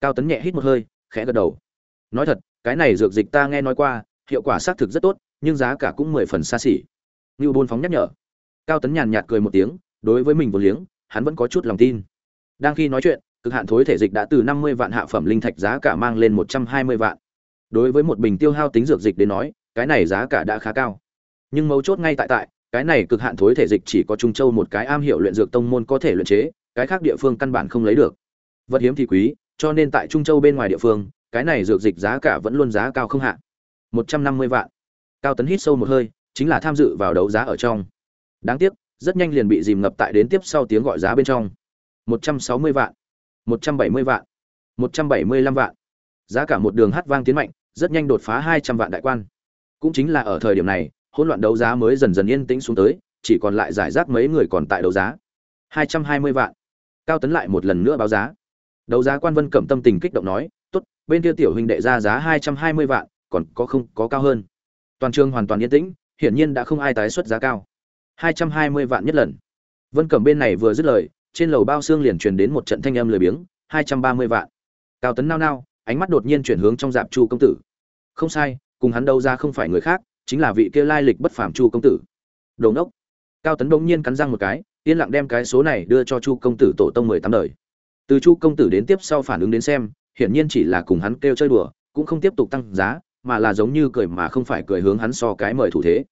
cao tấn nhẹ hít một hơi, khẽ gật đầu. Nói thật, cái này dược dịch ta nghe nói qua, hiệu quả xác thực rất tốt, nhưng giá cả cũng mười phần xa xỉ. Ngưu bôn phóng nhắc nhở. Cao tấn nhàn nhạt cười một tiếng, đối với mình vốn liếng, hắn vẫn có chút lòng tin. Đang khi nói chuyện, cực hạn thối thể dịch đã từ năm mươi vạn hạ phẩm linh thạch giá cả mang lên một trăm hai mươi vạn. Đối với một bình tiêu hao tính dược dịch đến nói, cái này giá cả đã khá cao. Nhưng mấu chốt ngay tại tại, cái này cực hạn thối thể dịch chỉ có trung châu một cái am hiểu luyện dược tông môn có thể luyện chế, cái khác địa phương căn bản không lấy được. Vật hiếm thì quý cho nên tại trung châu bên ngoài địa phương, cái này dược dịch giá cả vẫn luôn giá cao không hạ. Một trăm năm mươi vạn. Cao tấn hít sâu một hơi, chính là tham dự vào đấu giá ở trong. Đáng tiếc, rất nhanh liền bị dìm ngập tại đến tiếp sau tiếng gọi giá bên trong. Một trăm sáu mươi vạn. Một trăm bảy mươi vạn. Một trăm bảy mươi lăm vạn. Giá cả một đường hát vang tiến mạnh, rất nhanh đột phá hai trăm vạn đại quan. Cũng chính là ở thời điểm này, hỗn loạn đấu giá mới dần dần yên tĩnh xuống tới, chỉ còn lại giải rác mấy người còn tại đấu giá. Hai trăm hai mươi vạn. Cao tấn lại một lần nữa báo giá đấu giá quan vân cẩm tâm tình kích động nói, tốt, bên kia tiểu huynh đệ ra giá hai trăm hai mươi vạn, còn có không, có cao hơn. Toàn trường hoàn toàn yên tĩnh, hiển nhiên đã không ai tái xuất giá cao. Hai trăm hai mươi vạn nhất lần. Vân cẩm bên này vừa dứt lời, trên lầu bao xương liền truyền đến một trận thanh âm lười biếng, hai trăm ba mươi vạn. Cao tấn nao nao, ánh mắt đột nhiên chuyển hướng trong dạp chu công tử. Không sai, cùng hắn đâu ra không phải người khác, chính là vị kia lai lịch bất phàm chu công tử. Đồ ngốc. Cao tấn bỗng nhiên cắn răng một cái, yên lặng đem cái số này đưa cho chu công tử tổ tông mười tám đời từ chu công tử đến tiếp sau phản ứng đến xem, hiển nhiên chỉ là cùng hắn kêu chơi đùa, cũng không tiếp tục tăng giá, mà là giống như cười mà không phải cười hướng hắn so cái mời thủ thế.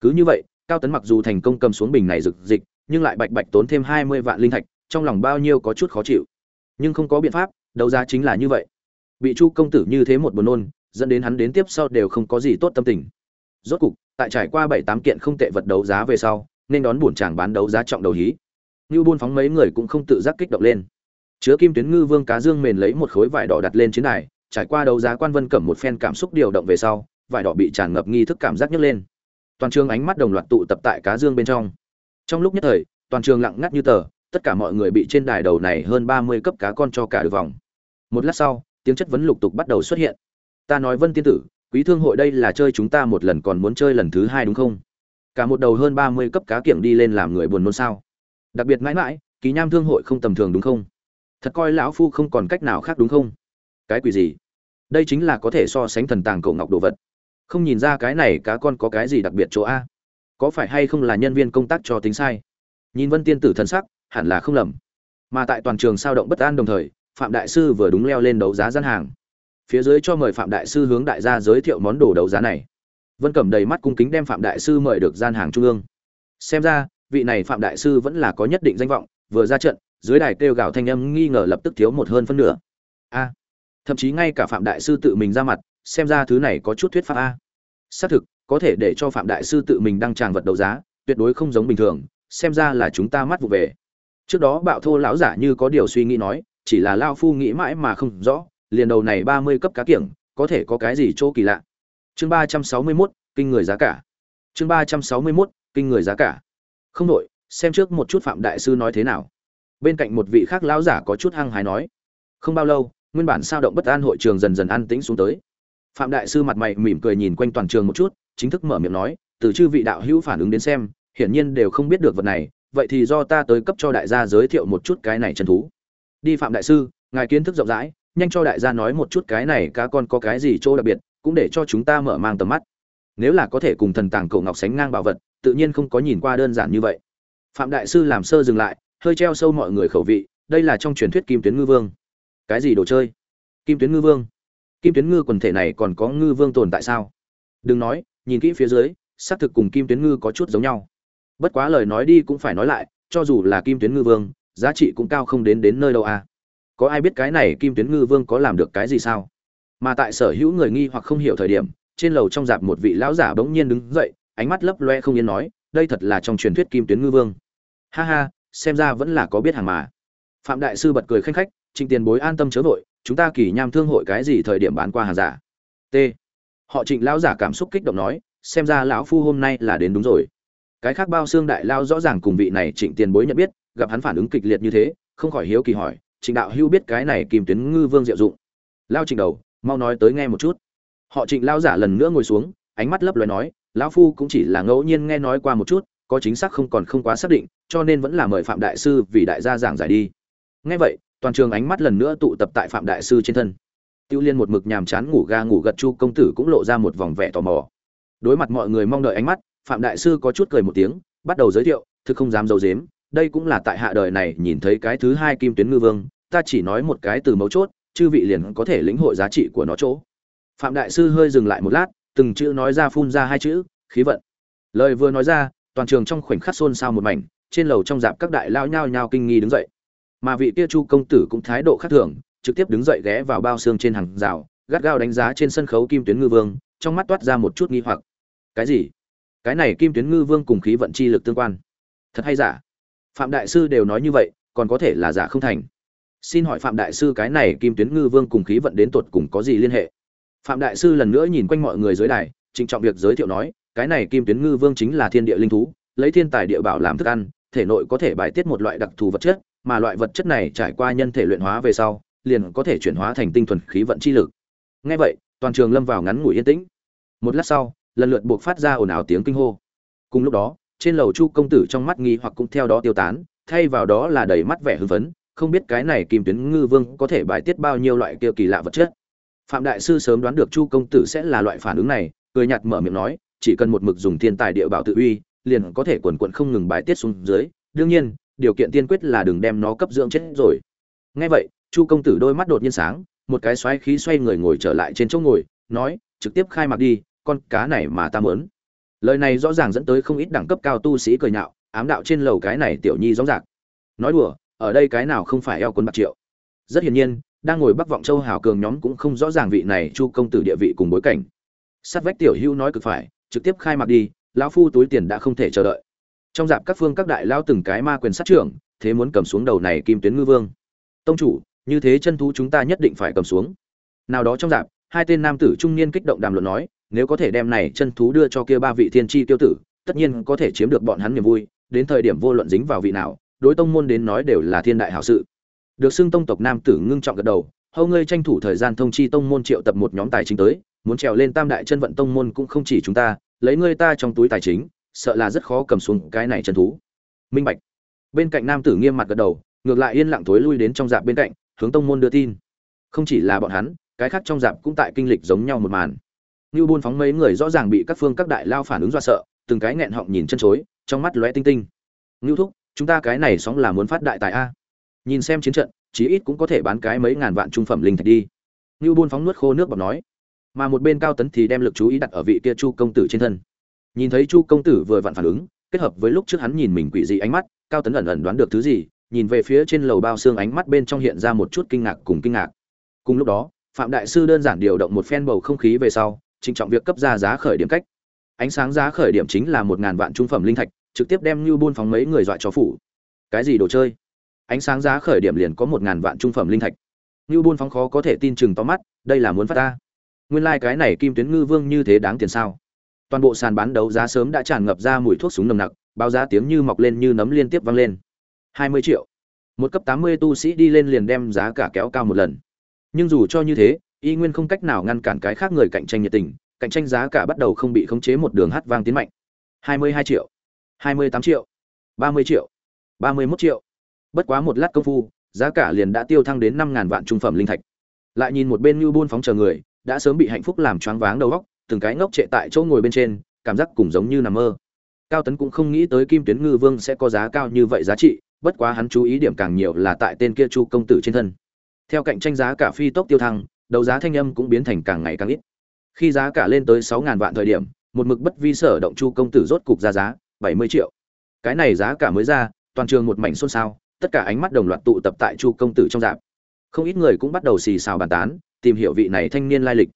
Cứ như vậy, cao tấn mặc dù thành công cầm xuống bình này rực dịch, nhưng lại bạch bạch tốn thêm hai mươi vạn linh thạch, trong lòng bao nhiêu có chút khó chịu. Nhưng không có biện pháp, đấu giá chính là như vậy. Bị chu công tử như thế một buồn nôn, dẫn đến hắn đến tiếp sau đều không có gì tốt tâm tình. Rốt cục, tại trải qua bảy tám kiện không tệ vật đấu giá về sau, nên đón buồn chàng bán đấu giá trọng đầu hí. Như buôn phóng mấy người cũng không tự giác kích động lên chứa kim tuyến ngư vương cá dương mền lấy một khối vải đỏ đặt lên chiến đài, trải qua đấu giá quan vân cẩm một phen cảm xúc điều động về sau, vải đỏ bị tràn ngập nghi thức cảm giác nhấc lên. Toàn trường ánh mắt đồng loạt tụ tập tại cá dương bên trong. Trong lúc nhất thời, toàn trường lặng ngắt như tờ, tất cả mọi người bị trên đài đầu này hơn ba mươi cấp cá con cho cả được vòng. Một lát sau, tiếng chất vấn lục tục bắt đầu xuất hiện. Ta nói vân tiên tử, quý thương hội đây là chơi chúng ta một lần còn muốn chơi lần thứ hai đúng không? Cả một đầu hơn ba mươi cấp cá kiểng đi lên làm người buồn nôn sao? Đặc biệt mãi mãi, ký nham thương hội không tầm thường đúng không? Thật coi lão phu không còn cách nào khác đúng không? Cái quỷ gì? Đây chính là có thể so sánh thần tàng cổ ngọc đồ vật. Không nhìn ra cái này cá con có cái gì đặc biệt chỗ a? Có phải hay không là nhân viên công tác cho tính sai? Nhìn vân tiên tử thần sắc, hẳn là không lầm. Mà tại toàn trường sao động bất an đồng thời, phạm đại sư vừa đúng leo lên đấu giá gian hàng. Phía dưới cho mời phạm đại sư hướng đại gia giới thiệu món đồ đấu giá này. Vân cẩm đầy mắt cung kính đem phạm đại sư mời được gian hàng trung ương. Xem ra, vị này phạm đại sư vẫn là có nhất định danh vọng, vừa ra trận dưới đài kêu gào thanh âm nghi ngờ lập tức thiếu một hơn phân nửa. A, thậm chí ngay cả phạm đại sư tự mình ra mặt, xem ra thứ này có chút thuyết pháp a. Xác thực, có thể để cho phạm đại sư tự mình đăng tràng vật đấu giá, tuyệt đối không giống bình thường, xem ra là chúng ta mắt vụ về. Trước đó bạo thô lão giả như có điều suy nghĩ nói, chỉ là lao phu nghĩ mãi mà không rõ, liền đầu này ba mươi cấp cá kiểng, có thể có cái gì chỗ kỳ lạ. Chương ba trăm sáu mươi mốt, kinh người giá cả. Chương ba trăm sáu mươi mốt, kinh người giá cả. Không đội xem trước một chút phạm đại sư nói thế nào bên cạnh một vị khác lão giả có chút hăng hái nói, không bao lâu, nguyên bản sao động bất an hội trường dần dần an tĩnh xuống tới. Phạm đại sư mặt mày mỉm cười nhìn quanh toàn trường một chút, chính thức mở miệng nói, từ chư vị đạo hữu phản ứng đến xem, hiển nhiên đều không biết được vật này, vậy thì do ta tới cấp cho đại gia giới thiệu một chút cái này chân thú. Đi phạm đại sư, ngài kiến thức rộng rãi, nhanh cho đại gia nói một chút cái này cá con có cái gì chỗ đặc biệt, cũng để cho chúng ta mở mang tầm mắt. Nếu là có thể cùng thần tàng cổ ngọc sánh ngang bảo vật, tự nhiên không có nhìn qua đơn giản như vậy. Phạm đại sư làm sơ dừng lại hơi treo sâu mọi người khẩu vị, đây là trong truyền thuyết kim tuyến ngư vương. Cái gì đồ chơi? Kim tuyến ngư vương? Kim tuyến ngư quần thể này còn có ngư vương tồn tại sao? Đừng nói, nhìn kỹ phía dưới, xác thực cùng kim tuyến ngư có chút giống nhau. Bất quá lời nói đi cũng phải nói lại, cho dù là kim tuyến ngư vương, giá trị cũng cao không đến đến nơi đâu à. Có ai biết cái này kim tuyến ngư vương có làm được cái gì sao? Mà tại sở hữu người nghi hoặc không hiểu thời điểm, trên lầu trong dạp một vị lão giả bỗng nhiên đứng dậy, ánh mắt lấp loe không yên nói, đây thật là trong truyền thuyết kim tuyến ngư vương. Ha ha xem ra vẫn là có biết hàng mà. Phạm đại sư bật cười khanh khách, trịnh tiền bối an tâm chớ vội, chúng ta kỳ nham thương hội cái gì thời điểm bán qua hàng giả? T. Họ trịnh lão giả cảm xúc kích động nói, xem ra lão phu hôm nay là đến đúng rồi. Cái khác bao xương đại lao rõ ràng cùng vị này trịnh tiền bối nhận biết, gặp hắn phản ứng kịch liệt như thế, không khỏi hiếu kỳ hỏi, trịnh đạo hưu biết cái này kìm tuyến ngư vương diệu dụng. Lao trịnh đầu, mau nói tới nghe một chút. Họ trịnh lao giả lần nữa ngồi xuống, ánh mắt lấp loài nói, lão phu cũng chỉ là ngẫu nhiên nghe nói qua một chút có chính xác không còn không quá xác định, cho nên vẫn là mời phạm đại sư vì đại gia giảng giải đi. Nghe vậy, toàn trường ánh mắt lần nữa tụ tập tại phạm đại sư trên thân. Tiêu liên một mực nhàm chán ngủ ga ngủ gật chu công tử cũng lộ ra một vòng vẻ tò mò. Đối mặt mọi người mong đợi ánh mắt, phạm đại sư có chút cười một tiếng, bắt đầu giới thiệu, thực không dám d i ấ u dếm đây cũng là tại hạ đời này nhìn thấy cái thứ hai kim tuyến ngư vương, ta chỉ nói một cái từ mấu chốt, chư vị liền có thể lĩnh hội giá trị của nó chỗ. Phạm đại sư hơi dừng lại một lát, từng chữ nói ra phun ra hai chữ, khí vận. Lời vừa nói ra toàn trường trong khoảnh khắc xôn xao một mảnh, trên lầu trong dạp các đại lao nhao nhao kinh nghi đứng dậy. Mà vị kia chu công tử cũng thái độ khác thường, trực tiếp đứng dậy ghé vào bao xương trên hàng rào, gắt gao đánh giá trên sân khấu kim tuyến ngư vương, trong mắt toát ra một chút nghi hoặc. Cái gì? Cái này kim tuyến ngư vương cùng khí vận chi lực tương quan. Thật hay giả? Phạm đại sư đều nói như vậy, còn có thể là giả không thành. Xin hỏi phạm đại sư cái này kim tuyến ngư vương cùng khí vận đến tột cùng có gì liên hệ? Phạm đại sư lần nữa nhìn quanh mọi người dưới đài, trịnh trọng việc giới thiệu nói cái này kim tuyến ngư vương chính là thiên địa linh thú, lấy thiên tài địa bảo làm thức ăn, thể nội có thể bài tiết một loại đặc thù vật chất, mà loại vật chất này trải qua nhân thể luyện hóa về sau, liền có thể chuyển hóa thành tinh thuần khí vận chi lực. Ngay vậy, toàn trường lâm vào ngắn ngủi yên tĩnh. Một lát sau, lần lượt buộc phát ra ồn ào tiếng kinh hô. Cùng lúc đó, trên lầu chu công tử trong mắt nghi hoặc cũng theo đó tiêu tán, thay vào đó là đầy mắt vẻ hưng phấn, không biết cái này kim tuyến ngư vương có thể bài tiết bao nhiêu loại kia kỳ lạ vật chất. Phạm đại sư sớm đoán được chu công tử sẽ là loại phản ứng này, cười nhạt mở miệng nói chỉ cần một mực dùng thiên tài địa bảo tự uy, liền có thể quần quần không ngừng bài tiết xuống dưới. Đương nhiên, điều kiện tiên quyết là đừng đem nó cấp dưỡng chết rồi. Nghe vậy, chu công tử đôi mắt đột nhiên sáng, một cái xoáy khí xoay người ngồi trở lại trên chỗ ngồi, nói, trực tiếp khai mạc đi, con cá này mà ta muốn. lời này rõ ràng dẫn tới không ít đẳng cấp cao tu sĩ cười nhạo, ám đạo trên lầu cái này tiểu nhi rõ rạc nói đùa, ở đây cái nào không phải eo quân bạc triệu. Rất hiển nhiên, đang ngồi bắc vọng châu hào cường nhóm cũng không rõ ràng vị này chu công tử địa vị cùng bối cảnh. Sát vách tiểu hưu nói cực phải trực tiếp khai mạc đi, lão phu túi tiền đã không thể chờ đợi. Trong dạp các phương các đại lao từng cái ma quyền sát trưởng, thế muốn cầm xuống đầu này kim tuyến ngư vương. Tông chủ, như thế chân thú chúng ta nhất định phải cầm xuống. Nào đó trong dạp, hai tên nam tử trung niên kích động đàm luận nói, nếu có thể đem này chân thú đưa cho kia ba vị thiên tri tiêu tử, tất nhiên có thể chiếm được bọn hắn niềm vui, đến thời điểm vô luận dính vào vị nào, đối tông môn đến nói đều là thiên đại hảo sự. Được xưng tông tộc nam tử ngưng trọng gật đầu, hầu ngươi tranh thủ thời gian thông chi tông môn triệu tập một nhóm tài chính tới muốn trèo lên tam đại chân vận tông môn cũng không chỉ chúng ta, lấy ngươi ta trong túi tài chính, sợ là rất khó cầm xuống cái này chân thú. Minh bạch. Bên cạnh nam tử nghiêm mặt gật đầu, ngược lại yên lặng thối lui đến trong dạp bên cạnh, hướng tông môn đưa tin. Không chỉ là bọn hắn, cái khác trong dạp cũng tại kinh lịch giống nhau một màn. Như buôn phóng mấy người rõ ràng bị các phương các đại lao phản ứng do sợ, từng cái nghẹn họng nhìn chân chối, trong mắt lóe tinh tinh. Ngưu thúc, chúng ta cái này sóng là muốn phát đại tài a. Nhìn xem chiến trận, chí ít cũng có thể bán cái mấy ngàn vạn trung phẩm linh thạch đi. Như buôn phóng nuốt khô nước bọt nói mà một bên cao tấn thì đem lực chú ý đặt ở vị kia chu công tử trên thân. Nhìn thấy chu công tử vừa vặn phản ứng, kết hợp với lúc trước hắn nhìn mình quỷ dị ánh mắt, cao tấn ẩn ẩn đoán được thứ gì, nhìn về phía trên lầu bao xương ánh mắt bên trong hiện ra một chút kinh ngạc cùng kinh ngạc. Cùng lúc đó, phạm đại sư đơn giản điều động một phen bầu không khí về sau trịnh trọng việc cấp ra giá khởi điểm cách. Ánh sáng giá khởi điểm chính là một ngàn vạn trung phẩm linh thạch, trực tiếp đem như buôn phóng mấy người dọa cho phủ. Cái gì đồ chơi? Ánh sáng giá khởi điểm liền có một ngàn vạn trung phẩm linh thạch. Như buôn phóng khó có thể tin chừng to mắt, đây là muốn phát ta nguyên lai cái này kim tuyến ngư vương như thế đáng tiền sao? Toàn bộ sàn bán đấu giá sớm đã tràn ngập ra mùi thuốc súng nồng nặc, báo giá tiếng như mọc lên như nấm liên tiếp vang lên. Hai mươi triệu. Một cấp tám mươi tu sĩ đi lên liền đem giá cả kéo cao một lần. Nhưng dù cho như thế, y nguyên không cách nào ngăn cản cái khác người cạnh tranh nhiệt tình, cạnh tranh giá cả bắt đầu không bị khống chế một đường hát vang tiến mạnh. Hai mươi hai triệu. Hai mươi tám triệu. Ba mươi triệu. Ba mươi mốt triệu. Bất quá một lát công phu, giá cả liền đã tiêu thăng đến năm ngàn vạn trung phẩm linh thạch. Lại nhìn một bên như buôn phóng chờ người đã sớm bị hạnh phúc làm choáng váng đầu óc từng cái ngốc trệ tại chỗ ngồi bên trên, cảm giác cùng giống như nằm mơ. Cao tấn cũng không nghĩ tới kim tuyến ngư vương sẽ có giá cao như vậy giá trị, bất quá hắn chú ý điểm càng nhiều là tại tên kia chu công tử trên thân. Theo cạnh tranh giá cả phi tốc tiêu thăng, đấu giá thanh âm cũng biến thành càng ngày càng ít. Khi giá cả lên tới sáu ngàn vạn thời điểm, một mực bất vi sở động chu công tử rốt cục ra giá, bảy mươi triệu. Cái này giá cả mới ra, toàn trường một mảnh xôn xao, tất cả ánh mắt đồng loạt tụ tập tại chu công tử trong dạ. không ít người cũng bắt đầu xì xào bàn tán tìm hiểu vị này thanh niên lai lịch.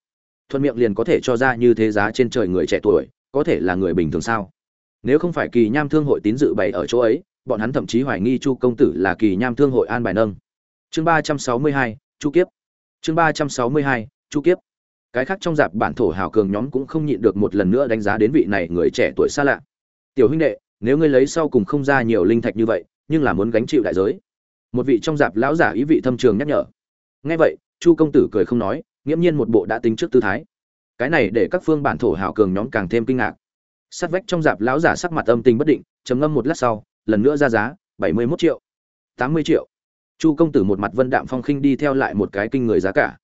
Thuận miệng liền có thể cho ra như thế giá trên trời người trẻ tuổi, có thể là người bình thường sao? Nếu không phải kỳ nham thương hội tín dự bày ở chỗ ấy, bọn hắn thậm chí hoài nghi chu công tử là kỳ nham thương hội an bài nâng. Chương ba trăm sáu mươi hai, chu kiếp. Chương ba trăm sáu mươi hai, chu kiếp. Cái khác trong dạp bản thổ hào cường nhóm cũng không nhịn được một lần nữa đánh giá đến vị này người trẻ tuổi xa lạ. Tiểu huynh đệ, nếu ngươi lấy sau cùng không ra nhiều linh thạch như vậy, nhưng là muốn gánh chịu đại giới. Một vị trong dạp lão giả ý vị thâm trường nhắc nhở. Nghe vậy chu công tử cười không nói, nghiễm nhiên một bộ đã tính trước tư thái. Cái này để các phương bản thổ hào cường nhóm càng thêm kinh ngạc. Sát vách trong dạp lão giả sắc mặt âm tình bất định, trầm ngâm một lát sau, lần nữa ra giá, bảy mươi 71 triệu. tám mươi triệu. Chu công tử một mặt vân đạm phong khinh đi theo lại một cái kinh người giá cả.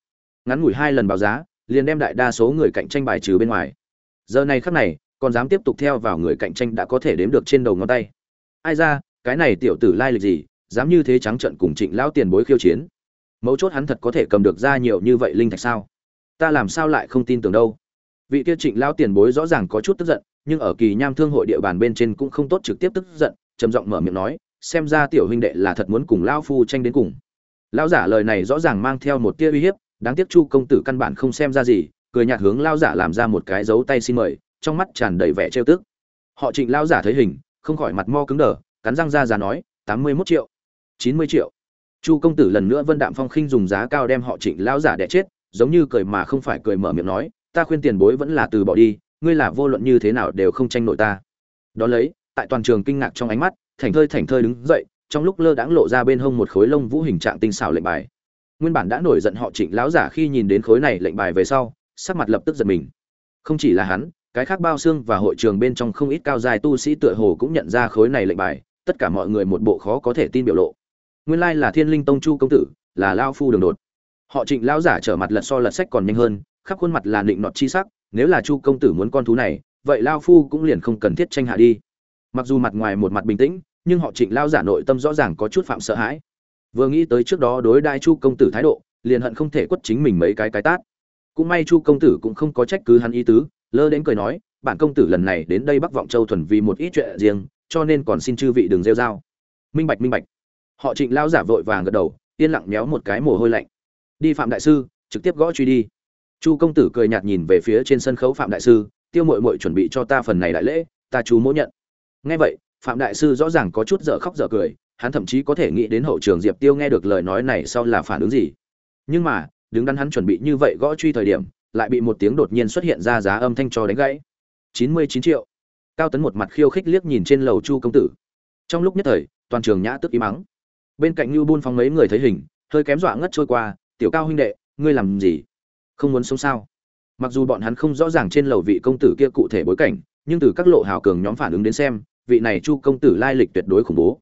Ngắn ngủi hai lần báo giá, liền đem đại đa số người cạnh tranh bài trừ bên ngoài. Giờ này khắc này, còn dám tiếp tục theo vào người cạnh tranh đã có thể đếm được trên đầu ngón tay. Ai ra, cái này tiểu tử lai lịch gì, dám như thế trắng trận cùng trịnh lão tiền bối khiêu chiến mấu chốt hắn thật có thể cầm được ra nhiều như vậy linh thạch sao? Ta làm sao lại không tin tưởng đâu? Vị kia trịnh lao tiền bối rõ ràng có chút tức giận, nhưng ở kỳ nham thương hội địa bàn bên trên cũng không tốt trực tiếp tức giận, trầm giọng mở miệng nói, xem ra tiểu huynh đệ là thật muốn cùng lão phu tranh đến cùng. Lão giả lời này rõ ràng mang theo một tia uy hiếp, đáng tiếc chu công tử căn bản không xem ra gì, cười nhạt hướng lão giả làm ra một cái dấu tay xin mời, trong mắt tràn đầy vẻ trêu tức. Họ trịnh lao giả thấy hình, không khỏi mặt mo cứng đờ, cắn răng ra già nói, tám mươi mốt triệu. chín mươi triệu chu công tử lần nữa vân đạm phong khinh dùng giá cao đem họ trịnh lão giả đẻ chết, giống như cười mà không phải cười mở miệng nói, ta khuyên tiền bối vẫn là từ bỏ đi, ngươi là vô luận như thế nào đều không tranh nổi ta. Đó lấy, tại toàn trường kinh ngạc trong ánh mắt thảnh thơi thảnh thơi đứng dậy, trong lúc lơ đãng lộ ra bên hông một khối lông vũ hình trạng tinh xảo lệnh bài. Nguyên bản đã nổi giận họ trịnh lão giả khi nhìn đến khối này lệnh bài về sau, sắc mặt lập tức giật mình. Không chỉ là hắn, cái khác bao xương và hội trường bên trong không ít cao dài tu sĩ tựa hồ cũng nhận ra khối này lệnh bài, tất cả mọi người một bộ khó có thể tin biểu lộ nguyên lai là thiên linh tông chu công tử, là lao phu đường đột. Họ trịnh lão giả trở mặt lật so lật sách còn nhanh hơn, khắp khuôn mặt là định nọt chi sắc, nếu là chu công tử muốn con thú này, vậy lao phu cũng liền không cần thiết tranh hạ đi. Mặc dù mặt ngoài một mặt bình tĩnh, nhưng họ trịnh lao giả nội tâm rõ ràng có chút phạm sợ hãi. Vừa nghĩ tới trước đó đối đại chu công tử thái độ, liền hận không thể quất chính mình mấy cái cái tát. Cũng may chu công tử cũng không có trách cứ hắn ý tứ, lơ đến cười nói, bản công tử lần này đến đây bắc vọng châu thuần vì một ít chuyện riêng, cho nên còn xin chư vị đừng rêu dao minh bạch minh bạch họ trịnh lao giả vội vàng gật đầu, yên lặng méo một cái mồ hôi lạnh. Đi phạm đại sư, trực tiếp gõ truy đi. Chu công tử cười nhạt nhìn về phía trên sân khấu phạm đại sư, tiêu mội mội chuẩn bị cho ta phần này đại lễ, ta chú mỗ nhận. Nghe vậy, phạm đại sư rõ ràng có chút dở khóc dở cười, hắn thậm chí có thể nghĩ đến hậu trường diệp tiêu nghe được lời nói này sau là phản ứng gì. Nhưng mà, đứng đắn hắn chuẩn bị như vậy gõ truy thời điểm, lại bị một tiếng đột nhiên xuất hiện ra giá âm thanh cho đánh gãy. Chín mươi chín triệu. Cao tấn một mặt khiêu khích liếc nhìn trên lầu chu công tử. Trong lúc nhất thời, toàn trường nhã tức im mắng bên cạnh như buôn phóng mấy người thấy hình, hơi kém dọa ngất trôi qua, tiểu cao huynh đệ, ngươi làm gì? Không muốn sống sao? Mặc dù bọn hắn không rõ ràng trên lầu vị công tử kia cụ thể bối cảnh, nhưng từ các lộ hào cường nhóm phản ứng đến xem, vị này chu công tử lai lịch tuyệt đối khủng bố.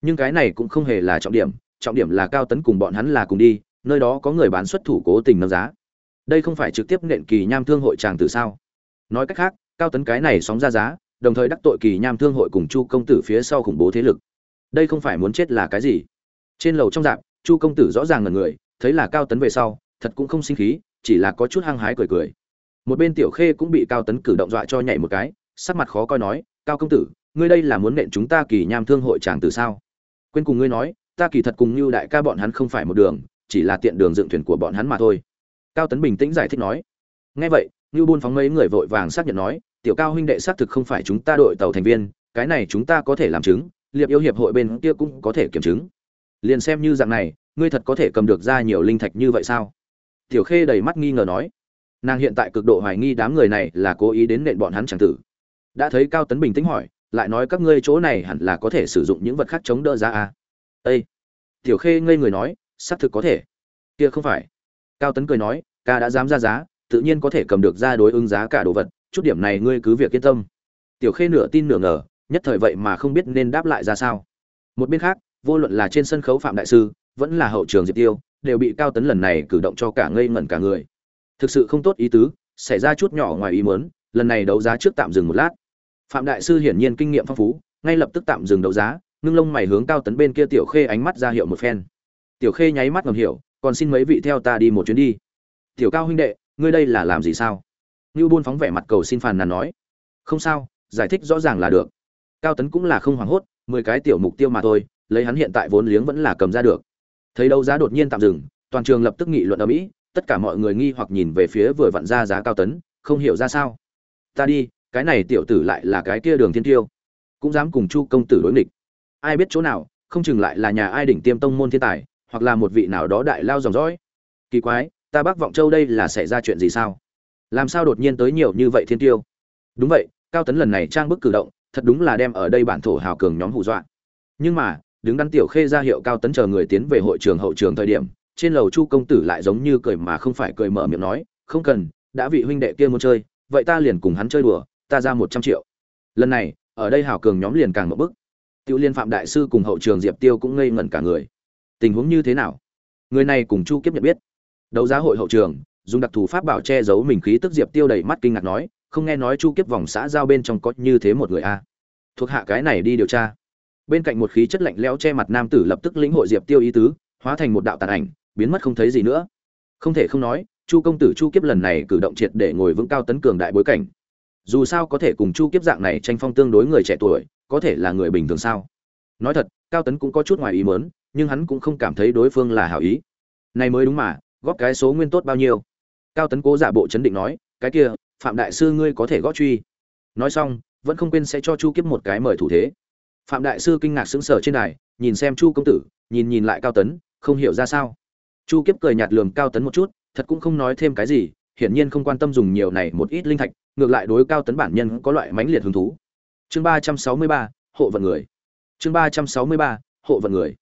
Nhưng cái này cũng không hề là trọng điểm trọng điểm là cao tấn cùng bọn hắn là cùng đi, nơi đó có người bán xuất thủ cố tình nâng giá. Đây không phải trực tiếp nện kỳ nham thương hội tràng tử sao? Nói cách khác, cao tấn cái này sóng ra giá, đồng thời đắc tội kỳ nham thương hội cùng chu công tử phía sau khủng bố thế lực. Đây không phải muốn chết là cái gì? Trên lầu trong dạp, chu công tử rõ ràng ngần người, thấy là cao tấn về sau, thật cũng không sinh khí, chỉ là có chút hăng hái cười cười. Một bên tiểu khê cũng bị cao tấn cử động dọa cho nhảy một cái, sắc mặt khó coi nói, cao công tử, ngươi đây là muốn nện chúng ta kỳ nham thương hội chàng từ sao? Quên cùng ngươi nói, ta kỳ thật cùng như đại ca bọn hắn không phải một đường, chỉ là tiện đường dựng thuyền của bọn hắn mà thôi. Cao tấn bình tĩnh giải thích nói. Nghe vậy, như buôn phóng mấy người vội vàng xác nhận nói, tiểu cao huynh đệ xác thực không phải chúng ta đội tàu thành viên, cái này chúng ta có thể làm chứng, liệp yêu hiệp hội bên kia cũng có thể kiểm chứng liền xem như dạng này, ngươi thật có thể cầm được ra nhiều linh thạch như vậy sao? Tiểu khê đầy mắt nghi ngờ nói. Nàng hiện tại cực độ hoài nghi đám người này là cố ý đến nện bọn hắn chẳng tử. Đã thấy cao tấn bình tĩnh hỏi, lại nói các ngươi chỗ này hẳn là có thể sử dụng những vật khác chống đỡ ra à? ây tiểu khê ngây người nói, xác thực có thể. Kia không phải. Cao tấn cười nói, ca đã dám ra giá, tự nhiên có thể cầm được ra đối ứng giá cả đồ vật, chút điểm này ngươi cứ việc yên tâm. Tiểu khê nửa tin nửa ngờ, nhất thời vậy mà không biết nên đáp lại ra sao. Một bên khác vô luận là trên sân khấu phạm đại sư, vẫn là hậu trường diệp tiêu, đều bị cao tấn lần này cử động cho cả ngây ngẩn cả người. Thực sự không tốt ý tứ, xảy ra chút nhỏ ngoài ý muốn, lần này đấu giá trước tạm dừng một lát. Phạm đại sư hiển nhiên kinh nghiệm phong phú, ngay lập tức tạm dừng đấu giá, ngưng lông mày hướng cao tấn bên kia tiểu khê ánh mắt ra hiệu một phen. Tiểu khê nháy mắt ngầm hiểu, còn xin mấy vị theo ta đi một chuyến đi. Tiểu cao huynh đệ, ngươi đây là làm gì sao? Như buôn phóng vẻ mặt cầu xin phàn nàn nói. Không sao, giải thích rõ ràng là được. Cao tấn cũng là không hoảng hốt, mười cái tiểu mục tiêu mà thôi lấy hắn hiện tại vốn liếng vẫn là cầm ra được. Thấy đấu giá đột nhiên tạm dừng, toàn trường lập tức nghị luận ở mỹ tất cả mọi người nghi hoặc nhìn về phía vừa vặn ra giá cao tấn, không hiểu ra sao. Ta đi, cái này tiểu tử lại là cái kia đường thiên tiêu. Cũng dám cùng chu công tử đối nghịch. Ai biết chỗ nào, không chừng lại là nhà ai đỉnh tiêm tông môn thiên tài, hoặc là một vị nào đó đại lao dòng dõi. Kỳ quái, ta bắc vọng châu đây là xảy ra chuyện gì sao? Làm sao đột nhiên tới nhiều như vậy thiên tiêu? Đúng vậy, cao tấn lần này trang bức cử động, thật đúng là đem ở đây bản thổ hào cường nhóm hù dọa. Nhưng mà đứng đắn tiểu khê ra hiệu cao tấn chờ người tiến về hội trường hậu trường thời điểm, trên lầu chu công tử lại giống như cười mà không phải cười mở miệng nói, không cần, đã vị huynh đệ kia muốn chơi, vậy ta liền cùng hắn chơi đùa, ta ra một trăm triệu. Lần này, ở đây hảo cường nhóm liền càng một bức. Tiểu liên phạm đại sư cùng hậu trường diệp tiêu cũng ngây ngẩn cả người. Tình huống như thế nào? Người này cùng chu kiếp nhận biết. Đấu giá hội hậu trường, dùng đặc thù pháp bảo che giấu mình khí tức diệp tiêu đầy mắt kinh ngạc nói, không nghe nói chu kiếp vòng xã giao bên trong có như thế một người a? Thuộc hạ cái này đi điều tra bên cạnh một khí chất lạnh lẽo che mặt nam tử lập tức lĩnh hội diệp tiêu ý tứ, hóa thành một đạo tàn ảnh, biến mất không thấy gì nữa. Không thể không nói, chu công tử chu kiếp lần này cử động triệt để ngồi vững cao tấn cường đại bối cảnh. Dù sao có thể cùng chu kiếp dạng này tranh phong tương đối người trẻ tuổi, có thể là người bình thường sao? Nói thật, cao tấn cũng có chút ngoài ý mớn nhưng hắn cũng không cảm thấy đối phương là hảo ý. Này mới đúng mà, góp cái số nguyên tốt bao nhiêu? Cao tấn cố giả bộ chấn định nói, cái kia, phạm đại sư ngươi có thể góp truy. Nói xong, vẫn không quên sẽ cho chu kiếp một cái mời thủ thế phạm đại sư kinh ngạc sững sờ trên đài, nhìn xem chu công tử, nhìn nhìn lại cao tấn, không hiểu ra sao. Chu kiếp cười nhạt lườm cao tấn một chút, thật cũng không nói thêm cái gì, hiển nhiên không quan tâm dùng nhiều này một ít linh thạch, ngược lại đối cao tấn bản nhân có loại mãnh liệt hứng thú. Chương ba trăm sáu mươi ba, hộ vận người. Chương ba trăm sáu mươi ba, hộ vận người.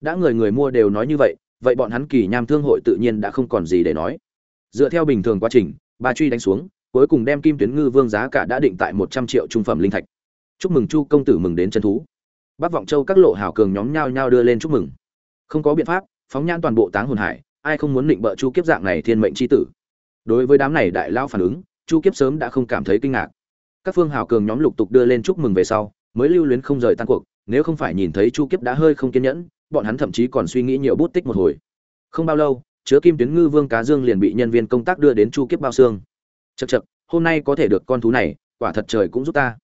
Đã người người mua đều nói như vậy vậy bọn hắn kỳ nham thương hội tự nhiên đã không còn gì để nói. Dựa theo bình thường quá trình, ba truy đánh xuống, cuối cùng đem kim tuyến ngư vương giá cả đã định tại một trăm triệu trung phẩm linh thạch chúc mừng chu công tử mừng đến chân thú. Bác vọng châu các lộ hảo cường nhóm nhau nhau đưa lên chúc mừng. Không có biện pháp, phóng nhãn toàn bộ táng hồn hải, ai không muốn định bợ chu kiếp dạng này thiên mệnh c h i tử. Đối với đám này đại lao phản ứng, chu kiếp sớm đã không cảm thấy kinh ngạc. Các phương hào cường nhóm lục tục đưa lên chúc mừng về sau, mới lưu luyến không rời tan cuộc, nếu không phải nhìn thấy chu kiếp đã hơi không kiên nhẫn, bọn hắn thậm chí còn suy nghĩ nhiều bút tích một hồi. Không bao lâu, chứa kim tuyến ngư vương cá dương liền bị nhân viên công tác đưa đến chu kiếp bao xương. Chật chật hôm nay có thể được con thú này, quả thật trời cũng giúp ta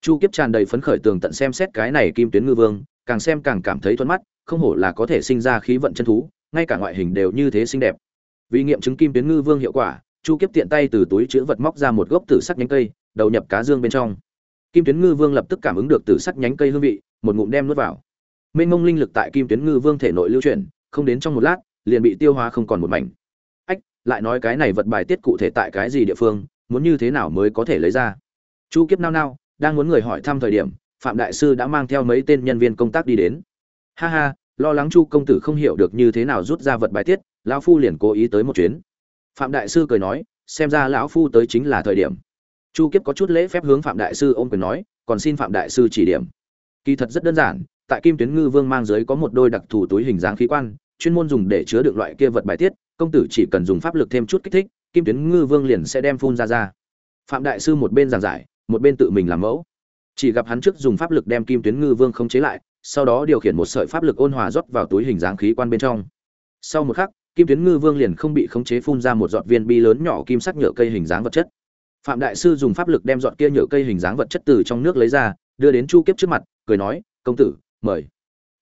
chu kiếp tràn đầy phấn khởi tường tận xem xét cái này kim tuyến ngư vương, càng xem càng cảm thấy thuận mắt, không hổ là có thể sinh ra khí vận chân thú, ngay cả ngoại hình đều như thế xinh đẹp. Vì nghiệm chứng kim tuyến ngư vương hiệu quả, chu kiếp tiện tay từ túi chứa vật móc ra một gốc tử sắc nhánh cây, đầu nhập cá dương bên trong. Kim tuyến ngư vương lập tức cảm ứng được tử sắc nhánh cây hương vị, một ngụm đem nuốt vào. Mênh mông linh lực tại kim tuyến ngư vương thể nội lưu chuyển, không đến trong một lát, liền bị tiêu hóa không còn một mảnh. Ách, lại nói cái này vật bài tiết cụ thể tại cái gì địa phương, muốn như thế nào mới có thể lấy ra? Chu kiếp nao nao đang muốn người hỏi thăm thời điểm, phạm đại sư đã mang theo mấy tên nhân viên công tác đi đến. Ha ha, lo lắng chu công tử không hiểu được như thế nào rút ra vật bài tiết, lão phu liền cố ý tới một chuyến. Phạm đại sư cười nói, xem ra lão phu tới chính là thời điểm. Chu kiếp có chút lễ phép hướng phạm đại sư ôm quyền nói, còn xin phạm đại sư chỉ điểm. Kỳ thật rất đơn giản, tại kim tuyến ngư vương mang giới có một đôi đặc thù túi hình dáng khí quan, chuyên môn dùng để chứa được loại kia vật bài tiết, công tử chỉ cần dùng pháp lực thêm chút kích thích, kim tuyến ngư vương liền sẽ đem phun ra ra. Phạm đại sư một bên giảng giải một bên tự mình làm mẫu. Chỉ gặp hắn trước dùng pháp lực đem kim tuyến ngư vương khống chế lại, sau đó điều khiển một sợi pháp lực ôn hòa rót vào túi hình dáng khí quan bên trong. Sau một khắc, kim tuyến ngư vương liền không bị khống chế phun ra một giọt viên bi lớn nhỏ kim sắc nhựa cây hình dáng vật chất. Phạm đại sư dùng pháp lực đem giọt kia nhựa cây hình dáng vật chất từ trong nước lấy ra, đưa đến chu kiếp trước mặt, cười nói, công tử, mời.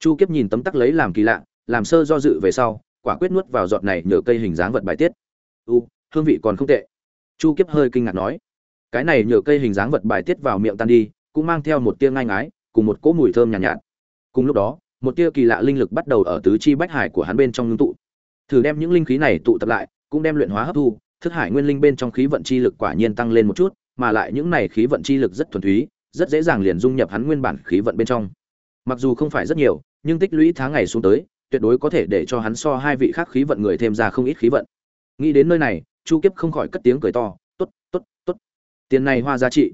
Chu kiếp nhìn tấm tắc lấy làm kỳ lạ, làm sơ do dự về sau, quả quyết nuốt vào giọt này nhựa cây hình dáng vật bài tiết. U, hương vị còn không tệ. Chu kiếp hơi kinh ngạc nói cái này nhựa cây hình dáng vật bài tiết vào miệng tan đi cũng mang theo một tia ngai ngái cùng một cỗ mùi thơm nhàn nhạt, nhạt. Cùng lúc đó một tia kỳ lạ linh lực bắt đầu ở tứ chi bách hải của hắn bên trong ngưng tụ. Thử đem những linh khí này tụ tập lại cũng đem luyện hóa hấp thu thức hải nguyên linh bên trong khí vận chi lực quả nhiên tăng lên một chút mà lại những này khí vận chi lực rất thuần túy rất dễ dàng liền dung nhập hắn nguyên bản khí vận bên trong. Mặc dù không phải rất nhiều nhưng tích lũy tháng ngày xuống tới tuyệt đối có thể để cho hắn so hai vị khác khí vận người thêm ra không ít khí vận. Nghĩ đến nơi này chu kiếp không khỏi cất tiếng cười to tốt tốt tốt tiền này hoa giá trị.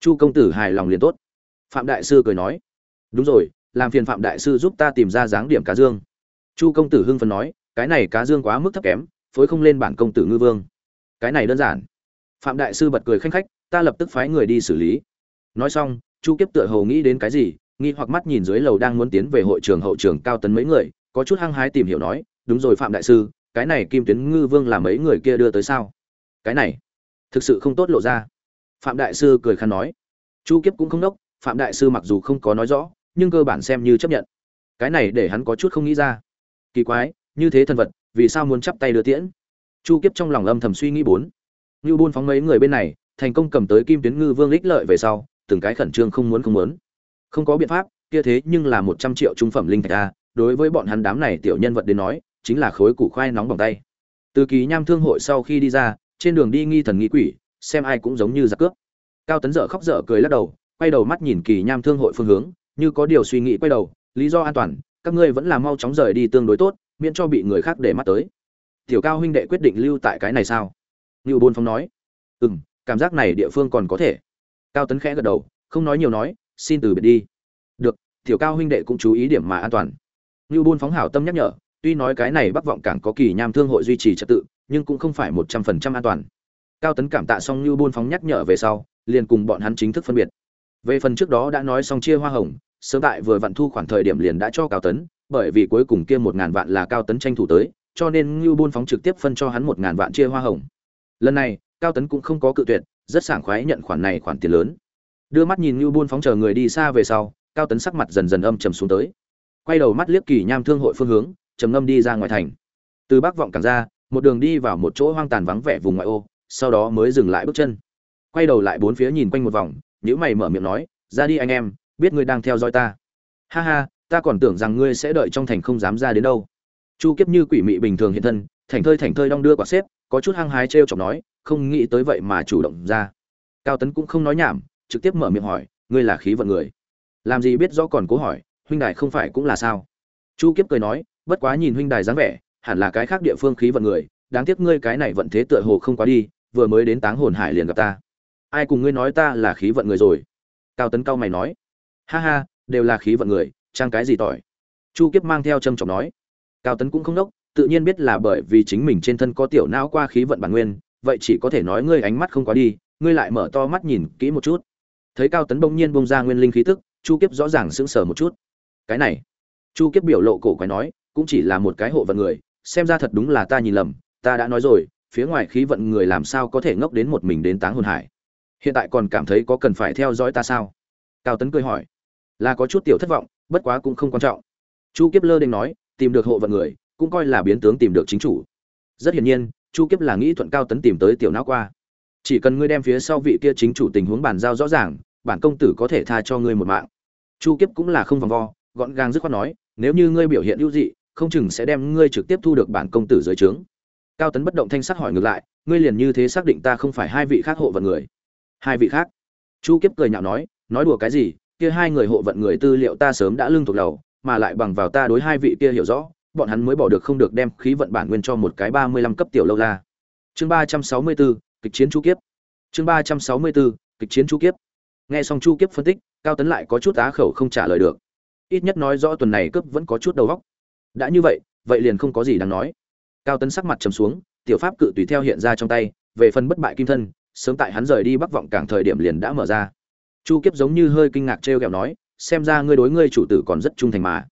Chu công tử hài lòng liền tốt. Phạm đại sư cười nói. Đúng rồi, làm phiền phạm đại sư giúp ta tìm ra dáng điểm cá dương. Chu công tử hưng phấn nói, cái này cá dương quá mức thấp kém, phối không lên bản công tử ngư vương. Cái này đơn giản. Phạm đại sư bật cười khanh khách, ta lập tức phái người đi xử lý. Nói xong, chu kiếp tựa hầu nghĩ đến cái gì, nghi hoặc mắt nhìn dưới lầu đang muốn tiến về hội trường hậu trường cao tấn mấy người, có chút hăng hái tìm hiểu nói, đúng rồi phạm đại sư, cái này kim tuyến ngư vương là mấy người kia đưa tới sao? Cái này, thực sự không tốt lộ ra phạm đại sư cười khăn nói. Chu kiếp cũng không đốc, phạm đại sư mặc dù không có nói rõ, nhưng cơ bản xem như chấp nhận. Cái này để hắn có chút không nghĩ ra. Kỳ quái, như thế thần vật, vì sao muốn chắp tay đưa tiễn? Chu kiếp trong lòng âm thầm suy nghĩ bốn. Như buôn phóng mấy người bên này, thành công cầm tới kim tuyến ngư vương lích lợi về sau, từng cái khẩn trương không muốn không muốn. Không có biện pháp, kia thế nhưng là một trăm triệu trung phẩm linh thạch a, đối với bọn hắn đám này tiểu nhân vật đến nói, chính là khối củ khoai nóng bỏng tay. Từ kỳ nham thương hội sau khi đi ra, trên đường đi nghi thần nghi quỷ xem ai cũng giống như giặc cướp. Cao tấn dở khóc dở cười lắc đầu, quay đầu mắt nhìn kỳ nham thương hội phương hướng, như có điều suy nghĩ quay đầu, lý do an toàn, các ngươi vẫn là mau chóng rời đi tương đối tốt, miễn cho bị người khác để mắt tới. Tiểu cao huynh đệ quyết định lưu tại cái này sao? Ngưu bôn phong nói. Ừ m cảm giác này địa phương còn có thể. Cao tấn khẽ gật đầu, không nói nhiều nói, xin từ biệt đi. Được, tiểu cao huynh đệ cũng chú ý điểm mà an toàn. Ngưu bôn phóng hảo tâm nhắc nhở, tuy nói cái này bắc vọng cảng có kỳ nham thương hội duy trì trật tự, nhưng cũng không phải một trăm phần trăm an toàn cao tấn cảm tạ xong như buôn phóng nhắc nhở về sau, liền cùng bọn hắn chính thức phân biệt. Về phần trước đó đã nói xong chia hoa hồng, sớm tại vừa vặn thu khoản thời điểm liền đã cho cao tấn, bởi vì cuối cùng kia một ngàn vạn là cao tấn tranh thủ tới, cho nên như buôn phóng trực tiếp phân cho hắn một ngàn vạn chia hoa hồng. Lần này, cao tấn cũng không có cự tuyệt, rất sảng khoái nhận khoản này khoản tiền lớn. Đưa mắt nhìn như buôn phóng chờ người đi xa về sau, cao tấn sắc mặt dần dần âm trầm xuống tới. Quay đầu mắt liếc kỳ nham thương hội phương hướng, trầm ngâm đi ra ngoài thành. Từ bắc vọng cảng ra, một đường đi vào một chỗ hoang tàn vắng vẻ vùng ngoại ô sau đó mới dừng lại bước chân. Quay đầu lại bốn phía nhìn quanh một vòng nhữ mày mở miệng nói, ra đi anh em, biết ngươi đang theo dõi ta. Ha ha, ta còn tưởng rằng ngươi sẽ đợi trong thành không dám ra đến đâu. Chu kiếp như quỷ mị bình thường hiện thân, thành thơi thành thơi đong đưa quả xếp, có chút hăng hái t r e o chọc nói, không nghĩ tới vậy mà chủ động ra. Cao tấn cũng không nói nhảm, trực tiếp mở miệng hỏi, ngươi là khí vận người? Làm gì biết rõ còn cố hỏi, huynh đài không phải cũng là sao? Chu kiếp cười nói, bất quá nhìn huynh đài dáng vẻ, hẳn là cái khác địa phương khí vận người, đáng tiếc ngươi cái này vận thế tựa hồ không quá đi vừa mới đến táng hồn hải liền gặp ta. Ai cùng ngươi nói ta là khí vận người rồi? Cao tấn cao mày nói. Ha ha, đều là khí vận người, trang cái gì tỏi? Chu kiếp mang theo trâm trọng nói. Cao tấn cũng không đốc, tự nhiên biết là bởi vì chính mình trên thân có tiểu não qua khí vận bản nguyên, vậy chỉ có thể nói ngươi ánh mắt không quá đi, ngươi lại mở to mắt nhìn kỹ một chút. Thấy cao tấn bỗng nhiên bông ra nguyên linh khí tức, chu kiếp rõ ràng sững sờ một chút. Cái này, chu kiếp biểu lộ cổ quái nói, cũng chỉ là một cái hộ vận người, xem ra thật đúng là ta nhìn lầm, ta đã nói rồi phía ngoài khí vận người làm sao có thể ngốc đến một mình đến táng hồn hải? Hiện tại còn cảm thấy có cần phải theo dõi ta sao? Cao tấn cười hỏi. Là có chút tiểu thất vọng, bất quá cũng không quan trọng. Chu kiếp lơ đình nói, tìm được hộ vận người, cũng coi là biến tướng tìm được chính chủ. Rất hiển nhiên, chu kiếp là nghĩ thuận cao tấn tìm tới tiểu não qua. Chỉ cần ngươi đem phía sau vị kia chính chủ tình huống bàn giao rõ ràng, bản công tử có thể tha cho ngươi một mạng. Chu kiếp cũng là không vòng vo, gọn gàng dứt khoát nói, nếu như ngươi biểu hiện ưu dị, không chừng sẽ đem ngươi trực tiếp thu được bản công tử dưới trướng cao tấn bất động thanh sắc hỏi ngược lại, ngươi liền như thế xác định ta không phải hai vị khác hộ vận người? Hai vị khác? Chu kiếp cười nhạo nói nói đùa cái gì, kia hai người hộ vận người tư liệu ta sớm đã lưng thuộc đầu, mà lại bằng vào ta đối hai vị kia hiểu rõ, bọn hắn mới bỏ được không được đem khí vận bản nguyên cho một cái ba mươi lăm cấp tiểu lâu la. Chương ba trăm sáu mươi bốn kịch chiến chu kiếp. Chương ba trăm sáu mươi bốn kịch chiến chu kiếp. Nghe xong chu kiếp phân tích, cao tấn lại có chút á khẩu không trả lời được. Ít nhất nói rõ tuần này cướp vẫn có chút đầu óc. Đã như vậy vậy liền không có gì đáng nói cao tấn sắc mặt trầm xuống, tiểu pháp cự tùy theo hiện ra trong tay, về phần bất bại kim thân, sớm tại hắn rời đi bắc vọng cảng thời điểm liền đã mở ra. Chu kiếp giống như hơi kinh ngạc trêu ghẹo nói, xem ra ngươi đối ngươi chủ tử còn rất trung thành mà.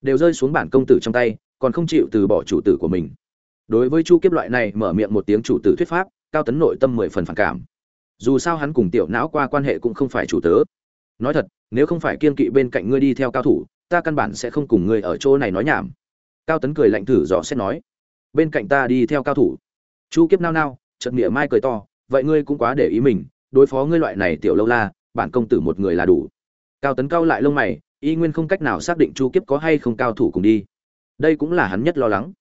Đều rơi xuống bản công tử trong tay, còn không chịu từ bỏ chủ tử của mình. Đối với chu kiếp loại này mở miệng một tiếng chủ tử thuyết pháp, cao tấn nội tâm mười phần phản cảm. Dù sao hắn cùng tiểu não qua quan hệ cũng không phải chủ tớ. Nói thật, nếu không phải kiên kỵ bên cạnh ngươi đi theo cao thủ, ta căn bản sẽ không cùng ngươi ở chỗ này nói nhảm. Cao tấn cười lạnh thử dò xét nói bên cạnh ta đi theo cao thủ. Chu kiếp nao nao trận nghĩa mai cười to, vậy ngươi cũng quá để ý mình, đối phó ngươi loại này tiểu lâu la, bản công tử một người là đủ. Cao tấn cao lại lông mày, y nguyên không cách nào xác định chu kiếp có hay không cao thủ cùng đi. Đây cũng là hắn nhất lo lắng.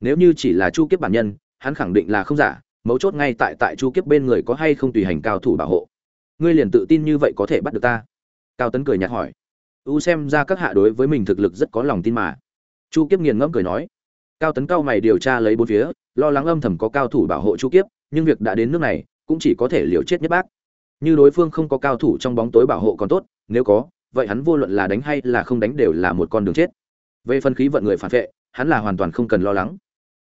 Nếu như chỉ là chu kiếp bản nhân, hắn khẳng định là không giả, mấu chốt ngay tại tại chu kiếp bên người có hay không tùy hành cao thủ bảo hộ. Ngươi liền tự tin như vậy có thể bắt được ta? Cao tấn cười nhạt hỏi. U xem ra các hạ đối với mình thực lực rất có lòng tin mà. Chu kiếp nghiền ngẫm cười nói cao tấn cao mày điều tra lấy bốn phía, lo lắng âm thầm có cao thủ bảo hộ chu kiếp, nhưng việc đã đến nước này, cũng chỉ có thể liều chết nhất bác. Như đối phương không có cao thủ trong bóng tối bảo hộ còn tốt, nếu có, vậy hắn vô luận là đánh hay là không đánh đều là một con đường chết. Về phân khí vận người phản vệ, hắn là hoàn toàn không cần lo lắng.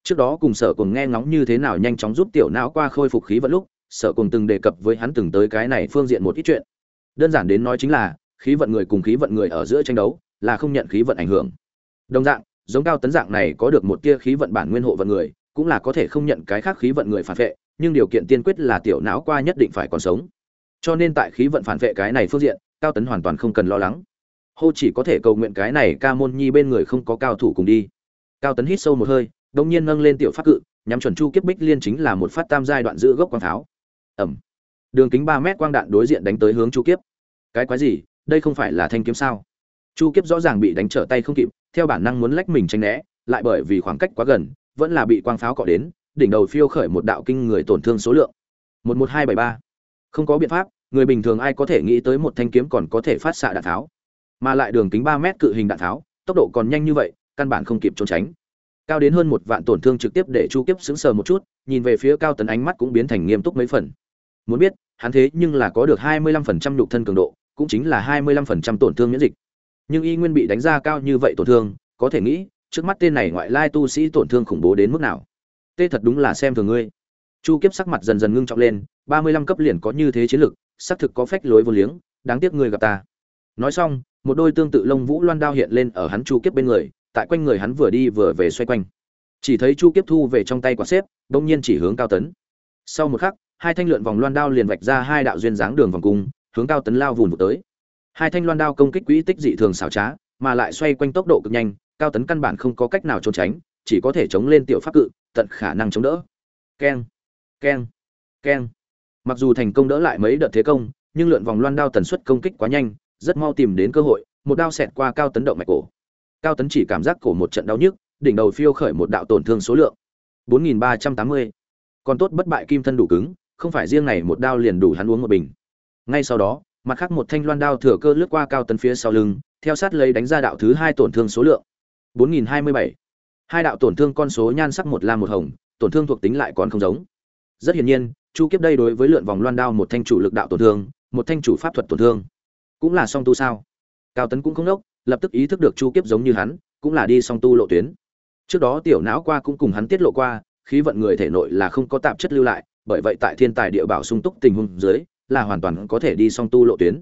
Trước đó cùng sở cùng nghe ngóng như thế nào nhanh chóng giúp tiểu não qua khôi phục khí vận lúc, sở cùng từng đề cập với hắn từng tới cái này phương diện một ít chuyện. Đơn giản đến nói chính là, khí vận người cùng khí vận người ở giữa tranh đấu, là không nhận khí vận ảnh hưởng. Đồng dạng giống cao tấn dạng này có được một tia khí vận bản nguyên hộ vận người, cũng là có thể không nhận cái khác khí vận người phản vệ, nhưng điều kiện tiên quyết là tiểu não qua nhất định phải còn sống. Cho nên tại khí vận phản vệ cái này phương diện, cao tấn hoàn toàn không cần lo lắng. Hô chỉ có thể cầu nguyện cái này ca môn nhi bên người không có cao thủ cùng đi. Cao tấn hít sâu một hơi, đông nhiên nâng lên tiểu pháp cự, nhắm chuẩn chu kiếp bích liên chính là một phát tam giai đoạn giữ gốc quang pháo. Ẩm. Đường kính ba mét quang đạn đối diện đánh tới hướng chu kiếp. Cái quái gì? Đây không phải là thanh kiếm sao? Chu kiếp rõ ràng bị đánh trở tay không kịp theo bản năng muốn lách mình tranh né, lại bởi vì khoảng cách quá gần, vẫn là bị quang pháo cọ đến, đỉnh đầu phiêu khởi một đạo kinh người tổn thương số lượng. Một một hai bảy ba. Không có biện pháp, người bình thường ai có thể nghĩ tới một thanh kiếm còn có thể phát xạ đạn tháo. Mà lại đường kính ba mét cự hình đạn tháo, tốc độ còn nhanh như vậy, căn bản không kịp trốn tránh. Cao đến hơn một vạn tổn thương trực tiếp để chu kiếp sững sờ một chút, nhìn về phía cao tấn ánh mắt cũng biến thành nghiêm túc mấy phần. Muốn biết, hắn thế nhưng là có được hai mươi lăm phần trăm nhục thân cường độ, cũng chính là hai mươi lăm phần trăm tổn thương miễn dịch nhưng y nguyên bị đánh ra cao như vậy tổn thương, có thể nghĩ, trước mắt tên này ngoại lai tu sĩ tổn thương khủng bố đến mức nào. Tê thật đúng là xem thường ngươi. Chu kiếp sắc mặt dần dần ngưng trọng lên, ba mươi lăm cấp liền có như thế chiến lực, xác thực có phách lối vô liếng, đáng tiếc ngươi gặp ta. Nói xong, một đôi tương tự lông vũ loan đao hiện lên ở hắn chu kiếp bên người, tại quanh người hắn vừa đi vừa về xoay quanh. Chỉ thấy chu kiếp thu về trong tay quả xếp đông nhiên chỉ hướng cao tấn. Sau một khắc, hai thanh lượn vòng loan đao liền vạch ra hai đạo duyên dáng đường vòng cung, hướng cao tấn lao vùn vụt tới hai thanh loan đao công kích quỹ tích dị thường xảo trá, mà lại xoay quanh tốc độ cực nhanh, cao tấn căn bản không có cách nào trốn tránh, chỉ có thể chống lên tiểu pháp cự, tận khả năng chống đỡ. Keng keng keng. Mặc dù thành công đỡ lại mấy đợt thế công, nhưng lượn vòng loan đao tần suất công kích quá nhanh, rất mau tìm đến cơ hội, một đao xẹt qua cao tấn động mạch cổ. Cao tấn chỉ cảm giác cổ một trận đau nhức, đỉnh đầu phiêu khởi một đạo tổn thương số lượng. 4.380. còn tốt bất bại kim thân đủ cứng, không phải riêng này một đao liền đủ hắn uống một bình. Ngay sau đó mặt khác một thanh loan đao thừa cơ lướt qua cao tấn phía sau lưng, theo sát lấy đánh ra đạo thứ hai tổn thương số lượng. 4027. hai đạo tổn thương con số nhan sắc một lam một hồng, tổn thương thuộc tính lại còn không giống. Rất hiển nhiên, chu kiếp đây đối với lượn vòng loan đao một thanh chủ lực đạo tổn thương, một thanh chủ pháp thuật tổn thương. Cũng là song tu sao? Cao tấn cũng không đốc, lập tức ý thức được chu kiếp giống như hắn, cũng là đi song tu lộ tuyến. Trước đó tiểu não qua cũng cùng hắn tiết lộ qua, khí vận người thể nội là không có tạp chất lưu lại, bởi vậy tại thiên tài địa bảo sung túc tình huống dưới là hoàn toàn có thể đi song tu lộ tuyến.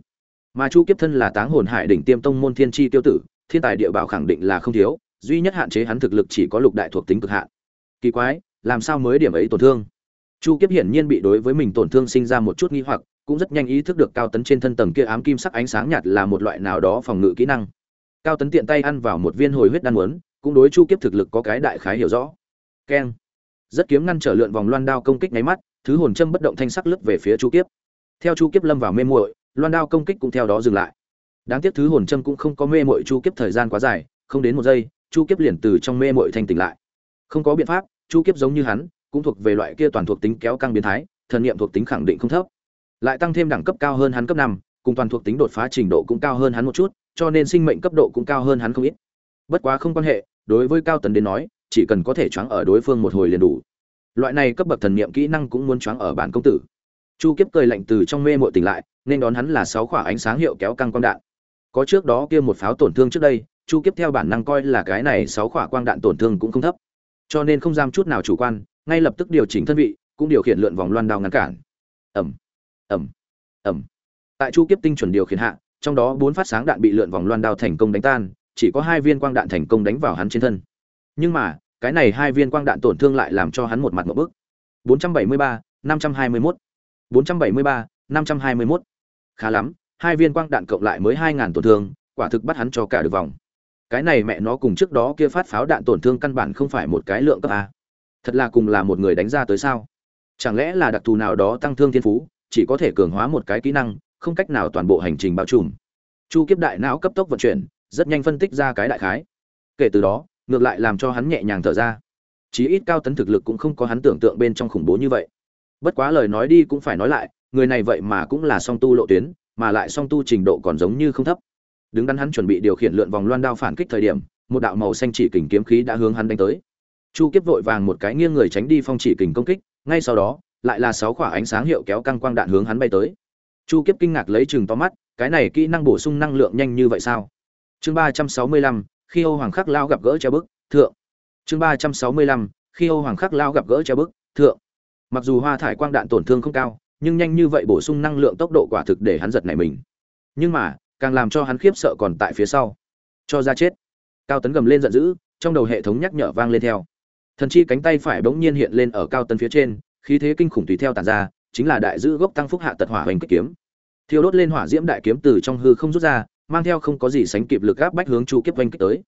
Mà chu kiếp thân là táng hồn hải đỉnh tiêm tông môn thiên chi tiêu tử, thiên tài địa bảo khẳng định là không thiếu, duy nhất hạn chế hắn thực lực chỉ có lục đại thuộc tính cực hạn. Kỳ quái, làm sao mới điểm ấy tổn thương? Chu kiếp hiển nhiên bị đối với mình tổn thương sinh ra một chút nghi hoặc, cũng rất nhanh ý thức được cao tấn trên thân tầng kia ám kim sắc ánh sáng nhạt là một loại nào đó phòng ngự kỹ năng. Cao tấn tiện tay ăn vào một viên hồi huyết đan muốn, cũng đối chu kiếp thực lực có cái đại khái hiểu rõ. Keng. Rất kiếm ngăn trở lượn vòng loan đao công kích nháy mắt, thứ hồn châm bất động thanh sắc lướt về phía chu kiếp theo chu kiếp lâm vào mê muội, loan đao công kích cũng theo đó dừng lại. Đáng tiếc thứ hồn châm cũng không có mê muội chu kiếp thời gian quá dài, không đến một giây, chu kiếp liền từ trong mê muội thanh tỉnh lại. Không có biện pháp, chu kiếp giống như hắn, cũng thuộc về loại kia toàn thuộc tính kéo căng biến thái, thần niệm thuộc tính khẳng định không thấp. Lại tăng thêm đẳng cấp cao hơn hắn cấp năm, cùng toàn thuộc tính đột phá trình độ cũng cao hơn hắn một chút, cho nên sinh mệnh cấp độ cũng cao hơn hắn không ít. Bất quá không quan hệ, đối với cao tần đến nói, chỉ cần có thể choáng ở đối phương một hồi liền đủ. Loại này cấp bậc thần niệm kỹ năng cũng muốn choáng ở bản công tử chu kiếp cười lạnh từ trong mê mội tỉnh lại nên đón hắn là sáu quả ánh sáng hiệu kéo căng quang đạn. Có trước đó kia một pháo tổn thương trước đây chu kiếp theo bản năng coi là cái này sáu quả quang đạn tổn thương cũng không thấp. Cho nên không giam chút nào chủ quan ngay lập tức điều chỉnh thân vị cũng điều khiển lượn vòng loan đao ngăn cản. Ẩm ẩm ẩm tại chu kiếp tinh chuẩn điều khiển hạ trong đó bốn phát sáng đạn bị lượn vòng loan đao thành công đánh tan chỉ có hai viên quang đạn thành công đánh vào hắn trên thân. Nhưng mà cái này hai viên quang đạn tổn thương lại làm cho hắn một mặt một bức 473, 521. 473, 521. khá lắm hai viên quang đạn cộng lại mới 2000 tổn thương quả thực bắt hắn cho cả được vòng. Cái này mẹ nó cùng trước đó kia phát pháo đạn tổn thương căn bản không phải một cái lượng cấp a. Thật là cùng là một người đánh ra tới sao? Chẳng lẽ là đặc thù nào đó tăng thương thiên phú chỉ có thể cường hóa một cái kỹ năng không cách nào toàn bộ hành trình bao trùm. Chu kiếp đại não cấp tốc vận chuyển rất nhanh phân tích ra cái đại khái. Kể từ đó ngược lại làm cho hắn nhẹ nhàng thở ra. Chí ít cao tấn thực lực cũng không có hắn tưởng tượng bên trong khủng bố như vậy bất quá lời nói đi cũng phải nói lại, người này vậy mà cũng là song tu lộ tuyến, mà lại song tu trình độ còn giống như không thấp. Đứng đắn hắn chuẩn bị điều khiển lượn vòng loan đao phản kích thời điểm, một đạo màu xanh chỉ kình kiếm khí đã hướng hắn đánh tới. Chu kiếp vội vàng một cái nghiêng người tránh đi phong chỉ kình công kích, ngay sau đó, lại là sáu quả ánh sáng hiệu kéo căng quang đạn hướng hắn bay tới. Chu kiếp kinh ngạc lấy chừng to mắt, cái này kỹ năng bổ sung năng lượng nhanh như vậy sao? Chương ba trăm sáu mươi lăm, khi âu hoàng khắc lao gặp gỡ treo bức, thượng. Chương ba trăm sáu mươi lăm, khi âu hoàng khắc lao gặp gỡ treo bức, thượng mặc dù hoa thải quang đạn tổn thương không cao, nhưng nhanh như vậy bổ sung năng lượng tốc độ quả thực để hắn giật nảy mình. Nhưng mà, càng làm cho hắn khiếp sợ còn tại phía sau. Cho ra chết. Cao tấn gầm lên giận dữ, trong đầu hệ thống nhắc nhở vang lên theo. Thần chi cánh tay phải bỗng nhiên hiện lên ở cao tấn phía trên, khí thế kinh khủng tùy theo tàn ra, chính là đại giữ gốc tăng phúc hạ tật hỏa hoành kích kiếm. Thiêu đốt lên hỏa diễm đại kiếm từ trong hư không rút ra, mang theo không có gì sánh kịp lực áp bách hướng chu kiếp oanh kích tới.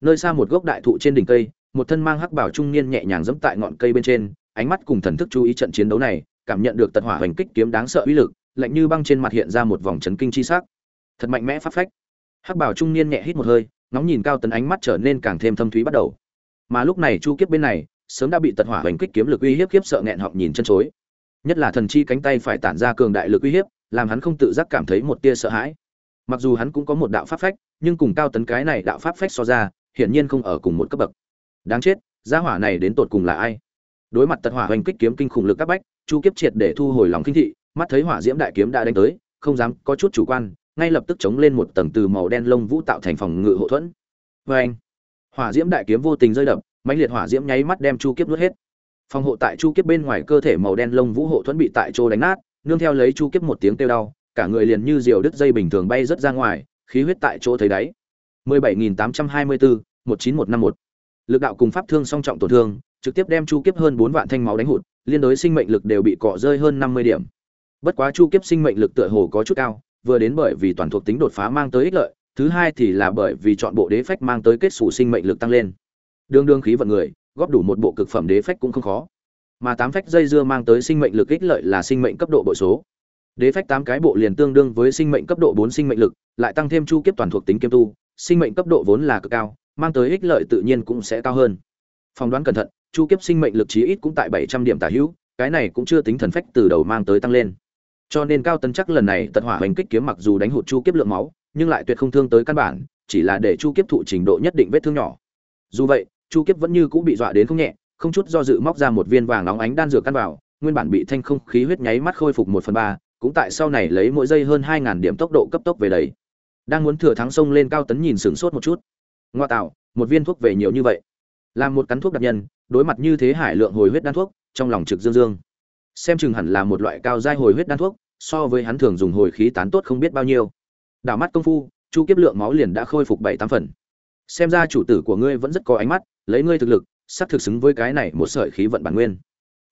Nơi xa một gốc đại thụ trên đỉnh cây, một thân mang hắc bảo trung niên nhẹ nhàng dẫm tại ngọn cây bên trên ánh mắt cùng thần thức chú ý trận chiến đấu này, cảm nhận được tật hỏa Hành kích kiếm đáng sợ uy lực, lạnh như băng trên mặt hiện ra một vòng chấn kinh chi sắc. Thật mạnh mẽ pháp phách. Hắc bảo trung niên nhẹ hít một hơi, ngóng nhìn cao tấn ánh mắt trở nên càng thêm thâm thúy bắt đầu. Mà lúc này chu kiếp bên này, sớm đã bị tật hỏa Hành kích kiếm lực uy hiếp khiếp sợ nghẹn họng nhìn chân chối. Nhất là thần chi cánh tay phải tản ra cường đại lực uy hiếp, làm hắn không tự giác cảm thấy một tia sợ hãi. Mặc dù hắn cũng có một đạo pháp phách, nhưng cùng cao tấn cái này đạo pháp phách so ra, hiển nhiên không ở cùng một cấp bậc. Đáng chết, gia hỏa này đến tột cùng là ai? Đối mặt tật hỏa hoành kích kiếm kinh khủng lực các bách, chu kiếp triệt để thu hồi lòng kinh thị, mắt thấy hỏa diễm đại kiếm đã đánh tới, không dám có chút chủ quan, ngay lập tức chống lên một tầng từ màu đen lông vũ tạo thành phòng ngự hộ thuẫn. Vê anh hỏa diễm đại kiếm vô tình rơi đập, mãnh liệt hỏa diễm nháy mắt đem chu kiếp nuốt hết. Phòng hộ tại chu kiếp bên ngoài cơ thể màu đen lông vũ hộ thuẫn bị tại chỗ đánh nát, nương theo lấy chu kiếp một tiếng kêu đau, cả người liền như diều đứt dây bình thường bay rất ra ngoài, khí huyết tại chỗ thấy đáy. 17824 19151 lực đạo cùng pháp thương song trọng tổn thương trực tiếp đem chu kiếp hơn 4 vạn thanh máu đánh hụt, liên đối sinh mệnh lực đều bị cọ rơi hơn 50 điểm. Bất quá chu kiếp sinh mệnh lực tựa hồ có chút cao, vừa đến bởi vì toàn thuộc tính đột phá mang tới ích lợi, thứ hai thì là bởi vì chọn bộ đế phách mang tới kết xù sinh mệnh lực tăng lên. Đương đương khí vận người, góp đủ một bộ cực phẩm đế phách cũng không khó. Mà tám phách dây dưa mang tới sinh mệnh lực ích lợi là sinh mệnh cấp độ bội số. Đế phách tám cái bộ liền tương đương với sinh mệnh cấp độ bốn sinh mệnh lực, lại tăng thêm chu kiếp toàn thuộc tính kiêm tu, sinh mệnh cấp độ vốn là cực cao, mang tới ích lợi tự nhiên cũng sẽ cao hơn. Phỏng đoán cẩn thận chu kiếp sinh mệnh lực chí ít cũng tại bảy trăm điểm tả hữu, cái này cũng chưa tính thần phách từ đầu mang tới tăng lên. Cho nên cao tấn chắc lần này tật hỏa hành kích kiếm mặc dù đánh hụt chu kiếp lượng máu, nhưng lại tuyệt không thương tới căn bản, chỉ là để chu kiếp thụ trình độ nhất định vết thương nhỏ. Dù vậy, chu kiếp vẫn như cũng bị dọa đến không nhẹ, không chút do dự móc ra một viên vàng nóng ánh đan dược căn vào, nguyên bản bị thanh không khí huyết nháy mắt khôi phục một phần ba, cũng tại sau này lấy mỗi giây hơn hai ngàn điểm tốc độ cấp tốc về đấy đang muốn thừa thắng sông lên cao tấn nhìn sửng sốt một chút. Ngoa tạo, một viên thuốc về nhiều như vậy. Làm một cắn thuốc đặc nhân đối mặt như thế hải lượng hồi huyết đan thuốc, trong lòng trực dương dương. Xem chừng hẳn là một loại cao giai hồi huyết đan thuốc, so với hắn thường dùng hồi khí tán tốt không biết bao nhiêu. Đảo mắt công phu, chu kiếp lượng máu liền đã khôi phục bảy tám phần. Xem ra chủ tử của ngươi vẫn rất có ánh mắt, lấy ngươi thực lực, sắp thực xứng với cái này một sợi khí vận bản nguyên.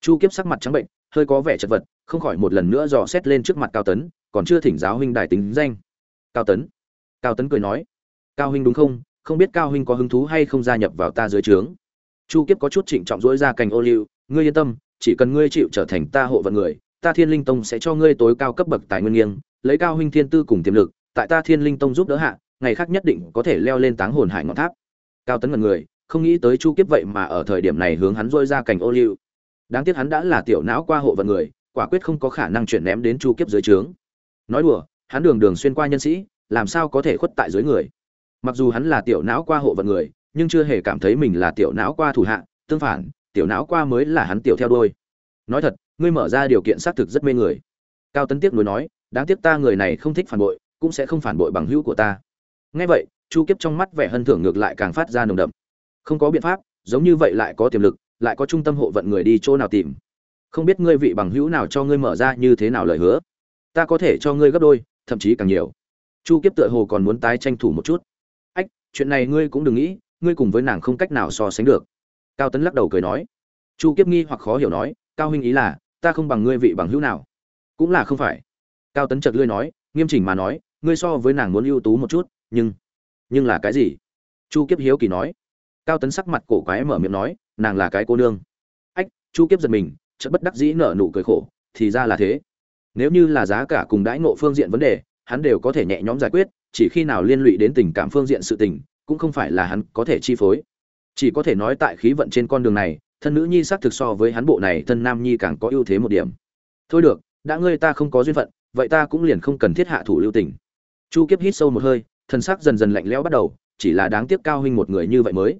Chu kiếp sắc mặt trắng bệnh, hơi có vẻ chật vật, không khỏi một lần nữa dò xét lên trước mặt cao tấn, còn chưa thỉnh giáo huynh đài tính danh. Cao tấn cao tấn cười nói, cao huynh đúng không? Không biết cao huynh có hứng thú hay không gia nhập vào ta dưới trướng? Chu kiếp có chút trịnh trọng dỗi ra cành ô liu, ngươi yên tâm, chỉ cần ngươi chịu trở thành ta hộ vận người, ta thiên linh tông sẽ cho ngươi tối cao cấp bậc tài nguyên nghiêng, lấy cao huynh thiên tư cùng tiềm lực, tại ta thiên linh tông giúp đỡ hạ, ngày khác nhất định có thể leo lên táng hồn hải ngọn tháp. Cao tấn ngần người, không nghĩ tới chu kiếp vậy mà ở thời điểm này hướng hắn dôi ra cành ô liu. Đáng tiếc hắn đã là tiểu não qua hộ vận người, quả quyết không có khả năng chuyển ném đến chu kiếp dưới trướng. Nói đùa, hắn đường đường xuyên qua nhân sĩ, làm sao có thể khuất tại dưới người? Mặc dù hắn là tiểu não qua hộ vận người nhưng chưa hề cảm thấy mình là tiểu não qua thủ hạ, tương phản, tiểu não qua mới là hắn tiểu theo đuôi. nói thật, ngươi mở ra điều kiện xác thực rất mê người. Cao tấn tiếc nuối nói, đáng tiếc ta người này không thích phản bội, cũng sẽ không phản bội bằng hữu của ta. Nghe vậy, chu kiếp trong mắt vẻ hân thưởng ngược lại càng phát ra nồng đậm. Không có biện pháp, giống như vậy lại có tiềm lực, lại có trung tâm hộ vận người đi chỗ nào tìm. Không biết ngươi vị bằng hữu nào cho ngươi mở ra như thế nào lời hứa. Ta có thể cho ngươi gấp đôi, thậm chí càng nhiều. Chu kiếp tựa hồ còn muốn tái tranh thủ một chút. Ách, chuyện này ngươi cũng đừng nghĩ ngươi cùng với nàng không cách nào so sánh được. Cao tấn lắc đầu cười nói. Chu kiếp nghi hoặc khó hiểu nói, cao huynh ý là, ta không bằng ngươi vị bằng hữu nào. Cũng là không phải. Cao tấn chợt lươi nói, nghiêm chỉnh mà nói, ngươi so với nàng muốn ưu tú một chút, nhưng nhưng là cái gì? Chu kiếp hiếu kỳ nói. Cao tấn sắc mặt cổ quái mở miệng nói, nàng là cái cô nương. Ách, chu kiếp giật mình, chợt bất đắc dĩ nở nụ cười khổ, thì ra là thế. Nếu như là giá cả cùng đãi ngộ phương diện vấn đề, hắn đều có thể nhẹ nhõm giải quyết, chỉ khi nào liên lụy đến tình cảm phương diện sự tình cũng không phải là hắn có thể chi phối. Chỉ có thể nói tại khí vận trên con đường này, thân nữ nhi xác thực so với hắn bộ này thân nam nhi càng có ưu thế một điểm. Thôi được, đã ngươi ta không có duyên phận, vậy ta cũng liền không cần thiết hạ thủ lưu tình. Chu kiếp hít sâu một hơi thân xác dần dần lạnh lẽo bắt đầu, chỉ là đáng tiếc cao huynh một người như vậy mới.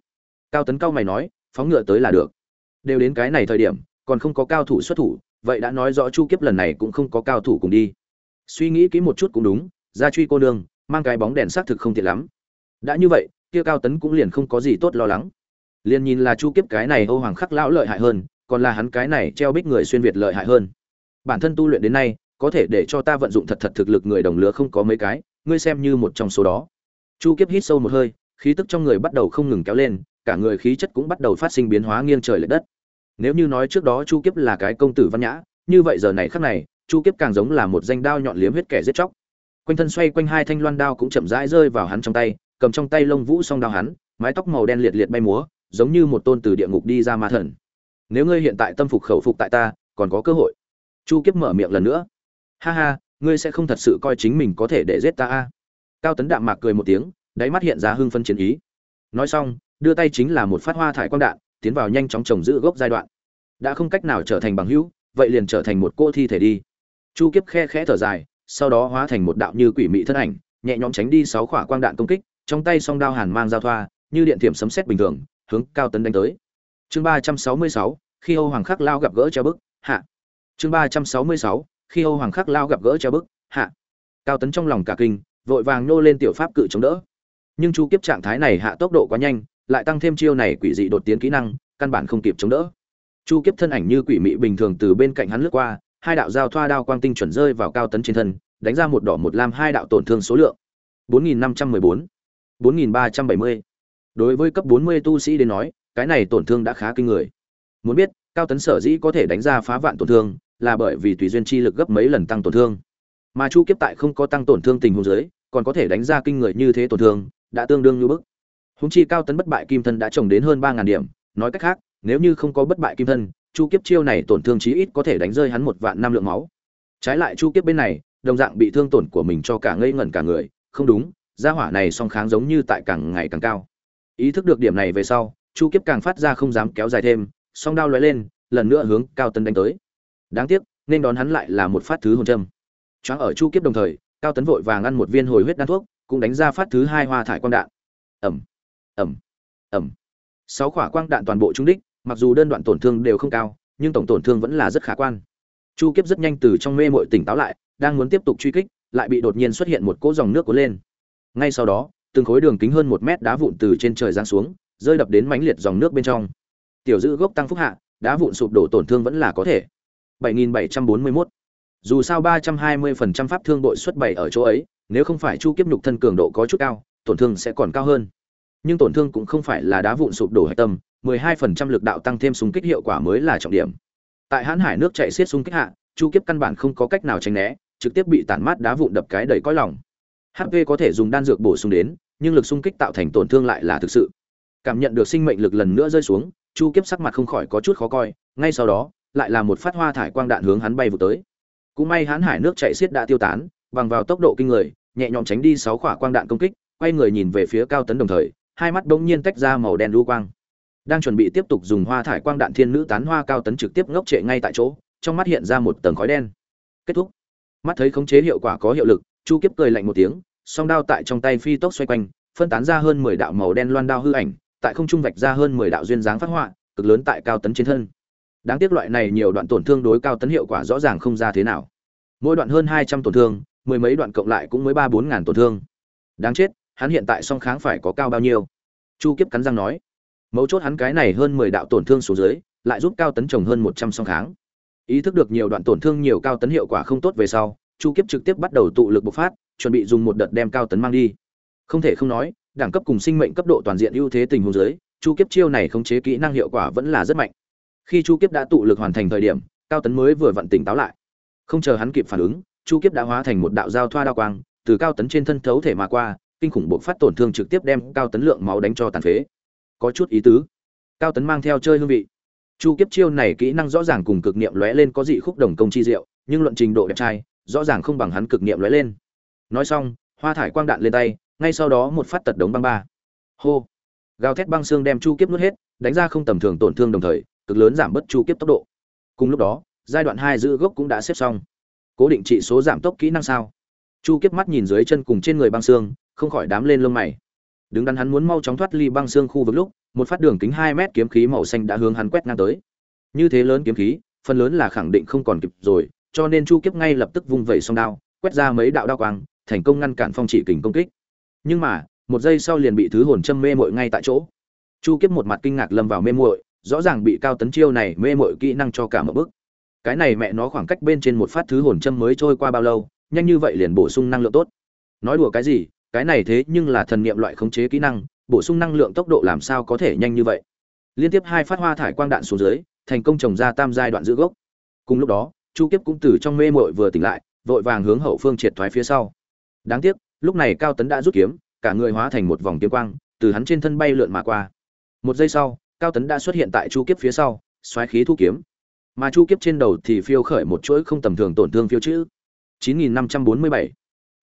Cao tấn cao mày nói, phóng ngựa tới là được. Đều đến cái này thời điểm, còn không có cao thủ xuất thủ, vậy đã nói rõ chu kiếp lần này cũng không có cao thủ cùng đi. Suy nghĩ kỹ một chút cũng đúng ra truy cô nương, mang cái bóng đèn xác thực không tiện lắm. Đã như vậy kia cao tấn cũng liền không có gì tốt lo lắng. Liền nhìn là chu kiếp cái này âu hoàng khắc lão lợi hại hơn, còn là hắn cái này treo bích người xuyên việt lợi hại hơn. Bản thân tu luyện đến nay, có thể để cho ta vận dụng thật thật thực lực người đồng lứa không có mấy cái, ngươi xem như một trong số đó. Chu kiếp hít sâu một hơi, khí tức trong người bắt đầu không ngừng kéo lên, cả người khí chất cũng bắt đầu phát sinh biến hóa nghiêng trời lệch đất. Nếu như nói trước đó chu kiếp là cái công tử văn nhã, như vậy giờ này khắc này, chu kiếp càng giống là một danh đao nhọn liếm huyết kẻ giết chóc. Quanh thân xoay quanh hai thanh loan đao cũng chậm rãi rơi vào hắn trong tay cầm trong tay lông vũ song đao hắn, mái tóc màu đen liệt liệt bay múa, giống như một tôn từ địa ngục đi ra ma thần. Nếu ngươi hiện tại tâm phục khẩu phục tại ta, còn có cơ hội. Chu kiếp mở miệng lần nữa. Ha ha, ngươi sẽ không thật sự coi chính mình có thể để giết ta a. Cao tấn đạm mạc cười một tiếng, đáy mắt hiện ra hưng phân chiến ý. Nói xong, đưa tay chính là một phát hoa thải quang đạn, tiến vào nhanh chóng trồng giữ gốc giai đoạn. Đã không cách nào trở thành bằng hữu, vậy liền trở thành một cô thi thể đi. Chu kiếp khe khẽ thở dài, sau đó hóa thành một đạo như quỷ mị thân ảnh, nhẹ nhõm tránh đi sáu quả quang đạn công kích trong tay song đao hàn mang giao thoa, như điện thiểm sấm sét bình thường, hướng cao tấn đánh tới. Chương ba trăm sáu mươi sáu, khi âu hoàng khắc lao gặp gỡ treo bức, hạ. Chương ba trăm sáu mươi sáu, khi âu hoàng khắc lao gặp gỡ treo bức, hạ. Cao tấn trong lòng cả kinh, vội vàng nô lên tiểu pháp cự chống đỡ. Nhưng chu kiếp trạng thái này hạ tốc độ quá nhanh, lại tăng thêm chiêu này quỷ dị đột tiến kỹ năng, căn bản không kịp chống đỡ. Chu kiếp thân ảnh như quỷ mị bình thường từ bên cạnh hắn lướt qua, hai đạo giao thoa đao quang tinh chuẩn rơi vào cao tấn trên thân, đánh ra một đỏ một lam hai đạo tổn thương số lượng. 4514 4370 đối với cấp 40 tu sĩ đến nói, cái này tổn thương đã khá kinh người. Muốn biết, cao tấn sở dĩ có thể đánh ra phá vạn tổn thương, là bởi vì tùy duyên chi lực gấp mấy lần tăng tổn thương. Mà chu kiếp tại không có tăng tổn thương tình huống dưới, còn có thể đánh ra kinh người như thế tổn thương, đã tương đương như bức. Hùng chi cao tấn bất bại kim thân đã trồng đến hơn ba ngàn điểm, nói cách khác, nếu như không có bất bại kim thân, chu kiếp chiêu này tổn thương chí ít có thể đánh rơi hắn một vạn năm lượng máu. Trái lại chu kiếp bên này, đồng dạng bị thương tổn của mình cho cả ngây ngẩn cả người, không đúng gia hỏa này song kháng giống như tại càng ngày càng cao. Ý thức được điểm này về sau, chu kiếp càng phát ra không dám kéo dài thêm, song đao lóe lên, lần nữa hướng cao tấn đánh tới. Đáng tiếc, nên đón hắn lại là một phát thứ hồn châm. Choáng ở chu kiếp đồng thời, cao tấn vội vàng ăn một viên hồi huyết đan thuốc, cũng đánh ra phát thứ hai hoa thải quang đạn. Ẩm ẩm ẩm sáu quả quang đạn toàn bộ trúng đích, mặc dù đơn đoạn tổn thương đều không cao, nhưng tổng tổn thương vẫn là rất khả quan. Chu kiếp rất nhanh từ trong mê mội tỉnh táo lại, đang muốn tiếp tục truy kích, lại bị đột nhiên xuất hiện một cỗ dòng nước cuốn lên ngay sau đó, từng khối đường kính hơn một mét đá vụn từ trên trời giáng xuống, rơi đập đến mánh liệt dòng nước bên trong. Tiểu giữ gốc tăng phúc hạ, đá vụn sụp đổ tổn thương vẫn là có thể. 7.741. dù sao 320% pháp thương bội xuất bảy ở chỗ ấy, nếu không phải chu kiếp nhục thân cường độ có chút cao, tổn thương sẽ còn cao hơn. Nhưng tổn thương cũng không phải là đá vụn sụp đổ hạch tâm 12% lực đạo tăng thêm súng kích hiệu quả mới là trọng điểm. Tại hãn hải nước chạy xiết súng kích hạ, chu kiếp căn bản không có cách nào tránh né, trực tiếp bị tản mát đá vụn đập cái đầy cõi lòng hp có thể dùng đan dược bổ sung đến, nhưng lực xung kích tạo thành tổn thương lại là thực sự. Cảm nhận được sinh mệnh lực lần nữa rơi xuống, chu kiếp sắc mặt không khỏi có chút khó coi, ngay sau đó, lại là một phát hoa thải quang đạn hướng hắn bay vụt tới. Cũng may hắn hải nước chạy xiết đã tiêu tán, bằng vào tốc độ kinh người, nhẹ nhõm tránh đi sáu quả quang đạn công kích, quay người nhìn về phía cao tấn đồng thời, hai mắt bỗng nhiên tách ra màu đen lưu quang. Đang chuẩn bị tiếp tục dùng hoa thải quang đạn thiên nữ tán hoa cao tấn trực tiếp ngốc trệ ngay tại chỗ, trong mắt hiện ra một tầng khói đen. Kết thúc. Mắt thấy khống chế hiệu quả có hiệu lực, chu kiếp cười lạnh một tiếng song đao tại trong tay phi tốc xoay quanh, phân tán ra hơn mười đạo màu đen loan đao hư ảnh, tại không trung vạch ra hơn mười đạo duyên dáng phát họa, cực lớn tại cao tấn trên thân. Đáng tiếc loại này nhiều đoạn tổn thương đối cao tấn hiệu quả rõ ràng không ra thế nào. Mỗi đoạn hơn hai trăm tổn thương, mười mấy đoạn cộng lại cũng mới ba bốn ngàn tổn thương. Đáng chết, hắn hiện tại song kháng phải có cao bao nhiêu? Chu kiếp cắn răng nói. Mấu chốt hắn cái này hơn mười đạo tổn thương xuống dưới, lại giúp cao tấn trồng hơn một trăm song kháng. Ý thức được nhiều đoạn tổn thương nhiều cao tấn hiệu quả không tốt về sau, chu kiếp trực tiếp bắt đầu tụ lực bộc phát chuẩn bị dùng một đợt đem cao tấn mang đi. Không thể không nói, đẳng cấp cùng sinh mệnh cấp độ toàn diện ưu thế tình huống dưới, chu kiếp chiêu này khống chế kỹ năng hiệu quả vẫn là rất mạnh. Khi chu kiếp đã tụ lực hoàn thành thời điểm, cao tấn mới vừa vặn tỉnh táo lại. Không chờ hắn kịp phản ứng, chu kiếp đã hóa thành một đạo giao thoa đao quang, từ cao tấn trên thân thấu thể mà qua, kinh khủng bộc phát tổn thương trực tiếp đem cao tấn lượng máu đánh cho tàn phế. Có chút ý tứ. Cao tấn mang theo chơi hương vị. Chu kiếp chiêu này kỹ năng rõ ràng cùng cực niệm lóe lên có dị khúc đồng công chi diệu, nhưng luận trình độ đẹp trai, rõ ràng không bằng hắn cực niệm lóe lên nói xong, hoa thải quang đạn lên tay, ngay sau đó một phát tật đống băng ba. Hô! Gào thét băng xương đem chu kiếp nuốt hết, đánh ra không tầm thường tổn thương đồng thời, cực lớn giảm bớt chu kiếp tốc độ. Cùng lúc đó, giai đoạn hai giữ gốc cũng đã xếp xong. Cố định trị số giảm tốc kỹ năng sao? Chu kiếp mắt nhìn dưới chân cùng trên người băng xương, không khỏi đám lên lông mày. Đứng đắn hắn muốn mau chóng thoát ly băng xương khu vực lúc, một phát đường kính hai mét kiếm khí màu xanh đã hướng hắn quét ngang tới. Như thế lớn kiếm khí, phần lớn là khẳng định không còn kịp rồi, cho nên chu kiếp ngay lập tức vung vẩy song đao, quét ra mấy đạo đao quang thành công ngăn cản phong chỉ kình công kích. Nhưng mà, một giây sau liền bị thứ hồn châm mê mội ngay tại chỗ. Chu kiếp một mặt kinh ngạc lâm vào mê muội, rõ ràng bị cao tấn chiêu này mê mội kỹ năng cho cả một bức. Cái này mẹ nó khoảng cách bên trên một phát thứ hồn châm mới trôi qua bao lâu, nhanh như vậy liền bổ sung năng lượng tốt. Nói đùa cái gì, cái này thế nhưng là thần niệm loại khống chế kỹ năng, bổ sung năng lượng tốc độ làm sao có thể nhanh như vậy? Liên tiếp hai phát hoa thải quang đạn xuống dưới, thành công trồng ra tam giai đoạn giữ gốc. Cùng lúc đó, chu kiếp cũng từ trong mê mội vừa tỉnh lại, vội vàng hướng hậu phương triệt thoái phía sau đáng tiếc, lúc này cao tấn đã rút kiếm, cả người hóa thành một vòng kiếm quang, từ hắn trên thân bay lượn mà qua. Một giây sau, cao tấn đã xuất hiện tại chu kiếp phía sau, xoáy khí thu kiếm. Mà chu kiếp trên đầu thì phiêu khởi một chuỗi không tầm thường tổn thương phiêu chữ. 9547.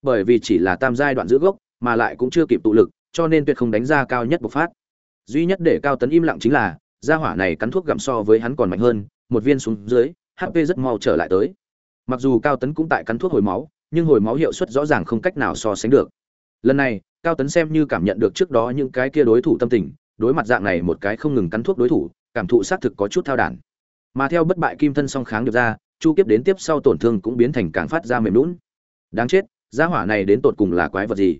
bởi vì chỉ là tam giai đoạn giữ gốc, mà lại cũng chưa kịp tụ lực, cho nên tuyệt không đánh ra cao nhất bộc phát. Duy nhất để cao tấn im lặng chính là, gia hỏa này cắn thuốc gặm so với hắn còn mạnh hơn, một viên xuống dưới hp rất mau trở lại tới. Mặc dù cao tấn cũng tại cắn thuốc hồi máu nhưng hồi máu hiệu suất rõ ràng không cách nào so sánh được. Lần này, cao tấn xem như cảm nhận được trước đó những cái kia đối thủ tâm tình, đối mặt dạng này một cái không ngừng cắn thuốc đối thủ, cảm thụ xác thực có chút thao đản. Mà theo bất bại kim thân song kháng được ra, chu kiếp đến tiếp sau tổn thương cũng biến thành càng phát ra mềm lún đáng chết, gia hỏa này đến tột cùng là quái vật gì?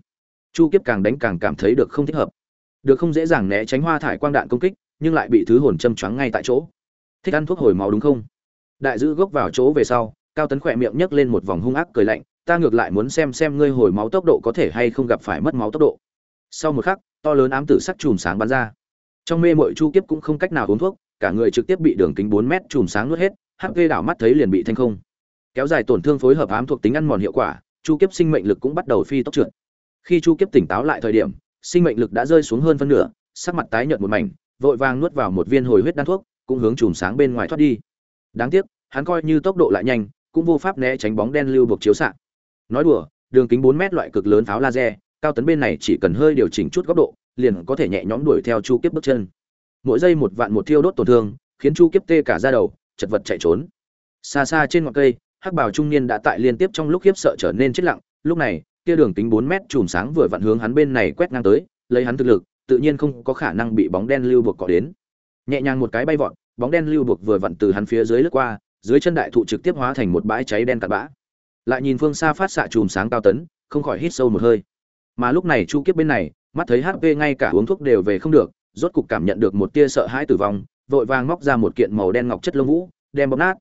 Chu kiếp càng đánh càng cảm thấy được không thích hợp. Được không dễ dàng né tránh hoa thải quang đạn công kích, nhưng lại bị thứ hồn châm choáng ngay tại chỗ. Thích ăn thuốc hồi máu đúng không? Đại giữ gốc vào chỗ về sau, cao tấn khỏe miệng nhấc lên một vòng hung ác cười lạnh ta ngược lại muốn xem xem ngươi hồi máu tốc độ có thể hay không gặp phải mất máu tốc độ. Sau một khắc, to lớn ám tử sắc chùm sáng bắn ra. Trong mê mội chu kiếp cũng không cách nào uống thuốc, cả người trực tiếp bị đường kính bốn mét chùm sáng nuốt hết hp đảo mắt thấy liền bị thanh không. Kéo dài tổn thương phối hợp ám thuộc tính ăn mòn hiệu quả, chu kiếp sinh mệnh lực cũng bắt đầu phi tốc trượt. Khi chu kiếp tỉnh táo lại thời điểm, sinh mệnh lực đã rơi xuống hơn phân nửa, sắc mặt tái nhợt một mảnh, vội vàng nuốt vào một viên hồi huyết đan thuốc, cũng hướng chùm sáng bên ngoài thoát đi. Đáng tiếc, hắn coi như tốc độ lại nhanh, cũng vô pháp né tránh bóng đen lưu buộc chiếu xạ nói đùa, đường kính bốn mét loại cực lớn pháo laser, cao tấn bên này chỉ cần hơi điều chỉnh chút góc độ, liền có thể nhẹ nhõm đuổi theo chu kiếp bước chân. Mỗi giây một vạn một thiêu đốt tổn thương, khiến chu kiếp tê cả ra đầu, chật vật chạy trốn. Xa xa trên ngọn cây, hắc bào trung niên đã tại liên tiếp trong lúc khiếp sợ trở nên chết lặng. Lúc này, kia đường kính bốn mét chùm sáng vừa vặn hướng hắn bên này quét ngang tới, lấy hắn thực lực, tự nhiên không có khả năng bị bóng đen lưu buộc cọ đến. Nhẹ nhàng một cái bay vọt, bóng đen lưu buộc vừa vặn từ hắn phía dưới lướt qua, dưới chân đại thụ trực tiếp hóa thành một bãi cháy đen cặn bã lại nhìn phương xa phát xạ chùm sáng cao tấn, không khỏi hít sâu một hơi. Mà lúc này chu kiếp bên này, mắt thấy hp ngay cả uống thuốc đều về không được, rốt cục cảm nhận được một tia sợ hãi tử vong, vội vàng móc ra một kiện màu đen ngọc chất lông vũ, đem bóp nát.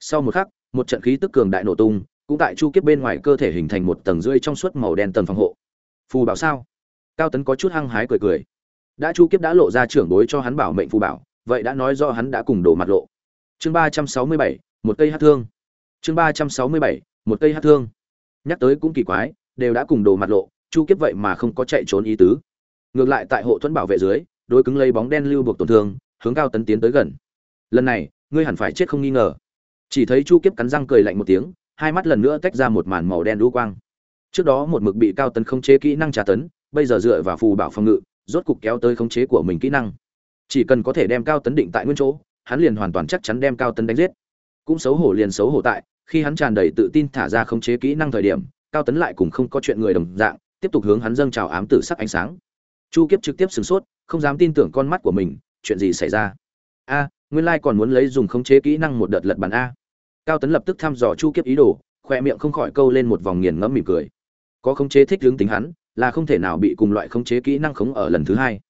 Sau một khắc, một trận khí tức cường đại nổ tung, cũng tại chu kiếp bên ngoài cơ thể hình thành một tầng rưỡi trong suốt màu đen tầng phòng hộ. Phù bảo sao? Cao tấn có chút hăng hái cười cười. Đã chu kiếp đã lộ ra trưởng bối cho hắn bảo mệnh phù bảo, vậy đã nói do hắn đã cùng đổ mặt lộ. Chương ba trăm sáu mươi bảy, một cây hát thương. Chương ba trăm sáu mươi bảy một cây hát thương. Nhắc tới cũng kỳ quái, đều đã cùng đồ mặt lộ, chu kiếp vậy mà không có chạy trốn ý tứ. Ngược lại tại hộ thuẫn bảo vệ dưới, đối cứng lấy bóng đen lưu buộc tổn thương, hướng cao tấn tiến tới gần. Lần này, ngươi hẳn phải chết không nghi ngờ. Chỉ thấy chu kiếp cắn răng cười lạnh một tiếng, hai mắt lần nữa tách ra một màn màu đen đu quang. Trước đó một mực bị cao tấn khống chế kỹ năng trả tấn, bây giờ dựa vào phù bảo phòng ngự, rốt cục kéo tới khống chế của mình kỹ năng. Chỉ cần có thể đem cao tấn định tại nguyên chỗ, hắn liền hoàn toàn chắc chắn đem cao tấn đánh giết cũng xấu hổ liền xấu hổ tại, khi hắn tràn đầy tự tin thả ra khống chế kỹ năng thời điểm, cao tấn lại cùng không có chuyện người đồng dạng, tiếp tục hướng hắn dâng trào ám tử sắc ánh sáng. Chu kiếp trực tiếp sửng sốt, không dám tin tưởng con mắt của mình, chuyện gì xảy ra? A, nguyên lai còn muốn lấy dùng khống chế kỹ năng một đợt lật bàn a. Cao tấn lập tức thăm dò chu kiếp ý đồ khoe miệng không khỏi câu lên một vòng nghiền ngẫm mỉm cười. Có khống chế thích hướng tính hắn, là không thể nào bị cùng loại khống chế kỹ năng khống ở lần thứ hai.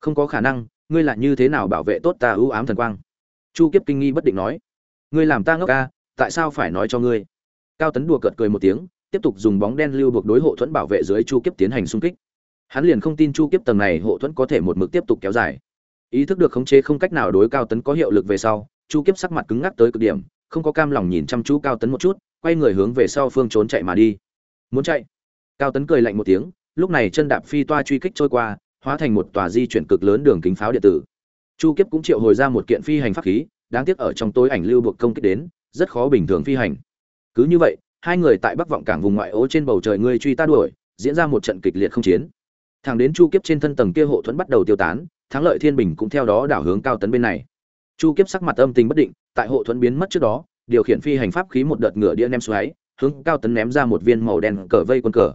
Không có khả năng, ngươi là như thế nào bảo vệ tốt ta ưu ám thần quang? Chu kiếp kinh nghi bất định nói ngươi làm ta ngốc ca, tại sao phải nói cho ngươi? Cao tấn đùa cợt cười một tiếng, tiếp tục dùng bóng đen lưu buộc đối hộ thuẫn bảo vệ dưới chu kiếp tiến hành xung kích. Hắn liền không tin chu kiếp tầng này hộ thuẫn có thể một mực tiếp tục kéo dài. Ý thức được khống chế không cách nào đối cao tấn có hiệu lực về sau, chu kiếp sắc mặt cứng ngắc tới cực điểm, không có cam lòng nhìn chăm chú cao tấn một chút, quay người hướng về sau phương trốn chạy mà đi. Muốn chạy? Cao tấn cười lạnh một tiếng, lúc này chân đạp phi toa truy kích trôi qua, hóa thành một tòa di chuyển cực lớn đường kính pháo điện tử. Chu kiếp cũng triệu hồi ra một kiện phi hành pháp khí đáng tiếc ở trong tối ảnh lưu buộc công kích đến, rất khó bình thường phi hành. Cứ như vậy, hai người tại bắc vọng cảng vùng ngoại ô trên bầu trời ngươi truy ta đuổi, diễn ra một trận kịch liệt không chiến. Thẳng đến chu kiếp trên thân tầng kia hộ thuẫn bắt đầu tiêu tán, thắng lợi thiên bình cũng theo đó đảo hướng cao tấn bên này. Chu kiếp sắc mặt âm tình bất định, tại hộ thuẫn biến mất trước đó, điều khiển phi hành pháp khí một đợt ngựa đĩa ném xoáy hướng cao tấn ném ra một viên màu đen cờ vây quân cờ.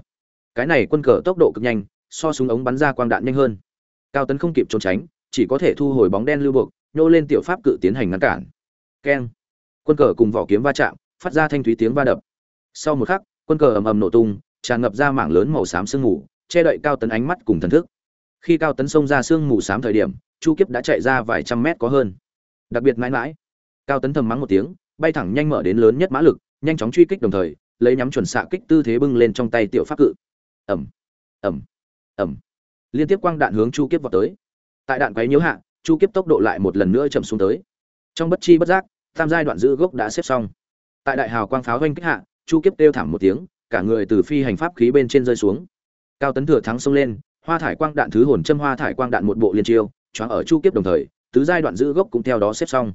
Cái này quân cờ tốc độ cực nhanh, so súng ống bắn ra quang đạn nhanh hơn. Cao tấn không kịp trốn tránh, chỉ có thể thu hồi bóng đen lưu buộc nhô lên tiểu pháp cự tiến hành ngăn cản. Keng. Quân cờ cùng vỏ kiếm va chạm, phát ra thanh thúy tiếng va đập. Sau một khắc, quân cờ ầm ầm nổ tung, tràn ngập ra mảng lớn màu xám sương mù, che đậy cao tấn ánh mắt cùng thần thức. Khi cao tấn xông ra sương mù xám thời điểm, chu kiếp đã chạy ra vài trăm mét có hơn. Đặc biệt mãi mãi, cao tấn thầm mắng một tiếng, bay thẳng nhanh mở đến lớn nhất mã lực, nhanh chóng truy kích đồng thời, lấy nhắm chuẩn xạ kích tư thế bưng lên trong tay tiểu pháp cự. Ẩm ẩm ẩm liên tiếp quang đạn hướng chu kiếp vào tới. Tại đạn quấy nhiễu hạ chu kiếp tốc độ lại một lần nữa chậm xuống tới. Trong bất chi bất giác, tam giai đoạn giữ gốc đã xếp xong. Tại đại hào quang pháo doanh kích hạ, chu kiếp kêu thảm một tiếng, cả người từ phi hành pháp khí bên trên rơi xuống. Cao tấn thừa thắng xông lên, hoa thải quang đạn thứ hồn châm hoa thải quang đạn một bộ liên chiêu choáng ở chu kiếp đồng thời, tứ giai đoạn giữ gốc cũng theo đó xếp xong.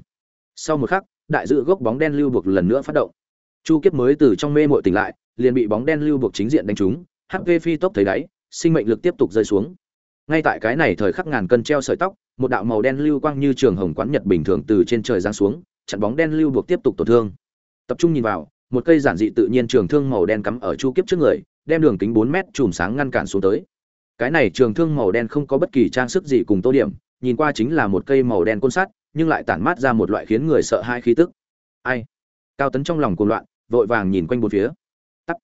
Sau một khắc, đại giữ gốc bóng đen lưu buộc lần nữa phát động. Chu kiếp mới từ trong mê mội tỉnh lại, liền bị bóng đen lưu buộc chính diện đánh trúng hp phi tốc thấy đáy, sinh mệnh lực tiếp tục rơi xuống ngay tại cái này thời khắc ngàn cân treo sợi tóc, một đạo màu đen lưu quang như trường hồng quán nhật bình thường từ trên trời giáng xuống chặn bóng đen lưu buộc tiếp tục tổn thương. Tập trung nhìn vào, một cây giản dị tự nhiên trường thương màu đen cắm ở chu kiếp trước người, đem đường kính bốn mét chùm sáng ngăn cản xuống tới. Cái này trường thương màu đen không có bất kỳ trang sức gì cùng tô điểm, nhìn qua chính là một cây màu đen côn sắt, nhưng lại tản mát ra một loại khiến người sợ hai khí tức. Ai? Cao tấn trong lòng cuồng loạn, vội vàng nhìn quanh bốn phía. Tắt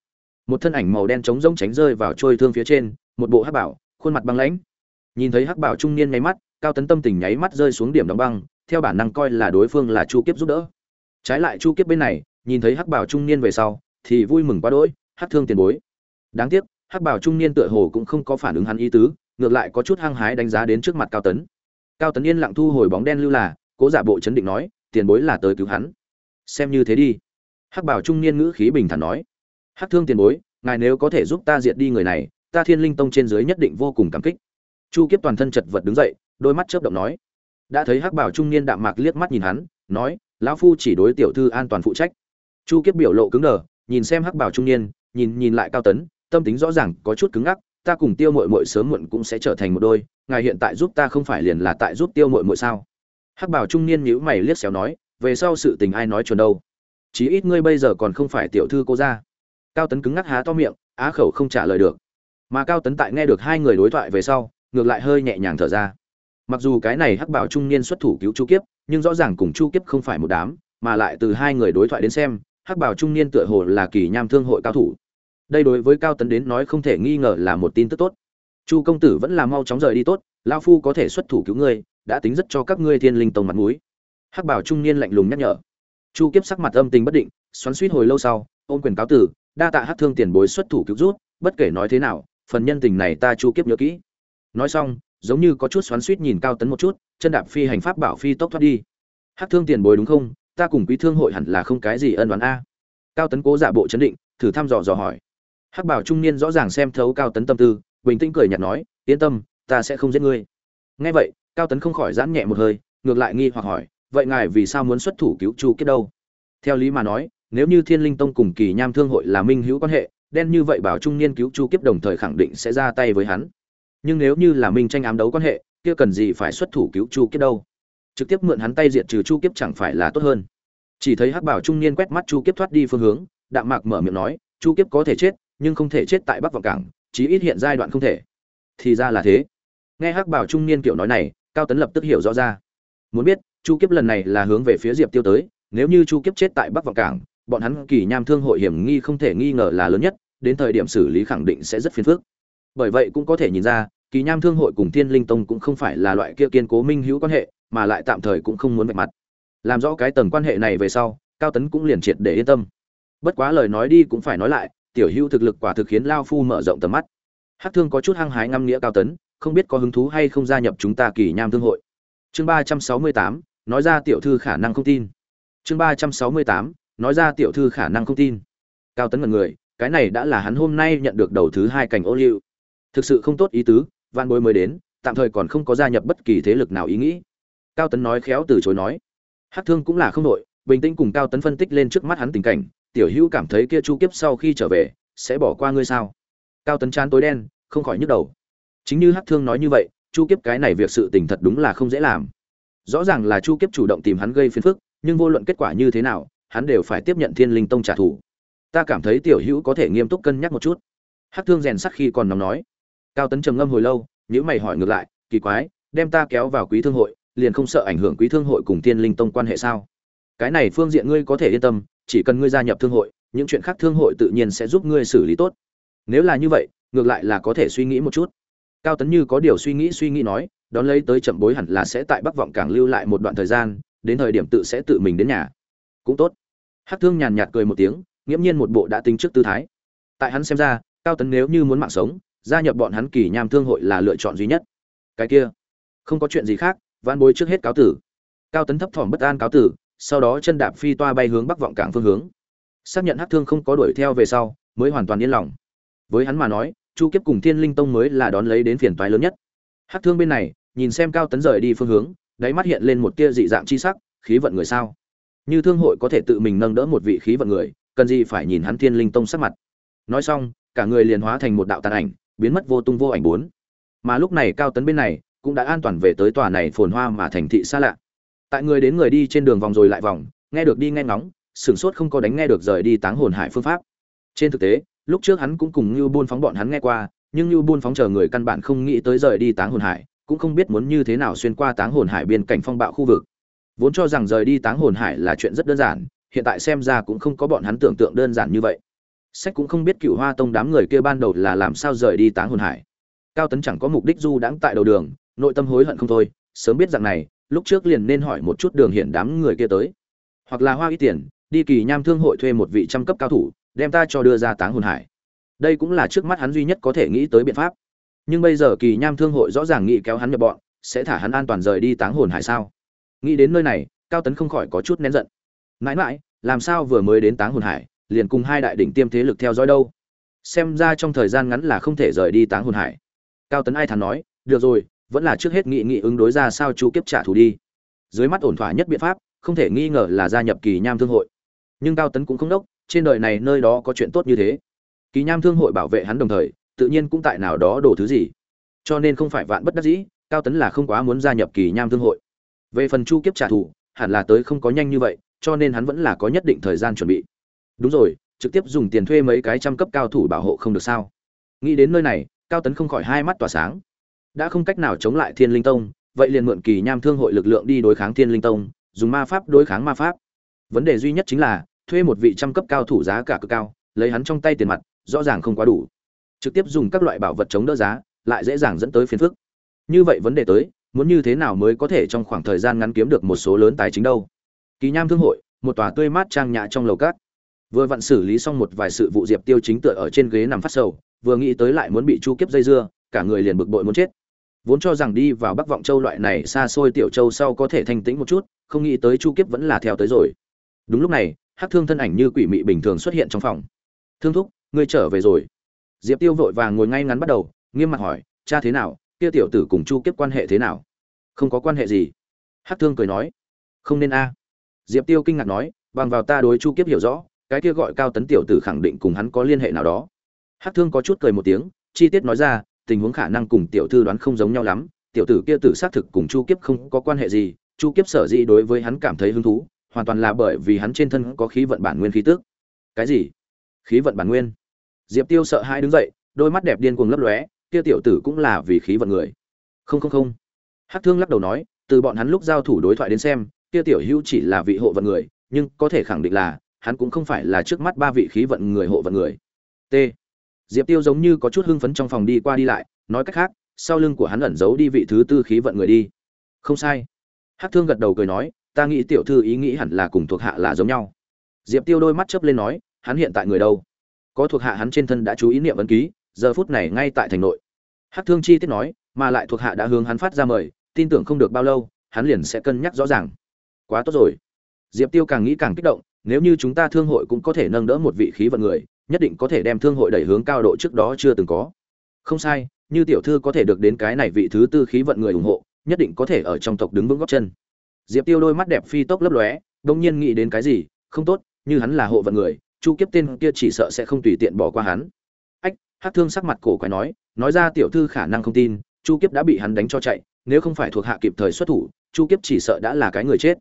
một thân ảnh màu đen trống rỗng tránh rơi vào trôi thương phía trên, một bộ hắc bảo, khuôn mặt băng lãnh nhìn thấy hắc bảo trung niên nháy mắt, cao tấn tâm tình nháy mắt rơi xuống điểm đóng băng, theo bản năng coi là đối phương là chu kiếp giúp đỡ. Trái lại chu kiếp bên này, nhìn thấy hắc bảo trung niên về sau, thì vui mừng quá đỗi, hắc thương tiền bối. Đáng tiếc, hắc bảo trung niên tựa hồ cũng không có phản ứng hắn ý tứ, ngược lại có chút hăng hái đánh giá đến trước mặt cao tấn. Cao tấn yên lặng thu hồi bóng đen lưu là, cố giả bộ chấn định nói, tiền bối là tới cứu hắn. Xem như thế đi. Hắc bảo trung niên ngữ khí bình thản nói, hắc thương tiền bối, ngài nếu có thể giúp ta diệt đi người này, ta thiên linh tông trên dưới nhất định vô cùng cảm kích chu kiếp toàn thân chật vật đứng dậy, đôi mắt chớp động nói. Đã thấy hắc bảo trung niên đạm mạc liếc mắt nhìn hắn, nói, lão phu chỉ đối tiểu thư an toàn phụ trách. Chu kiếp biểu lộ cứng đờ, nhìn xem hắc bảo trung niên, nhìn nhìn lại cao tấn, tâm tính rõ ràng, có chút cứng ngắc, ta cùng tiêu mội mội sớm muộn cũng sẽ trở thành một đôi, ngài hiện tại giúp ta không phải liền là tại giúp tiêu mội mội sao? Hắc bảo trung niên nhíu mày liếc xéo nói, về sau sự tình ai nói chuẩn đâu? Chí ít ngươi bây giờ còn không phải tiểu thư cô gia. Cao tấn cứng ngắc há to miệng, á khẩu không trả lời được. Mà cao tấn tại nghe được hai người đối thoại về sau ngược lại hơi nhẹ nhàng thở ra. Mặc dù cái này hắc bảo trung niên xuất thủ cứu chu kiếp, nhưng rõ ràng cùng chu kiếp không phải một đám, mà lại từ hai người đối thoại đến xem, hắc bảo trung niên tựa hồ là kỳ nham thương hội cao thủ. Đây đối với cao tấn đến nói không thể nghi ngờ là một tin tức tốt. Chu công tử vẫn là mau chóng rời đi tốt lao phu có thể xuất thủ cứu ngươi, đã tính rất cho các ngươi thiên linh tông mặt mũi. Hắc bảo trung niên lạnh lùng nhắc nhở. Chu kiếp sắc mặt âm tình bất định, xoắn suýt hồi lâu sau, ôm quyền cáo tử, đa tạ hắc thương tiền bối xuất thủ cứu rút, bất kể nói thế nào, phần nhân tình này ta chu kiếp nhớ kỹ nói xong, giống như có chút xoắn suýt nhìn cao tấn một chút, chân đạp phi hành pháp bảo phi tốc thoát đi. Hắc thương tiền bối đúng không? Ta cùng quý thương hội hẳn là không cái gì ân đoán a. Cao tấn cố giả bộ chấn định, thử thăm dò dò hỏi. Hắc bảo trung niên rõ ràng xem thấu cao tấn tâm tư, bình tĩnh cười nhạt nói, yên tâm, ta sẽ không giết ngươi. Nghe vậy, cao tấn không khỏi giãn nhẹ một hơi, ngược lại nghi hoặc hỏi, vậy ngài vì sao muốn xuất thủ cứu chu kiếp đâu? Theo lý mà nói, nếu như thiên linh tông cùng kỳ nham thương hội là minh hữu quan hệ, đen như vậy bảo trung niên cứu chu kiếp đồng thời khẳng định sẽ ra tay với hắn nhưng nếu như là minh tranh ám đấu quan hệ, kia cần gì phải xuất thủ cứu chu kiếp đâu? Trực tiếp mượn hắn tay diệt trừ chu kiếp chẳng phải là tốt hơn. Chỉ thấy hắc bảo trung niên quét mắt chu kiếp thoát đi phương hướng, đạm mạc mở miệng nói, chu kiếp có thể chết, nhưng không thể chết tại bắc vọng cảng, chí ít hiện giai đoạn không thể. Thì ra là thế. Nghe hắc bảo trung niên kiểu nói này, cao tấn lập tức hiểu rõ ra. Muốn biết, chu kiếp lần này là hướng về phía diệp tiêu tới, nếu như chu kiếp chết tại bắc vọng cảng, bọn hắn kỳ nham thương hội hiểm nghi không thể nghi ngờ là lớn nhất, đến thời điểm xử lý khẳng định sẽ rất phiền phức bởi vậy cũng có thể nhìn ra, kỳ nham thương hội cùng thiên linh tông cũng không phải là loại kia kiên cố minh hữu quan hệ, mà lại tạm thời cũng không muốn vạch mặt. Làm rõ cái tầng quan hệ này về sau, cao tấn cũng liền triệt để yên tâm. Bất quá lời nói đi cũng phải nói lại, tiểu hữu thực lực quả thực khiến lao phu mở rộng tầm mắt. Hát thương có chút hăng hái ngăm nghĩa cao tấn, không biết có hứng thú hay không gia nhập chúng ta kỳ nham thương hội. Chương ba trăm sáu mươi tám, nói ra tiểu thư khả năng không tin. Chương ba trăm sáu mươi tám, nói ra tiểu thư khả năng không tin. Cao tấn mật người, cái này đã là hắn hôm nay nhận được đầu thứ hai cảnh ô liu thực sự không tốt ý tứ van bối mới đến, tạm thời còn không có gia nhập bất kỳ thế lực nào ý nghĩ. Cao tấn nói khéo từ chối nói. Hát thương cũng là không đội bình tĩnh cùng cao tấn phân tích lên trước mắt hắn tình cảnh, tiểu hữu cảm thấy kia chu kiếp sau khi trở về, sẽ bỏ qua ngươi sao? Cao tấn chán tối đen, không khỏi nhức đầu. Chính như hát thương nói như vậy, chu kiếp cái này việc sự tình thật đúng là không dễ làm. Rõ ràng là chu kiếp chủ động tìm hắn gây phiền phức, nhưng vô luận kết quả như thế nào, hắn đều phải tiếp nhận thiên linh tông trả thù. Ta cảm thấy tiểu hữu có thể nghiêm túc cân nhắc một chút. Hát thương rèn sắc khi còn nóng nói cao tấn trầm ngâm hồi lâu nhữ mày hỏi ngược lại, kỳ quái, đem ta kéo vào quý thương hội, liền không sợ ảnh hưởng quý thương hội cùng tiên linh tông quan hệ sao? Cái này phương diện ngươi có thể yên tâm, chỉ cần ngươi gia nhập thương hội, những chuyện khác thương hội tự nhiên sẽ giúp ngươi xử lý tốt. Nếu là như vậy, ngược lại là có thể suy nghĩ một chút. Cao tấn như có điều suy nghĩ suy nghĩ nói, đón lấy tới chậm bối hẳn là sẽ tại bắc vọng cảng lưu lại một đoạn thời gian, đến thời điểm tự sẽ tự mình đến nhà. Cũng tốt. Hát thương nhàn nhạt cười một tiếng, nghiễm nhiên một bộ đã tính trước tư thái. Tại hắn xem ra, cao tấn nếu như muốn mạng sống gia nhập bọn hắn kỳ nham thương hội là lựa chọn duy nhất. Cái kia, không có chuyện gì khác van bối trước hết cáo tử. Cao tấn thấp thỏm bất an cáo tử, sau đó chân đạp phi toa bay hướng bắc vọng cảng phương hướng. Xác nhận hát thương không có đuổi theo về sau, mới hoàn toàn yên lòng. Với hắn mà nói, chu kiếp cùng thiên linh tông mới là đón lấy đến phiền toái lớn nhất. Hát thương bên này, nhìn xem cao tấn rời đi phương hướng, đáy mắt hiện lên một tia dị dạng chi sắc, khí vận người sao? Như thương hội có thể tự mình nâng đỡ một vị khí vận người, cần gì phải nhìn hắn thiên linh tông sắc mặt. Nói xong, cả người liền hóa thành một đạo tàn ảnh biến mất vô tung vô ảnh bốn. Mà lúc này cao tấn bên này cũng đã an toàn về tới tòa này phồn hoa mà thành thị xa lạ. Tại người đến người đi trên đường vòng rồi lại vòng, nghe được đi nghe ngóng, sửng sốt không có đánh nghe được rời đi táng hồn hải phương pháp. Trên thực tế, lúc trước hắn cũng cùng như buôn phóng bọn hắn nghe qua, nhưng như buôn phóng chờ người căn bản không nghĩ tới rời đi táng hồn hải, cũng không biết muốn như thế nào xuyên qua táng hồn hải biên cảnh phong bạo khu vực. Vốn cho rằng rời đi táng hồn hải là chuyện rất đơn giản, hiện tại xem ra cũng không có bọn hắn tưởng tượng đơn giản như vậy sách cũng không biết cựu hoa tông đám người kia ban đầu là làm sao rời đi táng hồn hải. Cao tấn chẳng có mục đích du đãng tại đầu đường, nội tâm hối hận không thôi, sớm biết rằng này, lúc trước liền nên hỏi một chút đường hiện đám người kia tới. Hoặc là hoa ít tiền, đi kỳ nham thương hội thuê một vị trăm cấp cao thủ, đem ta cho đưa ra táng hồn hải. Đây cũng là trước mắt hắn duy nhất có thể nghĩ tới biện pháp. Nhưng bây giờ kỳ nham thương hội rõ ràng nghĩ kéo hắn nhập bọn, sẽ thả hắn an toàn rời đi táng hồn hải sao? Nghĩ đến nơi này, cao tấn không khỏi có chút nén giận. Mãi mãi, làm sao vừa mới đến táng hồn hải? Liền cùng hai đại đỉnh tiêm thế lực theo dõi đâu. Xem ra trong thời gian ngắn là không thể rời đi táng hồn hải. Cao tấn ai thắn nói, được rồi, vẫn là trước hết nghị nghị ứng đối ra sao chu kiếp trả thù đi. Dưới mắt ổn thỏa nhất biện pháp, không thể nghi ngờ là gia nhập kỳ nham thương hội. Nhưng cao tấn cũng không đốc, trên đời này nơi đó có chuyện tốt như thế. Kỳ nham thương hội bảo vệ hắn đồng thời, tự nhiên cũng tại nào đó đổ thứ gì. Cho nên không phải vạn bất đắc dĩ, cao tấn là không quá muốn gia nhập kỳ nham thương hội. Về phần chu kiếp trả thù, hẳn là tới không có nhanh như vậy, cho nên hắn vẫn là có nhất định thời gian chuẩn bị đúng rồi, trực tiếp dùng tiền thuê mấy cái trăm cấp cao thủ bảo hộ không được sao? Nghĩ đến nơi này, cao tấn không khỏi hai mắt tỏa sáng. Đã không cách nào chống lại thiên linh tông, vậy liền mượn kỳ nham thương hội lực lượng đi đối kháng thiên linh tông, dùng ma pháp đối kháng ma pháp. Vấn đề duy nhất chính là, thuê một vị trăm cấp cao thủ giá cả cực cao, lấy hắn trong tay tiền mặt, rõ ràng không quá đủ. Trực tiếp dùng các loại bảo vật chống đỡ giá, lại dễ dàng dẫn tới phiền phức. Như vậy vấn đề tới, muốn như thế nào mới có thể trong khoảng thời gian ngắn kiếm được một số lớn tài chính đâu? Kỳ nham thương hội, một tòa tươi mát trang nhã trong lầu cát vừa vặn xử lý xong một vài sự vụ diệp tiêu chính tựa ở trên ghế nằm phát sầu, vừa nghĩ tới lại muốn bị chu kiếp dây dưa, cả người liền bực bội muốn chết. Vốn cho rằng đi vào bắc vọng châu loại này xa xôi tiểu châu sau có thể thanh tĩnh một chút, không nghĩ tới chu kiếp vẫn là theo tới rồi. Đúng lúc này hát thương thân ảnh như quỷ mị bình thường xuất hiện trong phòng. Thương thúc, ngươi trở về rồi. Diệp tiêu vội vàng ngồi ngay ngắn bắt đầu, nghiêm mặt hỏi, cha thế nào? Kia tiểu tử cùng chu kiếp quan hệ thế nào? Không có quan hệ gì. Hát thương cười nói, không nên a. Diệp tiêu kinh ngạc nói, bằng vào ta đối chu kiếp hiểu rõ cái kia gọi cao tấn tiểu tử khẳng định cùng hắn có liên hệ nào đó. Hát thương có chút cười một tiếng, chi tiết nói ra, tình huống khả năng cùng tiểu thư đoán không giống nhau lắm, tiểu tử kia tử xác thực cùng chu kiếp không có quan hệ gì, chu kiếp sở dĩ đối với hắn cảm thấy hứng thú, hoàn toàn là bởi vì hắn trên thân có khí vận bản nguyên khí tước cái gì? Khí vận bản nguyên? Diệp tiêu sợ hai đứng dậy, đôi mắt đẹp điên cuồng lấp lóe, kia tiểu tử cũng là vì khí vận người. Không không không. Hắc thương lắc đầu nói, từ bọn hắn lúc giao thủ đối thoại đến xem, kia tiểu hữu chỉ là vị hộ vận người, nhưng có thể khẳng định là hắn cũng không phải là trước mắt ba vị khí vận người, hộ vận người. T. Diệp tiêu giống như có chút hưng phấn trong phòng đi qua đi lại, nói cách khác, sau lưng của hắn ẩn giấu đi vị thứ tư khí vận người đi. Không sai. Hắc thương gật đầu cười nói, ta nghĩ tiểu thư ý nghĩ hẳn là cùng thuộc hạ là giống nhau. Diệp tiêu đôi mắt chớp lên nói, hắn hiện tại người đâu? Có thuộc hạ hắn trên thân đã chú ý niệm ấn ký, giờ phút này ngay tại thành nội. Hắc thương chi tiết nói, mà lại thuộc hạ đã hướng hắn phát ra mời, tin tưởng không được bao lâu, hắn liền sẽ cân nhắc rõ ràng. Quá tốt rồi diệp tiêu càng nghĩ càng kích động, nếu như chúng ta thương hội cũng có thể nâng đỡ một vị khí vận người, nhất định có thể đem thương hội đẩy hướng cao độ trước đó chưa từng có. Không sai, như tiểu thư có thể được đến cái này vị thứ tư khí vận người ủng hộ, nhất định có thể ở trong tộc đứng vững gót chân. Diệp tiêu đôi mắt đẹp phi tốc lấp lóe đột nhiên nghĩ đến cái gì, không tốt, như hắn là hộ vận người, chu kiếp tên kia chỉ sợ sẽ không tùy tiện bỏ qua hắn. Ách, Hắc thương sắc mặt cổ quái nói nói ra tiểu thư khả năng không tin, chu kiếp đã bị hắn đánh cho chạy, nếu không phải thuộc hạ kịp thời xuất thủ, chu kiếp chỉ sợ đã là cái người chết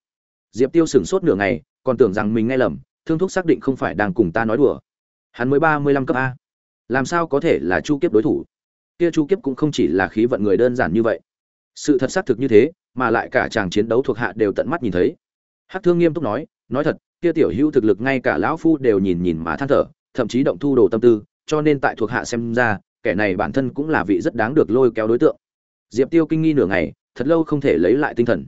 diệp tiêu sửng sốt nửa ngày, còn tưởng rằng mình nghe lầm, thương thúc xác định không phải đang cùng ta nói đùa. Hắn mới ba mươi lăm cấp a. Làm sao có thể là chu kiếp đối thủ? Kia chu kiếp cũng không chỉ là khí vận người đơn giản như vậy. Sự thật xác thực như thế, mà lại cả chàng chiến đấu thuộc hạ đều tận mắt nhìn thấy. Hắc thương nghiêm túc nói nói thật, kia tiểu hữu thực lực ngay cả lão phu đều nhìn nhìn mà than thở, thậm chí động thu đồ tâm tư, cho nên tại thuộc hạ xem ra, kẻ này bản thân cũng là vị rất đáng được lôi kéo đối tượng. Diệp tiêu kinh nghi nửa ngày, thật lâu không thể lấy lại tinh thần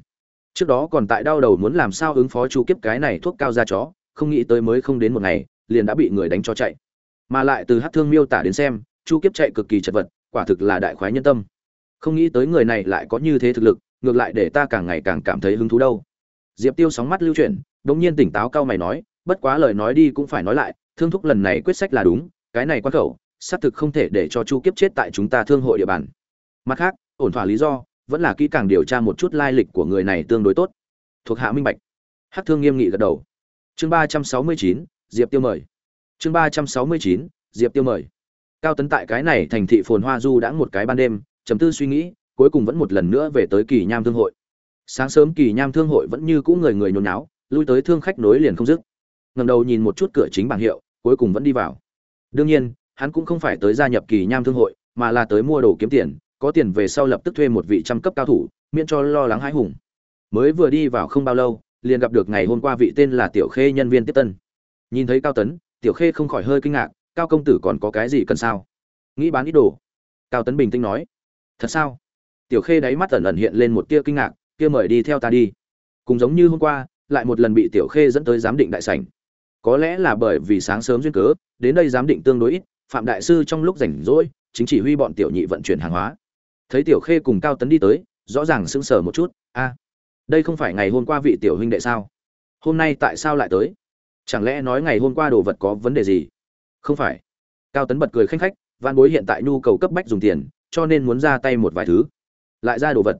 trước đó còn tại đau đầu muốn làm sao ứng phó chu kiếp cái này thuốc cao ra chó, không nghĩ tới mới không đến một ngày, liền đã bị người đánh cho chạy. Mà lại từ hát thương miêu tả đến xem, chu kiếp chạy cực kỳ chật vật, quả thực là đại khoái nhân tâm. Không nghĩ tới người này lại có như thế thực lực, ngược lại để ta càng ngày càng cảm thấy hứng thú đâu. Diệp tiêu sóng mắt lưu chuyển đ ỗ n g nhiên tỉnh táo cao mày nói, bất quá lời nói đi cũng phải nói lại, thương thúc lần này quyết sách là đúng, cái này quan khẩu, xác thực không thể để cho chu kiếp chết tại chúng ta thương hội địa bàn. Mặt khác, ổn thỏa lý do vẫn là kỹ càng điều tra một chút lai lịch của người này tương đối tốt. Thuộc hạ minh bạch. Hắc thương nghiêm nghị gật đầu. Chương ba trăm sáu mươi chín, diệp tiêu mời. Chương ba trăm sáu mươi chín, diệp tiêu mời. Cao tấn tại cái này thành thị phồn hoa du đã một cái ban đêm chấm tư suy nghĩ, cuối cùng vẫn một lần nữa về tới kỳ nham thương hội. Sáng sớm kỳ nham thương hội vẫn như cũ người người nhốn náo lui tới thương khách nối liền không dứt. Ngầm đầu nhìn một chút cửa chính bảng hiệu, cuối cùng vẫn đi vào. Đương nhiên, hắn cũng không phải tới gia nhập kỳ nham thương hội, mà là tới mua đồ kiếm tiền có tiền về sau lập tức thuê một vị trăm cấp cao thủ, miễn cho lo lắng hãi hùng. Mới vừa đi vào không bao lâu, liền gặp được ngày hôm qua vị tên là tiểu khê nhân viên tiếp tân. Nhìn thấy cao tấn, tiểu khê không khỏi hơi kinh ngạc, cao công tử còn có cái gì cần sao? Nghĩ bán ít đồ. Cao tấn bình tĩnh nói. Thật sao? Tiểu khê đáy mắt ẩn ẩn hiện lên một tia kinh ngạc, kia mời đi theo ta đi. Cùng giống như hôm qua, lại một lần bị tiểu khê dẫn tới giám định đại sảnh. Có lẽ là bởi vì sáng sớm duyên cớ, đến đây giám định tương đối ít, phạm đại sư trong lúc rảnh rỗi, chính chỉ huy bọn tiểu nhị vận chuyển hàng hóa thấy tiểu khê cùng cao tấn đi tới, rõ ràng sững sờ một chút, a, đây không phải ngày hôm qua vị tiểu huynh đệ sao? Hôm nay tại sao lại tới? Chẳng lẽ nói ngày hôm qua đồ vật có vấn đề gì? Không phải. Cao tấn bật cười khanh khách văn bối hiện tại nhu cầu cấp bách dùng tiền, cho nên muốn ra tay một vài thứ. Lại ra đồ vật.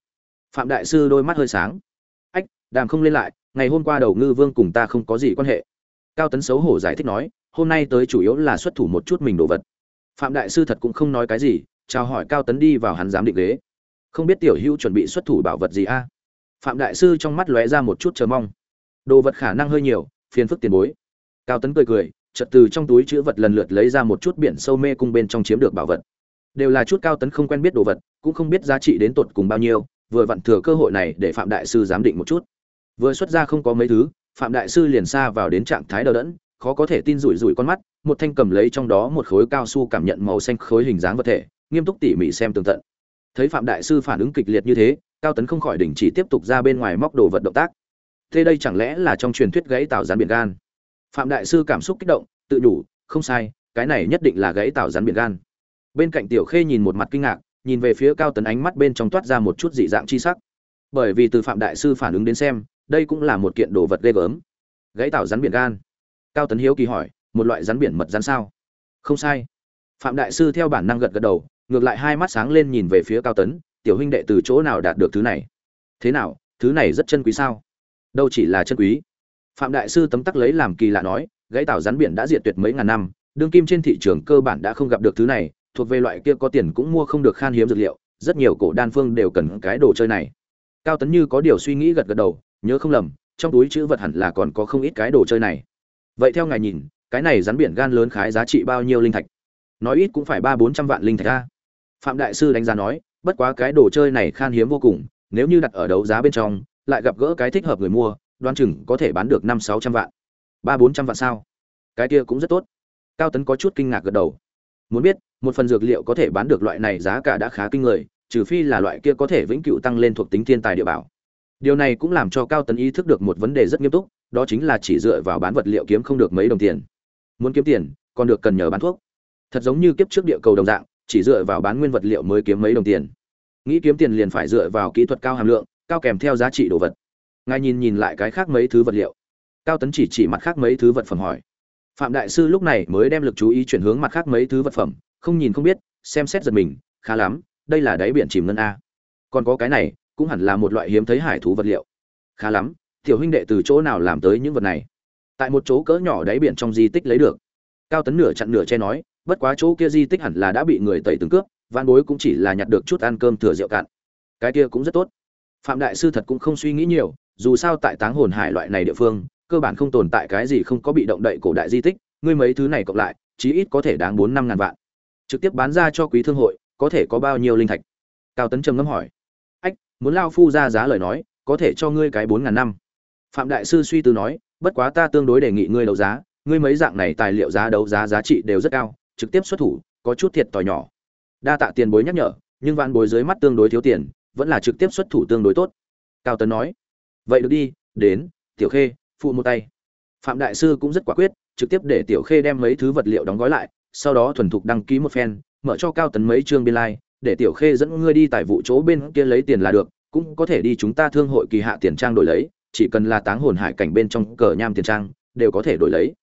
Phạm đại sư đôi mắt hơi sáng. Ách, đàm không lên lại, ngày hôm qua đầu ngư vương cùng ta không có gì quan hệ. Cao tấn xấu hổ giải thích nói, hôm nay tới chủ yếu là xuất thủ một chút mình đồ vật. Phạm đại sư thật cũng không nói cái gì chào hỏi cao tấn đi vào hắn giám định ghế. Không biết tiểu hữu chuẩn bị xuất thủ bảo vật gì a? Phạm đại sư trong mắt lóe ra một chút chờ mong. Đồ vật khả năng hơi nhiều, phiền phức tiền bối. Cao tấn cười cười, chợt từ trong túi chữ vật lần lượt lấy ra một chút biển sâu mê cung bên trong chiếm được bảo vật. Đều là chút cao tấn không quen biết đồ vật, cũng không biết giá trị đến tột cùng bao nhiêu, vừa vặn thừa cơ hội này để phạm đại sư giám định một chút. Vừa xuất ra không có mấy thứ, phạm đại sư liền xa vào đến trạng thái đờ đẫn, khó có thể tin rủi rủi con mắt, một thanh cầm lấy trong đó một khối cao su cảm nhận màu xanh khối hình dáng vật thể nghiêm túc tỉ mỉ xem tường tận. Thấy phạm đại sư phản ứng kịch liệt như thế cao tấn không khỏi đình chỉ tiếp tục ra bên ngoài móc đồ vật động tác. Thế đây chẳng lẽ là trong truyền thuyết gãy tạo rán biển gan? Phạm đại sư cảm xúc kích động tự đủ, không sai cái này nhất định là gãy tạo rán biển gan. Bên cạnh tiểu khê nhìn một mặt kinh ngạc nhìn về phía cao tấn ánh mắt bên trong toát ra một chút dị dạng chi sắc. Bởi vì từ phạm đại sư phản ứng đến xem đây cũng là một kiện đồ vật ghê gớm. Gãy tạo rắn biển gan. Cao tấn hiếu kỳ hỏi một loại rắn biển mật rắn sao? Không sai. Phạm đại sư theo bản năng gật gật đầu ngược lại hai mắt sáng lên nhìn về phía cao tấn, tiểu huynh đệ từ chỗ nào đạt được thứ này? Thế nào, thứ này rất chân quý sao? Đâu chỉ là chân quý. Phạm đại sư tấm tắc lấy làm kỳ lạ nói, gãy tảo rắn biển đã diệt tuyệt mấy ngàn năm, đương kim trên thị trường cơ bản đã không gặp được thứ này, thuộc về loại kia có tiền cũng mua không được khan hiếm dược liệu, rất nhiều cổ đan phương đều cần cái đồ chơi này. Cao tấn như có điều suy nghĩ gật gật đầu, nhớ không lầm, trong túi chữ vật hẳn là còn có không ít cái đồ chơi này. Vậy theo ngài nhìn, cái này rắn biển gan lớn khái giá trị bao nhiêu linh thạch? Nói ít cũng phải ba bốn trăm vạn linh thạch ra phạm đại sư đánh giá nói, bất quá cái đồ chơi này khan hiếm vô cùng, nếu như đặt ở đấu giá bên trong, lại gặp gỡ cái thích hợp người mua đoan chừng có thể bán được năm sáu trăm vạn. Ba bốn trăm vạn sao? Cái kia cũng rất tốt. Cao tấn có chút kinh ngạc gật đầu. Muốn biết, một phần dược liệu có thể bán được loại này giá cả đã khá kinh người, trừ phi là loại kia có thể vĩnh cửu tăng lên thuộc tính thiên tài địa bảo. Điều này cũng làm cho cao tấn ý thức được một vấn đề rất nghiêm túc, đó chính là chỉ dựa vào bán vật liệu kiếm không được mấy đồng tiền. Muốn kiếm tiền, còn được cần nhờ bán thuốc. Thật giống như kiếp trước địa cầu đồng dạng chỉ dựa vào bán nguyên vật liệu mới kiếm mấy đồng tiền. Nghĩ kiếm tiền liền phải dựa vào kỹ thuật cao hàm lượng, cao kèm theo giá trị đồ vật. Ngài nhìn nhìn lại cái khác mấy thứ vật liệu. Cao tấn chỉ chỉ mặt khác mấy thứ vật phẩm hỏi. Phạm đại sư lúc này mới đem lực chú ý chuyển hướng mặt khác mấy thứ vật phẩm, không nhìn không biết, xem xét giật mình, khá lắm, đây là đáy biển chìm ngân a. Còn có cái này, cũng hẳn là một loại hiếm thấy hải thú vật liệu. Khá lắm, tiểu huynh đệ từ chỗ nào làm tới những vật này? Tại một chỗ cỡ nhỏ đáy biển trong di tích lấy được. Cao tấn nửa chặn nửa che nói bất quá chỗ kia di tích hẳn là đã bị người tẩy từng cướp van bối cũng chỉ là nhặt được chút ăn cơm thừa rượu cạn. Cái kia cũng rất tốt. Phạm đại sư thật cũng không suy nghĩ nhiều, dù sao tại táng hồn hải loại này địa phương, cơ bản không tồn tại cái gì không có bị động đậy cổ đại di tích, ngươi mấy thứ này cộng lại, chí ít có thể đáng bốn năm ngàn vạn. Trực tiếp bán ra cho quý thương hội, có thể có bao nhiêu linh thạch? Cao tấn trầm ngâm hỏi. Ách, muốn lao phu ra giá lời nói, có thể cho ngươi cái bốn ngàn năm. Phạm đại sư suy tư nói, bất quá ta tương đối đề nghị ngươi đấu giá, ngươi mấy dạng này tài liệu giá đấu giá giá trị đều rất cao trực tiếp xuất thủ có chút thiệt tỏi nhỏ. Đa tạ tiền bối nhắc nhở nhưng vạn bối dưới mắt tương đối thiếu tiền vẫn là trực tiếp xuất thủ tương đối tốt. Cao tấn nói. Vậy được đi đến tiểu khê phụ một tay. Phạm đại sư cũng rất quả quyết trực tiếp để tiểu khê đem mấy thứ vật liệu đóng gói lại sau đó thuần thục đăng ký một phen mở cho cao tấn mấy chương biên lai、like, để tiểu khê dẫn ngươi đi tại vụ chỗ bên kia lấy tiền là được cũng có thể đi chúng ta thương hội kỳ hạ tiền trang đổi lấy chỉ cần là táng hồn hải cảnh bên trong cờ nham tiền trang đều có thể đổi lấy.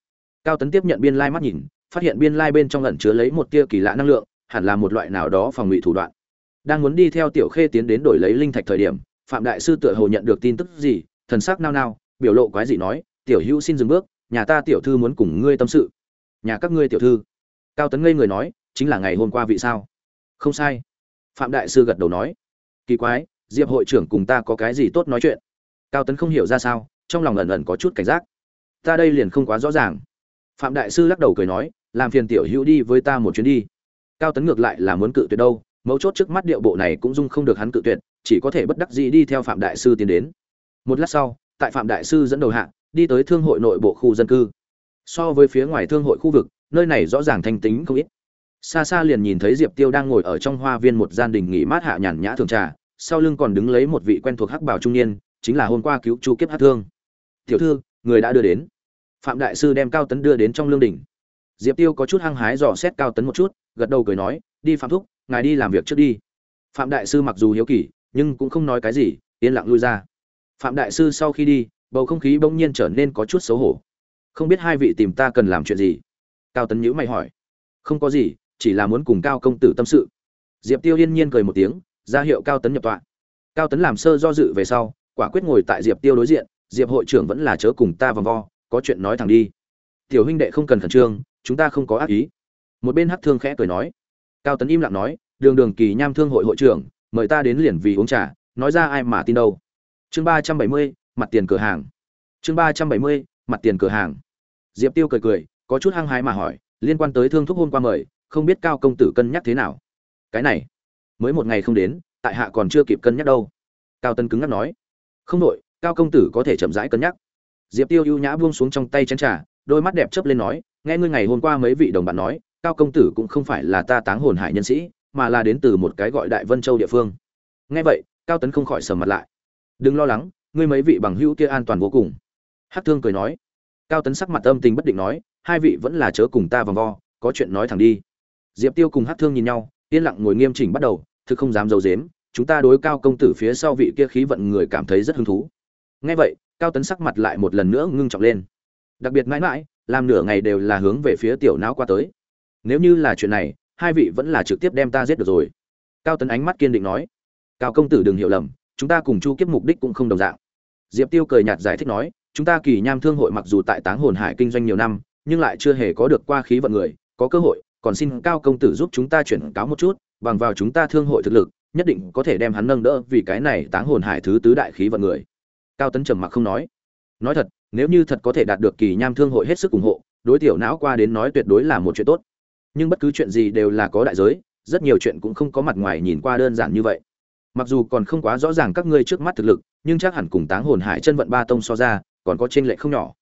Cao tấn tiếp nhận biên lai mắt nhìn phát hiện biên lai bên trong lẩn chứa lấy một tia kỳ lạ năng lượng, hẳn là một loại nào đó phòng ngụy thủ đoạn. Đang muốn đi theo tiểu khê tiến đến đổi lấy linh thạch thời điểm, phạm đại sư tựa hồ nhận được tin tức gì, thần sắc nao nao, biểu lộ quái gì nói, tiểu hữu xin dừng bước, nhà ta tiểu thư muốn cùng ngươi tâm sự. Nhà các ngươi tiểu thư? Cao tấn ngây người nói, chính là ngày hôm qua vị sao? Không sai. Phạm đại sư gật đầu nói, kỳ quái, diệp hội trưởng cùng ta có cái gì tốt nói chuyện? Cao tấn không hiểu ra sao, trong lòng ẩn ẩn có chút cảnh giác. Ta đây liền không quá rõ ràng phạm đại sư lắc đầu cười nói, làm phiền tiểu hữu đi với ta một chuyến đi. Cao tấn ngược lại là muốn cự tuyệt đâu, mấu chốt trước mắt điệu bộ này cũng dung không được hắn cự tuyệt, chỉ có thể bất đắc dĩ đi theo phạm đại sư tiến đến. Một lát sau, tại phạm đại sư dẫn đầu hạ, đi tới thương hội nội bộ khu dân cư. So với phía ngoài thương hội khu vực, nơi này rõ ràng thanh tính không ít. Xa xa liền nhìn thấy diệp tiêu đang ngồi ở trong hoa viên một gian đình nghỉ mát hạ nhàn nhã thường trà, sau lưng còn đứng lấy một vị quen thuộc hắc bảo trung niên, chính là hôm qua cứu chu kiếp hát thương. Tiểu thư, người đã đưa đến phạm đại sư đem cao tấn đưa đến trong lương đình diệp tiêu có chút hăng hái dò xét cao tấn một chút, gật đầu cười nói, đi phạm thúc, ngài đi làm việc trước đi. Phạm đại sư mặc dù hiếu kỳ, nhưng cũng không nói cái gì, yên lặng lui ra. Phạm đại sư sau khi đi, bầu không khí bỗng nhiên trở nên có chút xấu hổ. Không biết hai vị tìm ta cần làm chuyện gì? Cao tấn nhữ mày hỏi. Không có gì, chỉ là muốn cùng cao công tử tâm sự. Diệp tiêu yên nhiên cười một tiếng, ra hiệu cao tấn nhập tọa. Cao tấn làm sơ do dự về sau, quả quyết ngồi tại diệp tiêu đối diện, diệp hội trưởng vẫn là chớ cùng ta vòng vo có chuyện nói thẳng đi. Tiểu huynh đệ không cần khẩn trương, chúng ta không có ác ý. Một bên hắc thương khẽ cười nói. Cao tấn im lặng nói, đường đường kỳ nham thương hội hội trưởng, mời ta đến liền vì uống trà, nói ra ai mà tin đâu. Chương ba trăm bảy mươi, mặt tiền cửa hàng. Chương ba trăm bảy mươi, mặt tiền cửa hàng. Diệp tiêu cười cười, có chút hăng hái mà hỏi, liên quan tới thương thúc hôm qua mời, không biết cao công tử cân nhắc thế nào? Cái này, mới một ngày không đến, tại hạ còn chưa kịp cân nhắc đâu. Cao tân cứng ngắc nói, không đội, cao công tử có thể chậm rãi cân nhắc diệp tiêu ưu nhã buông xuống trong tay chén trà, đôi mắt đẹp chớp lên nói, nghe ngươi ngày hôm qua mấy vị đồng bạn nói, cao công tử cũng không phải là ta táng hồn hải nhân sĩ, mà là đến từ một cái gọi đại vân châu địa phương. Nghe vậy, cao tấn không khỏi sầm mặt lại. Đừng lo lắng, ngươi mấy vị bằng hữu kia an toàn vô cùng. Hát thương cười nói. Cao tấn sắc mặt âm tình bất định nói, hai vị vẫn là chớ cùng ta vòng vo, có chuyện nói thẳng đi. Diệp tiêu cùng hát thương nhìn nhau, yên lặng ngồi nghiêm chỉnh bắt đầu, thực không dám d i ấ u dếm chúng ta đối cao công tử phía sau vị kia khí vận người cảm thấy rất hứng thú. Nghe vậy cao tấn sắc mặt lại một lần nữa ngưng trọng lên. Đặc biệt mãi mãi, làm nửa ngày đều là hướng về phía tiểu não qua tới. Nếu như là chuyện này, hai vị vẫn là trực tiếp đem ta giết được rồi. Cao tấn ánh mắt kiên định nói. Cao công tử đừng hiểu lầm, chúng ta cùng chu kiếp mục đích cũng không đồng dạng. Diệp tiêu cười nhạt giải thích nói, chúng ta kỳ nham thương hội mặc dù tại táng hồn hải kinh doanh nhiều năm, nhưng lại chưa hề có được qua khí vận người, có cơ hội, còn xin cao công tử giúp chúng ta chuyển cáo một chút, bằng vào chúng ta thương hội thực lực, nhất định có thể đem hắn nâng đỡ vì cái này táng hồn hải thứ tứ đại khí vận người cao tấn trầm mặc không nói. Nói thật, nếu như thật có thể đạt được kỳ nham thương hội hết sức ủng hộ, đối tiểu não qua đến nói tuyệt đối là một chuyện tốt. Nhưng bất cứ chuyện gì đều là có đại giới, rất nhiều chuyện cũng không có mặt ngoài nhìn qua đơn giản như vậy. Mặc dù còn không quá rõ ràng các ngươi trước mắt thực lực, nhưng chắc hẳn cùng táng hồn hải chân vận ba tông so ra, còn có trên lệ không nhỏ.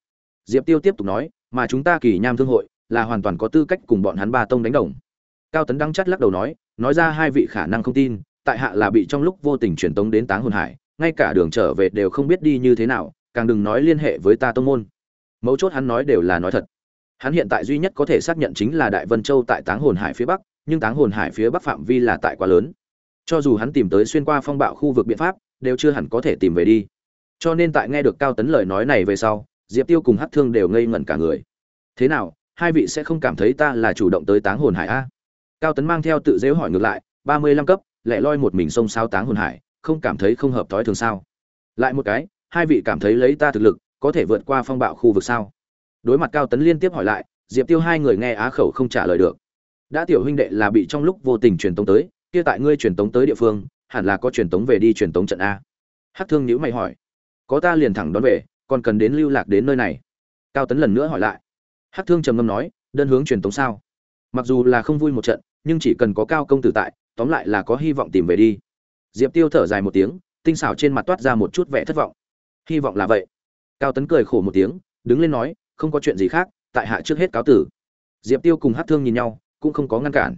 Diệp tiêu tiếp tục nói, mà chúng ta kỳ nham thương hội, là hoàn toàn có tư cách cùng bọn hắn ba tông đánh đồng. Cao tấn đăng chắt lắc đầu nói nói ra hai vị khả năng không tin, tại hạ là bị trong lúc vô tình truyền tống đến táng hồn hải ngay cả đường trở về đều không biết đi như thế nào, càng đừng nói liên hệ với ta tông môn. Mấu chốt hắn nói đều là nói thật. Hắn hiện tại duy nhất có thể xác nhận chính là đại vân châu tại táng hồn hải phía bắc, nhưng táng hồn hải phía bắc phạm vi là tại quá lớn. Cho dù hắn tìm tới xuyên qua phong bạo khu vực biện pháp, đều chưa hẳn có thể tìm về đi. Cho nên tại nghe được cao tấn lời nói này về sau, diệp tiêu cùng hát thương đều ngây ngẩn cả người. Thế nào, hai vị sẽ không cảm thấy ta là chủ động tới táng hồn hải a? Cao tấn mang theo tự dễu hỏi ngược lại, ba mươi lăm cấp lại loi một mình sông sao táng hồn hải không cảm thấy không hợp thói thường sao? Lại một cái, hai vị cảm thấy lấy ta thực lực, có thể vượt qua phong bạo khu vực sao? Đối mặt cao tấn liên tiếp hỏi lại, diệp tiêu hai người nghe á khẩu không trả lời được. Đã tiểu huynh đệ là bị trong lúc vô tình truyền tống tới, kia tại ngươi truyền tống tới địa phương, hẳn là có truyền tống về đi truyền tống trận a. Hắc thương nhữ mày hỏi, có ta liền thẳng đón về, còn cần đến lưu lạc đến nơi này? Cao tấn lần nữa hỏi lại. Hắc thương trầm ngâm nói, đơn hướng truyền tống sao? Mặc dù là không vui một trận, nhưng chỉ cần có cao công tử tại, tóm lại là có hy vọng tìm về đi diệp tiêu thở dài một tiếng, tinh xảo trên mặt toát ra một chút vẻ thất vọng. Hy vọng là vậy. Cao tấn cười khổ một tiếng, đứng lên nói, không có chuyện gì khác, tại hạ trước hết cáo tử. Diệp tiêu cùng hát thương nhìn nhau, cũng không có ngăn cản.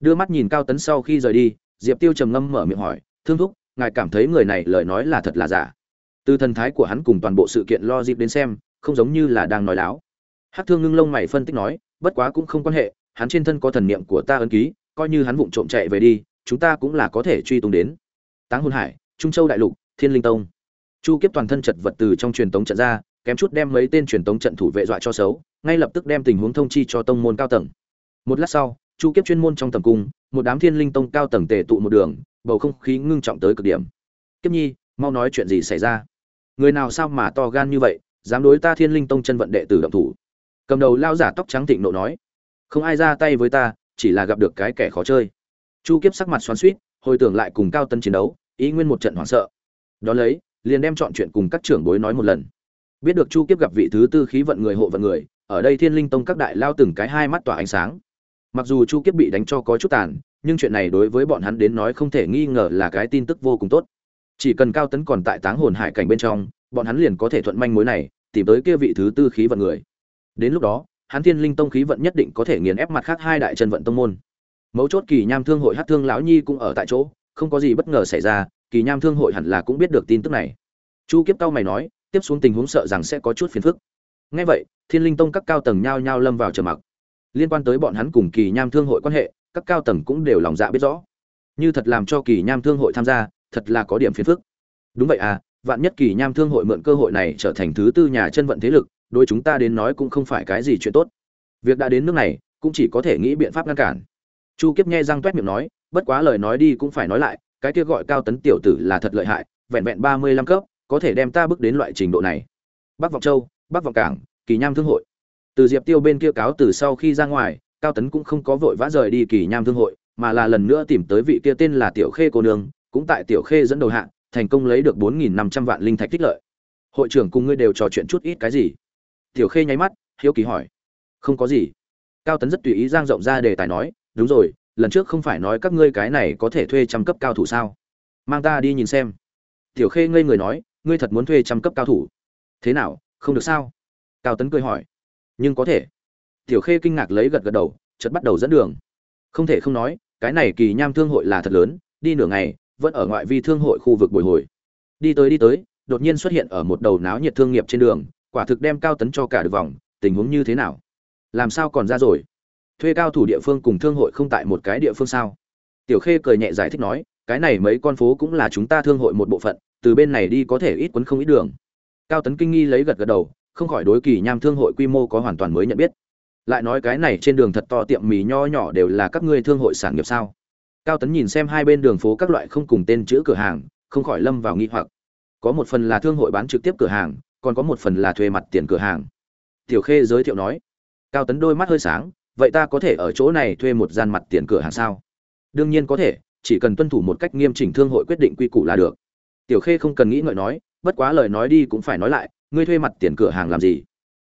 Đưa mắt nhìn cao tấn sau khi rời đi, diệp tiêu trầm ngâm mở miệng hỏi, thương thúc, ngài cảm thấy người này lời nói là thật là giả? Từ thần thái của hắn cùng toàn bộ sự kiện lo dịp đến xem, không giống như là đang nói láo. Hát thương ngưng lông mày phân tích nói, bất quá cũng không quan hệ, hắn trên thân có thần niệm của ta ấn ký, coi như hắn vụng trộm chạy về đi, chúng ta cũng là có thể truy tung đến táng hồn hải, trung châu đại lục, thiên linh tông. Chu kiếp toàn thân chật vật từ trong truyền tống trận ra, kém chút đem mấy tên truyền tống trận thủ vệ dọa cho xấu, ngay lập tức đem tình huống thông chi cho tông môn cao tầng. Một lát sau, chu kiếp chuyên môn trong tầm cung, một đám thiên linh tông cao tầng tề tụ một đường, bầu không khí ngưng trọng tới cực điểm. Kiếp nhi, mau nói chuyện gì xảy ra? Người nào sao mà to gan như vậy, dám đối ta thiên linh tông chân vận đệ tử động thủ? Cầm đầu lao giả tóc trắng thịnh nộ nói. Không ai ra tay với ta, chỉ là gặp được cái kẻ khó chơi. Chu kiếp sắc mặt xoắn suýt hồi tưởng lại cùng cao tân chiến đấu, ý nguyên một trận hoảng sợ. Đó lấy, liền đem chọn chuyện cùng các trưởng bối nói một lần. Biết được chu kiếp gặp vị thứ tư khí vận người hộ vận người, ở đây thiên linh tông các đại lao từng cái hai mắt tỏa ánh sáng. Mặc dù chu kiếp bị đánh cho có chút tàn, nhưng chuyện này đối với bọn hắn đến nói không thể nghi ngờ là cái tin tức vô cùng tốt. Chỉ cần cao tấn còn tại táng hồn hải cảnh bên trong, bọn hắn liền có thể thuận manh mối này, tìm tới kia vị thứ tư khí vận người. Đến lúc đó, hắn thiên linh tông khí vận nhất định có thể nghiền ép mặt khác hai đại chân vận tông môn mấu chốt kỳ nham thương hội hát thương lão nhi cũng ở tại chỗ, không có gì bất ngờ xảy ra, kỳ nham thương hội hẳn là cũng biết được tin tức này. Chu kiếp tao mày nói, tiếp xuống tình huống sợ rằng sẽ có chút phiền phức. Ngay vậy, thiên linh tông các cao tầng nhao nhao lâm vào trầm mặc. Liên quan tới bọn hắn cùng kỳ nham thương hội quan hệ, các cao tầng cũng đều lòng dạ biết rõ. Như thật làm cho kỳ nham thương hội tham gia, thật là có điểm phiền phức. Đúng vậy à vạn nhất kỳ nham thương hội mượn cơ hội này trở thành thứ tư nhà chân vận thế lực đôi chúng ta đến nói cũng không phải cái gì chuyện tốt. Việc đã đến nước này, cũng chỉ có thể nghĩ biện pháp ngăn cản chu kiếp nghe răng t miệng nói, bất quá lời nói đi cũng phải nói lại, cái kia gọi cao tấn tiểu tử là thật lợi hại, vẹn vẹn ba mươi lăm cấp, có thể đem ta bước đến loại trình độ này. Bắc vọng châu, bắc vọng cảng, kỳ nham thương hội. Từ diệp tiêu bên kia cáo từ sau khi ra ngoài, cao tấn cũng không có vội vã rời đi kỳ nham thương hội, mà là lần nữa tìm tới vị kia tên là tiểu khê cô nương, cũng tại tiểu khê dẫn đầu hạng thành công lấy được bốn nghìn năm trăm vạn linh thạch tích lợi. Hội trưởng cùng ngươi đều trò chuyện chút ít cái gì? Tiểu khê nháy mắt, hiếu kỳ hỏi. Không có gì. Cao tấn rất tùy ý giang rộng ra đề tài nói đúng rồi, lần trước không phải nói các ngươi cái này có thể thuê trăm cấp cao thủ sao? Mang ta đi nhìn xem. Tiểu khê ngây người nói, ngươi thật muốn thuê trăm cấp cao thủ? Thế nào, không được sao? Cao tấn cười hỏi. Nhưng có thể. Tiểu khê kinh ngạc lấy gật gật đầu, chợt bắt đầu dẫn đường. Không thể không nói, cái này kỳ nham thương hội là thật lớn, đi nửa ngày, vẫn ở ngoại vi thương hội khu vực bồi hồi. Đi tới đi tới, đột nhiên xuất hiện ở một đầu náo nhiệt thương nghiệp trên đường, quả thực đem cao tấn cho cả được vòng, tình huống như thế nào? Làm sao còn ra rồi? Thuê cao thủ địa phương cùng thương hội không tại một cái địa phương sao? Tiểu khê cười nhẹ giải thích nói, cái này mấy con phố cũng là chúng ta thương hội một bộ phận, từ bên này đi có thể ít quấn không ít đường. Cao tấn kinh nghi lấy gật gật đầu, không khỏi đối kỳ nham thương hội quy mô có hoàn toàn mới nhận biết. Lại nói cái này trên đường thật to tiệm mì nho nhỏ đều là các ngươi thương hội sản nghiệp sao? Cao tấn nhìn xem hai bên đường phố các loại không cùng tên chữ cửa hàng, không khỏi lâm vào nghi hoặc. Có một phần là thương hội bán trực tiếp cửa hàng, còn có một phần là thuê mặt tiền cửa hàng. Tiểu khê giới thiệu nói, cao tấn đôi mắt hơi sáng vậy ta có thể ở chỗ này thuê một gian mặt tiền cửa hàng sao? Đương nhiên có thể, chỉ cần tuân thủ một cách nghiêm chỉnh thương hội quyết định quy củ là được. Tiểu khê không cần nghĩ ngợi nói, bất quá lời nói đi cũng phải nói lại, ngươi thuê mặt tiền cửa hàng làm gì?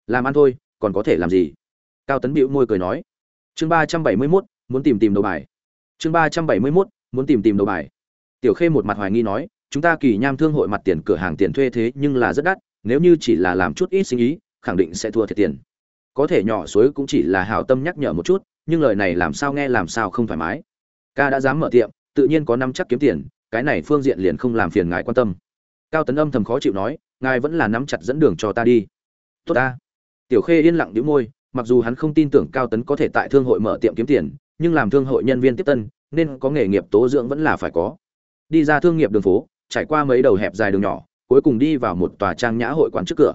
Làm ăn thôi, còn có thể làm gì? Cao tấn bĩu môi cười nói. Chương ba trăm bảy mươi mốt, muốn tìm tìm đầu bài. Chương ba trăm bảy mươi mốt, muốn tìm tìm đầu bài. Tiểu khê một mặt hoài nghi nói, chúng ta kỳ nham thương hội mặt tiền cửa hàng tiền thuê thế nhưng là rất đắt, nếu như chỉ là làm chút ít sinh ý, khẳng định sẽ thua thiệt tiền có thể nhỏ suối cũng chỉ là hảo tâm nhắc nhở một chút, nhưng lời này làm sao nghe làm sao không thoải mái. Ca đã dám mở tiệm, tự nhiên có năm chắc kiếm tiền, cái này phương diện liền không làm phiền ngài quan tâm. Cao tấn âm thầm khó chịu nói, ngài vẫn là nắm chặt dẫn đường cho ta đi. Tốt ta. Tiểu khê yên lặng đĩu môi, mặc dù hắn không tin tưởng cao tấn có thể tại thương hội mở tiệm kiếm tiền, nhưng làm thương hội nhân viên tiếp tân, nên có nghề nghiệp tố dưỡng vẫn là phải có. Đi ra thương nghiệp đường phố, trải qua mấy đầu hẹp dài đường nhỏ, cuối cùng đi vào một tòa trang nhã hội quán trước cửa.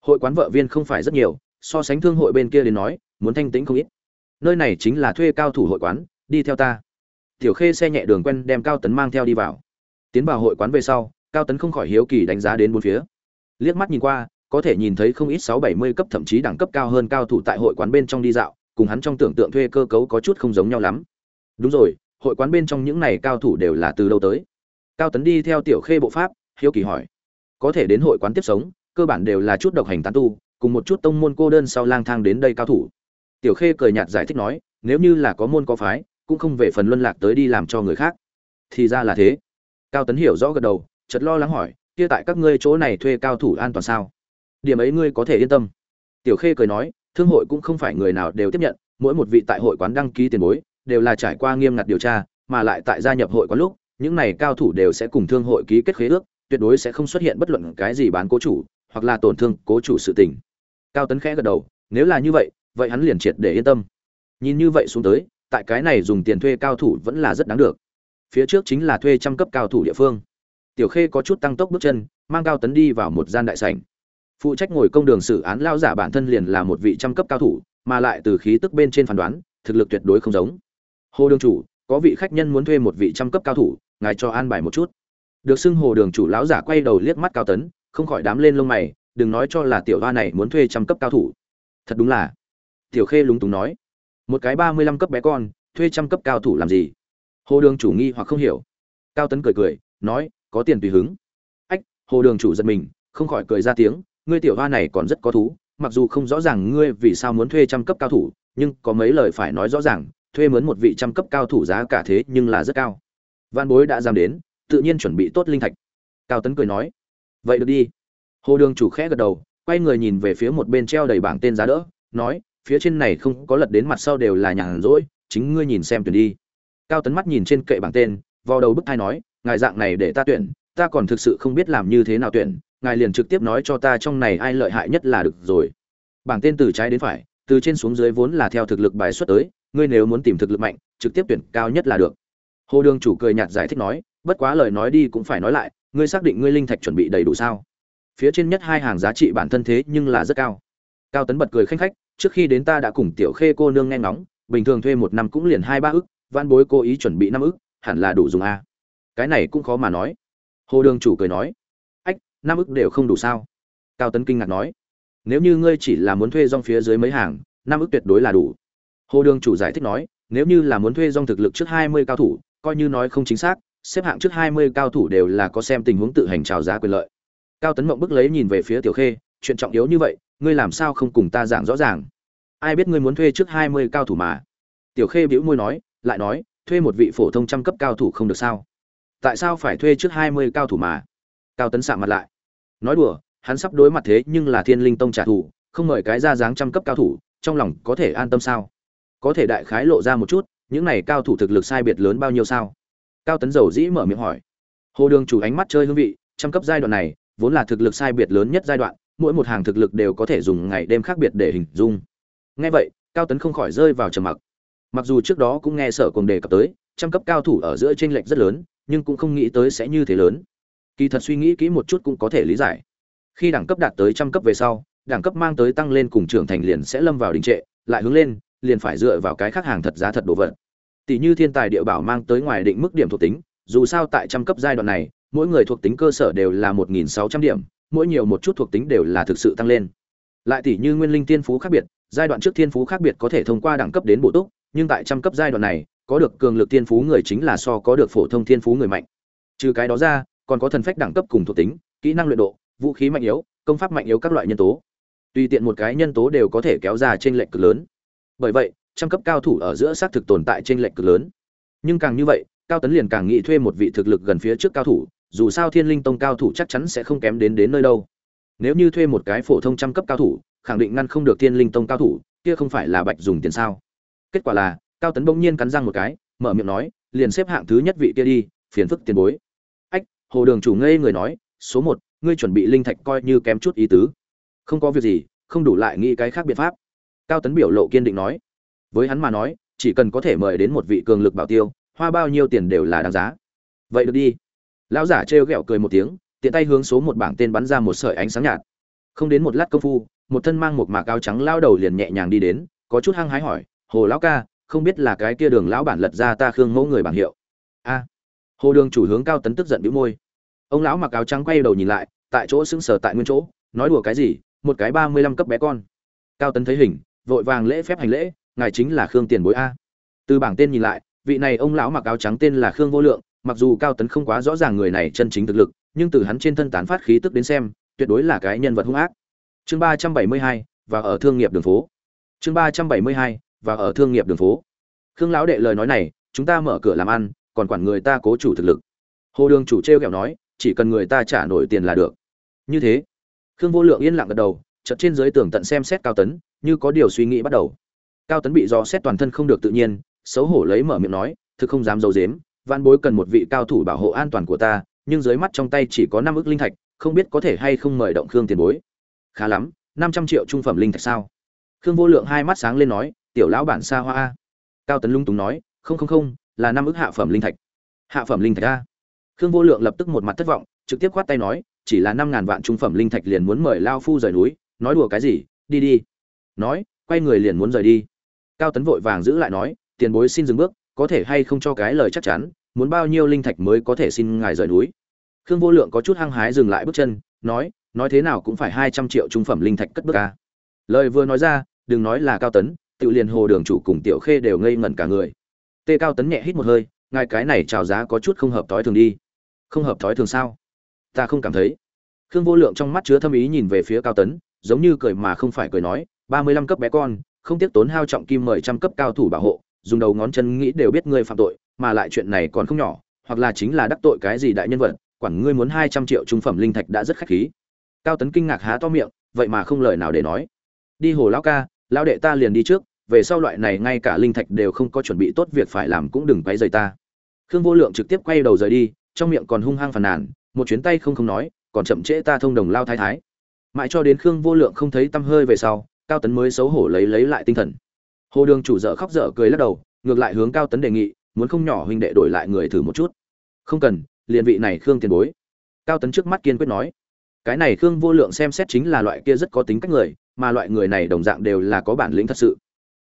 Hội quán vợ viên không phải rất nhiều so sánh thương hội bên kia đến nói, muốn thanh tĩnh không ít. Nơi này chính là thuê cao thủ hội quán, đi theo ta. Tiểu khê xe nhẹ đường quen đem cao tấn mang theo đi vào. Tiến vào hội quán về sau, cao tấn không khỏi hiếu kỳ đánh giá đến bốn phía. Liếc mắt nhìn qua, có thể nhìn thấy không ít sáu bảy mươi cấp thậm chí đẳng cấp cao hơn cao thủ tại hội quán bên trong đi dạo, cùng hắn trong tưởng tượng thuê cơ cấu có chút không giống nhau lắm. Đúng rồi, hội quán bên trong những này cao thủ đều là từ đâu tới? Cao tấn đi theo tiểu khê bộ pháp, hiếu kỳ hỏi. Có thể đến hội quán tiếp sống, cơ bản đều là chút độc hành tán tu cùng một chút tông môn cô đơn sau lang thang đến đây cao thủ. Tiểu khê cười nhạt giải thích nói, nếu như là có môn có phái, cũng không về phần luân lạc tới đi làm cho người khác. Thì ra là thế. Cao tấn hiểu rõ gật đầu, chợt lo lắng hỏi, kia tại các ngươi chỗ này thuê cao thủ an toàn sao? Điểm ấy ngươi có thể yên tâm. Tiểu khê cười nói, thương hội cũng không phải người nào đều tiếp nhận, mỗi một vị tại hội quán đăng ký tiền bối, đều là trải qua nghiêm ngặt điều tra, mà lại tại gia nhập hội quán lúc, những này cao thủ đều sẽ cùng thương hội ký kết khế ước, tuyệt đối sẽ không xuất hiện bất luận cái gì bán cố chủ, hoặc là tổn thương cố chủ sự tình cao tấn khẽ gật đầu, nếu là như vậy vậy hắn liền triệt để yên tâm. Nhìn như vậy xuống tới, tại cái này dùng tiền thuê cao thủ vẫn là rất đáng được. Phía trước chính là thuê trăm cấp cao thủ địa phương. Tiểu khê có chút tăng tốc bước chân, mang cao tấn đi vào một gian đại sảnh. Phụ trách ngồi công đường xử án lao giả bản thân liền là một vị trăm cấp cao thủ, mà lại từ khí tức bên trên phán đoán, thực lực tuyệt đối không giống. Hồ đường chủ, có vị khách nhân muốn thuê một vị trăm cấp cao thủ, ngài cho an bài một chút. Được xưng hồ đường chủ lão giả quay đầu liếc mắt cao tấn, không khỏi đám lên lông mày đừng nói cho là tiểu hoa này muốn thuê trăm cấp cao thủ. Thật đúng là. Tiểu khê lúng túng nói. Một cái ba mươi lăm cấp bé con, thuê trăm cấp cao thủ làm gì? Hồ đường chủ nghi hoặc không hiểu. Cao tấn cười cười, nói, có tiền tùy hứng. Ách, hồ đường chủ giật mình, không khỏi cười ra tiếng, ngươi tiểu hoa này còn rất có thú, mặc dù không rõ ràng ngươi vì sao muốn thuê trăm cấp cao thủ, nhưng có mấy lời phải nói rõ ràng, thuê mướn một vị trăm cấp cao thủ giá cả thế nhưng là rất cao. Văn bối đã dám đến, tự nhiên chuẩn bị tốt linh thạch. Cao tấn cười nói. Vậy được đi hồ đường chủ khẽ gật đầu, quay người nhìn về phía một bên treo đầy bảng tên giá đỡ, nói, phía trên này không có lật đến mặt sau đều là nhàn rỗi, chính ngươi nhìn xem tuyển đi. Cao tấn mắt nhìn trên kệ bảng tên vào đầu bức thai nói, ngài dạng này để ta tuyển, ta còn thực sự không biết làm như thế nào tuyển, ngài liền trực tiếp nói cho ta trong này ai lợi hại nhất là được rồi. Bảng tên từ trái đến phải, từ trên xuống dưới vốn là theo thực lực bài xuất tới, ngươi nếu muốn tìm thực lực mạnh, trực tiếp tuyển cao nhất là được. Hồ đường chủ cười nhạt giải thích nói, bất quá lời nói đi cũng phải nói lại, ngươi xác định ngươi linh thạch chuẩn bị đầy đủ sao? Phía trên nhất hai hàng giá trị bản thân thế nhưng là rất cao. Cao tấn bật cười khanh khách, trước khi đến ta đã cùng tiểu khê cô nương nghe ngóng, bình thường thuê một năm cũng liền hai ba ức van bối cố ý chuẩn bị năm ức, hẳn là đủ dùng a. Cái này cũng khó mà nói. Hồ đường chủ cười nói, ách, năm ức đều không đủ sao? Cao tấn kinh ngạc nói, nếu như ngươi chỉ là muốn thuê dòng phía dưới mấy hàng, năm ức tuyệt đối là đủ. Hồ đường chủ giải thích nói, nếu như là muốn thuê dòng thực lực trước hai mươi cao thủ, coi như nói không chính xác, xếp hạng trước hai mươi cao thủ đều là có xem tình huống tự hành trào giá quyền lợi cao tấn mộng bức lấy nhìn về phía tiểu khê, chuyện trọng yếu như vậy, ngươi làm sao không cùng ta giảng rõ ràng? Ai biết ngươi muốn thuê trước hai mươi cao thủ mà? Tiểu khê bĩu môi nói, lại nói, thuê một vị phổ thông trăm cấp cao thủ không được sao? Tại sao phải thuê trước hai mươi cao thủ mà? Cao tấn sạm mặt lại. Nói đùa, hắn sắp đối mặt thế nhưng là thiên linh tông trả thù, không mời cái ra dáng trăm cấp cao thủ, trong lòng có thể an tâm sao? Có thể đại khái lộ ra một chút, những này cao thủ thực lực sai biệt lớn bao nhiêu sao? Cao tấn dầu dĩ mở miệng hỏi. Hồ đường chủ ánh mắt chơi hương vị, trăm cấp giai đoạn này vốn là thực lực sai biệt lớn nhất giai đoạn, mỗi một hàng thực lực đều có thể dùng ngày đêm khác biệt để hình dung. Nghe vậy, cao tấn không khỏi rơi vào trầm mặc. Mặc dù trước đó cũng nghe sở cùng đề cập tới, trăm cấp cao thủ ở giữa chênh lệch rất lớn, nhưng cũng không nghĩ tới sẽ như thế lớn. Kỳ thật suy nghĩ kỹ một chút cũng có thể lý giải. Khi đẳng cấp đạt tới trăm cấp về sau, đẳng cấp mang tới tăng lên cùng trưởng thành liền sẽ lâm vào đình trệ, lại hướng lên, liền phải dựa vào cái khác hàng thật giá thật đồ vật. Tỷ như thiên tài địa bảo mang tới ngoài định mức điểm thuộc tính, dù sao tại trăm cấp giai đoạn này mỗi người thuộc tính cơ sở đều là một nghìn sáu trăm điểm, mỗi nhiều một chút thuộc tính đều là thực sự tăng lên. Lại tỷ như nguyên linh thiên phú khác biệt, giai đoạn trước thiên phú khác biệt có thể thông qua đẳng cấp đến bổ túc, nhưng tại trăm cấp giai đoạn này, có được cường lực thiên phú người chính là so có được phổ thông thiên phú người mạnh. Trừ cái đó ra, còn có thần phách đẳng cấp cùng thuộc tính, kỹ năng luyện độ, vũ khí mạnh yếu, công pháp mạnh yếu các loại nhân tố. Tùy tiện một cái nhân tố đều có thể kéo ra trên lệnh cực lớn. Bởi vậy, trăm cấp cao thủ ở giữa xác thực tồn tại trên lệnh cực lớn. Nhưng càng như vậy, cao tấn liền càng nghĩ thuê một vị thực lực gần phía trước cao thủ dù sao thiên linh tông cao thủ chắc chắn sẽ không kém đến đến nơi đâu. Nếu như thuê một cái phổ thông trăm cấp cao thủ, khẳng định ngăn không được thiên linh tông cao thủ, kia không phải là bạch dùng tiền sao? Kết quả là, cao tấn bỗng nhiên cắn răng một cái, mở miệng nói, liền xếp hạng thứ nhất vị kia đi, phiền phức tiền bối. Ách, hồ đường chủ ngây người nói, số một, ngươi chuẩn bị linh thạch coi như kém chút ý tứ. Không có việc gì, không đủ lại nghĩ cái khác biện pháp. Cao tấn biểu lộ kiên định nói. Với hắn mà nói, chỉ cần có thể mời đến một vị cường lực bảo tiêu, hoa bao nhiêu tiền đều là đáng giá. Vậy được đi lão giả trêu ghẹo cười một tiếng, tiện tay hướng số một bảng tên bắn ra một sợi ánh sáng nhạt. Không đến một lát công phu, một thân mang một mạc áo trắng lao đầu liền nhẹ nhàng đi đến, có chút hăng hái hỏi, hồ lão ca, không biết là cái kia đường lão bản lật ra ta khương mẫu người bảng hiệu? A. Hồ đường chủ hướng cao tấn tức giận bĩu môi. Ông lão mặc áo trắng quay đầu nhìn lại, tại chỗ sững sờ tại nguyên chỗ, nói đùa cái gì, một cái ba mươi lăm cấp bé con. Cao tấn thấy hình, vội vàng lễ phép hành lễ, ngài chính là khương tiền bối a. Từ bảng tên nhìn lại, vị này ông lão mặc áo trắng tên là khương vô lượng mặc dù cao tấn không quá rõ ràng người này chân chính thực lực, nhưng từ hắn trên thân tán phát khí tức đến xem, tuyệt đối là cái nhân vật hung ác. Chương ba trăm bảy mươi hai, và ở thương nghiệp đường phố. Chương ba trăm bảy mươi hai, và ở thương nghiệp đường phố. Khương lão đệ lời nói này, chúng ta mở cửa làm ăn, còn quản người ta cố chủ thực lực. Hồ đường chủ t r kẹo nói, chỉ cần người ta trả nổi tiền là được. Như thế, khương vô lượng yên lặng gật đầu, chợt trên dưới tường tận xem xét cao tấn, như có điều suy nghĩ bắt đầu. Cao tấn bị dò xét toàn thân không được tự nhiên, xấu hổ lấy mở miệng nói, thực không dám d i ấ u dếm văn bối cần một vị cao thủ bảo hộ an toàn của ta, nhưng dưới mắt trong tay chỉ có năm ức linh thạch, không biết có thể hay không mời động khương tiền bối. Khá lắm, năm trăm triệu trung phẩm linh thạch sao? Khương vô lượng hai mắt sáng lên nói, tiểu lão bản xa hoa a. Cao tấn lung túng nói, không không không, là năm ức hạ phẩm linh thạch. Hạ phẩm linh thạch a. Khương vô lượng lập tức một mặt thất vọng, trực tiếp khoát tay nói, chỉ là năm ngàn vạn trung phẩm linh thạch liền muốn mời lao phu rời núi, nói đùa cái gì, đi đi. Nói, quay người liền muốn rời đi. Cao tấn vội vàng giữ lại nói, tiền bối xin dừng bước có thể hay không cho cái lời chắc chắn, muốn bao nhiêu linh thạch mới có thể xin ngài rời núi. Khương vô lượng có chút hăng hái dừng lại bước chân, nói nói thế nào cũng phải hai trăm triệu trung phẩm linh thạch cất bước ca lời vừa nói ra, đừng nói là cao tấn tự liền hồ đường chủ cùng tiểu khê đều ngây ngẩn cả người. Tê cao tấn nhẹ hít một hơi, ngài cái này chào giá có chút không hợp thói thường đi. Không hợp thói thường sao? Ta không cảm thấy. Khương vô lượng trong mắt chứa thâm ý nhìn về phía cao tấn, giống như cười mà không phải cười nói, ba mươi lăm cấp bé con, không tiếc tốn hao trọng kim mời trăm cấp cao thủ bảo hộ dùng đầu ngón chân nghĩ đều biết ngươi phạm tội, mà lại chuyện này còn không nhỏ, hoặc là chính là đắc tội cái gì đại nhân vật, quản ngươi muốn hai trăm triệu trung phẩm linh thạch đã rất khách khí. Cao tấn kinh ngạc há to miệng, vậy mà không lời nào để nói. Đi hồ lão ca, lão đệ ta liền đi trước, về sau loại này ngay cả linh thạch đều không có chuẩn bị tốt việc phải làm cũng đừng quấy rầy ta. Khương vô lượng trực tiếp quay đầu rời đi, trong miệng còn hung hăng phàn nàn, một chuyến tay không không nói, còn chậm trễ ta thông đồng lao thái thái. Mãi cho đến khương vô lượng không thấy tâm hơi về sau, cao tấn mới xấu hổ lấy lấy lại tinh thần hồ đường chủ dở khóc dở cười lắc đầu, ngược lại hướng cao tấn đề nghị, muốn không nhỏ huynh đệ đổi lại người thử một chút. Không cần, liền vị này khương tiền bối. Cao tấn trước mắt kiên quyết nói. Cái này khương vô lượng xem xét chính là loại kia rất có tính cách người, mà loại người này đồng dạng đều là có bản lĩnh thật sự.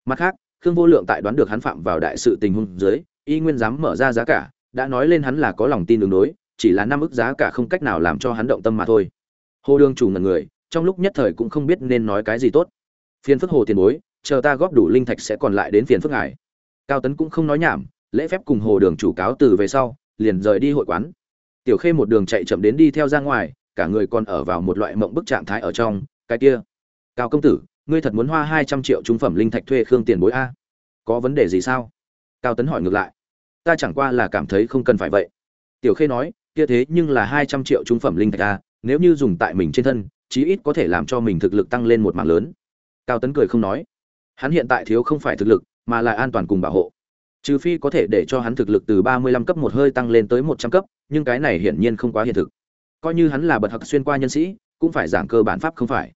Mặt khác, khương vô lượng tại đoán được hắn phạm vào đại sự tình huống dưới, y nguyên dám mở ra giá cả, đã nói lên hắn là có lòng tin đường đối, chỉ là năm ức giá cả không cách nào làm cho hắn động tâm mà thôi. Hồ đường chủ ngần người, trong lúc nhất thời cũng không biết nên nói cái gì tốt. Phiên phức hồ tiền bối chờ ta góp đủ linh thạch sẽ còn lại đến phiền phức ngài. Cao tấn cũng không nói nhảm, lễ phép cùng hồ đường chủ cáo từ về sau, liền rời đi hội quán. Tiểu khê một đường chạy chậm đến đi theo ra ngoài, cả người còn ở vào một loại mộng bức trạng thái ở trong, cái kia. Cao công tử, ngươi thật muốn hoa hai trăm triệu trung phẩm linh thạch thuê khương tiền bối a? Có vấn đề gì sao? Cao tấn hỏi ngược lại. Ta chẳng qua là cảm thấy không cần phải vậy. Tiểu khê nói, kia thế nhưng là hai trăm triệu trung phẩm linh thạch a, nếu như dùng tại mình trên thân, chí ít có thể làm cho mình thực lực tăng lên một mảng lớn. Cao tấn cười không nói hắn hiện tại thiếu không phải thực lực, mà là an toàn cùng bảo hộ. Trừ phi có thể để cho hắn thực lực từ ba mươi lăm cấp một hơi tăng lên tới một trăm cấp, nhưng cái này hiển nhiên không quá hiện thực. Coi như hắn là bậc học xuyên qua nhân sĩ, cũng phải giảng cơ bản pháp không phải.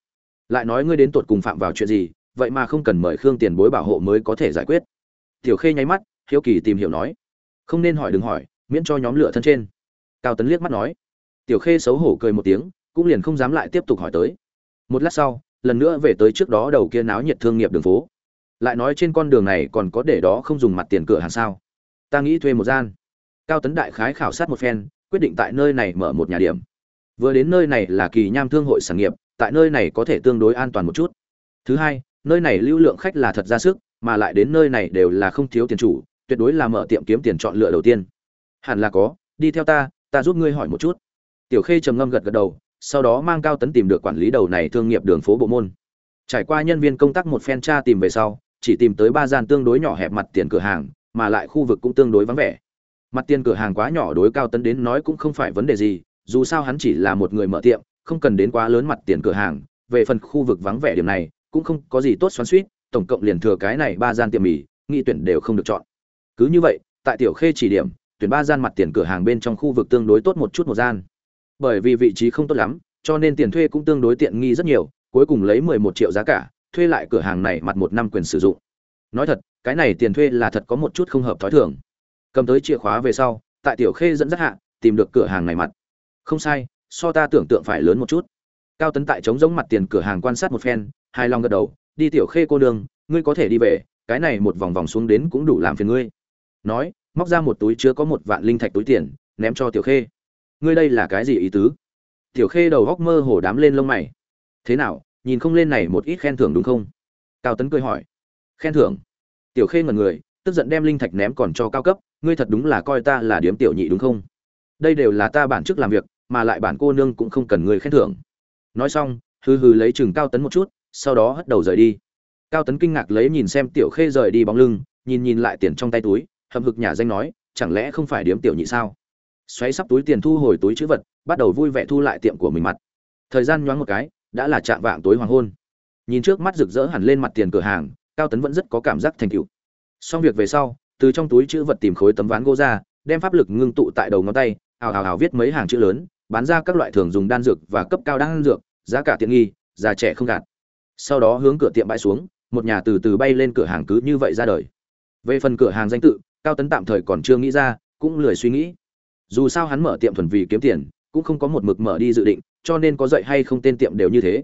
Lại nói ngươi đến tột cùng phạm vào chuyện gì, vậy mà không cần mời khương tiền bối bảo hộ mới có thể giải quyết. Tiểu khê nháy mắt, hiếu kỳ tìm hiểu nói. Không nên hỏi đừng hỏi, miễn cho nhóm lửa thân trên. Cao tấn liếc mắt nói. Tiểu khê xấu hổ cười một tiếng, cũng liền không dám lại tiếp tục hỏi tới. Một lát sau lần nữa về tới trước đó đầu kia náo nhiệt thương nghiệp đường phố. Lại nói trên con đường này còn có để đó không dùng mặt tiền cửa hàng sao? Ta nghĩ thuê một gian. Cao tấn đại khái khảo sát một phen, quyết định tại nơi này mở một nhà điểm. Vừa đến nơi này là kỳ nham thương hội sản nghiệp, tại nơi này có thể tương đối an toàn một chút. Thứ hai, nơi này lưu lượng khách là thật ra sức, mà lại đến nơi này đều là không thiếu tiền chủ, tuyệt đối là mở tiệm kiếm tiền chọn lựa đầu tiên. Hẳn là có, đi theo ta ta giúp ngươi hỏi một chút. Tiểu khê trầm ngâm gật gật đầu sau đó mang cao tấn tìm được quản lý đầu này thương nghiệp đường phố bộ môn. Trải qua nhân viên công tác một phen tra tìm về sau, chỉ tìm tới ba gian tương đối nhỏ hẹp mặt tiền cửa hàng, mà lại khu vực cũng tương đối vắng vẻ. Mặt tiền cửa hàng quá nhỏ đối cao tấn đến nói cũng không phải vấn đề gì, dù sao hắn chỉ là một người mở tiệm, không cần đến quá lớn mặt tiền cửa hàng. Về phần khu vực vắng vẻ điểm này, cũng không có gì tốt xoắn suýt tổng cộng liền thừa cái này ba gian tiệm mì, nghị tuyển đều không được chọn. Cứ như vậy, tại tiểu khê chỉ điểm, tuyển ba gian mặt tiền cửa hàng bên trong khu vực tương đối tốt một chút một gian bởi vì vị trí không tốt lắm, cho nên tiền thuê cũng tương đối tiện nghi rất nhiều, cuối cùng lấy mười một triệu giá cả, thuê lại cửa hàng này mặt một năm quyền sử dụng. Nói thật, cái này tiền thuê là thật có một chút không hợp thói thường. Cầm tới chìa khóa về sau, tại tiểu khê dẫn dắt hạ, tìm được cửa hàng này mặt. Không sai, so ta tưởng tượng phải lớn một chút. Cao tấn tại trống giống mặt tiền cửa hàng quan sát một phen hai lòng gật đầu, đi tiểu khê cô đường ngươi có thể đi về, cái này một vòng vòng xuống đến cũng đủ làm phiền ngươi. Nói, móc ra một túi chứa có một vạn linh thạch túi tiền, ném cho tiểu khê ngươi đây là cái gì ý tứ? Tiểu khê đầu góc mơ hồ đám lên lông mày. Thế nào, nhìn không lên này một ít khen thưởng đúng không? Cao tấn cười hỏi. Khen thưởng? Tiểu khê ngẩn người, tức giận đem linh thạch ném còn cho cao cấp, ngươi thật đúng là coi ta là điếm tiểu nhị đúng không? Đây đều là ta bản chức làm việc, mà lại bản cô nương cũng không cần người khen thưởng. Nói xong, hừ hừ lấy chừng cao tấn một chút, sau đó hất đầu rời đi. Cao tấn kinh ngạc lấy nhìn xem tiểu khê rời đi bóng lưng, nhìn nhìn lại tiền trong tay túi, hậm hực nhà danh nói, chẳng lẽ không phải điếm tiểu nhị sao? Xoáy sắp túi tiền thu hồi túi chữ vật, bắt đầu vui vẻ thu lại tiệm của mình mặt. Thời gian nhoáng một cái, đã là chạm vạng tối hoàng hôn. Nhìn trước mắt rực rỡ hẳn lên mặt tiền cửa hàng, cao tấn vẫn rất có cảm giác thành tựu. Xong việc về sau, từ trong túi chữ vật tìm khối tấm ván gỗ ra, đem pháp lực ngưng tụ tại đầu ngón tay, hào hào hào viết mấy hàng chữ lớn, bán ra các loại thường dùng đan dược và cấp cao đan dược, giá cả tiện nghi, già trẻ không gạt. Sau đó hướng cửa tiệm bãi xuống, một nhà từ từ bay lên cửa hàng cứ như vậy ra đời. Về phần cửa hàng danh tự, cao tấn tạm thời còn chưa nghĩ ra, cũng lười suy nghĩ dù sao hắn mở tiệm thuần vì kiếm tiền, cũng không có một mực mở đi dự định, cho nên có dậy hay không tên tiệm đều như thế.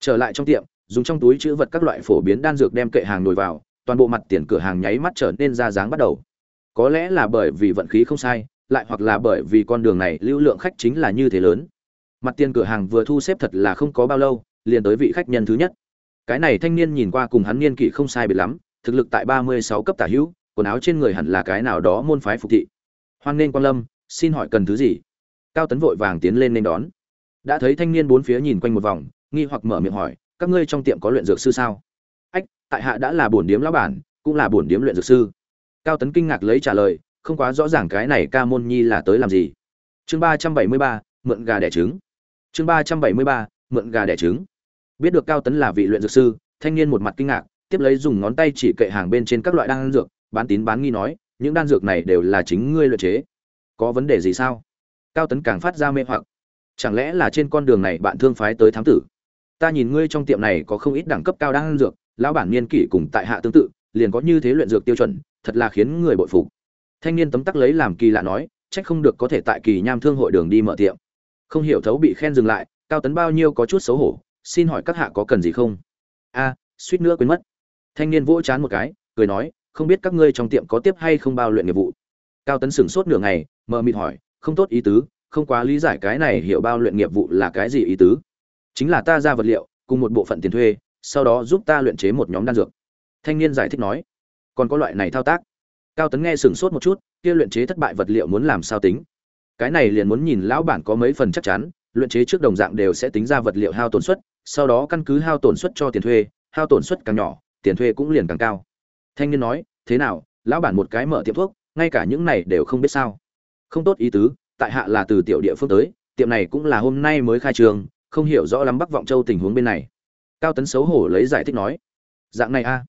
Trở lại trong tiệm, dùng trong túi chữ vật các loại phổ biến đan dược đem kệ hàng nồi vào, toàn bộ mặt tiền cửa hàng nháy mắt trở nên ra dáng bắt đầu. Có lẽ là bởi vì vận khí không sai, lại hoặc là bởi vì con đường này lưu lượng khách chính là như thế lớn. Mặt tiền cửa hàng vừa thu xếp thật là không có bao lâu, liền tới vị khách nhân thứ nhất. Cái này thanh niên nhìn qua cùng hắn niên kỷ không sai biệt lắm, thực lực tại ba mươi sáu cấp tả hữu, quần áo trên người hẳn là cái nào đó môn phái phục thị. Hoan nên quan lâm xin hỏi cần thứ gì? Cao tấn vội vàng tiến lên nên đón. Đã thấy thanh niên bốn phía nhìn quanh một vòng, nghi hoặc mở miệng hỏi, các ngươi trong tiệm có luyện dược sư sao? Ách, tại hạ đã là bổn điếm lão bản, cũng là bổn điếm luyện dược sư. Cao tấn kinh ngạc lấy trả lời, không quá rõ ràng cái này ca môn nhi là tới làm gì. Chương ba trăm bảy mươi ba, mượn gà đẻ trứng. Chương ba trăm bảy mươi ba, mượn gà đẻ trứng. Biết được cao tấn là vị luyện dược sư, thanh niên một mặt kinh ngạc, tiếp lấy dùng ngón tay chỉ kệ hàng bên trên các loại đan dược, bán tín bán nghi nói, những đan dược này đều là chính ngươi luyện chế có vấn đề gì sao? Cao tấn càng phát ra mê hoặc. Chẳng lẽ là trên con đường này bạn thương phái tới thám tử? Ta nhìn ngươi trong tiệm này có không ít đẳng cấp cao đang ăn dược, lão bản niên kỷ cùng tại hạ tương tự, liền có như thế luyện dược tiêu chuẩn, thật là khiến người bội phục. Thanh niên tấm tắc lấy làm kỳ lạ nói trách không được có thể tại kỳ nham thương hội đường đi mở tiệm. Không hiểu thấu bị khen dừng lại, cao tấn bao nhiêu có chút xấu hổ, xin hỏi các hạ có cần gì không? A, suýt nữa quên mất. Thanh niên vỗ chán một cái, cười nói, không biết các ngươi trong tiệm có tiếp hay không bao luyện nghiệp vụ? Cao tấn sửng sốt nửa ngày, mờ mịt hỏi, không tốt ý tứ, không quá lý giải cái này hiểu bao luyện nghiệp vụ là cái gì ý tứ? Chính là ta ra vật liệu, cùng một bộ phận tiền thuê, sau đó giúp ta luyện chế một nhóm đan dược. Thanh niên giải thích nói, còn có loại này thao tác. Cao tấn nghe sửng sốt một chút, kia luyện chế thất bại vật liệu muốn làm sao tính? Cái này liền muốn nhìn lão bản có mấy phần chắc chắn, luyện chế trước đồng dạng đều sẽ tính ra vật liệu hao tổn suất, sau đó căn cứ hao tổn suất cho tiền thuê, hao tổn suất càng nhỏ, tiền thuê cũng liền càng cao. Thanh niên nói, thế nào, lão bản một cái mở tiệm thuốc ngay cả những này đều không biết sao. Không tốt ý tứ, tại hạ là từ tiểu địa phương tới, tiệm này cũng là hôm nay mới khai trường, không hiểu rõ lắm bắc vọng châu tình huống bên này. Cao tấn xấu hổ lấy giải thích nói, dạng này a. À.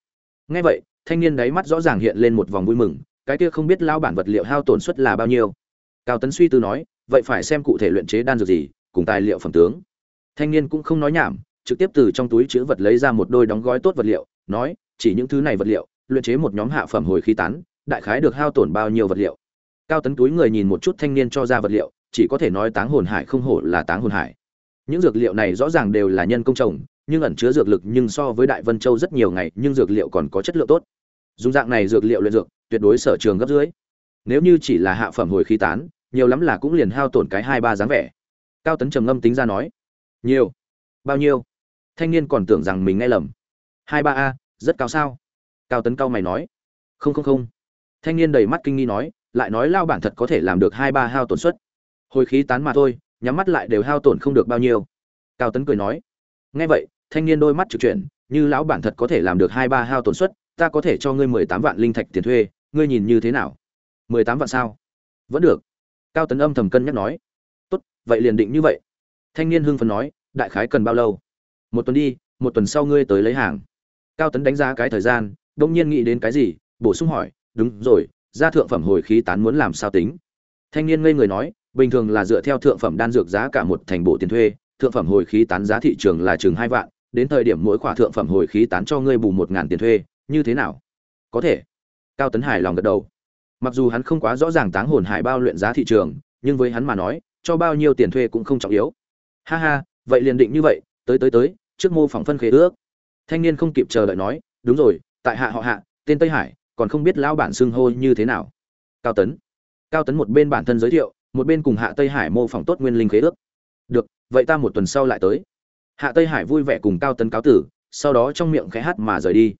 nghe vậy, thanh niên đáy mắt rõ ràng hiện lên một vòng vui mừng, cái kia không biết lao bản vật liệu hao tổn suất là bao nhiêu. Cao tấn suy tư nói, vậy phải xem cụ thể luyện chế đan dược gì, cùng tài liệu phẩm tướng. Thanh niên cũng không nói nhảm, trực tiếp từ trong túi chứa vật lấy ra một đôi đóng gói tốt vật liệu, nói, chỉ những thứ này vật liệu, luyện chế một nhóm hạ phẩm hồi khí tán đại khái được hao tổn bao nhiêu vật liệu. Cao tấn túi người nhìn một chút thanh niên cho ra vật liệu, chỉ có thể nói táng hồn hải không hổ là táng hồn hải. Những dược liệu này rõ ràng đều là nhân công trồng, nhưng ẩn chứa dược lực nhưng so với đại vân châu rất nhiều ngày, nhưng dược liệu còn có chất lượng tốt. Dùng dạng này dược liệu luyện dược, tuyệt đối sở trường gấp dưới nếu như chỉ là hạ phẩm hồi khí tán, nhiều lắm là cũng liền hao tổn cái hai ba dáng vẻ. Cao tấn trầm ngâm tính ra nói, nhiều. Bao nhiêu? Thanh niên còn tưởng rằng mình nghe lầm. Hai ba a, rất cao sao? Cao tấn cao mày nói, không không không thanh niên đầy mắt kinh nghi nói, lại nói lao bản thật có thể làm được hai ba hao tổn suất. Hồi khí tán mà thôi, nhắm mắt lại đều hao tổn không được bao nhiêu. Cao tấn cười nói, nghe vậy, thanh niên đôi mắt trực chuyển, như lão bản thật có thể làm được hai ba hao tổn suất, ta có thể cho ngươi mười tám vạn linh thạch tiền thuê, ngươi nhìn như thế nào? Mười tám vạn sao? Vẫn được. Cao tấn âm thầm cân nhắc nói. Tốt, vậy liền định như vậy. Thanh niên hưng phấn nói, đại khái cần bao lâu? Một tuần đi, một tuần sau ngươi tới lấy hàng. Cao tấn đánh giá cái thời gian, đông nhiên nghĩ đến cái gì, bổ sung hỏi đúng rồi, ra thượng phẩm hồi khí tán muốn làm sao tính? Thanh niên ngây người nói, bình thường là dựa theo thượng phẩm đan dược giá cả một thành bộ tiền thuê, thượng phẩm hồi khí tán giá thị trường là chừng hai vạn, đến thời điểm mỗi khoả thượng phẩm hồi khí tán cho ngươi bù một ngàn tiền thuê, như thế nào? Có thể. Cao tấn hải lòng gật đầu. Mặc dù hắn không quá rõ ràng táng hồn hải bao luyện giá thị trường, nhưng với hắn mà nói, cho bao nhiêu tiền thuê cũng không trọng yếu. Ha ha, vậy liền định như vậy, tới tới tới, trước mô phỏng phân khế ước. Thanh niên không kịp chờ đợi nói, đúng rồi, tại hạ họ hạ, tên tây hải còn không biết lão bản xưng hô như thế nào. Cao tấn. Cao tấn một bên bản thân giới thiệu, một bên cùng hạ tây hải mô phỏng tốt nguyên linh khế ước. Được, vậy ta một tuần sau lại tới. Hạ tây hải vui vẻ cùng cao tấn cáo tử, sau đó trong miệng khẽ hát mà rời đi.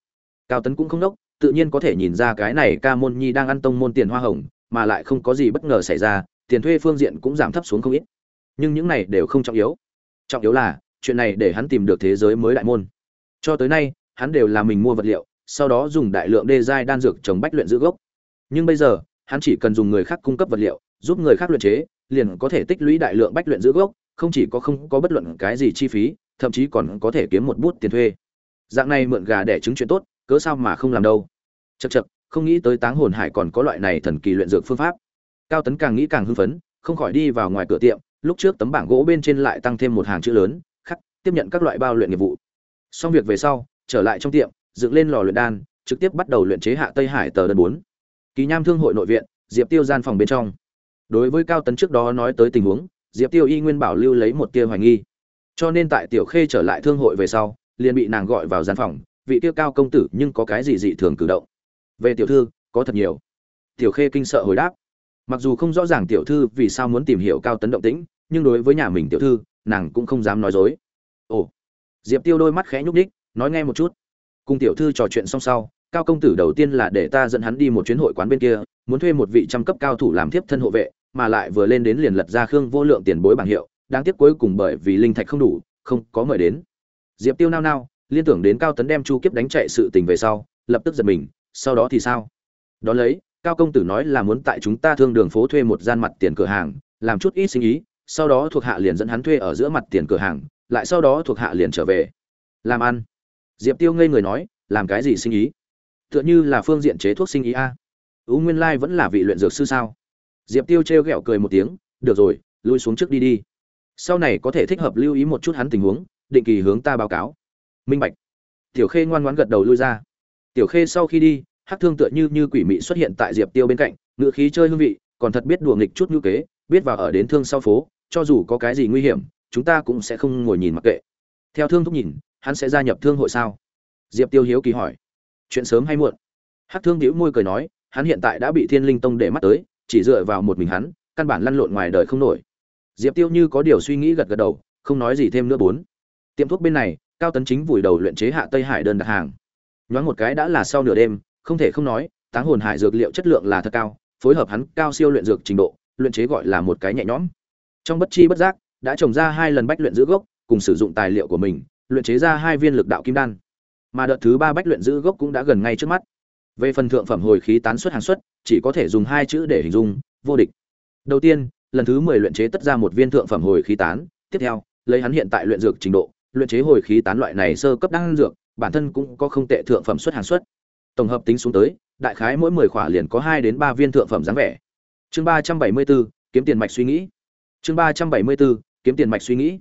Cao tấn cũng không đốc, tự nhiên có thể nhìn ra cái này ca môn nhi đang ăn tông môn tiền hoa hồng, mà lại không có gì bất ngờ xảy ra, tiền thuê phương diện cũng giảm thấp xuống không ít. Nhưng những này đều không trọng yếu. Trọng yếu là, chuyện này để hắn tìm được thế giới mới đại môn. Cho tới nay, hắn đều là mình mua vật liệu sau đó dùng đại lượng đê giai đan dược trồng bách luyện giữ gốc. Nhưng bây giờ hắn chỉ cần dùng người khác cung cấp vật liệu giúp người khác luyện chế liền có thể tích lũy đại lượng bách luyện giữ gốc không chỉ có không có bất luận cái gì chi phí thậm chí còn có thể kiếm một bút tiền thuê. Dạng này mượn gà đẻ trứng chuyện tốt cớ sao mà không làm đâu? Chậc chậc, không nghĩ tới táng hồn hải còn có loại này thần kỳ luyện dược phương pháp. Cao tấn càng nghĩ càng hưng phấn không khỏi đi vào ngoài cửa tiệm lúc trước tấm bảng gỗ bên trên lại tăng thêm một hàng chữ lớn khắc tiếp nhận các loại bao luyện nghiệp vụ. Xong việc về sau trở lại trong tiệm dựng lên lò luyện đan trực tiếp bắt đầu luyện chế hạ tây hải tờ đơn 4. kỳ nham thương hội nội viện diệp tiêu gian phòng bên trong. Đối với cao tấn trước đó nói tới tình huống diệp tiêu y nguyên bảo lưu lấy một tia hoài nghi. Cho nên tại tiểu khê trở lại thương hội về sau liền bị nàng gọi vào gian phòng vị tiêu cao công tử nhưng có cái gì dị thường cử động? Về tiểu thư có thật nhiều. Tiểu khê kinh sợ hồi đáp. Mặc dù không rõ ràng tiểu thư vì sao muốn tìm hiểu cao tấn động tĩnh nhưng đối với nhà mình tiểu thư nàng cũng không dám nói dối. Ồ. Diệp tiêu đôi mắt khẽ nhúc nhích, nói nghe một chút cùng tiểu thư trò chuyện xong sau, cao công tử đầu tiên là để ta dẫn hắn đi một chuyến hội quán bên kia, muốn thuê một vị trăm cấp cao thủ làm tiếp thân hộ vệ, mà lại vừa lên đến liền lật ra khương vô lượng tiền bối bảng hiệu, đáng tiếc cuối cùng bởi vì linh thạch không đủ, không có mời đến. Diệp tiêu nao nao, liên tưởng đến cao tấn đem chu kiếp đánh chạy sự tình về sau, lập tức giật mình, sau đó thì sao? Đón lấy, cao công tử nói là muốn tại chúng ta thương đường phố thuê một gian mặt tiền cửa hàng, làm chút ít sinh ý, sau đó thuộc hạ liền dẫn hắn thuê ở giữa mặt tiền cửa hàng, lại sau đó thuộc hạ liền trở về, làm ăn diệp tiêu ngây người nói, làm cái gì sinh ý? Tựa như là phương diện chế thuốc sinh ý a. Ú nguyên lai vẫn là vị luyện dược sư sao? Diệp tiêu trêu ghẹo cười một tiếng, được rồi, lui xuống trước đi đi. Sau này có thể thích hợp lưu ý một chút hắn tình huống, định kỳ hướng ta báo cáo. Minh bạch. Tiểu khê ngoan ngoãn gật đầu lui ra. Tiểu khê sau khi đi, hắc thương tựa như như quỷ mị xuất hiện tại diệp tiêu bên cạnh ngự khí chơi hương vị, còn thật biết đùa nghịch chút ngữ kế, biết vào ở đến thương sau phố, cho dù có cái gì nguy hiểm, chúng ta cũng sẽ không ngồi nhìn mặc kệ. Theo thương thúc nhìn hắn sẽ gia nhập thương hội sao? Diệp tiêu hiếu kỳ hỏi. Chuyện sớm hay muộn? Hắc thương đĩu môi cười nói, hắn hiện tại đã bị thiên linh tông để mắt tới, chỉ dựa vào một mình hắn, căn bản lăn lộn ngoài đời không nổi. Diệp tiêu như có điều suy nghĩ gật gật đầu, không nói gì thêm nữa bốn. Tiệm thuốc bên này, cao tấn chính vùi đầu luyện chế hạ tây hải đơn đặt hàng. Nhoáng một cái đã là sau nửa đêm, không thể không nói, táng hồn hải dược liệu chất lượng là thật cao, phối hợp hắn cao siêu luyện dược trình độ, luyện chế gọi là một cái nhẹ nhõm. Trong bất chi bất giác, đã trồng ra hai lần bách luyện giữ gốc, cùng sử dụng tài liệu của mình luyện chế ra hai viên lực đạo kim đan. Mà đợt thứ ba bách luyện giữ gốc cũng đã gần ngay trước mắt. Về phần thượng phẩm hồi khí tán xuất hàng xuất chỉ có thể dùng hai chữ để hình dung, vô địch. Đầu tiên, lần thứ mười luyện chế tất ra một viên thượng phẩm hồi khí tán. Tiếp theo, lấy hắn hiện tại luyện dược trình độ, luyện chế hồi khí tán loại này sơ cấp đan dược, bản thân cũng có không tệ thượng phẩm xuất hàng xuất tổng hợp tính xuống tới, đại khái mỗi mười khỏa liền có hai đến ba viên thượng phẩm dáng vẻ. Chương ba trăm bảy mươi bốn, kiếm tiền mạch suy nghĩ. Chương ba trăm bảy mươi bốn, kiếm tiền mạch suy nghĩ.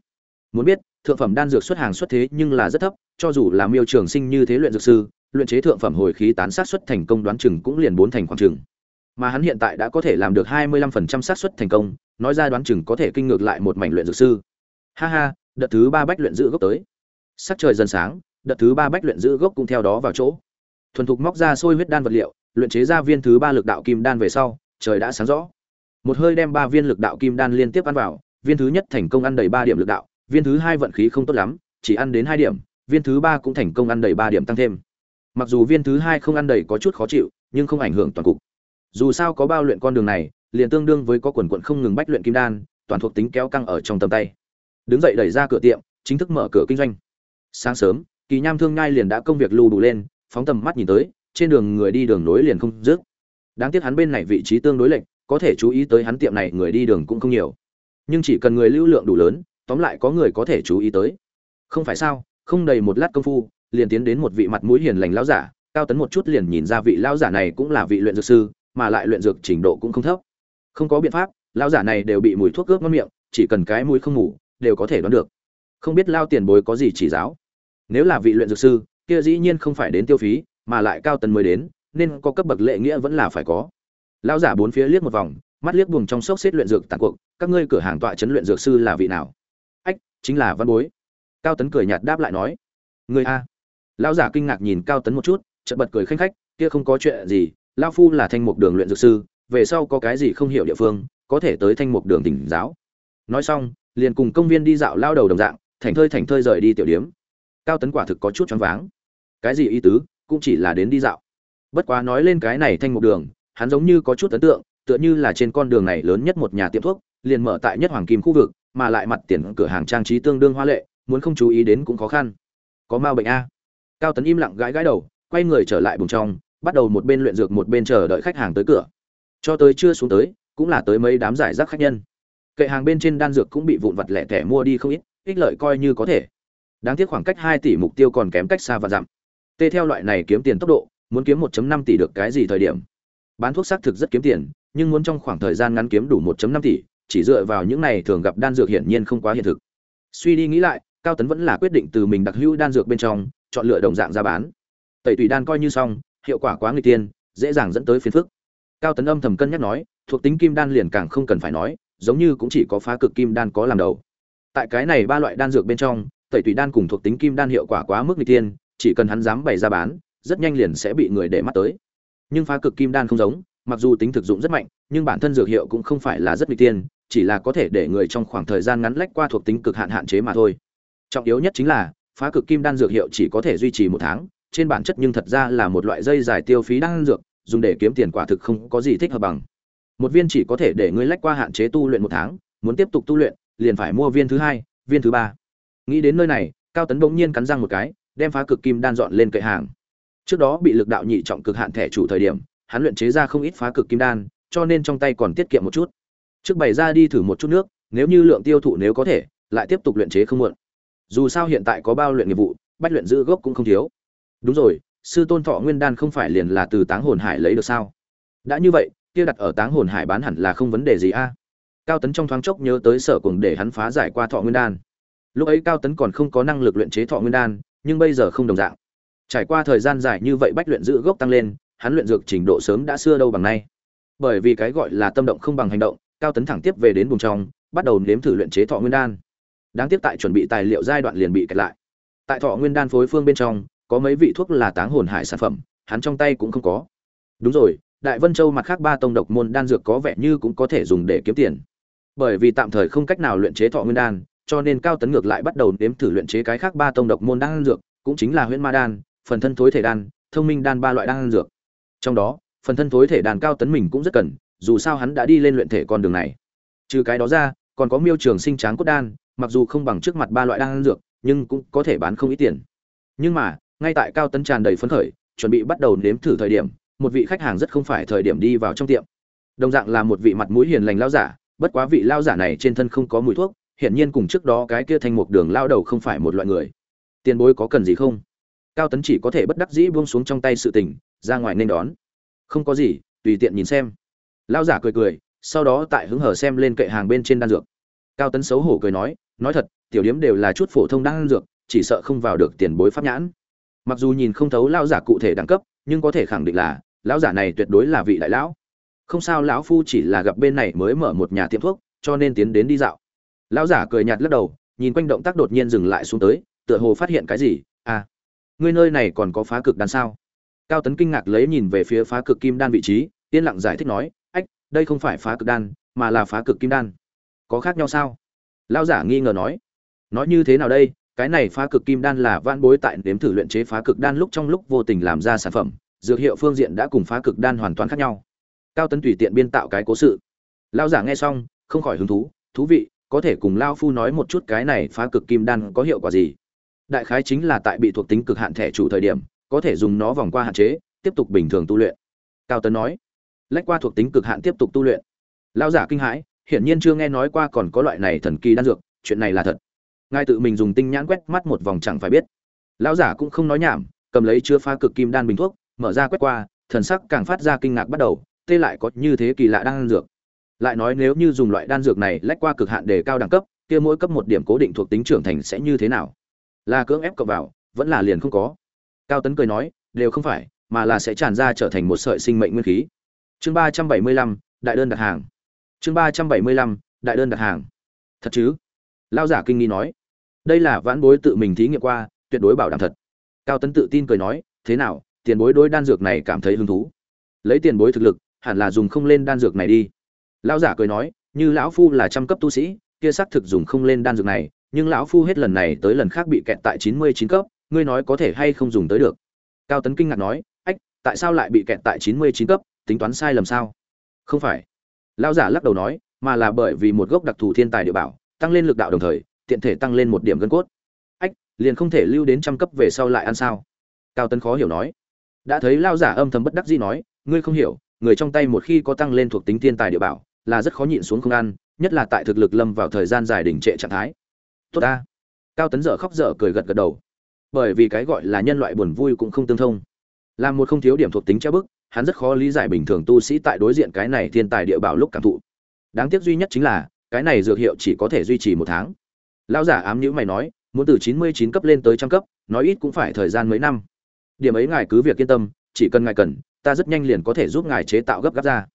Muốn biết thượng phẩm đan dược xuất hàng xuất thế nhưng là rất thấp, cho dù là miêu trường sinh như thế luyện dược sư, luyện chế thượng phẩm hồi khí tán sát xuất thành công đoán chừng cũng liền bốn thành khoảng chừng. Mà hắn hiện tại đã có thể làm được hai mươi lăm phần trăm xác suất thành công, nói ra đoán chừng có thể kinh ngược lại một mảnh luyện dược sư. Ha ha, đợt thứ ba bách luyện giữ gốc tới. Sắc trời dần sáng, đợt thứ ba bách luyện giữ gốc cũng theo đó vào chỗ. Thuần thục móc ra sôi huyết đan vật liệu, luyện chế ra viên thứ ba lực đạo kim đan về sau, trời đã sáng rõ. Một hơi đem ba viên lực đạo kim đan liên tiếp ăn vào, viên thứ nhất thành công ăn đầy ba điểm lực đạo viên thứ hai vận khí không tốt lắm, chỉ ăn đến hai điểm, viên thứ ba cũng thành công ăn đầy ba điểm tăng thêm. Mặc dù viên thứ hai không ăn đầy có chút khó chịu, nhưng không ảnh hưởng toàn cục. Dù sao có bao luyện con đường này, liền tương đương với có quần quận không ngừng bách luyện kim đan, toàn thuộc tính kéo căng ở trong tầm tay. Đứng dậy đẩy ra cửa tiệm, chính thức mở cửa kinh doanh. Sáng sớm, kỳ nham thương ngai liền đã công việc lưu đủ lên, phóng tầm mắt nhìn tới, trên đường người đi đường nối liền không dứt. Đáng tiếc hắn bên này vị trí tương đối lệch, có thể chú ý tới hắn tiệm này người đi đường cũng không nhiều. Nhưng chỉ cần người lưu lượng đủ lớn tóm lại có người có thể chú ý tới. Không phải sao, không đầy một lát công phu, liền tiến đến một vị mặt mũi hiền lành lão giả, cao tấn một chút liền nhìn ra vị lão giả này cũng là vị luyện dược sư, mà lại luyện dược trình độ cũng không thấp. Không có biện pháp, lão giả này đều bị mùi thuốc cướp ngon miệng, chỉ cần cái mũi không ngủ đều có thể đoán được. Không biết lao tiền bối có gì chỉ giáo? Nếu là vị luyện dược sư, kia dĩ nhiên không phải đến tiêu phí, mà lại cao tấn mới đến, nên có cấp bậc lệ nghĩa vẫn là phải có. Lão giả bốn phía liếc một vòng, mắt liếc buồng trong sốc xếp luyện dược tàn cuộc, các ngươi cửa hàng tọa chấn luyện dược sư là vị nào? Chính là văn bối. Cao tấn cười nhạt đáp lại nói, người a. Lão giả kinh ngạc nhìn cao tấn một chút, chợt bật cười khanh khách, kia không có chuyện gì, lão phu là thanh mục đường luyện dược sư, về sau có cái gì không hiểu địa phương, có thể tới thanh mục đường tỉnh giáo. Nói xong, liền cùng công viên đi dạo lao đầu đồng dạng thành thơi thành thơi rời đi tiểu điếm. Cao tấn quả thực có chút choáng váng. Cái gì ý tứ, cũng chỉ là đến đi dạo. Bất quá nói lên cái này thanh mục đường, hắn giống như có chút ấn tượng, tựa như là trên con đường này lớn nhất một nhà tiệm thuốc, liền mở tại nhất hoàng kim khu vực mà lại mặt tiền cửa hàng trang trí tương đương hoa lệ, muốn không chú ý đến cũng khó khăn. Có ma bệnh a. Cao tấn im lặng gãi gãi đầu, quay người trở lại bùng trong, bắt đầu một bên luyện dược một bên chờ đợi khách hàng tới cửa. Cho tới chưa xuống tới, cũng là tới mấy đám giải rác khách nhân. Kệ hàng bên trên đan dược cũng bị vụn vặt lẻ tẻ mua đi không ít, ích lợi coi như có thể. Đáng tiếc khoảng cách hai tỷ mục tiêu còn kém cách xa và dặm tê theo loại này kiếm tiền tốc độ, muốn kiếm 1.5 tỷ được cái gì thời điểm? Bán thuốc xác thực rất kiếm tiền, nhưng muốn trong khoảng thời gian ngắn kiếm đủ 1.5 tỷ chỉ dựa vào những này thường gặp đan dược hiển nhiên không quá hiện thực. Suy đi nghĩ lại, cao tấn vẫn là quyết định từ mình đặc hữu đan dược bên trong, chọn lựa đồng dạng ra bán. Tẩy tùy đan coi như xong, hiệu quả quá người tiên, dễ dàng dẫn tới phiền phức. Cao tấn âm thầm cân nhắc nói, thuộc tính kim đan liền càng không cần phải nói, giống như cũng chỉ có phá cực kim đan có làm đầu. Tại cái này ba loại đan dược bên trong, tẩy tùy đan cùng thuộc tính kim đan hiệu quả quá mức người tiên, chỉ cần hắn dám bày ra bán, rất nhanh liền sẽ bị người để mắt tới. Nhưng phá cực kim đan không giống, mặc dù tính thực dụng rất mạnh, nhưng bản thân dược hiệu cũng không phải là rất nguy tiên chỉ là có thể để người trong khoảng thời gian ngắn lách qua thuộc tính cực hạn hạn chế mà thôi. Trọng yếu nhất chính là, phá cực kim đan dược hiệu chỉ có thể duy trì một tháng, trên bản chất nhưng thật ra là một loại dây dài tiêu phí đan dược, dùng để kiếm tiền quả thực không có gì thích hợp bằng. Một viên chỉ có thể để ngươi lách qua hạn chế tu luyện một tháng, muốn tiếp tục tu luyện, liền phải mua viên thứ hai, viên thứ ba. Nghĩ đến nơi này, cao tấn bỗng nhiên cắn răng một cái, đem phá cực kim đan dọn lên kệ hàng. Trước đó bị lực đạo nhị trọng cực hạn thẻ chủ thời điểm, hắn luyện chế ra không ít phá cực kim đan, cho nên trong tay còn tiết kiệm một chút trước bày ra đi thử một chút nước, nếu như lượng tiêu thụ nếu có thể, lại tiếp tục luyện chế không muộn. Dù sao hiện tại có bao luyện nghiệp vụ, bách luyện giữ gốc cũng không thiếu. Đúng rồi, sư tôn thọ nguyên đan không phải liền là từ táng hồn hải lấy được sao? Đã như vậy, kia đặt ở táng hồn hải bán hẳn là không vấn đề gì a. Cao tấn trong thoáng chốc nhớ tới sở cùng để hắn phá giải qua thọ nguyên đan. Lúc ấy cao tấn còn không có năng lực luyện chế thọ nguyên đan, nhưng bây giờ không đồng dạng. Trải qua thời gian dài như vậy bách luyện giữ gốc tăng lên, hắn luyện dược trình độ sớm đã xưa đâu bằng nay. Bởi vì cái gọi là tâm động không bằng hành động cao tấn thẳng tiếp về đến vùng trong, bắt đầu nếm thử luyện chế thọ nguyên đan. Đáng tiếc tại chuẩn bị tài liệu giai đoạn liền bị kẹt lại. Tại thọ nguyên đan phối phương bên trong, có mấy vị thuốc là táng hồn hải sản phẩm, hắn trong tay cũng không có. Đúng rồi, đại vân châu mặt khác ba tông độc môn đan dược có vẻ như cũng có thể dùng để kiếm tiền. Bởi vì tạm thời không cách nào luyện chế thọ nguyên đan, cho nên cao tấn ngược lại bắt đầu nếm thử luyện chế cái khác ba tông độc môn đan dược, cũng chính là huyễn ma đan, phần thân thối thể đan, thông minh đan ba loại đan dược. Trong đó, phần thân thối thể đan cao tấn mình cũng rất cần dù sao hắn đã đi lên luyện thể con đường này. Trừ cái đó ra, còn có miêu trường sinh tráng cốt đan, mặc dù không bằng trước mặt ba loại đan dược, nhưng cũng có thể bán không ít tiền. Nhưng mà, ngay tại cao tấn tràn đầy phấn khởi, chuẩn bị bắt đầu nếm thử thời điểm, một vị khách hàng rất không phải thời điểm đi vào trong tiệm. Đồng dạng là một vị mặt mũi hiền lành lao giả, bất quá vị lao giả này trên thân không có mùi thuốc, hiển nhiên cùng trước đó cái kia thanh mục đường lao đầu không phải một loại người. Tiền bối có cần gì không? Cao tấn chỉ có thể bất đắc dĩ buông xuống trong tay sự tình, ra ngoài nên đón. Không có gì, tùy tiện nhìn xem lao giả cười cười, sau đó tại hứng hở xem lên kệ hàng bên trên đan dược. Cao tấn xấu hổ cười nói nói thật, tiểu điếm đều là chút phổ thông đan dược, chỉ sợ không vào được tiền bối pháp nhãn. Mặc dù nhìn không thấu lao giả cụ thể đẳng cấp, nhưng có thể khẳng định là, lão giả này tuyệt đối là vị đại lão. Không sao, lão phu chỉ là gặp bên này mới mở một nhà tiệm thuốc, cho nên tiến đến đi dạo. Lão giả cười nhạt lắc đầu, nhìn quanh động tác đột nhiên dừng lại xuống tới, tựa hồ phát hiện cái gì? À ngươi nơi này còn có phá cực đan sao? Cao tấn kinh ngạc lấy nhìn về phía phá cực kim đan vị trí, yên lặng giải thích nói đây không phải phá cực đan, mà là phá cực kim đan. Có khác nhau sao? Lão giả nghi ngờ nói. Nói như thế nào đây? Cái này phá cực kim đan là van bối tại nếm thử luyện chế phá cực đan lúc trong lúc vô tình làm ra sản phẩm, dược hiệu phương diện đã cùng phá cực đan hoàn toàn khác nhau. Cao tấn tùy tiện biên tạo cái cố sự. Lão giả nghe xong, không khỏi hứng thú thú vị, có thể cùng lao phu nói một chút cái này phá cực kim đan có hiệu quả gì. Đại khái chính là tại bị thuộc tính cực hạn thẻ chủ thời điểm, có thể dùng nó vòng qua hạn chế, tiếp tục bình thường tu luyện. Cao tấn nói lách qua thuộc tính cực hạn tiếp tục tu luyện. Lao giả kinh hãi, hiển nhiên chưa nghe nói qua còn có loại này thần kỳ đan dược, chuyện này là thật. Ngài tự mình dùng tinh nhãn quét mắt một vòng chẳng phải biết. Lão giả cũng không nói nhảm, cầm lấy chứa pha cực kim đan bình thuốc, mở ra quét qua, thần sắc càng phát ra kinh ngạc bắt đầu, tê lại có như thế kỳ lạ đan dược. Lại nói nếu như dùng loại đan dược này lách qua cực hạn để cao đẳng cấp, kia mỗi cấp một điểm cố định thuộc tính trưởng thành sẽ như thế nào? Là cưỡng ép cộng vào, vẫn là liền không có. Cao tấn cười nói, đều không phải, mà là sẽ tràn ra trở thành một sợi sinh mệnh nguyên khí chương ba trăm bảy mươi lăm, đại đơn đặt hàng. Chương ba trăm bảy mươi lăm, đại đơn đặt hàng. Thật chứ? Lao giả kinh nghi nói. Đây là vãn bối tự mình thí nghiệm qua, tuyệt đối bảo đảm thật. Cao tấn tự tin cười nói, thế nào, tiền bối đối đan dược này cảm thấy hứng thú? Lấy tiền bối thực lực, hẳn là dùng không lên đan dược này đi. Lão giả cười nói, như lão phu là trăm cấp tu sĩ, kia xác thực dùng không lên đan dược này, nhưng lão phu hết lần này tới lần khác bị kẹt tại chín mươi chín cấp, ngươi nói có thể hay không dùng tới được? Cao tấn kinh ngạc nói, ách, tại sao lại bị kẹt tại chín mươi chín cấp? Tính toán sai lầm sao? Không phải. Lão giả lắc đầu nói, mà là bởi vì một gốc đặc thù thiên tài địa bảo, tăng lên lực đạo đồng thời, tiện thể tăng lên một điểm gân cốt. Ách, liền không thể lưu đến trăm cấp về sau lại ăn sao? Cao tấn khó hiểu nói. Đã thấy lao giả âm thầm bất đắc dĩ nói, ngươi không hiểu, người trong tay một khi có tăng lên thuộc tính thiên tài địa bảo, là rất khó nhịn xuống không ăn, nhất là tại thực lực lâm vào thời gian dài đỉnh trệ trạng thái. Tốt ta. Cao tấn dở khóc dở cười gật gật đầu. Bởi vì cái gọi là nhân loại buồn vui cũng không tương thông. Làm một không thiếu điểm thuộc tính treo bức hắn rất khó lý giải bình thường tu sĩ tại đối diện cái này thiên tài địa bảo lúc cảm thụ. Đáng tiếc duy nhất chính là, cái này dược hiệu chỉ có thể duy trì một tháng. Lão giả ám nhữ mày nói, muốn từ chín mươi chín cấp lên tới trăm cấp, nói ít cũng phải thời gian mấy năm. Điểm ấy ngài cứ việc yên tâm, chỉ cần ngài cần, ta rất nhanh liền có thể giúp ngài chế tạo gấp gáp ra.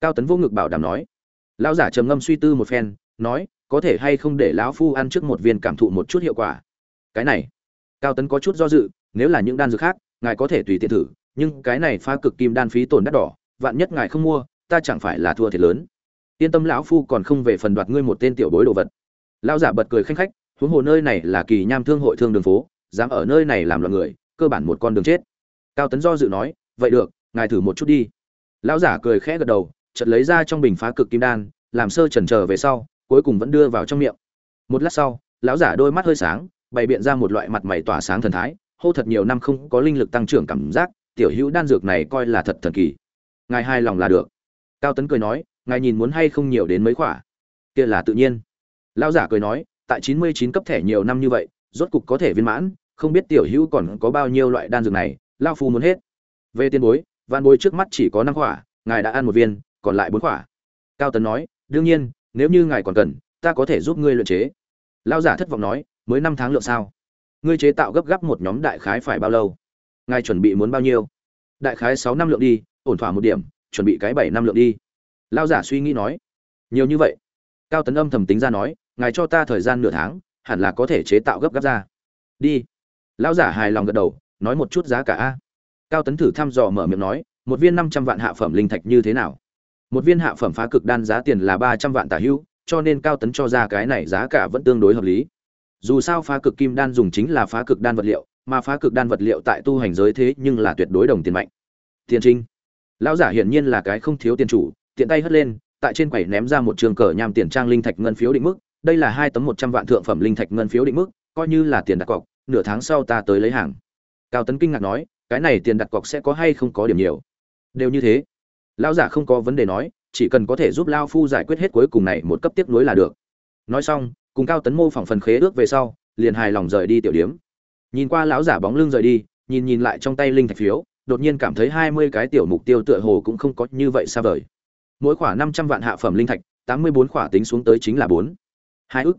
Cao tấn vô ngực bảo đảm nói. Lão giả trầm ngâm suy tư một phen, nói, có thể hay không để lão phu ăn trước một viên cảm thụ một chút hiệu quả. Cái này, cao tấn có chút do dự, nếu là những đan dược khác, ngài có thể tùy tiện thử nhưng cái này pha cực kim đan phí tổn đắt đỏ, vạn nhất ngài không mua, ta chẳng phải là thua thiệt lớn. Yên tâm lão phu còn không về phần đoạt ngươi một tên tiểu bối đồ vật. Lão giả bật cười khanh khách, huống hồ nơi này là kỳ nham thương hội thương đường phố, dám ở nơi này làm loạn người, cơ bản một con đường chết. Cao tấn do dự nói, vậy được, ngài thử một chút đi. Lão giả cười khẽ gật đầu, chợt lấy ra trong bình phá cực kim đan, làm sơ chần chờ về sau, cuối cùng vẫn đưa vào trong miệng. Một lát sau, lão giả đôi mắt hơi sáng, bày biện ra một loại mặt mày tỏa sáng thần thái, hô thật nhiều năm không có linh lực tăng trưởng cảm giác tiểu hữu đan dược này coi là thật thần kỳ. Ngài hài lòng là được. Cao tấn cười nói, ngài nhìn muốn hay không nhiều đến mấy khoả kia là tự nhiên. Lão giả cười nói, tại chín mươi chín cấp thẻ nhiều năm như vậy, rốt cục có thể viên mãn, không biết tiểu hữu còn có bao nhiêu loại đan dược này lao phu muốn hết. Về tiền bối van bối trước mắt chỉ có năm quả ngài đã ăn một viên, còn lại bốn quả cao tấn nói, đương nhiên, nếu như ngài còn cần, ta có thể giúp ngươi luyện chế. Lao giả thất vọng nói, mới năm tháng lượng sao? Ngươi chế tạo gấp gáp một nhóm đại khái phải bao lâu? Ngài chuẩn bị muốn bao nhiêu? Đại khái sáu năm lượng đi, ổn thỏa một điểm, chuẩn bị cái bảy năm lượng đi. Lao giả suy nghĩ nói. Nhiều như vậy. Cao tấn âm thầm tính ra nói, ngài cho ta thời gian nửa tháng, hẳn là có thể chế tạo gấp gáp ra. Đi. Lao giả hài lòng gật đầu, nói một chút giá cả a. Cao tấn thử thăm dò mở miệng nói, một viên năm trăm vạn hạ phẩm linh thạch như thế nào? Một viên hạ phẩm phá cực đan giá tiền là ba trăm vạn tả hữu cho nên cao tấn cho ra cái này giá cả vẫn tương đối hợp lý. Dù sao phá cực kim đan dùng chính là phá cực đan vật liệu mà phá cực đan vật liệu tại tu hành giới thế nhưng là tuyệt đối đồng tiền mạnh. Tiền trinh. Lão giả hiển nhiên là cái không thiếu tiền chủ, tiện tay hất lên, tại trên quầy ném ra một trường cờ nham tiền trang linh thạch ngân phiếu định mức. Đây là hai tấm một trăm vạn thượng phẩm linh thạch ngân phiếu định mức, coi như là tiền đặt cọc, nửa tháng sau ta tới lấy hàng. Cao tấn kinh ngạc nói, cái này tiền đặt cọc sẽ có hay không có điểm nhiều? Đều như thế. Lão giả không có vấn đề nói, chỉ cần có thể giúp lao phu giải quyết hết cuối cùng này một cấp tiếp nối là được. Nói xong, cùng cao tấn mô phỏng phần khế ước về sau, liền hài lòng rời đi tiểu điếm nhìn qua lão giả bóng lưng rời đi, nhìn nhìn lại trong tay linh thạch phiếu, đột nhiên cảm thấy hai mươi cái tiểu mục tiêu tựa hồ cũng không có như vậy xa vời. Mỗi khoả năm trăm vạn hạ phẩm linh thạch, tám mươi bốn khoả tính xuống tới chính là bốn. Hai ức.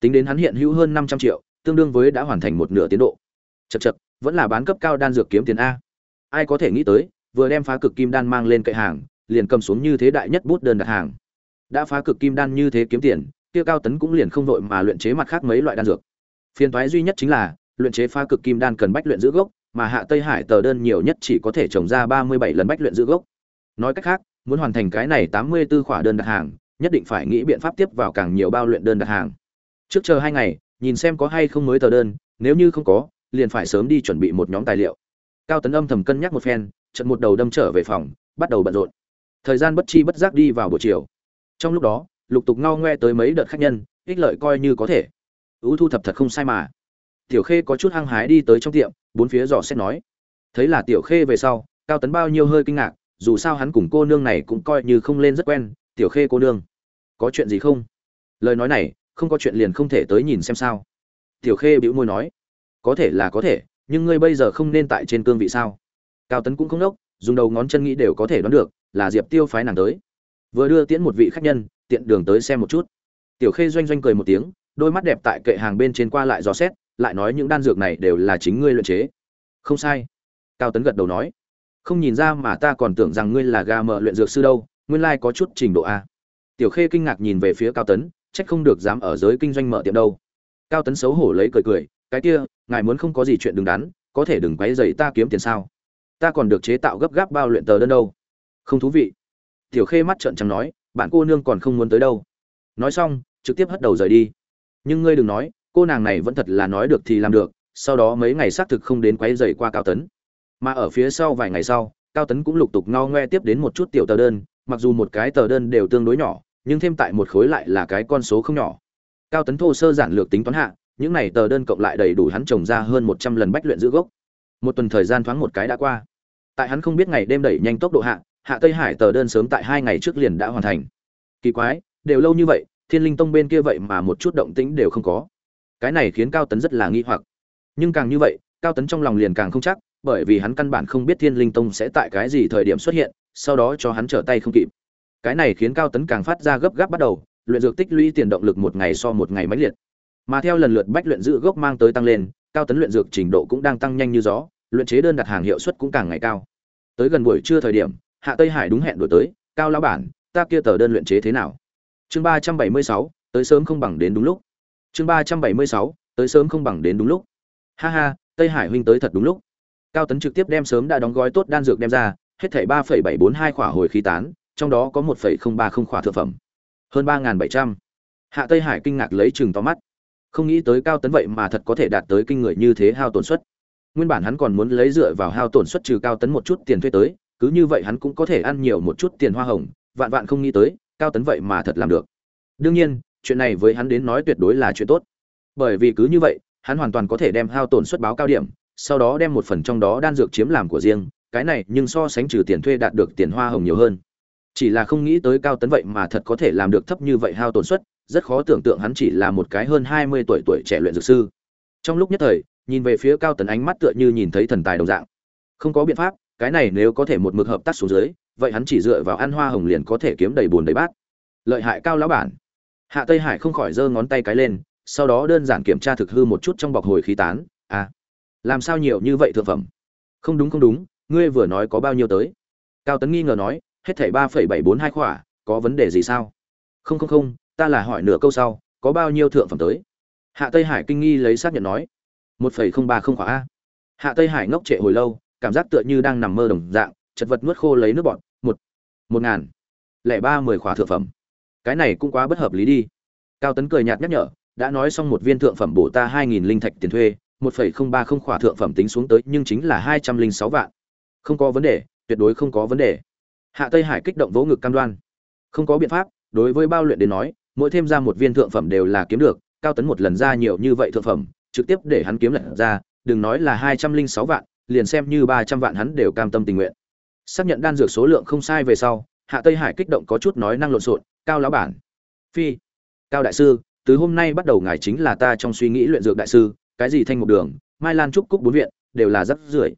Tính đến hắn hiện hữu hơn năm trăm triệu, tương đương với đã hoàn thành một nửa tiến độ. Chật chật vẫn là bán cấp cao đan dược kiếm tiền a. Ai có thể nghĩ tới, vừa đem phá cực kim đan mang lên cậy hàng, liền cầm xuống như thế đại nhất bút đơn đặt hàng. Đã phá cực kim đan như thế kiếm tiền, kia cao tấn cũng liền không đội mà luyện chế mặt khác mấy loại đan dược. Phiền thoái duy nhất chính là luyện chế phá cực kim đan cần bách luyện giữ gốc, mà hạ tây hải tờ đơn nhiều nhất chỉ có thể trồng ra ba mươi bảy lần bách luyện giữ gốc. Nói cách khác, muốn hoàn thành cái này tám mươi 84 khỏa đơn đặt hàng, nhất định phải nghĩ biện pháp tiếp vào càng nhiều bao luyện đơn đặt hàng. Trước chờ hai ngày, nhìn xem có hay không mới tờ đơn, nếu như không có, liền phải sớm đi chuẩn bị một nhóm tài liệu. Cao tấn âm thầm cân nhắc một phen, chợt một đầu đâm trở về phòng, bắt đầu bận rộn. Thời gian bất chi bất giác đi vào buổi chiều. Trong lúc đó, lục tục ngao ngoe tới mấy đợt khách nhân, ích lợi coi như có thể. Ưu thu thập thật không sai mà tiểu khê có chút hăng hái đi tới trong tiệm, bốn phía dò xét nói. Thấy là tiểu khê về sau, cao tấn bao nhiêu hơi kinh ngạc, dù sao hắn cùng cô nương này cũng coi như không lên rất quen, tiểu khê cô nương. Có chuyện gì không? Lời nói này, không có chuyện liền không thể tới nhìn xem sao. Tiểu khê bĩu môi nói. Có thể là có thể, nhưng ngươi bây giờ không nên tại trên cương vị sao? Cao tấn cũng không đốc, dùng đầu ngón chân nghĩ đều có thể đoán được, là diệp tiêu phái nàng tới. Vừa đưa tiễn một vị khách nhân, tiện đường tới xem một chút. Tiểu khê doanh doanh cười một tiếng, đôi mắt đẹp tại kệ hàng bên trên qua lại dò xét lại nói những đan dược này đều là chính ngươi luyện chế. Không sai. Cao tấn gật đầu nói. Không nhìn ra mà ta còn tưởng rằng ngươi là ga mờ luyện dược sư đâu, nguyên lai có chút trình độ a. Tiểu khê kinh ngạc nhìn về phía cao tấn trách không được dám ở giới kinh doanh mở tiệm đâu. Cao tấn xấu hổ lấy cười cười, cái kia, ngài muốn không có gì chuyện đứng đắn, có thể đừng quấy dày ta kiếm tiền sao? Ta còn được chế tạo gấp gáp bao luyện tờ đơn đâu. Không thú vị. Tiểu khê mắt trợn trắng nói, bạn cô nương còn không muốn tới đâu. Nói xong, trực tiếp hất đầu rời đi. Nhưng ngươi đừng nói cô nàng này vẫn thật là nói được thì làm được, sau đó mấy ngày xác thực không đến quấy dày qua cao tấn. Mà ở phía sau vài ngày sau, cao tấn cũng lục tục ngao ngoe tiếp đến một chút tiểu tờ đơn, mặc dù một cái tờ đơn đều tương đối nhỏ, nhưng thêm tại một khối lại là cái con số không nhỏ. Cao tấn thô sơ giản lược tính toán hạ, những này tờ đơn cộng lại đầy đủ hắn trồng ra hơn một trăm lần bách luyện giữ gốc. Một tuần thời gian thoáng một cái đã qua. Tại hắn không biết ngày đêm đẩy nhanh tốc độ hạ hạ tây hải tờ đơn sớm tại hai ngày trước liền đã hoàn thành. Kỳ quái, đều lâu như vậy, thiên linh tông bên kia vậy mà một chút động tĩnh đều không có cái này khiến cao tấn rất là nghi hoặc. Nhưng càng như vậy, cao tấn trong lòng liền càng không chắc, bởi vì hắn căn bản không biết thiên linh tông sẽ tại cái gì thời điểm xuất hiện, sau đó cho hắn trở tay không kịp. Cái này khiến cao tấn càng phát ra gấp gáp bắt đầu, luyện dược tích lũy tiền động lực một ngày so một ngày mãnh liệt. Mà theo lần lượt bách luyện giữ gốc mang tới tăng lên, cao tấn luyện dược trình độ cũng đang tăng nhanh như gió, luyện chế đơn đặt hàng hiệu suất cũng càng ngày cao. Tới gần buổi trưa thời điểm, hạ tây hải đúng hẹn đổi tới, cao lão bản, ta kia tờ đơn luyện chế thế nào? Chương ba trăm bảy mươi sáu, tới sớm không bằng đến đúng lúc chương ba trăm bảy mươi sáu, tới sớm không bằng đến đúng lúc. Ha ha, tây hải huynh tới thật đúng lúc. Cao tấn trực tiếp đem sớm đã đóng gói tốt đan dược đem ra, hết thảy ba phẩy bảy bốn hai khỏa hồi khí tán, trong đó có một phẩy không ba không khỏa thực phẩm. Hơn ba bảy trăm. Hạ tây hải kinh ngạc lấy chừng to mắt. Không nghĩ tới cao tấn vậy mà thật có thể đạt tới kinh người như thế hao tổn suất. Nguyên bản hắn còn muốn lấy dựa vào hao tổn suất trừ cao tấn một chút tiền thuê tới, cứ như vậy hắn cũng có thể ăn nhiều một chút tiền hoa hồng, vạn vạn không nghĩ tới, cao tấn vậy mà thật làm được. Đương nhiên chuyện này với hắn đến nói tuyệt đối là chuyện tốt. Bởi vì cứ như vậy, hắn hoàn toàn có thể đem hao tổn suất báo cao điểm, sau đó đem một phần trong đó đan dược chiếm làm của riêng, cái này nhưng so sánh trừ tiền thuê đạt được tiền hoa hồng nhiều hơn. Chỉ là không nghĩ tới cao tấn vậy mà thật có thể làm được thấp như vậy hao tổn suất, rất khó tưởng tượng hắn chỉ là một cái hơn hai mươi tuổi tuổi trẻ luyện dược sư. Trong lúc nhất thời, nhìn về phía cao tấn ánh mắt tựa như nhìn thấy thần tài đồng dạng. Không có biện pháp, cái này nếu có thể một mực hợp tác xuống dưới, vậy hắn chỉ dựa vào ăn hoa hồng liền có thể kiếm đầy buồn đầy bát. Lợi hại cao lão bản hạ tây hải không khỏi giơ ngón tay cái lên sau đó đơn giản kiểm tra thực hư một chút trong bọc hồi khí tán. À làm sao nhiều như vậy thượng phẩm? Không đúng không đúng ngươi vừa nói có bao nhiêu tới? Cao tấn nghi ngờ nói hết thảy ba phẩy bảy bốn hai khỏa có vấn đề gì sao? Không không không ta là hỏi nửa câu sau có bao nhiêu thượng phẩm tới? Hạ tây hải kinh nghi lấy xác nhận nói một phẩy không ba không khỏa a. Hạ tây hải ngốc trệ hồi lâu cảm giác tựa như đang nằm mơ đồng dạng chật vật nuốt khô lấy nước bọt, một một ngàn lẻ ba mười khỏa thượng phẩm cái này cũng quá bất hợp lý đi. Cao tấn cười nhạt nhắc nhở, đã nói xong một viên thượng phẩm bổ ta hai nghìn linh thạch tiền thuê, một phẩy không ba không khỏa thượng phẩm tính xuống tới nhưng chính là hai trăm linh sáu vạn. Không có vấn đề, tuyệt đối không có vấn đề. Hạ tây hải kích động vỗ ngực cam đoan. Không có biện pháp, đối với bao luyện đến nói, mỗi thêm ra một viên thượng phẩm đều là kiếm được, cao tấn một lần ra nhiều như vậy thượng phẩm, trực tiếp để hắn kiếm lần ra, đừng nói là hai trăm linh sáu vạn, liền xem như ba trăm vạn hắn đều cam tâm tình nguyện. Xác nhận đan dược số lượng không sai về sau hạ tây hải kích động có chút nói năng lộn xộn, cao lão bản. Phi, cao đại sư, từ hôm nay bắt đầu ngài chính là ta trong suy nghĩ luyện dược đại sư, cái gì thanh một đường, mai lan trúc cúc bốn viện, đều là rất rưởi.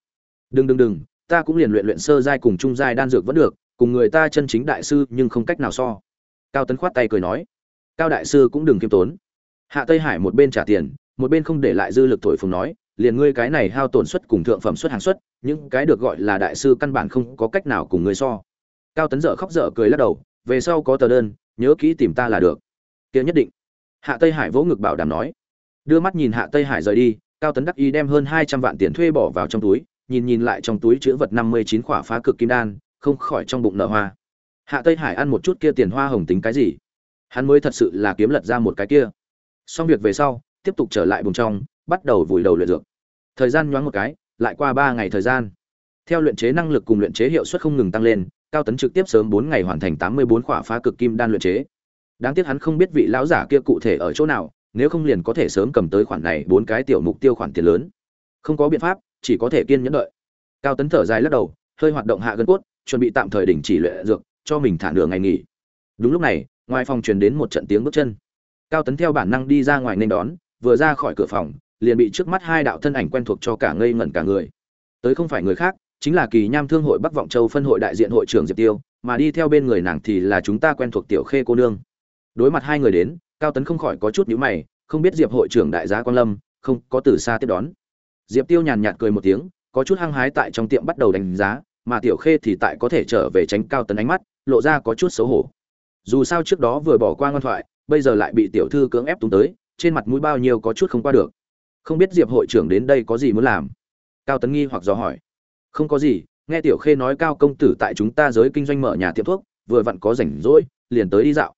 Đừng đừng đừng, ta cũng liền luyện luyện sơ giai cùng trung giai đan dược vẫn được, cùng người ta chân chính đại sư nhưng không cách nào so. Cao tấn khoát tay cười nói, cao đại sư cũng đừng kiêm tốn. Hạ tây hải một bên trả tiền, một bên không để lại dư lực thổi phồng nói, liền ngươi cái này hao tổn suất cùng thượng phẩm suất hàng suất, những cái được gọi là đại sư căn bản không có cách nào cùng ngươi so cao tấn dở khóc dở cười lắc đầu, về sau có tờ đơn, nhớ kỹ tìm ta là được. Kia nhất định. Hạ tây hải vỗ ngực bảo đảm nói. Đưa mắt nhìn hạ tây hải rời đi, cao tấn đắc ý đem hơn hai trăm vạn tiền thuê bỏ vào trong túi, nhìn nhìn lại trong túi chữ vật năm mươi chín khỏa phá cực kim đan, không khỏi trong bụng nở hoa. Hạ tây hải ăn một chút kia tiền hoa hồng tính cái gì? Hắn mới thật sự là kiếm lật ra một cái kia. Xong việc về sau, tiếp tục trở lại vùng trong, bắt đầu vùi đầu luyện dược. Thời gian nhoáng một cái, lại qua ba ngày thời gian. Theo luyện chế năng lực cùng luyện chế hiệu suất không ngừng tăng lên cao tấn trực tiếp sớm bốn ngày hoàn thành tám mươi bốn khỏa phá cực kim đan luyện chế. Đáng tiếc hắn không biết vị lão giả kia cụ thể ở chỗ nào, nếu không liền có thể sớm cầm tới khoản này bốn cái tiểu mục tiêu khoản tiền lớn. Không có biện pháp, chỉ có thể kiên nhẫn đợi. Cao tấn thở dài lắc đầu, hơi hoạt động hạ gân cốt, chuẩn bị tạm thời đình chỉ luyện dược, cho mình thả nửa ngày nghỉ. Đúng lúc này, ngoài phòng truyền đến một trận tiếng bước chân. Cao tấn theo bản năng đi ra ngoài nên đón, vừa ra khỏi cửa phòng, liền bị trước mắt hai đạo thân ảnh quen thuộc cho cả ngây ngẩn cả người. Tới không phải người khác chính là kỳ nham thương hội bắc vọng châu phân hội đại diện hội trưởng diệp tiêu mà đi theo bên người nàng thì là chúng ta quen thuộc tiểu khê cô nương đối mặt hai người đến cao tấn không khỏi có chút nhíu mày không biết diệp hội trưởng đại giá quan lâm không có từ xa tiếp đón diệp tiêu nhàn nhạt cười một tiếng có chút hăng hái tại trong tiệm bắt đầu đánh giá mà tiểu khê thì tại có thể trở về tránh cao tấn ánh mắt lộ ra có chút xấu hổ dù sao trước đó vừa bỏ qua ngoan thoại bây giờ lại bị tiểu thư cưỡng ép túng tới trên mặt mũi bao nhiêu có chút không qua được không biết diệp hội trưởng đến đây có gì muốn làm cao tấn nghi hoặc dò hỏi không có gì, nghe tiểu khê nói cao công tử tại chúng ta giới kinh doanh mở nhà tiệm thuốc, vừa vặn có rảnh rỗi, liền tới đi dạo.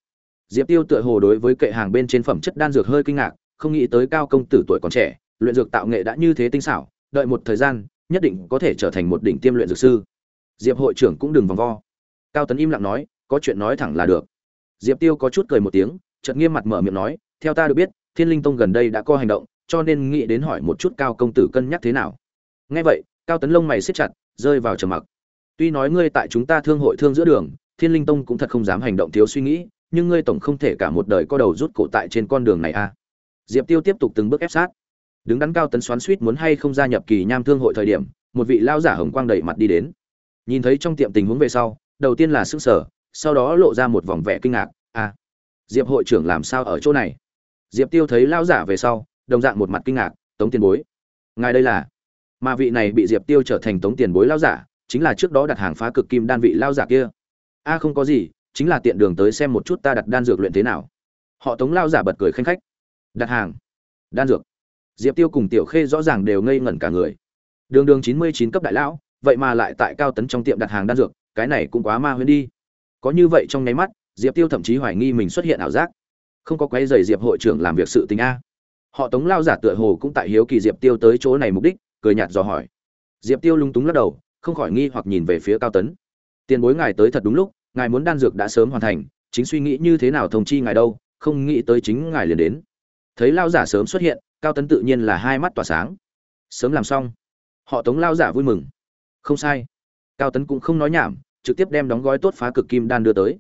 Diệp tiêu tựa hồ đối với kệ hàng bên trên phẩm chất đan dược hơi kinh ngạc, không nghĩ tới cao công tử tuổi còn trẻ, luyện dược tạo nghệ đã như thế tinh xảo, đợi một thời gian, nhất định có thể trở thành một đỉnh tiêm luyện dược sư. Diệp hội trưởng cũng đừng vòng vo. Cao tấn im lặng nói, có chuyện nói thẳng là được. Diệp tiêu có chút cười một tiếng, chợt nghiêm mặt mở miệng nói, theo ta được biết, thiên linh tông gần đây đã có hành động, cho nên nghĩ đến hỏi một chút cao công tử cân nhắc thế nào. Nghe vậy cao tấn lông mày siết chặt, rơi vào trầm mặc. Tuy nói ngươi tại chúng ta thương hội thương giữa đường, thiên linh tông cũng thật không dám hành động thiếu suy nghĩ, nhưng ngươi tổng không thể cả một đời co đầu rút cổ tại trên con đường này a à. diệp tiêu tiếp tục từng bước ép sát. Đứng đắn cao tấn xoắn suýt muốn hay không gia nhập kỳ nham thương hội thời điểm, một vị lao giả hồng quang đẩy mặt đi đến. Nhìn thấy trong tiệm tình huống về sau, đầu tiên là sức sở sau đó lộ ra một vòng vẻ kinh ngạc a diệp hội trưởng làm sao ở chỗ này? Diệp tiêu thấy lao giả về sau, đồng dạng một mặt kinh ngạc, tống tiền bối, ngài đây là mà vị này bị diệp tiêu trở thành tống tiền bối lao giả, chính là trước đó đặt hàng phá cực kim đan vị lao giả kia. A, không có gì, chính là tiện đường tới xem một chút ta đặt đan dược luyện thế nào. Họ tống lao giả bật cười khanh khách. Đặt hàng. Đan dược. Diệp tiêu cùng tiểu khê rõ ràng đều ngây ngẩn cả người. Đường đường chín mươi chín cấp đại lão, vậy mà lại tại cao tấn trong tiệm đặt hàng đan dược, cái này cũng quá ma huyễn đi. Có như vậy trong nháy mắt, diệp tiêu thậm chí hoài nghi mình xuất hiện ảo giác. Không có quấy giày diệp hội trưởng làm việc sự tình a. Họ tống lao giả tựa hồ cũng tại hiếu kỳ diệp tiêu tới chỗ này mục đích cười nhạt dò hỏi. Diệp tiêu lung túng lắc đầu, không khỏi nghi hoặc nhìn về phía cao tấn. Tiền bối ngài tới thật đúng lúc, ngài muốn đan dược đã sớm hoàn thành, chính suy nghĩ như thế nào thông chi ngài đâu, không nghĩ tới chính ngài liền đến. Thấy lao giả sớm xuất hiện, cao tấn tự nhiên là hai mắt tỏa sáng. Sớm làm xong. Họ tống lao giả vui mừng. Không sai. Cao tấn cũng không nói nhảm, trực tiếp đem đóng gói tốt phá cực kim đan đưa tới.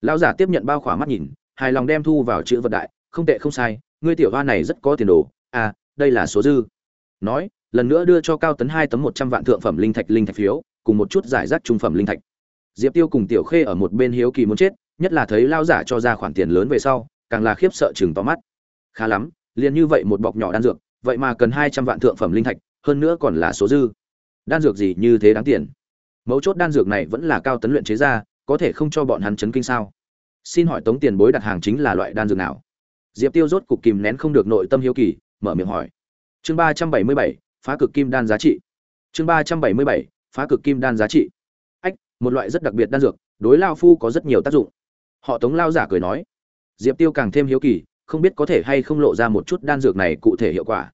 Lao giả tiếp nhận bao khỏa mắt nhìn, hài lòng đem thu vào chữ vật đại, không tệ không sai, ngươi tiểu hoa này rất có tiền đồ à đây là số dư. Nói lần nữa đưa cho cao tấn hai tấm một trăm vạn thượng phẩm linh thạch linh thạch phiếu, cùng một chút giải rác trung phẩm linh thạch. Diệp tiêu cùng tiểu khê ở một bên hiếu kỳ muốn chết, nhất là thấy lao giả cho ra khoản tiền lớn về sau, càng là khiếp sợ chừng to mắt. Khá lắm, liền như vậy một bọc nhỏ đan dược, vậy mà cần hai trăm vạn thượng phẩm linh thạch, hơn nữa còn là số dư. Đan dược gì như thế đáng tiền? Mấu chốt đan dược này vẫn là cao tấn luyện chế ra, có thể không cho bọn hắn chấn kinh sao? Xin hỏi tống tiền bối đặt hàng chính là loại đan dược nào? Diệp tiêu rốt cục kìm nén không được nội tâm hiếu kỳ, mở miệng hỏi. Chương ba trăm bảy mươi bảy phá cực kim đan giá trị. Chương ba trăm bảy mươi bảy, phá cực kim đan giá trị. Ách, một loại rất đặc biệt đan dược, đối lao phu có rất nhiều tác dụng. Họ tống lao giả cười nói, diệp tiêu càng thêm hiếu kỳ, không biết có thể hay không lộ ra một chút đan dược này cụ thể hiệu quả.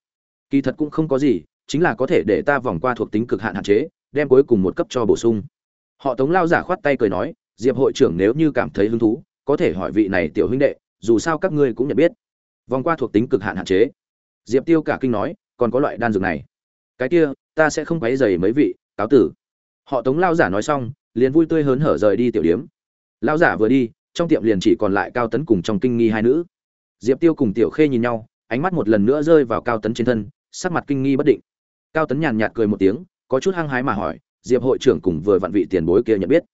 Kỳ thật cũng không có gì, chính là có thể để ta vòng qua thuộc tính cực hạn hạn chế, đem cuối cùng một cấp cho bổ sung. Họ tống lao giả khoát tay cười nói, diệp hội trưởng nếu như cảm thấy hứng thú, có thể hỏi vị này tiểu huynh đệ, dù sao các ngươi cũng nhận biết. Vòng qua thuộc tính cực hạn hạn chế. Diệp tiêu cả kinh nói, còn có loại đan dược này cái kia, ta sẽ không quấy dày mấy vị, cáo tử. Họ tống lao giả nói xong, liền vui tươi hớn hở rời đi tiểu điếm. Lao giả vừa đi, trong tiệm liền chỉ còn lại cao tấn cùng trong kinh nghi hai nữ. Diệp tiêu cùng tiểu khê nhìn nhau, ánh mắt một lần nữa rơi vào cao tấn trên thân, sắc mặt kinh nghi bất định. Cao tấn nhàn nhạt cười một tiếng, có chút hăng hái mà hỏi, diệp hội trưởng cùng vừa vặn vị tiền bối kia nhận biết?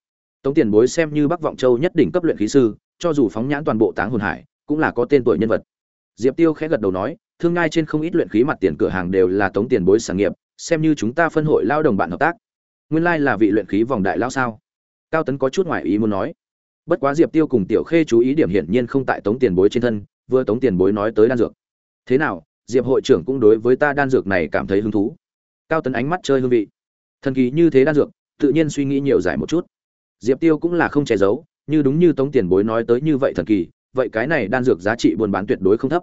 Tống tiền bối xem như bắc vọng châu nhất đỉnh cấp luyện khí sư, cho dù phóng nhãn toàn bộ táng hồn hải, cũng là có tên tuổi nhân vật. Diệp tiêu khẽ gật đầu nói thương ngai trên không ít luyện khí mặt tiền cửa hàng đều là tống tiền bối sản nghiệp, xem như chúng ta phân hội lao đồng bạn hợp tác. Nguyên lai là vị luyện khí vòng đại lao sao? Cao tấn có chút ngoại ý muốn nói. Bất quá diệp tiêu cùng tiểu khê chú ý điểm hiển nhiên không tại tống tiền bối trên thân, vừa tống tiền bối nói tới đan dược. Thế nào, diệp hội trưởng cũng đối với ta đan dược này cảm thấy hứng thú. Cao tấn ánh mắt chơi hương vị. Thần kỳ như thế đan dược, tự nhiên suy nghĩ nhiều giải một chút. Diệp tiêu cũng là không che giấu, như đúng như tống tiền bối nói tới như vậy thần kỳ, vậy cái này đan dược giá trị buôn bán tuyệt đối không thấp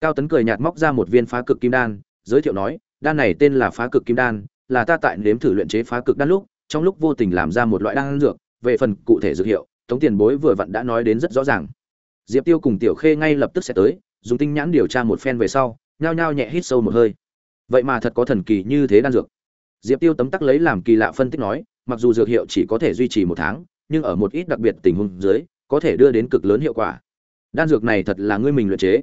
cao tấn cười nhạt móc ra một viên phá cực kim đan, giới thiệu nói, đan này tên là phá cực kim đan, là ta tại nếm thử luyện chế phá cực đan lúc, trong lúc vô tình làm ra một loại đan dược, về phần cụ thể dược hiệu, tống tiền bối vừa vặn đã nói đến rất rõ ràng. Diệp tiêu cùng tiểu khê ngay lập tức sẽ tới, dùng tinh nhãn điều tra một phen về sau, nhao nhao nhẹ hít sâu một hơi. Vậy mà thật có thần kỳ như thế đan dược. Diệp tiêu tấm tắc lấy làm kỳ lạ phân tích nói, mặc dù dược hiệu chỉ có thể duy trì một tháng, nhưng ở một ít đặc biệt tình huống dưới, có thể đưa đến cực lớn hiệu quả. Đan dược này thật là ngươi mình luyện chế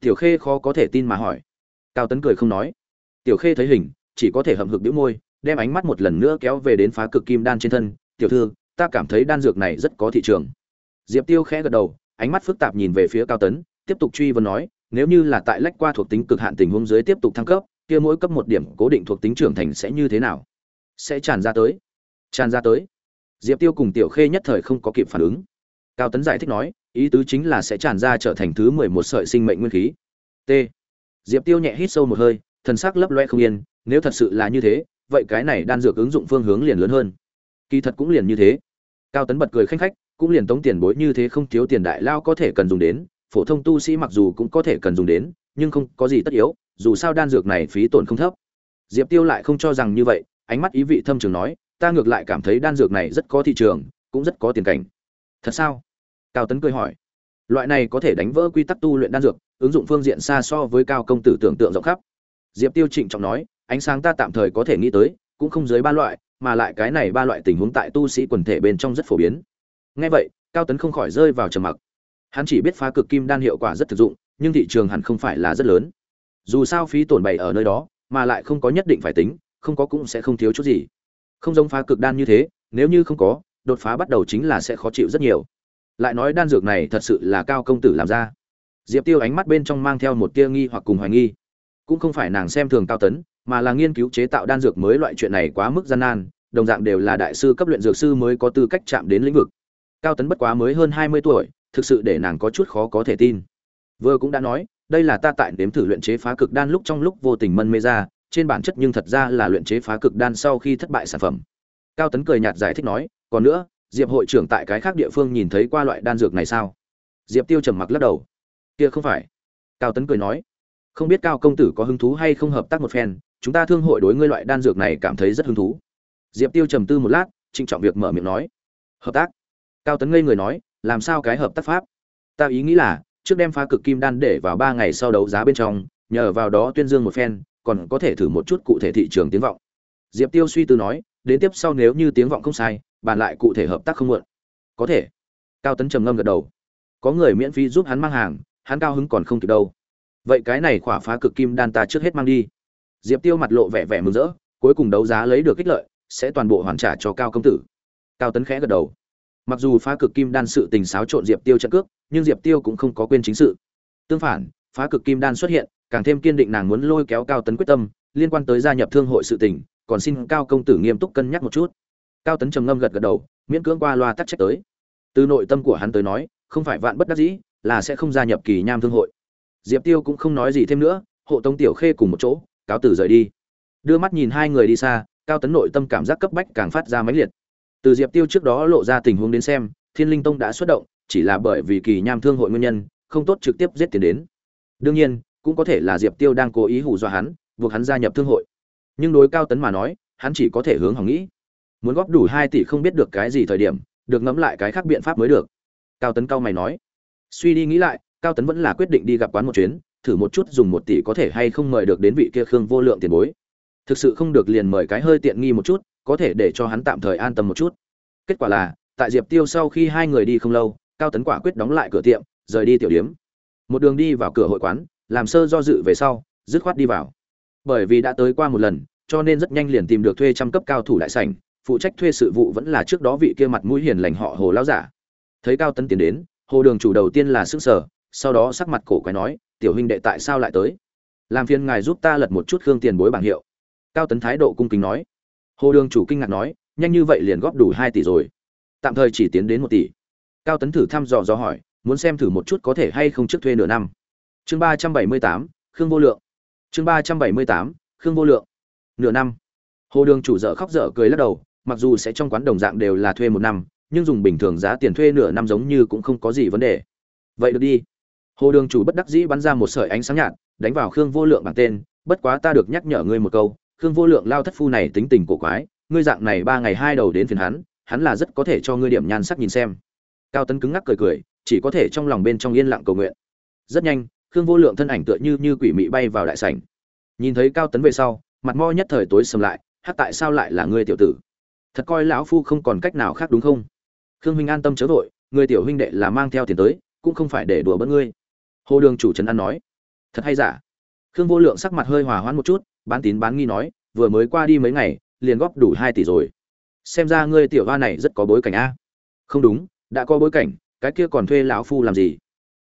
tiểu khê khó có thể tin mà hỏi. Cao tấn cười không nói. Tiểu khê thấy hình, chỉ có thể hậm hực đĩu môi, đem ánh mắt một lần nữa kéo về đến phá cực kim đan trên thân. Tiểu thư, ta cảm thấy đan dược này rất có thị trường. Diệp tiêu khẽ gật đầu, ánh mắt phức tạp nhìn về phía cao tấn, tiếp tục truy vấn nói, nếu như là tại lách qua thuộc tính cực hạn tình huống dưới tiếp tục thăng cấp, kia mỗi cấp một điểm cố định thuộc tính trưởng thành sẽ như thế nào? Sẽ tràn ra tới. Tràn ra tới. Diệp tiêu cùng tiểu khê nhất thời không có kịp phản ứng. Cao tấn giải thích nói ý tứ chính là sẽ tràn ra trở thành thứ mười một sợi sinh mệnh nguyên khí. T. Diệp tiêu nhẹ hít sâu một hơi, thần sắc lấp loe không yên, nếu thật sự là như thế, vậy cái này đan dược ứng dụng phương hướng liền lớn hơn. Kỳ thật cũng liền như thế. Cao tấn bật cười khanh khách, cũng liền tống tiền bối như thế không thiếu tiền đại lao có thể cần dùng đến, phổ thông tu sĩ mặc dù cũng có thể cần dùng đến, nhưng không có gì tất yếu, dù sao đan dược này phí tổn không thấp. Diệp tiêu lại không cho rằng như vậy, ánh mắt ý vị thâm trường nói, ta ngược lại cảm thấy đan dược này rất có thị trường, cũng rất có tiền cảnh. Thật sao? Cao tấn cười hỏi, loại này có thể đánh vỡ quy tắc tu luyện đan dược, ứng dụng phương diện xa so với cao công tử tưởng tượng rộng khắp. Diệp tiêu trịnh trọng nói, ánh sáng ta tạm thời có thể nghĩ tới, cũng không dưới ba loại, mà lại cái này ba loại tình huống tại tu sĩ quần thể bên trong rất phổ biến. Ngay vậy, cao tấn không khỏi rơi vào trầm mặc. Hắn chỉ biết phá cực kim đan hiệu quả rất thực dụng, nhưng thị trường hẳn không phải là rất lớn. Dù sao phí tổn bày ở nơi đó, mà lại không có nhất định phải tính, không có cũng sẽ không thiếu chút gì. Không giống phá cực đan như thế, nếu như không có, đột phá bắt đầu chính là sẽ khó chịu rất nhiều lại nói đan dược này thật sự là cao công tử làm ra. Diệp tiêu ánh mắt bên trong mang theo một tia nghi hoặc cùng hoài nghi. Cũng không phải nàng xem thường cao tấn, mà là nghiên cứu chế tạo đan dược mới loại chuyện này quá mức gian nan, đồng dạng đều là đại sư cấp luyện dược sư mới có tư cách chạm đến lĩnh vực. Cao tấn bất quá mới hơn hai mươi tuổi, thực sự để nàng có chút khó có thể tin. Vừa cũng đã nói, đây là ta tại nếm thử luyện chế phá cực đan lúc trong lúc vô tình mân mê ra, trên bản chất nhưng thật ra là luyện chế phá cực đan sau khi thất bại sản phẩm. Cao tấn cười nhạt giải thích nói, còn nữa diệp hội trưởng tại cái khác địa phương nhìn thấy qua loại đan dược này sao? Diệp tiêu trầm mặc lắc đầu. Kia không phải. Cao tấn cười nói. Không biết cao công tử có hứng thú hay không hợp tác một phen, chúng ta thương hội đối ngươi loại đan dược này cảm thấy rất hứng thú. Diệp tiêu trầm tư một lát, trịnh trọng việc mở miệng nói. Hợp tác? Cao tấn ngây người nói, làm sao cái hợp tác pháp? Ta ý nghĩ là, trước đem phá cực kim đan để vào ba ngày sau đấu giá bên trong, nhờ vào đó tuyên dương một phen, còn có thể thử một chút cụ thể thị trường tiếng vọng. Diệp tiêu suy tư nói, đến tiếp sau nếu như tiếng vọng không sai bàn lại cụ thể hợp tác không muộn. Có thể. Cao tấn trầm ngâm gật đầu. Có người miễn phí giúp hắn mang hàng, hắn cao hứng còn không kịp đâu. Vậy cái này khỏa phá cực kim đan ta trước hết mang đi. Diệp tiêu mặt lộ vẻ vẻ mừng rỡ, cuối cùng đấu giá lấy được kích lợi, sẽ toàn bộ hoàn trả cho cao công tử. Cao tấn khẽ gật đầu. Mặc dù phá cực kim đan sự tình xáo trộn diệp tiêu trận cước, nhưng diệp tiêu cũng không có quên chính sự. Tương phản, phá cực kim đan xuất hiện, càng thêm kiên định nàng muốn lôi kéo cao tấn quyết tâm, liên quan tới gia nhập thương hội sự tình, còn xin cao công tử nghiêm túc cân nhắc một chút cao tấn trầm ngâm gật gật đầu, miễn cưỡng qua loa tắc trách tới. Từ nội tâm của hắn tới nói, không phải vạn bất đắc dĩ, là sẽ không gia nhập kỳ nham thương hội. Diệp tiêu cũng không nói gì thêm nữa, hộ tống tiểu khê cùng một chỗ, cáo tử rời đi. Đưa mắt nhìn hai người đi xa, cao tấn nội tâm cảm giác cấp bách càng phát ra mãnh liệt. Từ diệp tiêu trước đó lộ ra tình huống đến xem, thiên linh tông đã xuất động, chỉ là bởi vì kỳ nham thương hội nguyên nhân, không tốt trực tiếp giết tiền đến. Đương nhiên, cũng có thể là diệp tiêu đang cố ý hù dọa hắn, buộc hắn gia nhập thương hội. Nhưng đối cao tấn mà nói, hắn chỉ có thể hướng hỏng nghĩ muốn góp đủ hai tỷ không biết được cái gì thời điểm, được ngẫm lại cái khác biện pháp mới được. Cao tấn cao mày nói. Suy đi nghĩ lại, cao tấn vẫn là quyết định đi gặp quán một chuyến, thử một chút dùng một tỷ có thể hay không mời được đến vị kia khương vô lượng tiền bối. Thực sự không được liền mời cái hơi tiện nghi một chút, có thể để cho hắn tạm thời an tâm một chút. Kết quả là, tại diệp tiêu sau khi hai người đi không lâu, cao tấn quả quyết đóng lại cửa tiệm, rời đi tiểu điếm. Một đường đi vào cửa hội quán, làm sơ do dự về sau, dứt khoát đi vào. Bởi vì đã tới qua một lần, cho nên rất nhanh liền tìm được thuê trăm cấp cao thủ đại sảnh phụ trách thuê sự vụ vẫn là trước đó vị kia mặt mũi hiền lành họ hồ lão giả. Thấy cao tấn tiến đến, hồ đường chủ đầu tiên là sức sở sau đó sắc mặt cổ quái nói, tiểu huynh đệ tại sao lại tới? Làm phiền ngài giúp ta lật một chút khương tiền bối bảng hiệu. Cao tấn thái độ cung kính nói. Hồ đường chủ kinh ngạc nói, nhanh như vậy liền góp đủ hai tỷ rồi. Tạm thời chỉ tiến đến một tỷ. Cao tấn thử thăm dò do hỏi, muốn xem thử một chút có thể hay không trước thuê nửa năm. Chương ba trăm bảy mươi tám, khương vô lượng. Chương ba trăm bảy mươi tám, khương vô lượng. Nửa năm. Hồ đường chủ dở khóc dở cười lắc đầu mặc dù sẽ trong quán đồng dạng đều là thuê một năm, nhưng dùng bình thường giá tiền thuê nửa năm giống như cũng không có gì vấn đề. Vậy được đi. Hồ đường chủ bất đắc dĩ bắn ra một sợi ánh sáng nhạt, đánh vào khương vô lượng bằng tên, bất quá ta được nhắc nhở ngươi một câu, khương vô lượng lao thất phu này tính tình cổ quái, ngươi dạng này ba ngày hai đầu đến phiền hắn hắn là rất có thể cho ngươi điểm nhan sắc nhìn xem. Cao tấn cứng ngắc cười cười, chỉ có thể trong lòng bên trong yên lặng cầu nguyện. Rất nhanh, khương vô lượng thân ảnh tựa như như quỷ mị bay vào đại sảnh. Nhìn thấy cao tấn về sau, mặt mo nhất thời tối sầm lại hát tại sao lại là ngươi tiểu tử? Thật coi lão phu không còn cách nào khác đúng không? Khương huynh an tâm chớ vội, người tiểu huynh đệ là mang theo tiền tới, cũng không phải để đùa bỡn ngươi. Hồ đường chủ trấn an nói. Thật hay giả? Khương vô lượng sắc mặt hơi hòa hoãn một chút, bán tín bán nghi nói, vừa mới qua đi mấy ngày, liền góp đủ hai tỷ rồi. Xem ra ngươi tiểu hoa này rất có bối cảnh a. Không đúng, đã có bối cảnh, cái kia còn thuê lão phu làm gì?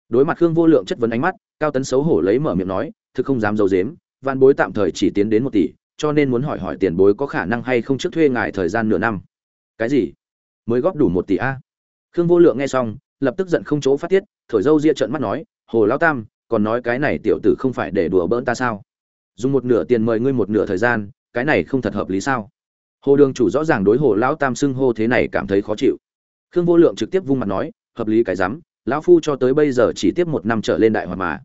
Đối mặt khương vô lượng chất vấn ánh mắt, cao tấn xấu hổ lấy mở miệng nói, thực không dám d i ấ u dếm văn bối tạm thời chỉ tiến đến một tỷ cho nên muốn hỏi hỏi tiền bối có khả năng hay không trước thuê ngài thời gian nửa năm. Cái gì? Mới góp đủ một tỷ a? Khương vô lượng nghe xong, lập tức giận không chỗ phát tiết, thổi dâu ria trợn mắt nói, hồ lão tam, còn nói cái này tiểu tử không phải để đùa bỡn ta sao? Dùng một nửa tiền mời ngươi một nửa thời gian, cái này không thật hợp lý sao? Hồ đường chủ rõ ràng đối hồ lão tam xưng hô thế này cảm thấy khó chịu. Khương vô lượng trực tiếp vung mặt nói, hợp lý cái rắm, lão phu cho tới bây giờ chỉ tiếp một năm trở lên đại hoạt mà.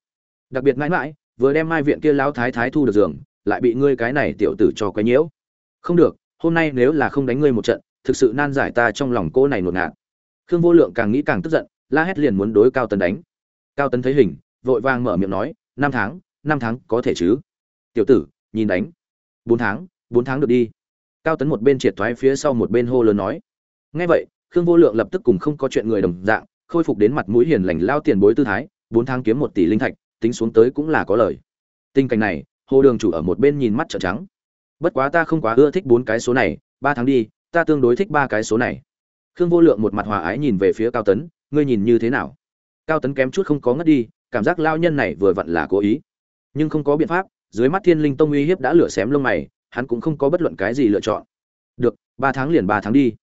Đặc biệt mãi mãi, vừa đem mai viện kia lão thái thái thu được giường lại bị ngươi cái này tiểu tử cho quấy nhiễu. Không được, hôm nay nếu là không đánh ngươi một trận, thực sự nan giải ta trong lòng cô này nuột ngạt. Khương vô lượng càng nghĩ càng tức giận, la hét liền muốn đối cao tấn đánh. Cao tấn thấy hình, vội vàng mở miệng nói, năm tháng năm tháng có thể chứ? Tiểu tử, nhìn đánh. Bốn tháng bốn tháng được đi. Cao tấn một bên triệt thoái phía sau một bên hô lớn nói. Nghe vậy, khương vô lượng lập tức cùng không có chuyện người đồng dạng, khôi phục đến mặt mũi hiền lành lao tiền bối tư thái, bốn tháng kiếm một tỷ linh thạch, tính xuống tới cũng là có lời. Tình cảnh này hồ đường chủ ở một bên nhìn mắt trợn trắng. Bất quá ta không quá ưa thích bốn cái số này, ba tháng đi, ta tương đối thích ba cái số này. Khương vô lượng một mặt hòa ái nhìn về phía cao tấn, ngươi nhìn như thế nào? Cao tấn kém chút không có ngất đi, cảm giác lao nhân này vừa vặn là cố ý. Nhưng không có biện pháp, dưới mắt thiên linh tông uy hiếp đã lửa xém lông mày, hắn cũng không có bất luận cái gì lựa chọn. Được, ba tháng liền ba tháng đi.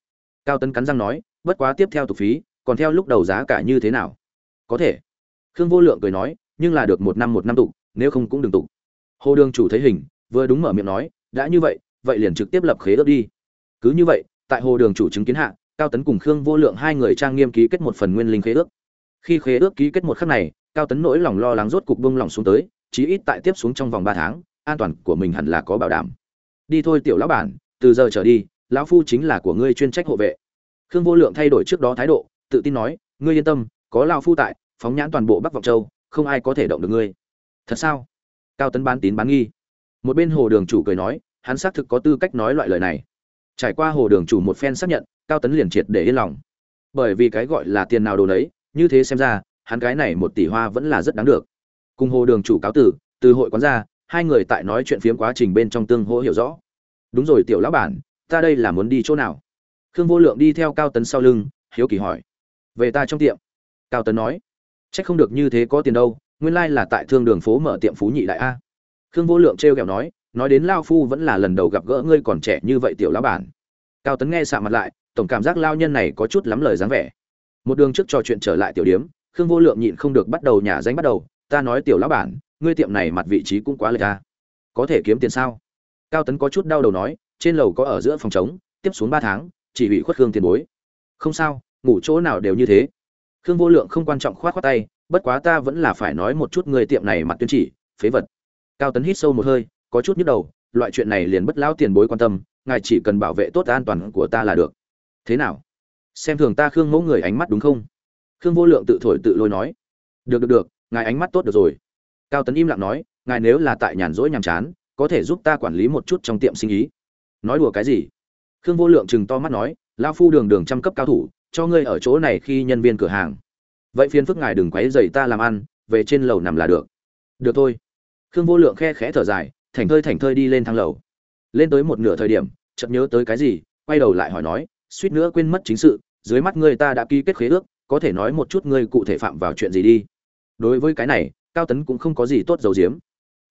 Cao tấn cắn răng nói, bất quá tiếp theo tục phí, còn theo lúc đầu giá cả như thế nào? Có thể. Khương vô lượng cười nói, nhưng là được một năm một năm tục, nếu không cũng đừng tục hồ đường chủ thấy hình, vừa đúng mở miệng nói, đã như vậy vậy liền trực tiếp lập khế ước đi. Cứ như vậy, tại hồ đường chủ chứng kiến hạ, cao tấn cùng khương vô lượng hai người trang nghiêm ký kết một phần nguyên linh khế ước. Khi khế ước ký kết một khắc này, cao tấn nỗi lòng lo lắng rốt cục bông lòng xuống tới, chí ít tại tiếp xuống trong vòng ba tháng, an toàn của mình hẳn là có bảo đảm. Đi thôi tiểu lão bản, từ giờ trở đi, lão phu chính là của ngươi chuyên trách hộ vệ. Khương vô lượng thay đổi trước đó thái độ, tự tin nói, ngươi yên tâm, có lão phu tại, phóng nhãn toàn bộ bắc vọng châu, không ai có thể động được ngươi. Thật sao? Cao tấn bán tín bán nghi. Một bên hồ đường chủ cười nói, hắn xác thực có tư cách nói loại lời này. Trải qua hồ đường chủ một phen xác nhận, cao tấn liền triệt để yên lòng. Bởi vì cái gọi là tiền nào đồ đấy như thế xem ra, hắn cái này một tỷ hoa vẫn là rất đáng được. Cùng hồ đường chủ cáo tử từ hội quán ra, hai người tại nói chuyện phiếm quá trình bên trong tương hỗ hiểu rõ. Đúng rồi tiểu lão bản, ta đây là muốn đi chỗ nào? Khương vô lượng đi theo cao tấn sau lưng, hiếu kỳ hỏi. Về ta trong tiệm. Cao tấn nói. C h ắ c không được như thế có tiền đâu nguyên lai là tại thương đường phố mở tiệm phú nhị đại a. Khương vô lượng trêu ghẹo nói nói đến lao phu vẫn là lần đầu gặp gỡ ngươi còn trẻ như vậy tiểu lão bản. Cao tấn nghe sạ mặt lại, tổng cảm giác lao nhân này có chút lắm lời dáng vẻ. Một đường trước trò chuyện trở lại tiểu điếm, khương vô lượng nhịn không được bắt đầu nhà danh bắt đầu, ta nói tiểu lão bản, ngươi tiệm này mặt vị trí cũng quá lệch ta có thể kiếm tiền sao? Cao tấn có chút đau đầu nói, trên lầu có ở giữa phòng trống, tiếp xuống ba tháng, chỉ bị khuất khương tiền bối. Không sao, ngủ chỗ nào đều như thế. Khương vô lượng không quan trọng khoát khoát tay bất quá ta vẫn là phải nói một chút người tiệm này mặt tuyên chỉ, phế vật. Cao tấn hít sâu một hơi, có chút nhức đầu, loại chuyện này liền bất lão tiền bối quan tâm, ngài chỉ cần bảo vệ tốt an toàn của ta là được. Thế nào? Xem thường ta khương mẫu người ánh mắt đúng không? Khương vô lượng tự thổi tự lôi nói. Được được được, ngài ánh mắt tốt được rồi. Cao tấn im lặng nói, ngài nếu là tại nhàn rỗi nhàm chán, có thể giúp ta quản lý một chút trong tiệm sinh ý. Nói đùa cái gì? Khương vô lượng chừng to mắt nói lao phu đường đường trăm cấp cao thủ, cho ngươi ở chỗ này khi nhân viên cửa hàng vậy phiền phức ngài đừng quấy dậy ta làm ăn, về trên lầu nằm là được. Được thôi. Khương vô lượng khe khẽ thở dài, thảnh thơi thảnh thơi đi lên thang lầu. Lên tới một nửa thời điểm, chợt nhớ tới cái gì, quay đầu lại hỏi nói, suýt nữa quên mất chính sự, dưới mắt ngươi ta đã ký kết khế ước, có thể nói một chút ngươi cụ thể phạm vào chuyện gì đi. Đối với cái này, cao tấn cũng không có gì tốt dầu diếm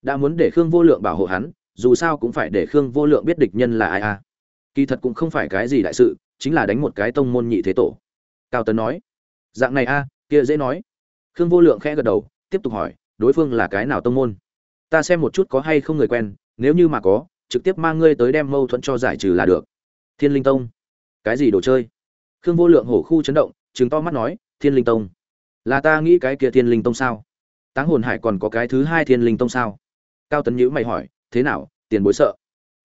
đã muốn để khương vô lượng bảo hộ hắn, dù sao cũng phải để khương vô lượng biết địch nhân là ai à? kỳ thật cũng không phải cái gì đại sự, chính là đánh một cái tông môn nhị thế tổ. Cao tấn nói, dạng này a kia dễ nói. Khương vô lượng khẽ gật đầu, tiếp tục hỏi, đối phương là cái nào tông môn? Ta xem một chút có hay không người quen, nếu như mà có, trực tiếp mang ngươi tới đem mâu thuẫn cho giải trừ là được. Thiên linh tông. Cái gì đồ chơi? Khương vô lượng hổ khu chấn động chứng to mắt nói, thiên linh tông. Là ta nghĩ cái kia thiên linh tông sao? Táng hồn hải còn có cái thứ hai thiên linh tông sao? Cao tấn nhữ mày hỏi, thế nào, tiền bối sợ?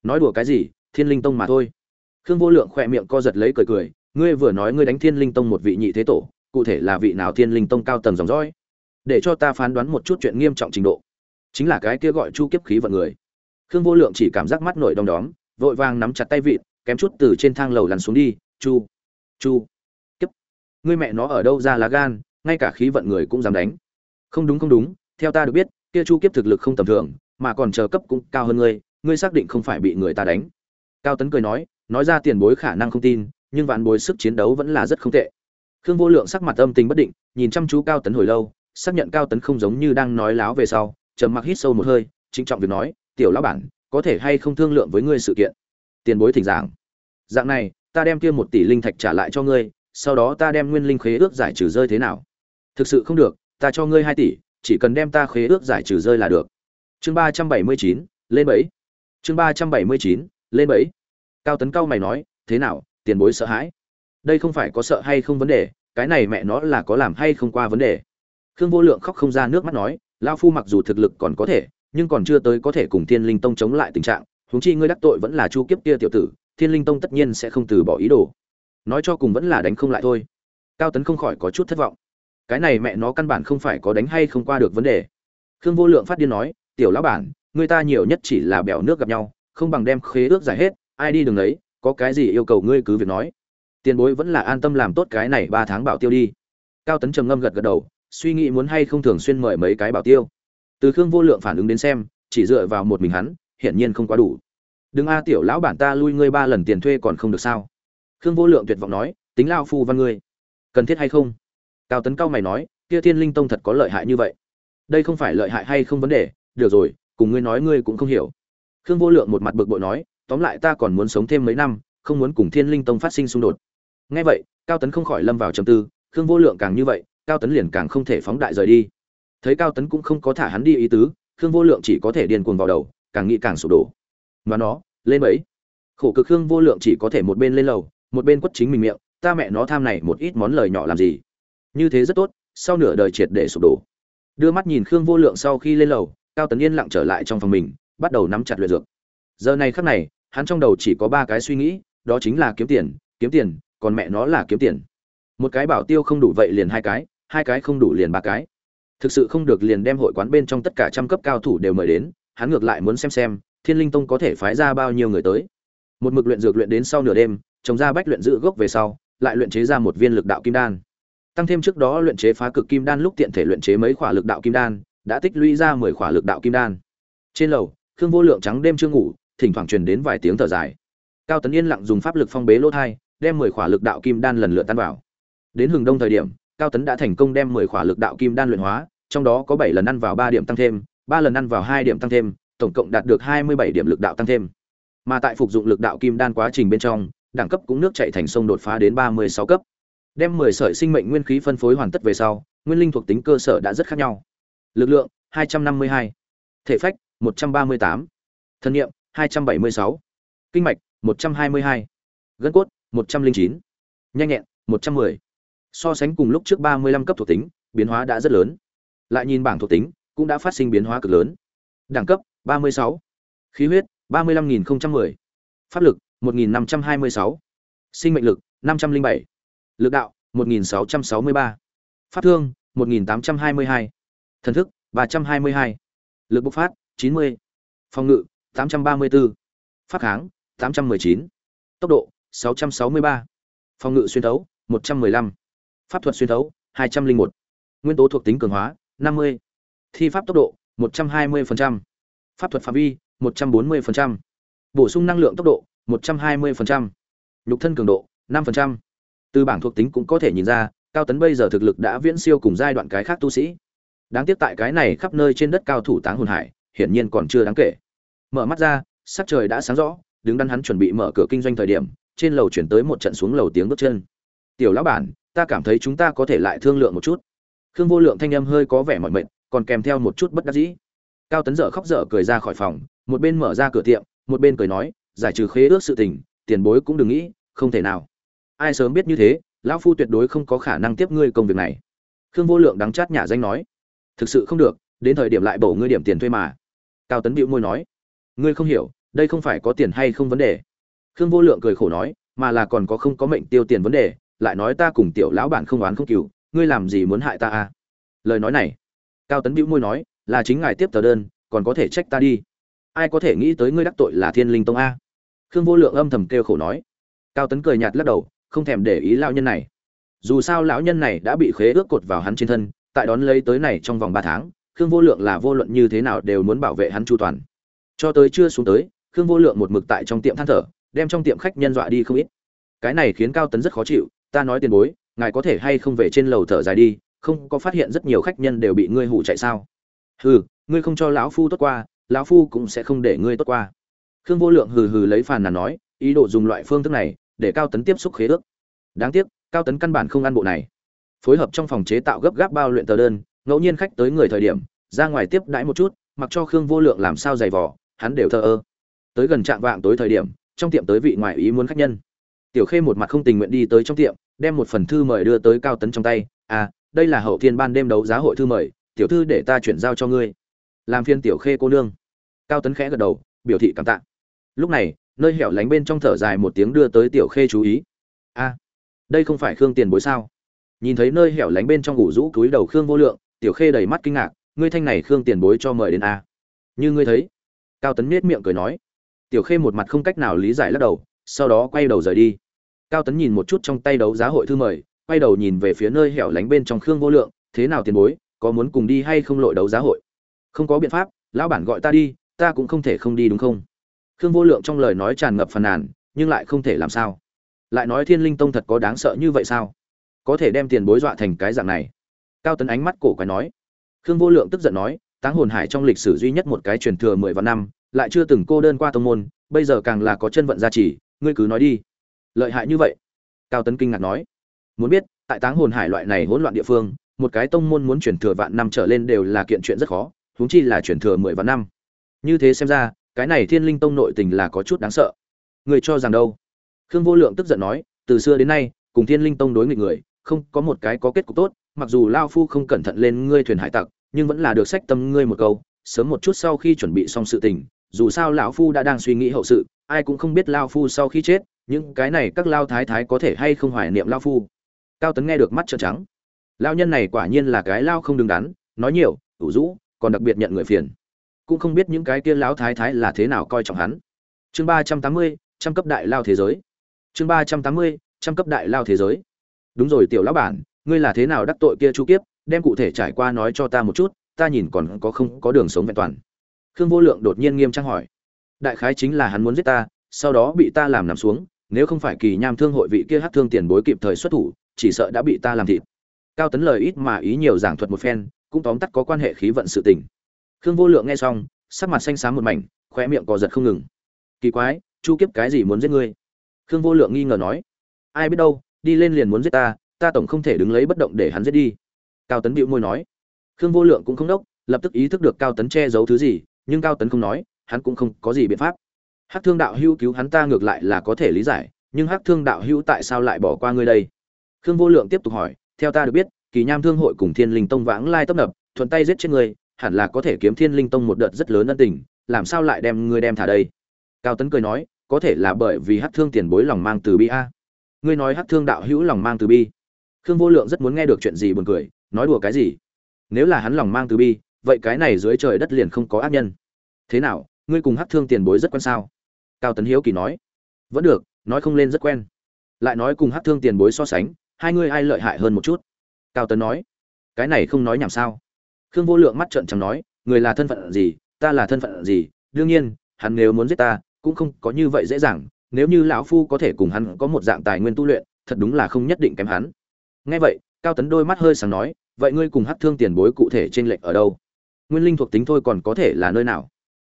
Nói đùa cái gì, thiên linh tông mà thôi. Khương vô lượng khỏe miệng co giật lấy cười cười, ngươi vừa nói ngươi đánh thiên linh tông một vị nhị thế tổ cụ thể là vị nào thiên linh tông cao tầng dòng dõi, để cho ta phán đoán một chút chuyện nghiêm trọng trình độ. Chính là cái kia gọi chu kiếp khí vận người. Khương vô lượng chỉ cảm giác mắt nổi đom đóm, vội vàng nắm chặt tay vịt, kém chút từ trên thang lầu lăn xuống đi, chu chu, kiếp, ngươi mẹ nó ở đâu ra lá gan, ngay cả khí vận người cũng dám đánh. Không đúng không đúng, theo ta được biết, kia chu kiếp thực lực không tầm thường, mà còn chờ cấp cũng cao hơn ngươi ngươi xác định không phải bị người ta đánh. Cao tấn cười nói nói ra tiền bối khả năng không tin, nhưng vạn bối sức chiến đấu vẫn là rất không tệ khương vô lượng sắc mặt âm tình bất định, nhìn chăm chú cao tấn hồi lâu, xác nhận cao tấn không giống như đang nói láo về sau, trầm mặc hít sâu một hơi, trịnh trọng việc nói, tiểu lão bản, có thể hay không thương lượng với ngươi sự kiện? Tiền bối thỉnh giảng. Dạng này, ta đem kia một tỷ linh thạch trả lại cho ngươi, sau đó ta đem nguyên linh khế ước giải trừ rơi thế nào? Thực sự không được, ta cho ngươi hai tỷ, chỉ cần đem ta khế ước giải trừ rơi là được. Chương ba trăm bảy mươi chín, lên bảy chương ba trăm bảy mươi chín, lên bảy cao tấn cao mày nói, thế nào, tiền bối sợ hãi? Đây không phải có sợ hay không vấn đề, cái này mẹ nó là có làm hay không qua vấn đề. Khương vô lượng khóc không ra nước mắt nói lao phu mặc dù thực lực còn có thể, nhưng còn chưa tới có thể cùng thiên linh tông chống lại tình trạng. Huống chi ngươi đắc tội vẫn là chu kiếp kia tiểu tử, thiên linh tông tất nhiên sẽ không từ bỏ ý đồ. Nói cho cùng vẫn là đánh không lại thôi. Cao tấn không khỏi có chút thất vọng. Cái này mẹ nó căn bản không phải có đánh hay không qua được vấn đề. Khương vô lượng phát điên nói, tiểu lão bản, người ta nhiều nhất chỉ là bèo nước gặp nhau, không bằng đem khế ước giải hết, ai đi đường ấy, có cái gì yêu cầu ngươi cứ việc nói tiền bối vẫn là an tâm làm tốt cái này ba tháng bảo tiêu đi. Cao tấn trầm ngâm gật gật đầu, suy nghĩ muốn hay không thường xuyên mời mấy cái bảo tiêu. Từ khương vô lượng phản ứng đến xem, chỉ dựa vào một mình hắn, hiển nhiên không quá đủ. Đừng a, tiểu lão bản ta lui ngươi ba lần tiền thuê còn không được sao? Khương vô lượng tuyệt vọng nói, tính lao phu văn ngươi. Cần thiết hay không? Cao tấn cao mày nói, kia thiên linh tông thật có lợi hại như vậy. Đây không phải lợi hại hay không vấn đề, được rồi, cùng ngươi nói ngươi cũng không hiểu. Khương vô lượng một mặt bực bội nói, tóm lại ta còn muốn sống thêm mấy năm, không muốn cùng thiên linh tông phát sinh xung đột ngay vậy, cao tấn không khỏi lâm vào trầm tư, khương vô lượng càng như vậy, cao tấn liền càng không thể phóng đại rời đi. Thấy cao tấn cũng không có thả hắn đi ý tứ, khương vô lượng chỉ có thể điên cuồng vào đầu, càng nghĩ càng sụp đổ. Mà nó, lên bẫy. Khổ cực khương vô lượng chỉ có thể một bên lên lầu, một bên quất chính mình miệng, ta mẹ nó tham này một ít món lời nhỏ làm gì? Như thế rất tốt, sau nửa đời triệt để sụp đổ. Đưa mắt nhìn khương vô lượng sau khi lên lầu, cao tấn yên lặng trở lại trong phòng mình, bắt đầu nắm chặt luyện dược. Giờ này khắc này, hắn trong đầu chỉ có ba cái suy nghĩ, đó chính là kiếm tiền kiếm tiền còn mẹ nó là kiếm tiền. Một cái bảo tiêu không đủ vậy liền hai cái hai cái không đủ liền ba cái. Thực sự không được liền đem hội quán bên trong tất cả trăm cấp cao thủ đều mời đến, hắn ngược lại muốn xem xem, thiên linh tông có thể phái ra bao nhiêu người tới. Một mực luyện dược luyện đến sau nửa đêm, trồng ra bách luyện giữ gốc về sau, lại luyện chế ra một viên lực đạo kim đan. Tăng thêm trước đó luyện chế phá cực kim đan lúc tiện thể luyện chế mấy khỏa lực đạo kim đan, đã tích lũy ra mười khỏa lực đạo kim đan. Trên lầu, khương vô lượng trắng đêm chưa ngủ, thỉnh thoảng truyền đến vài tiếng thở dài. Cao tấn yên lặng dùng pháp lực phong bế lỗ thai đem mười khỏa lực đạo kim đan lần lượt tan vào. Đến hừng đông thời điểm, cao tấn đã thành công đem mười khỏa lực đạo kim đan luyện hóa, trong đó có bảy lần ăn vào ba điểm tăng thêm, ba lần ăn vào hai điểm tăng thêm, tổng cộng đạt được hai mươi bảy điểm lực đạo tăng thêm. Mà tại phục dụng lực đạo kim đan quá trình bên trong, đẳng cấp cũng nước chạy thành sông đột phá đến ba mươi sáu cấp. Đem mười sợi sinh mệnh nguyên khí phân phối hoàn tất về sau, nguyên linh thuộc tính cơ sở đã rất khác nhau. Lực lượng, hai trăm năm mươi hai. Thể phách, một trăm ba mươi tám. Thân niệm, hai trăm bảy mươi sáu. Kinh mạch, một trăm hai mươi hai. Gân cốt một trăm linh chín. Nhanh nhẹn, một trăm mười. So sánh cùng lúc trước ba mươi lăm cấp thuộc tính, biến hóa đã rất lớn. Lại nhìn bảng thuộc tính, cũng đã phát sinh biến hóa cực lớn. Đẳng cấp, ba mươi sáu. Khí huyết, ba mươi lăm nghìn mười. Pháp lực, một nghìn năm trăm hai mươi sáu. Sinh mệnh lực, năm trăm linh bảy. Lực đạo, một nghìn sáu trăm sáu mươi ba. Pháp thương, một nghìn tám trăm hai mươi hai. Thần thức, ba trăm hai mươi hai. Lực bộc phát, chín mươi. Phòng ngự, tám trăm ba mươi bốn. Pháp kháng, tám trăm mười chín. Tốc độ sáu trăm sáu mươi ba. Phòng ngự xuyên thấu, một trăm mười lăm. Pháp thuật xuyên thấu, hai trăm linh một. Nguyên tố thuộc tính cường hóa, năm mươi. Thi pháp tốc độ, một trăm hai mươi pháp thuật phạm vi, một trăm bốn mươi bổ sung năng lượng tốc độ, một trăm hai mươi nhục thân cường độ 5% từ bảng thuộc tính cũng có thể nhìn ra, cao tấn bây giờ thực lực đã viễn siêu cùng giai đoạn cái khác tu sĩ. Đáng tiếc tại cái này khắp nơi trên đất cao thủ táng hồn hải, hiển nhiên còn chưa đáng kể. Mở mắt ra, sắc trời đã sáng rõ, đứng đắn hắn chuẩn bị mở cửa kinh doanh thời điểm trên lầu chuyển tới một trận xuống lầu tiếng bước chân. Tiểu lão bản, ta cảm thấy chúng ta có thể lại thương lượng một chút. Khương vô lượng thanh âm hơi có vẻ mỏi mệt, còn kèm theo một chút bất đắc dĩ. Cao tấn dở khóc dở cười ra khỏi phòng, một bên mở ra cửa tiệm, một bên cười nói, giải trừ khế ước sự tình, tiền bối cũng đừng nghĩ, không thể nào. Ai sớm biết như thế, lão phu tuyệt đối không có khả năng tiếp ngươi công việc này. Khương vô lượng đắng chát nhả danh nói, thực sự không được, đến thời điểm lại bổ ngươi điểm tiền thuê mà. Cao tấn bĩu môi nói, ngươi không hiểu, đây không phải có tiền hay không vấn đề khương vô lượng cười khổ nói, mà là còn có không có mệnh tiêu tiền vấn đề, lại nói ta cùng tiểu lão bản không oán không cừu, ngươi làm gì muốn hại ta à? Lời nói này, cao tấn bĩu môi nói, là chính ngài tiếp tờ đơn, còn có thể trách ta đi. Ai có thể nghĩ tới ngươi đắc tội là thiên linh tông a? Khương vô lượng âm thầm kêu khổ nói. Cao tấn cười nhạt lắc đầu, không thèm để ý lão nhân này. Dù sao lão nhân này đã bị khế ước cột vào hắn trên thân, tại đón lấy tới này trong vòng ba tháng, khương vô lượng là vô luận như thế nào đều muốn bảo vệ hắn chu toàn. Cho tới chưa xuống tới, khương vô lượng một mực tại trong tiệm than thở đem trong tiệm khách nhân dọa đi không ít. Cái này khiến cao tấn rất khó chịu, ta nói tiền bối, ngài có thể hay không về trên lầu thở dài đi, không có phát hiện rất nhiều khách nhân đều bị ngươi hủ chạy sao? Hừ, ngươi không cho lão phu tốt qua, lão phu cũng sẽ không để ngươi tốt qua. Khương vô lượng hừ hừ lấy phàn nàn nói, ý đồ dùng loại phương thức này để cao tấn tiếp xúc khế ước. Đáng tiếc, cao tấn căn bản không ăn bộ này. Phối hợp trong phòng chế tạo gấp gáp bao luyện tờ đơn, ngẫu nhiên khách tới người thời điểm, ra ngoài tiếp đãi một chút, mặc cho khương vô lượng làm sao giày vò, hắn đều thờ ơ. Tới gần trạm vạng tối thời điểm trong tiệm tới vị ngoại ý muốn khách nhân. Tiểu khê một mặt không tình nguyện đi tới trong tiệm, đem một phần thư mời đưa tới cao tấn trong tay. À đây là hậu thiên ban đêm đấu giá hội thư mời, tiểu thư để ta chuyển giao cho ngươi. Làm phiên tiểu khê cô nương. Cao tấn khẽ gật đầu, biểu thị cảm tạ. Lúc này, nơi hẻo lánh bên trong thở dài một tiếng đưa tới tiểu khê chú ý. A đây không phải khương tiền bối sao? Nhìn thấy nơi hẻo lánh bên trong ngủ rũ túi đầu khương vô lượng, tiểu khê đầy mắt kinh ngạc, ngươi thanh này khương tiền bối cho mời đến a như ngươi thấy. Cao tấn nết miệng cười nói tiểu khê một mặt không cách nào lý giải lắc đầu, sau đó quay đầu rời đi. Cao tấn nhìn một chút trong tay đấu giá hội thư mời, quay đầu nhìn về phía nơi hẻo lánh bên trong khương vô lượng, thế nào tiền bối, có muốn cùng đi hay không lội đấu giá hội? Không có biện pháp, lão bản gọi ta đi, ta cũng không thể không đi đúng không? Khương vô lượng trong lời nói tràn ngập phàn nàn, nhưng lại không thể làm sao. Lại nói thiên linh tông thật có đáng sợ như vậy sao? Có thể đem tiền bối dọa thành cái dạng này. Cao tấn ánh mắt cổ quái nói. Khương vô lượng tức giận nói, táng hồn hải trong lịch sử duy nhất một cái truyền thừa mười vạn năm lại chưa từng cô đơn qua tông môn, bây giờ càng là có chân vận gia trì, ngươi cứ nói đi. Lợi hại như vậy? Cao tấn kinh ngạc nói. Muốn biết, tại táng hồn hải loại này hỗn loạn địa phương, một cái tông môn muốn chuyển thừa vạn năm trở lên đều là kiện chuyện rất khó, huống chi là chuyển thừa mười vạn năm. Như thế xem ra, cái này thiên linh tông nội tình là có chút đáng sợ. Người cho rằng đâu? Khương vô lượng tức giận nói, từ xưa đến nay, cùng thiên linh tông đối nghịch người, không có một cái có kết cục tốt, mặc dù lao phu không cẩn thận lên ngươi thuyền hải tặc, nhưng vẫn là được sách tâm ngươi một câu, sớm một chút sau khi chuẩn bị xong sự tình dù sao lão phu đã đang suy nghĩ hậu sự, ai cũng không biết lao phu sau khi chết, những cái này các lao thái thái có thể hay không hoài niệm lao phu. Cao tấn nghe được mắt trợn trắng. Lao nhân này quả nhiên là cái lao không đứng đắn, nói nhiều, ủ rũ, còn đặc biệt nhận người phiền. Cũng không biết những cái kia lão thái thái là thế nào coi trọng hắn. Chương ba trăm tám mươi, trăm cấp đại lao thế giới. Chương ba trăm tám mươi, trăm cấp đại lao thế giới. Đúng rồi tiểu lão bản, ngươi là thế nào đắc tội kia chu kiếp, đem cụ thể trải qua nói cho ta một chút, ta nhìn còn có không có đường sống vẹn toàn khương vô lượng đột nhiên nghiêm trang hỏi, đại khái chính là hắn muốn giết ta, sau đó bị ta làm nằm xuống, nếu không phải kỳ nham thương hội vị kia hát thương tiền bối kịp thời xuất thủ, chỉ sợ đã bị ta làm thịt. Cao tấn lời ít mà ý nhiều giảng thuật một phen, cũng tóm tắt có quan hệ khí vận sự tình. Khương vô lượng nghe xong, sắc mặt xanh xám một mảnh khoe miệng cò giật không ngừng. Kỳ quái, chu kiếp cái gì muốn giết ngươi? Khương vô lượng nghi ngờ nói, ai biết đâu, đi lên liền muốn giết ta ta tổng không thể đứng lấy bất động để hắn giết đi. Cao tấn bĩu môi nói. Khương vô lượng cũng không đốc, lập tức ý thức được cao tấn che giấu thứ gì nhưng cao tấn không nói, hắn cũng không có gì biện pháp. Hắc thương đạo hữu cứu hắn ta ngược lại là có thể lý giải, nhưng Hắc thương đạo hữu tại sao lại bỏ qua ngươi đây? Khương vô lượng tiếp tục hỏi, theo ta được biết, kỳ nham thương hội cùng thiên linh tông vãng lai tấp nập, thuận tay giết chết ngươi, hẳn là có thể kiếm thiên linh tông một đợt rất lớn ân tình, làm sao lại đem ngươi đem thả đây? Cao tấn cười nói, có thể là bởi vì Hắc thương tiền bối lòng mang từ bi a. Ngươi nói Hắc thương đạo hữu lòng mang từ bi. Khương vô lượng rất muốn nghe được chuyện gì buồn cười, nói đùa cái gì? Nếu là hắn lòng mang từ bi vậy cái này dưới trời đất liền không có ác nhân. Thế nào, ngươi cùng hát thương tiền bối rất quen sao? Cao tấn hiếu kỳ nói. Vẫn được, nói không lên rất quen. Lại nói cùng hát thương tiền bối so sánh, hai ngươi ai lợi hại hơn một chút? Cao tấn nói. Cái này không nói nhảm sao? Khương vô lượng mắt trợn trắng nói, người là thân phận gì, ta là thân phận gì? Đương nhiên, hắn nếu muốn giết ta, cũng không có như vậy dễ dàng. Nếu như lão phu có thể cùng hắn có một dạng tài nguyên tu luyện, thật đúng là không nhất định kém hắn. Nghe vậy, cao tấn đôi mắt hơi sáng nói, vậy ngươi cùng hát thương tiền bối cụ thể trên lệch ở đâu? Nguyên linh thuộc tính thôi còn có thể là nơi nào?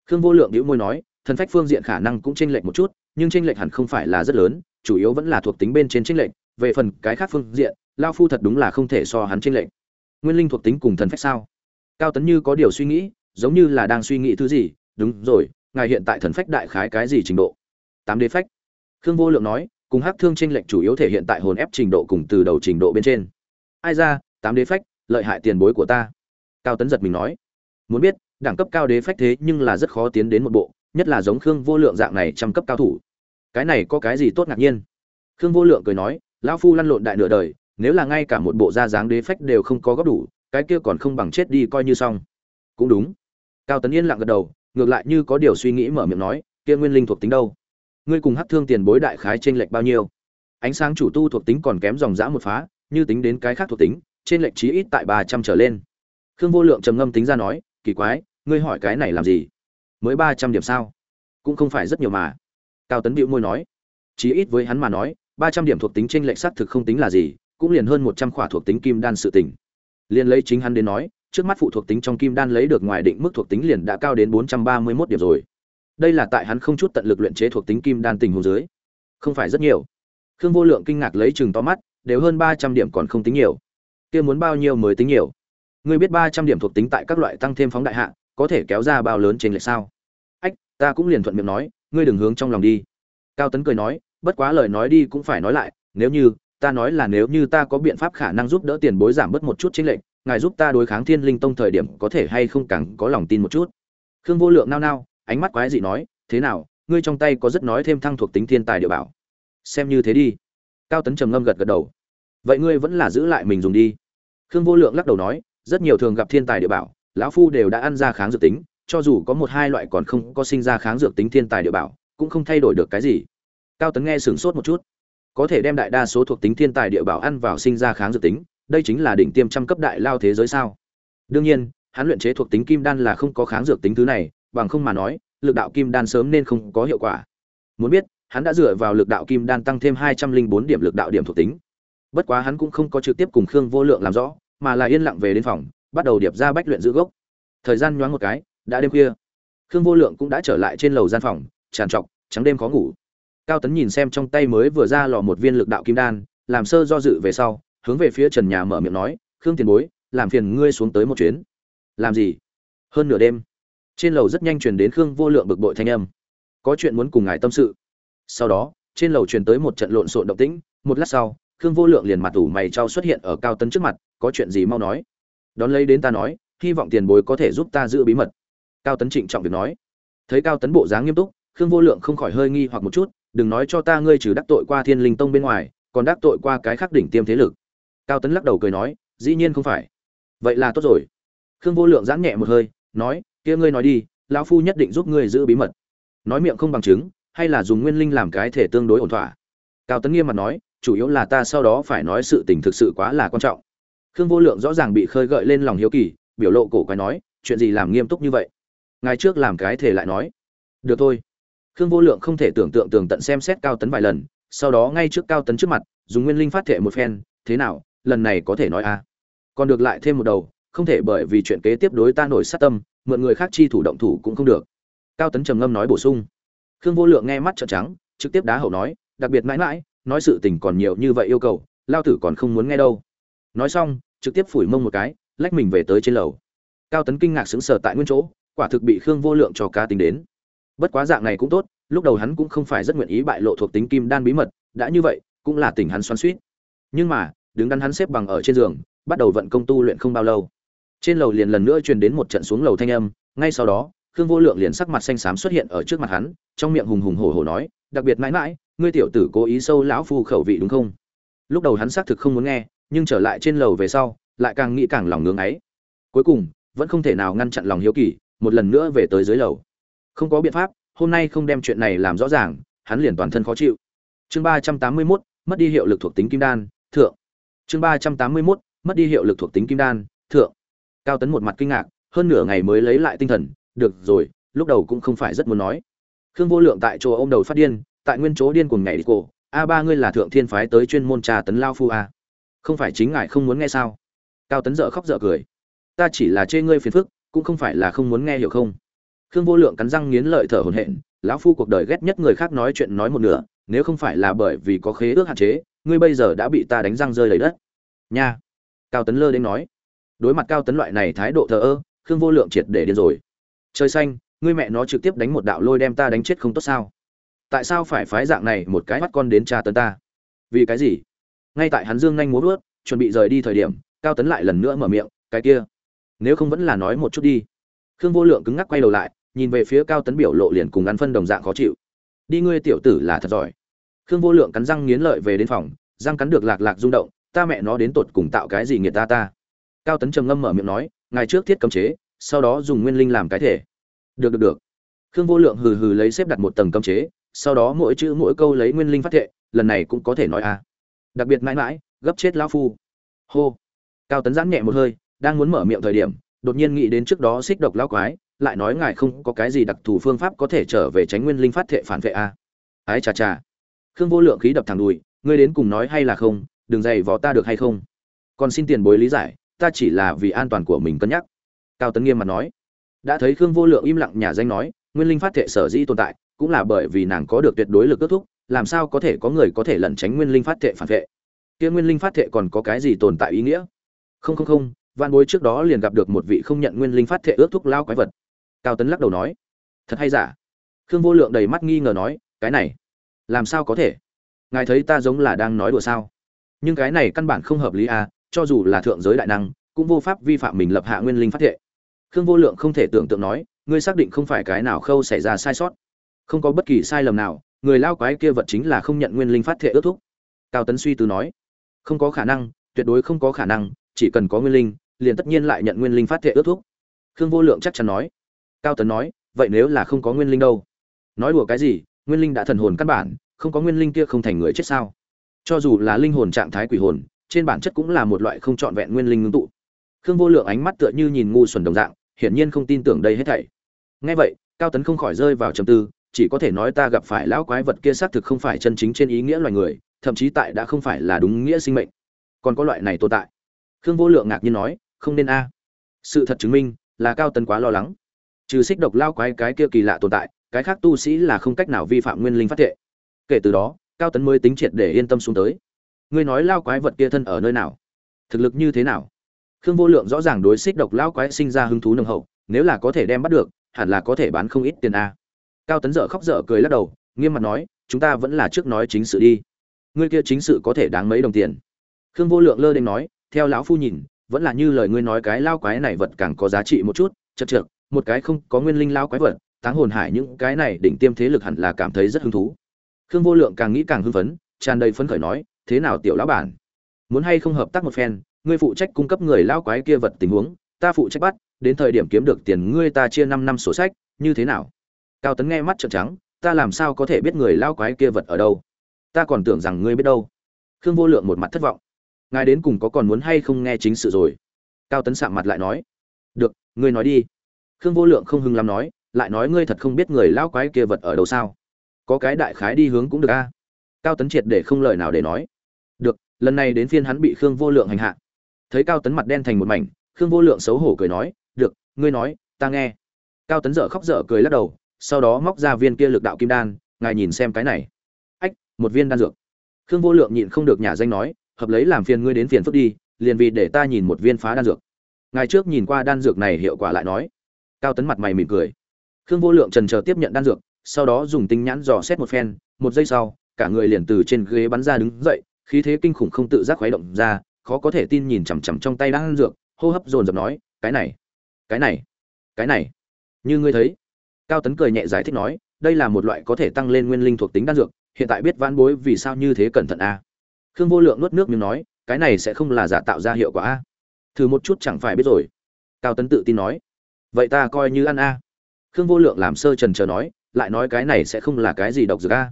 Khương vô lượng đĩu môi nói, thần phách phương diện khả năng cũng chênh lệch một chút, nhưng chênh lệch hẳn không phải là rất lớn, chủ yếu vẫn là thuộc tính bên trên chênh lệch. Về phần cái khác phương diện, lao phu thật đúng là không thể so hắn chênh lệch. Nguyên linh thuộc tính cùng thần phách sao? Cao tấn như có điều suy nghĩ, giống như là đang suy nghĩ thứ gì. Đúng rồi, ngài hiện tại thần phách đại khái cái gì trình độ? Tám đế phách. Khương vô lượng nói, cùng hắc thương chênh lệch chủ yếu thể hiện tại hồn ép trình độ cùng từ đầu trình độ bên trên. Ai ra, tám đế phách, lợi hại tiền bối của ta. Cao tấn giật mình nói muốn biết, đẳng cấp cao đế phách thế nhưng là rất khó tiến đến một bộ, nhất là giống khương vô lượng dạng này trăm cấp cao thủ. Cái này có cái gì tốt ngạc nhiên? Khương vô lượng cười nói, lão phu lăn lộn đại nửa đời, nếu là ngay cả một bộ da dáng đế phách đều không có góp đủ, cái kia còn không bằng chết đi coi như xong. Cũng đúng. Cao tấn yên lặng gật đầu, ngược lại như có điều suy nghĩ mở miệng nói, kia nguyên linh thuộc tính đâu? Ngươi cùng hắc thương tiền bối đại khái trên lệch bao nhiêu? Ánh sáng chủ tu thuộc tính còn kém dòng dã một phá, như tính đến cái khác thuộc tính trên lệch chí ít tại ba trăm trở lên. Khương vô lượng trầm ngâm tính ra nói kỳ quái ngươi hỏi cái này làm gì mới ba trăm điểm sao cũng không phải rất nhiều mà cao tấn bịu môi nói chí ít với hắn mà nói ba trăm điểm thuộc tính tranh lệch xác thực không tính là gì cũng liền hơn một trăm khỏa thuộc tính kim đan sự tỉnh liền lấy chính hắn đến nói trước mắt phụ thuộc tính trong kim đan lấy được ngoài định mức thuộc tính liền đã cao đến 431 điểm rồi. Đây là tại hắn không chút tận lực luyện chế thuộc tính kim đan tình hồ dưới. Không phải rất nhiều. Khương Vô Lượng kinh ngạc lấy chừng to mắt, đều hơn 300 điểm còn không tính nhiều. Kia muốn bao nhiêu mới tính nhiều? Ngươi biết 300 điểm thuộc tính tại các loại tăng thêm phóng đại hạ, có thể kéo ra bao lớn trên lệch sao? Ách, ta cũng liền thuận miệng nói, ngươi đừng hướng trong lòng đi. Cao Tấn cười nói, bất quá lời nói đi cũng phải nói lại, nếu như, ta nói là nếu như ta có biện pháp khả năng giúp đỡ tiền bối giảm bớt một chút chính lệnh, ngài giúp ta đối kháng thiên linh tông thời điểm có thể hay không càng có lòng tin một chút. Khương vô lượng nao nao ánh mắt quái dị nói thế nào ngươi trong tay có rất nói thêm thăng thuộc tính thiên tài địa bảo. Xem như thế đi. Cao tấn trầm ngâm gật gật đầu. Vậy ngươi vẫn là giữ lại mình dùng đi. Khương vô lượng lắc đầu nói rất nhiều thường gặp thiên tài địa bảo, lão phu đều đã ăn ra kháng dược tính, cho dù có một hai loại còn không có sinh ra kháng dược tính thiên tài địa bảo, cũng không thay đổi được cái gì. Cao tấn nghe sửng sốt một chút. Có thể đem đại đa số thuộc tính thiên tài địa bảo ăn vào sinh ra kháng dược tính, đây chính là đỉnh tiêm trăm cấp đại lao thế giới sao? Đương nhiên, hắn luyện chế thuộc tính kim đan là không có kháng dược tính thứ này, bằng không mà nói, lực đạo kim đan sớm nên không có hiệu quả. Muốn biết, hắn đã dựa vào lực đạo kim đan tăng thêm hai trăm linh bốn điểm lực đạo điểm thuộc tính. Bất quá hắn cũng không có trực tiếp cùng khương vô lượng làm rõ mà là yên lặng về đến phòng, bắt đầu điệp ra bách luyện giữ gốc. Thời gian nhoáng một cái, đã đêm khuya. Khương vô lượng cũng đã trở lại trên lầu gian phòng, tràn trọc, trắng đêm khó ngủ. Cao tấn nhìn xem trong tay mới vừa ra lò một viên lực đạo kim đan, làm sơ do dự về sau, hướng về phía trần nhà mở miệng nói, khương tiền bối, làm phiền ngươi xuống tới một chuyến. Làm gì? Hơn nửa đêm. Trên lầu rất nhanh truyền đến khương vô lượng bực bội thanh âm. Có chuyện muốn cùng ngài tâm sự. Sau đó, trên lầu truyền tới một trận lộn xộn động tĩnh, một lát sau, khương vô lượng liền mặt ủ mày trao xuất hiện ở cao tấn trước mặt có chuyện gì mau nói. Đón lấy đến ta nói, hy vọng tiền bối có thể giúp ta giữ bí mật. Cao tấn trịnh trọng việc nói. Thấy cao tấn bộ dáng nghiêm túc, khương vô lượng không khỏi hơi nghi hoặc một chút, đừng nói cho ta ngươi trừ đắc tội qua thiên linh tông bên ngoài, còn đắc tội qua cái khắc đỉnh tiêm thế lực. Cao tấn lắc đầu cười nói, dĩ nhiên không phải. Vậy là tốt rồi. Khương vô lượng giãn nhẹ một hơi, nói, kia ngươi nói đi, lão phu nhất định giúp ngươi giữ bí mật. Nói miệng không bằng chứng, hay là dùng nguyên linh làm cái thể tương đối ổn thỏa. Cao tấn nghiêm mặt nói, chủ yếu là ta sau đó phải nói sự tình thực sự quá là quan trọng khương vô lượng rõ ràng bị khơi gợi lên lòng hiếu kỳ, biểu lộ cổ quái nói, chuyện gì làm nghiêm túc như vậy? Ngài trước làm cái thể lại nói. Được thôi. Khương vô lượng không thể tưởng tượng tường tận xem xét cao tấn vài lần, sau đó ngay trước cao tấn trước mặt, dùng nguyên linh phát thể một phen, thế nào, lần này có thể nói a à. còn được lại thêm một đầu, không thể bởi vì chuyện kế tiếp đối ta nổi sát tâm, mượn người khác chi thủ động thủ cũng không được. Cao tấn trầm ngâm nói bổ sung. Khương vô lượng nghe mắt trợn trắng, trực tiếp đá hậu nói, đặc biệt mãi mãi, nói sự tình còn nhiều như vậy yêu cầu, lao tử còn không muốn nghe đâu. Nói xong trực tiếp phủi mông một cái, lách mình về tới trên lầu. Cao tấn kinh ngạc sững sờ tại nguyên chỗ, quả thực bị khương vô lượng cho cá tính đến. Bất quá dạng này cũng tốt, lúc đầu hắn cũng không phải rất nguyện ý bại lộ thuộc tính kim đan bí mật, đã như vậy, cũng là tình hắn xoắn suýt nhưng mà, đứng đắn hắn xếp bằng ở trên giường, bắt đầu vận công tu luyện không bao lâu. Trên lầu liền lần nữa truyền đến một trận xuống lầu thanh âm, ngay sau đó, khương vô lượng liền sắc mặt xanh xám xuất hiện ở trước mặt hắn, trong miệng hùng hùng hổ hổ nói, đặc biệt mãi mãi, ngươi tiểu tử cố ý sâu lão phu khẩu vị đúng không? Lúc đầu hắn xác thực không muốn nghe nhưng trở lại trên lầu về sau, lại càng nghĩ càng lòng ngưỡng ấy. Cuối cùng, vẫn không thể nào ngăn chặn lòng hiếu kỳ, một lần nữa về tới dưới lầu. Không có biện pháp, hôm nay không đem chuyện này làm rõ ràng, hắn liền toàn thân khó chịu. Chương ba trăm tám mươi mốt, mất đi hiệu lực thuộc tính kim đan, thượng. Chương ba trăm tám mươi mốt, mất đi hiệu lực thuộc tính kim đan, thượng. Cao tấn một mặt kinh ngạc, hơn nửa ngày mới lấy lại tinh thần, được rồi, lúc đầu cũng không phải rất muốn nói. Khương vô lượng tại chỗ ô m đầu phát điên, tại nguyên chỗ điên cuồng nhảy đi cổ, a ba ngươi là thượng thiên phái tới chuyên môn trà tấn lao phu a không phải chính ngài không muốn nghe sao? Cao tấn dợ khóc dợ cười. Ta chỉ là chê ngươi phiền phức, cũng không phải là không muốn nghe hiểu không? Khương vô lượng cắn răng nghiến lợi thở hổn hển, lão phu cuộc đời ghét nhất người khác nói chuyện nói một nửa, nếu không phải là bởi vì có khế ước hạn chế, ngươi bây giờ đã bị ta đánh răng rơi đầy đất. Nha. Cao tấn lơ đến nói. Đối mặt cao tấn loại này thái độ thờ ơ, khương vô lượng triệt để điên rồi. Trời xanh, ngươi mẹ nó trực tiếp đánh một đạo lôi đem ta đánh chết không tốt sao? Tại sao phải phái dạng này một cái mắt con đến tra tấn ta? Vì cái gì? Ngay tại hắn dương nhanh múa vớt chuẩn bị rời đi thời điểm, cao tấn lại lần nữa mở miệng, cái kia, nếu không vẫn là nói một chút đi. Khương vô lượng cứng ngắc quay đầu lại, nhìn về phía cao tấn biểu lộ liền cùng ăn phân đồng dạng khó chịu. Đi ngươi tiểu tử là thật giỏi. Khương vô lượng cắn răng nghiến lợi về đến phòng, răng cắn được lạc lạc rung động, ta mẹ nó đến tột cùng tạo cái gì nghiệt ta ta? Cao tấn trầm ngâm mở miệng nói ngày trước thiết cấm chế, sau đó dùng nguyên linh làm cái thể. Được được được. Khương vô lượng hừ hừ lấy xếp đặt một tầng cấm chế, sau đó mỗi chữ mỗi câu lấy nguyên linh phát thệ, lần này cũng có thể nói a. à đặc biệt mãi mãi, gấp chết lão phu. Hô. Cao tấn giãn nhẹ một hơi, đang muốn mở miệng thời điểm, đột nhiên nghĩ đến trước đó xích độc lão quái, lại nói ngài không có cái gì đặc thù phương pháp có thể trở về tránh nguyên linh phát thệ phản vệ a. À. ái chà chà. Khương vô lượng khí đập thẳng đùi, ngươi đến cùng nói hay là không, đừng dày vò ta được hay không? Còn xin tiền bối lý giải, ta chỉ là vì an toàn của mình cân nhắc. Cao tấn nghiêm mặt nói. Đã thấy khương vô lượng im lặng nhà danh nói, nguyên linh phát thệ sở dĩ tồn tại, cũng là bởi vì nàng có được tuyệt đối lực kết thúc làm sao có thể có người có thể lẩn tránh nguyên linh phát thệ phản vệ? Kia nguyên linh phát thệ còn có cái gì tồn tại ý nghĩa? Không không không văn bối trước đó liền gặp được một vị không nhận nguyên linh phát thệ ước thúc lao quái vật. Cao tấn lắc đầu nói, thật hay giả? Khương vô lượng đầy mắt nghi ngờ nói, cái này, làm sao có thể? Ngài thấy ta giống là đang nói đùa sao? Nhưng cái này căn bản không hợp lý à cho dù là thượng giới đại năng, cũng vô pháp vi phạm mình lập hạ nguyên linh phát thệ. Khương vô lượng không thể tưởng tượng nói, ngươi xác định không phải cái nào khâu xảy ra sai sót, không có bất kỳ sai lầm nào người lao quái kia vật chính là không nhận nguyên linh phát thệ ước thúc. Cao tấn suy tư nói, không có khả năng, tuyệt đối không có khả năng, chỉ cần có nguyên linh, liền tất nhiên lại nhận nguyên linh phát thệ ước thúc. Khương vô lượng chắc chắn nói. Cao tấn nói, vậy nếu là không có nguyên linh đâu? Nói đùa cái gì, nguyên linh đã thần hồn căn bản, không có nguyên linh kia không thành người chết sao? Cho dù là linh hồn trạng thái quỷ hồn, trên bản chất cũng là một loại không trọn vẹn nguyên linh ngưng tụ. Khương vô lượng ánh mắt tựa như nhìn ngu xuẩn đồng dạng, hiển nhiên không tin tưởng đây hết thảy. Nghe vậy, cao tấn không khỏi rơi vào trầm tư chỉ có thể nói ta gặp phải lão quái vật kia xác thực không phải chân chính trên ý nghĩa loài người, thậm chí tại đã không phải là đúng nghĩa sinh mệnh. Còn có loại này tồn tại. Khương vô lượng ngạc nhiên nói, không nên a. À. Sự thật chứng minh, là cao tấn quá lo lắng. Trừ xích độc lao quái cái kia kỳ lạ tồn tại, cái khác tu sĩ là không cách nào vi phạm nguyên linh phát thệ. Kể từ đó, cao tấn mới tính triệt để yên tâm xuống tới. Ngươi nói lao quái vật kia thân ở nơi nào? Thực lực như thế nào? Khương vô lượng rõ ràng đối xích độc lao quái sinh ra hứng thú nồng hậu, nếu là có thể đem bắt được, hẳn là có thể bán không ít tiền a cao tấn dở khóc dở cười lắc đầu, nghiêm mặt nói, chúng ta vẫn là trước nói chính sự đi. Ngươi kia chính sự có thể đáng mấy đồng tiền? Khương vô lượng lơ đ nói, theo lão phu nhìn, vẫn là như lời ngươi nói cái lao quái này vật càng có giá trị một chút, chật trượt một cái không có nguyên linh lao quái vật, táng hồn hải những cái này đỉnh tiêm thế lực hẳn là cảm thấy rất hứng thú. Khương vô lượng càng nghĩ càng hưng phấn, tràn đầy phấn khởi nói, thế nào tiểu lão bản? Muốn hay không hợp tác một phen, ngươi phụ trách cung cấp người lao quái kia vật tình huống, ta phụ trách bắt, đến thời điểm kiếm được tiền ngươi ta chia năm năm sổ sách, như thế nào? Cao tấn nghe mắt trợn trắng, ta làm sao có thể biết người lao quái kia vật ở đâu? Ta còn tưởng rằng ngươi biết đâu. Khương vô lượng một mặt thất vọng. Ngài đến cùng có còn muốn hay không nghe chính sự rồi? Cao tấn sạm mặt lại nói. Được, ngươi nói đi. Khương vô lượng không hưng lắm nói, lại nói ngươi thật không biết người lao quái kia vật ở đâu sao? Có cái đại khái đi hướng cũng được a. Cao tấn triệt để không lời nào để nói. Được, lần này đến phiên hắn bị khương vô lượng hành hạ. Thấy cao tấn mặt đen thành một mảnh, khương vô lượng xấu hổ cười nói, được, ngươi nói, ta nghe. Cao tấn dở khóc dở cười lắc đầu sau đó móc ra viên kia lực đạo kim đan, ngài nhìn xem cái này. Ách, một viên đan dược. Khương vô lượng nhịn không được nhà danh nói, hợp lấy làm phiền ngươi đến phiền phức đi, liền vì để ta nhìn một viên phá đan dược. Ngài trước nhìn qua đan dược này hiệu quả lại nói. Cao tấn mặt mày mỉm cười. Khương vô lượng trần chờ tiếp nhận đan dược, sau đó dùng tinh nhãn dò xét một phen, một giây sau, cả người liền từ trên ghế bắn ra đứng dậy, khí thế kinh khủng không tự giác khuấy động ra, khó có thể tin nhìn chằm chằm trong tay đan dược, hô hấp dồn dập nói, cái này cái này cái này, như ngươi thấy cao tấn cười nhẹ giải thích nói, đây là một loại có thể tăng lên nguyên linh thuộc tính đan dược, hiện tại biết vãn bối vì sao như thế cẩn thận a. À. khương vô lượng nuốt nước miếng nói, cái này sẽ không là giả tạo ra hiệu quả a. Thử một chút chẳng phải biết rồi. Cao tấn tự tin nói, vậy ta coi như ăn a. Khương vô lượng làm sơ trần chờ nói, lại nói cái này sẽ không là cái gì độc dược a.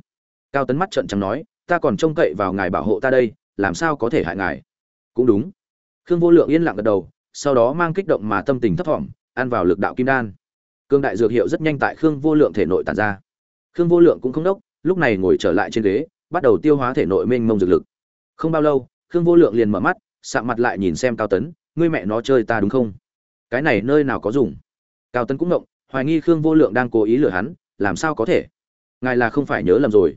Cao tấn mắt trợn trắng nói, ta còn trông cậy vào ngài bảo hộ ta đây, làm sao có thể hại ngài? Cũng đúng. Khương vô lượng yên lặng gật đầu, sau đó mang kích động mà tâm tình thấp thỏm, ăn vào lực đạo kim đan cương đại dược hiệu rất nhanh tại khương vô lượng thể nội tàn ra. Khương vô lượng cũng không đốc, lúc này ngồi trở lại trên ghế, bắt đầu tiêu hóa thể nội mênh mông dược lực. Không bao lâu, khương vô lượng liền mở mắt, sạm mặt lại nhìn xem cao tấn, ngươi mẹ nó chơi ta đúng không? Cái này nơi nào có dùng? Cao tấn cũng ngộng, hoài nghi khương vô lượng đang cố ý lừa hắn, làm sao có thể? Ngài là không phải nhớ lầm rồi.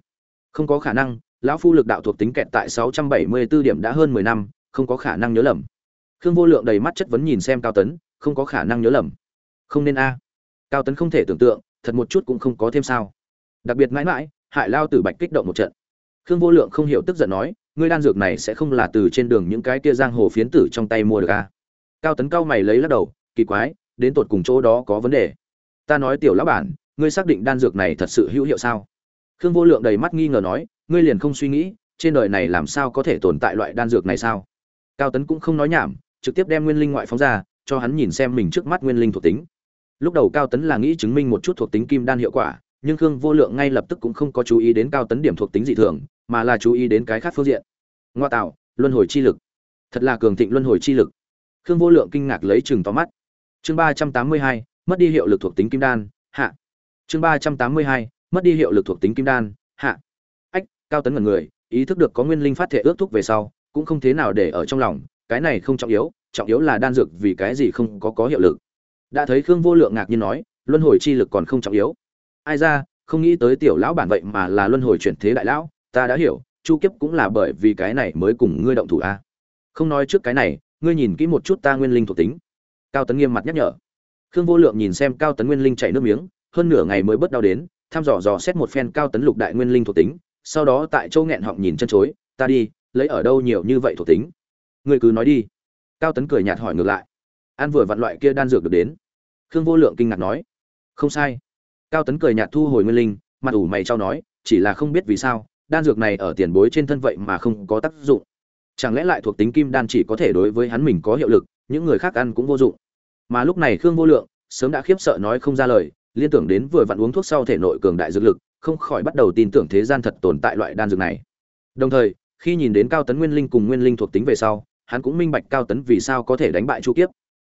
Không có khả năng, lão phu lực đạo thuộc tính kẹt tại sáu trăm bảy mươi 674 điểm đã hơn mười năm, không có khả năng nhớ lầm. Khương vô lượng đầy mắt chất vấn nhìn xem cao tấn, không có khả năng nhớ lầm. Không nên a cao tấn không thể tưởng tượng, thật một chút cũng không có thêm sao. Đặc biệt mãi mãi hại lao tử bạch kích động một trận. Khương vô lượng không hiểu tức giận nói, ngươi đan dược này sẽ không là từ trên đường những cái kia giang hồ phiến tử trong tay mua được à? cao tấn cao mày lấy lắc đầu, kỳ quái, đến tột cùng chỗ đó có vấn đề? Ta nói tiểu lão bản, ngươi xác định đan dược này thật sự hữu hiệu sao? Khương vô lượng đầy mắt nghi ngờ nói, ngươi liền không suy nghĩ, trên đời này làm sao có thể tồn tại loại đan dược này sao? Cao tấn cũng không nói nhảm, trực tiếp đem nguyên linh ngoại phóng ra, cho hắn nhìn xem mình trước mắt nguyên linh thuộc tính lúc đầu cao tấn là nghĩ chứng minh một chút thuộc tính kim đan hiệu quả, nhưng khương vô lượng ngay lập tức cũng không có chú ý đến cao tấn điểm thuộc tính dị thường, mà là chú ý đến cái khác phương diện. Ngoa tạo, luân hồi chi lực. Thật là cường thịnh luân hồi chi lực. Khương vô lượng kinh ngạc lấy chừng tóm mắt. Chương ba trăm tám mươi hai, mất đi hiệu lực thuộc tính kim đan, hạ. Chương ba trăm tám mươi hai, mất đi hiệu lực thuộc tính kim đan, hạ. Ách, cao tấn ngần người, ý thức được có nguyên linh phát thể ước thúc về sau, cũng không thế nào để ở trong lòng, cái này không trọng yếu trọng yếu là đan dược vì cái gì không có có hiệu lực đã thấy khương vô lượng ngạc nhiên nói, luân hồi chi lực còn không trọng yếu. Ai ra, không nghĩ tới tiểu lão bản vậy mà là luân hồi chuyển thế đại lão, ta đã hiểu, chu kiếp cũng là bởi vì cái này mới cùng ngươi động thủ a. Không nói trước cái này, ngươi nhìn kỹ một chút ta nguyên linh thuộc tính. Cao tấn nghiêm mặt nhắc nhở. Khương vô lượng nhìn xem cao tấn nguyên linh chảy nước miếng, hơn nửa ngày mới bớt đau đến, thăm dò dò xét một phen cao tấn lục đại nguyên linh thuộc tính, sau đó tại châu nghẹn họng nhìn chân chối, ta đi, lấy ở đâu nhiều như vậy thuộc tính? Ngươi cứ nói đi. Cao tấn cười nhạt hỏi ngược lại an vừa vặn loại kia đan dược được đến. Khương vô lượng kinh ngạc nói, không sai. Cao tấn cười nhạt thu hồi nguyên linh, mặt ủ mày trao nói, chỉ là không biết vì sao, đan dược này ở tiền bối trên thân vậy mà không có tác dụng. Chẳng lẽ lại thuộc tính kim đan chỉ có thể đối với hắn mình có hiệu lực, những người khác ăn cũng vô dụng? Mà lúc này khương vô lượng sớm đã khiếp sợ nói không ra lời, liên tưởng đến vừa vặn uống thuốc sau thể nội cường đại dược lực, không khỏi bắt đầu tin tưởng thế gian thật tồn tại loại đan dược này. Đồng thời, khi nhìn đến cao tấn nguyên linh cùng nguyên linh thuộc tính về sau, hắn cũng minh bạch cao tấn vì sao có thể đánh bại chu kiếp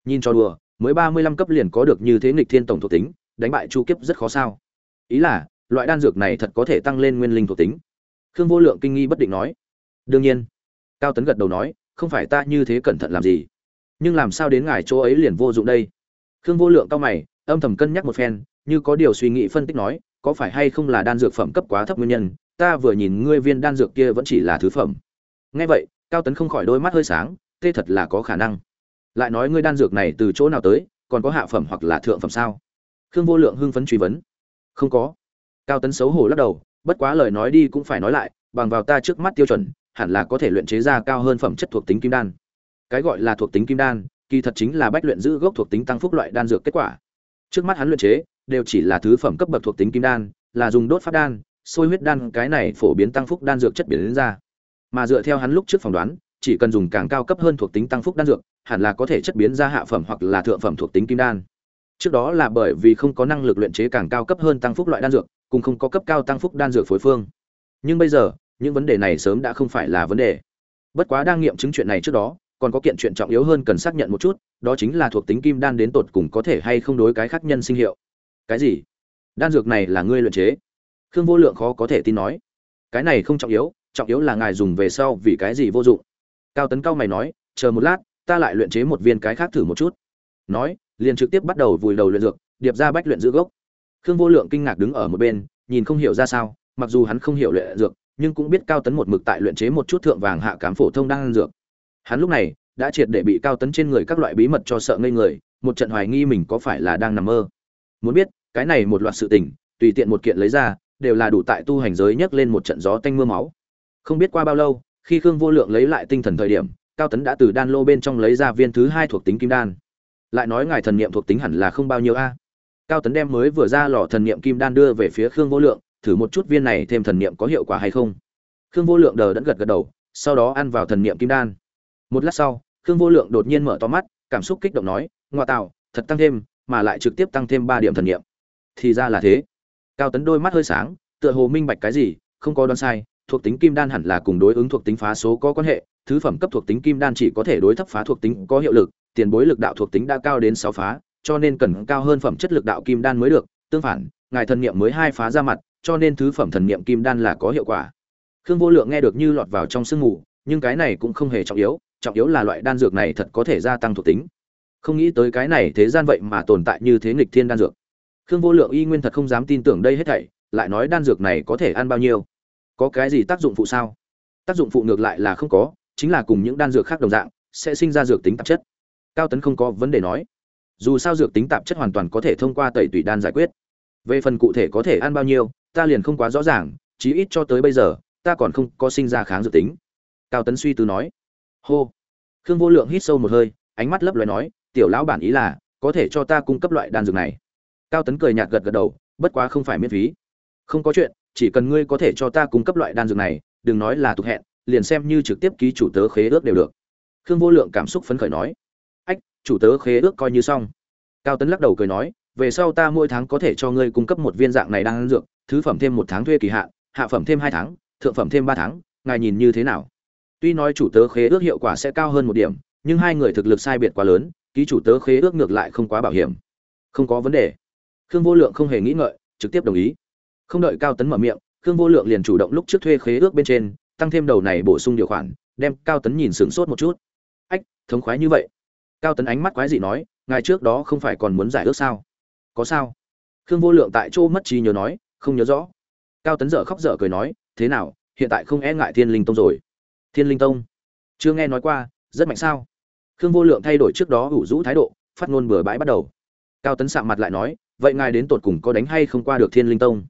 nhìn cho đùa, mới ba mươi lăm cấp liền có được như thế nghịch thiên tổng thuộc tính, đánh bại chu kiếp rất khó sao. Ý là, loại đan dược này thật có thể tăng lên nguyên linh thuộc tính. Khương vô lượng kinh nghi bất định nói. Đương nhiên. Cao tấn gật đầu nói, không phải ta như thế cẩn thận làm gì. Nhưng làm sao đến ngài chỗ ấy liền vô dụng đây? Khương vô lượng cao mày, âm thầm cân nhắc một phen, như có điều suy nghĩ phân tích nói, có phải hay không là đan dược phẩm cấp quá thấp nguyên nhân, ta vừa nhìn ngươi viên đan dược kia vẫn chỉ là thứ phẩm. Nghe vậy, cao tấn không khỏi đôi mắt hơi sáng tê thật là có khả năng lại nói ngươi đan dược này từ chỗ nào tới, còn có hạ phẩm hoặc là thượng phẩm sao? Khương vô lượng hưng phấn truy vấn. Không có. Cao tấn xấu hổ lắc đầu, bất quá lời nói đi cũng phải nói lại, bằng vào ta trước mắt tiêu chuẩn, hẳn là có thể luyện chế ra cao hơn phẩm chất thuộc tính kim đan. Cái gọi là thuộc tính kim đan, kỳ thật chính là bách luyện giữ gốc thuộc tính tăng phúc loại đan dược kết quả. Trước mắt hắn luyện chế, đều chỉ là thứ phẩm cấp bậc thuộc tính kim đan, là dùng đốt phát đan sôi huyết đan, cái này phổ biến tăng phúc đan dược chất biến đến ra. Mà dựa theo hắn lúc trước phỏng đoán, chỉ cần dùng càng cao cấp hơn thuộc tính tăng phúc đan dược hẳn là có thể chất biến ra hạ phẩm hoặc là thượng phẩm thuộc tính kim đan. Trước đó là bởi vì không có năng lực luyện chế càng cao cấp hơn tăng phúc loại đan dược, cùng không có cấp cao tăng phúc đan dược phối phương. Nhưng bây giờ, những vấn đề này sớm đã không phải là vấn đề. Bất quá đang nghiệm chứng chuyện này trước đó, còn có kiện chuyện trọng yếu hơn cần xác nhận một chút, đó chính là thuộc tính kim đan đến tột cùng có thể hay không đối cái khác nhân sinh hiệu. Cái gì? Đan dược này là ngươi luyện chế. Khương vô lượng khó có thể tin nói. Cái này không trọng yếu trọng yếu là ngài dùng về sau vì cái gì vô dụng. Cao tấn cao mày nói, chờ một lát ta lại luyện chế một viên cái khác thử một chút. Nói, liền trực tiếp bắt đầu vùi đầu luyện dược, điệp ra bách luyện giữ gốc. Khương vô lượng kinh ngạc đứng ở một bên, nhìn không hiểu ra sao, mặc dù hắn không hiểu luyện dược, nhưng cũng biết cao tấn một mực tại luyện chế một chút thượng vàng hạ cám phổ thông đang ăn dược. Hắn lúc này đã triệt để bị cao tấn trên người các loại bí mật cho sợ ngây người, một trận hoài nghi mình có phải là đang nằm mơ. Muốn biết, cái này một loạt sự tình, tùy tiện một kiện lấy ra, đều là đủ tại tu hành giới nhấc lên một trận gió tanh mưa máu. Không biết qua bao lâu, khi khương vô lượng lấy lại tinh thần thời điểm cao tấn đã từ đan lô bên trong lấy ra viên thứ hai thuộc tính kim đan. Lại nói ngài thần niệm thuộc tính hẳn là không bao nhiêu a. Cao tấn đem mới vừa ra lò thần niệm kim đan đưa về phía khương vô lượng, thử một chút viên này thêm thần niệm có hiệu quả hay không. Khương vô lượng đờ đẫn gật gật đầu, sau đó ăn vào thần niệm kim đan. Một lát sau, khương vô lượng đột nhiên mở to mắt, cảm xúc kích động nói, ngoa tạo, thật tăng thêm, mà lại trực tiếp tăng thêm ba điểm thần niệm. Thì ra là thế. Cao tấn đôi mắt hơi sáng, tựa hồ minh bạch cái gì, không có đoán sai, thuộc tính kim đan hẳn là cùng đối ứng thuộc tính phá số có quan hệ thứ phẩm cấp thuộc tính kim đan chỉ có thể đối thấp phá thuộc tính có hiệu lực, tiền bối lực đạo thuộc tính đã cao đến sáu phá, cho nên cần cao hơn phẩm chất lực đạo kim đan mới được, tương phản, ngài thần niệm mới hai phá ra mặt, cho nên thứ phẩm thần niệm kim đan là có hiệu quả. Khương vô lượng nghe được như lọt vào trong sương mù, nhưng cái này cũng không hề trọng yếu trọng yếu là loại đan dược này thật có thể gia tăng thuộc tính. Không nghĩ tới cái này thế gian vậy mà tồn tại như thế nghịch thiên đan dược. Khương vô lượng y nguyên thật không dám tin tưởng đây hết thảy, lại nói đan dược này có thể ăn bao nhiêu? Có cái gì tác dụng phụ sao? Tác dụng phụ ngược lại là không có chính là cùng những đan dược khác đồng dạng, sẽ sinh ra dược tính tạp chất. Cao tấn không có vấn đề nói. Dù sao dược tính tạp chất hoàn toàn có thể thông qua tẩy tủy đan giải quyết. Về phần cụ thể có thể ăn bao nhiêu, ta liền không quá rõ ràng, chí ít cho tới bây giờ, ta còn không có sinh ra kháng dược tính. Cao tấn suy tư nói. Hô. Khương vô lượng hít sâu một hơi, ánh mắt lấp loài nói, tiểu lão bản ý là, có thể cho ta cung cấp loại đan dược này. Cao tấn cười nhạt gật gật đầu, bất quá không phải miễn phí. Không có chuyện, chỉ cần ngươi có thể cho ta cung cấp loại đan dược này, đừng nói là tục hẹn liền xem như trực tiếp ký chủ tớ khế ước đều được. Khương vô lượng cảm xúc phấn khởi nói, ách, chủ tớ khế ước coi như xong. Cao tấn lắc đầu cười nói, về sau ta mỗi tháng có thể cho ngươi cung cấp một viên dạng này đang ăn dược, thứ phẩm thêm một tháng thuê kỳ hạn, hạ phẩm thêm hai tháng, thượng phẩm thêm ba tháng, ngài nhìn như thế nào? Tuy nói chủ tớ khế ước hiệu quả sẽ cao hơn một điểm, nhưng hai người thực lực sai biệt quá lớn, ký chủ tớ khế ước ngược lại không quá bảo hiểm. Không có vấn đề. Khương vô lượng không hề nghĩ ngợi, trực tiếp đồng ý. Không đợi cao tấn mở miệng, khương vô lượng liền chủ động lúc trước thuê khế ước bên trên tăng thêm đầu này bổ sung điều khoản, đem cao tấn nhìn sửng sốt một chút. Ách, thống khoái như vậy. Cao tấn ánh mắt quái dị nói, ngài trước đó không phải còn muốn giải ước sao? Có sao. Khương vô lượng tại chỗ mất trí nhớ nói, không nhớ rõ. Cao tấn dở khóc dở cười nói, thế nào, hiện tại không e ngại thiên linh tông rồi. Thiên linh tông? Chưa nghe nói qua, rất mạnh sao? Khương vô lượng thay đổi trước đó ủ rũ thái độ, phát ngôn bừa bãi bắt đầu. Cao tấn sạm mặt lại nói, vậy ngài đến tột cùng có đánh hay không qua được thiên linh tông?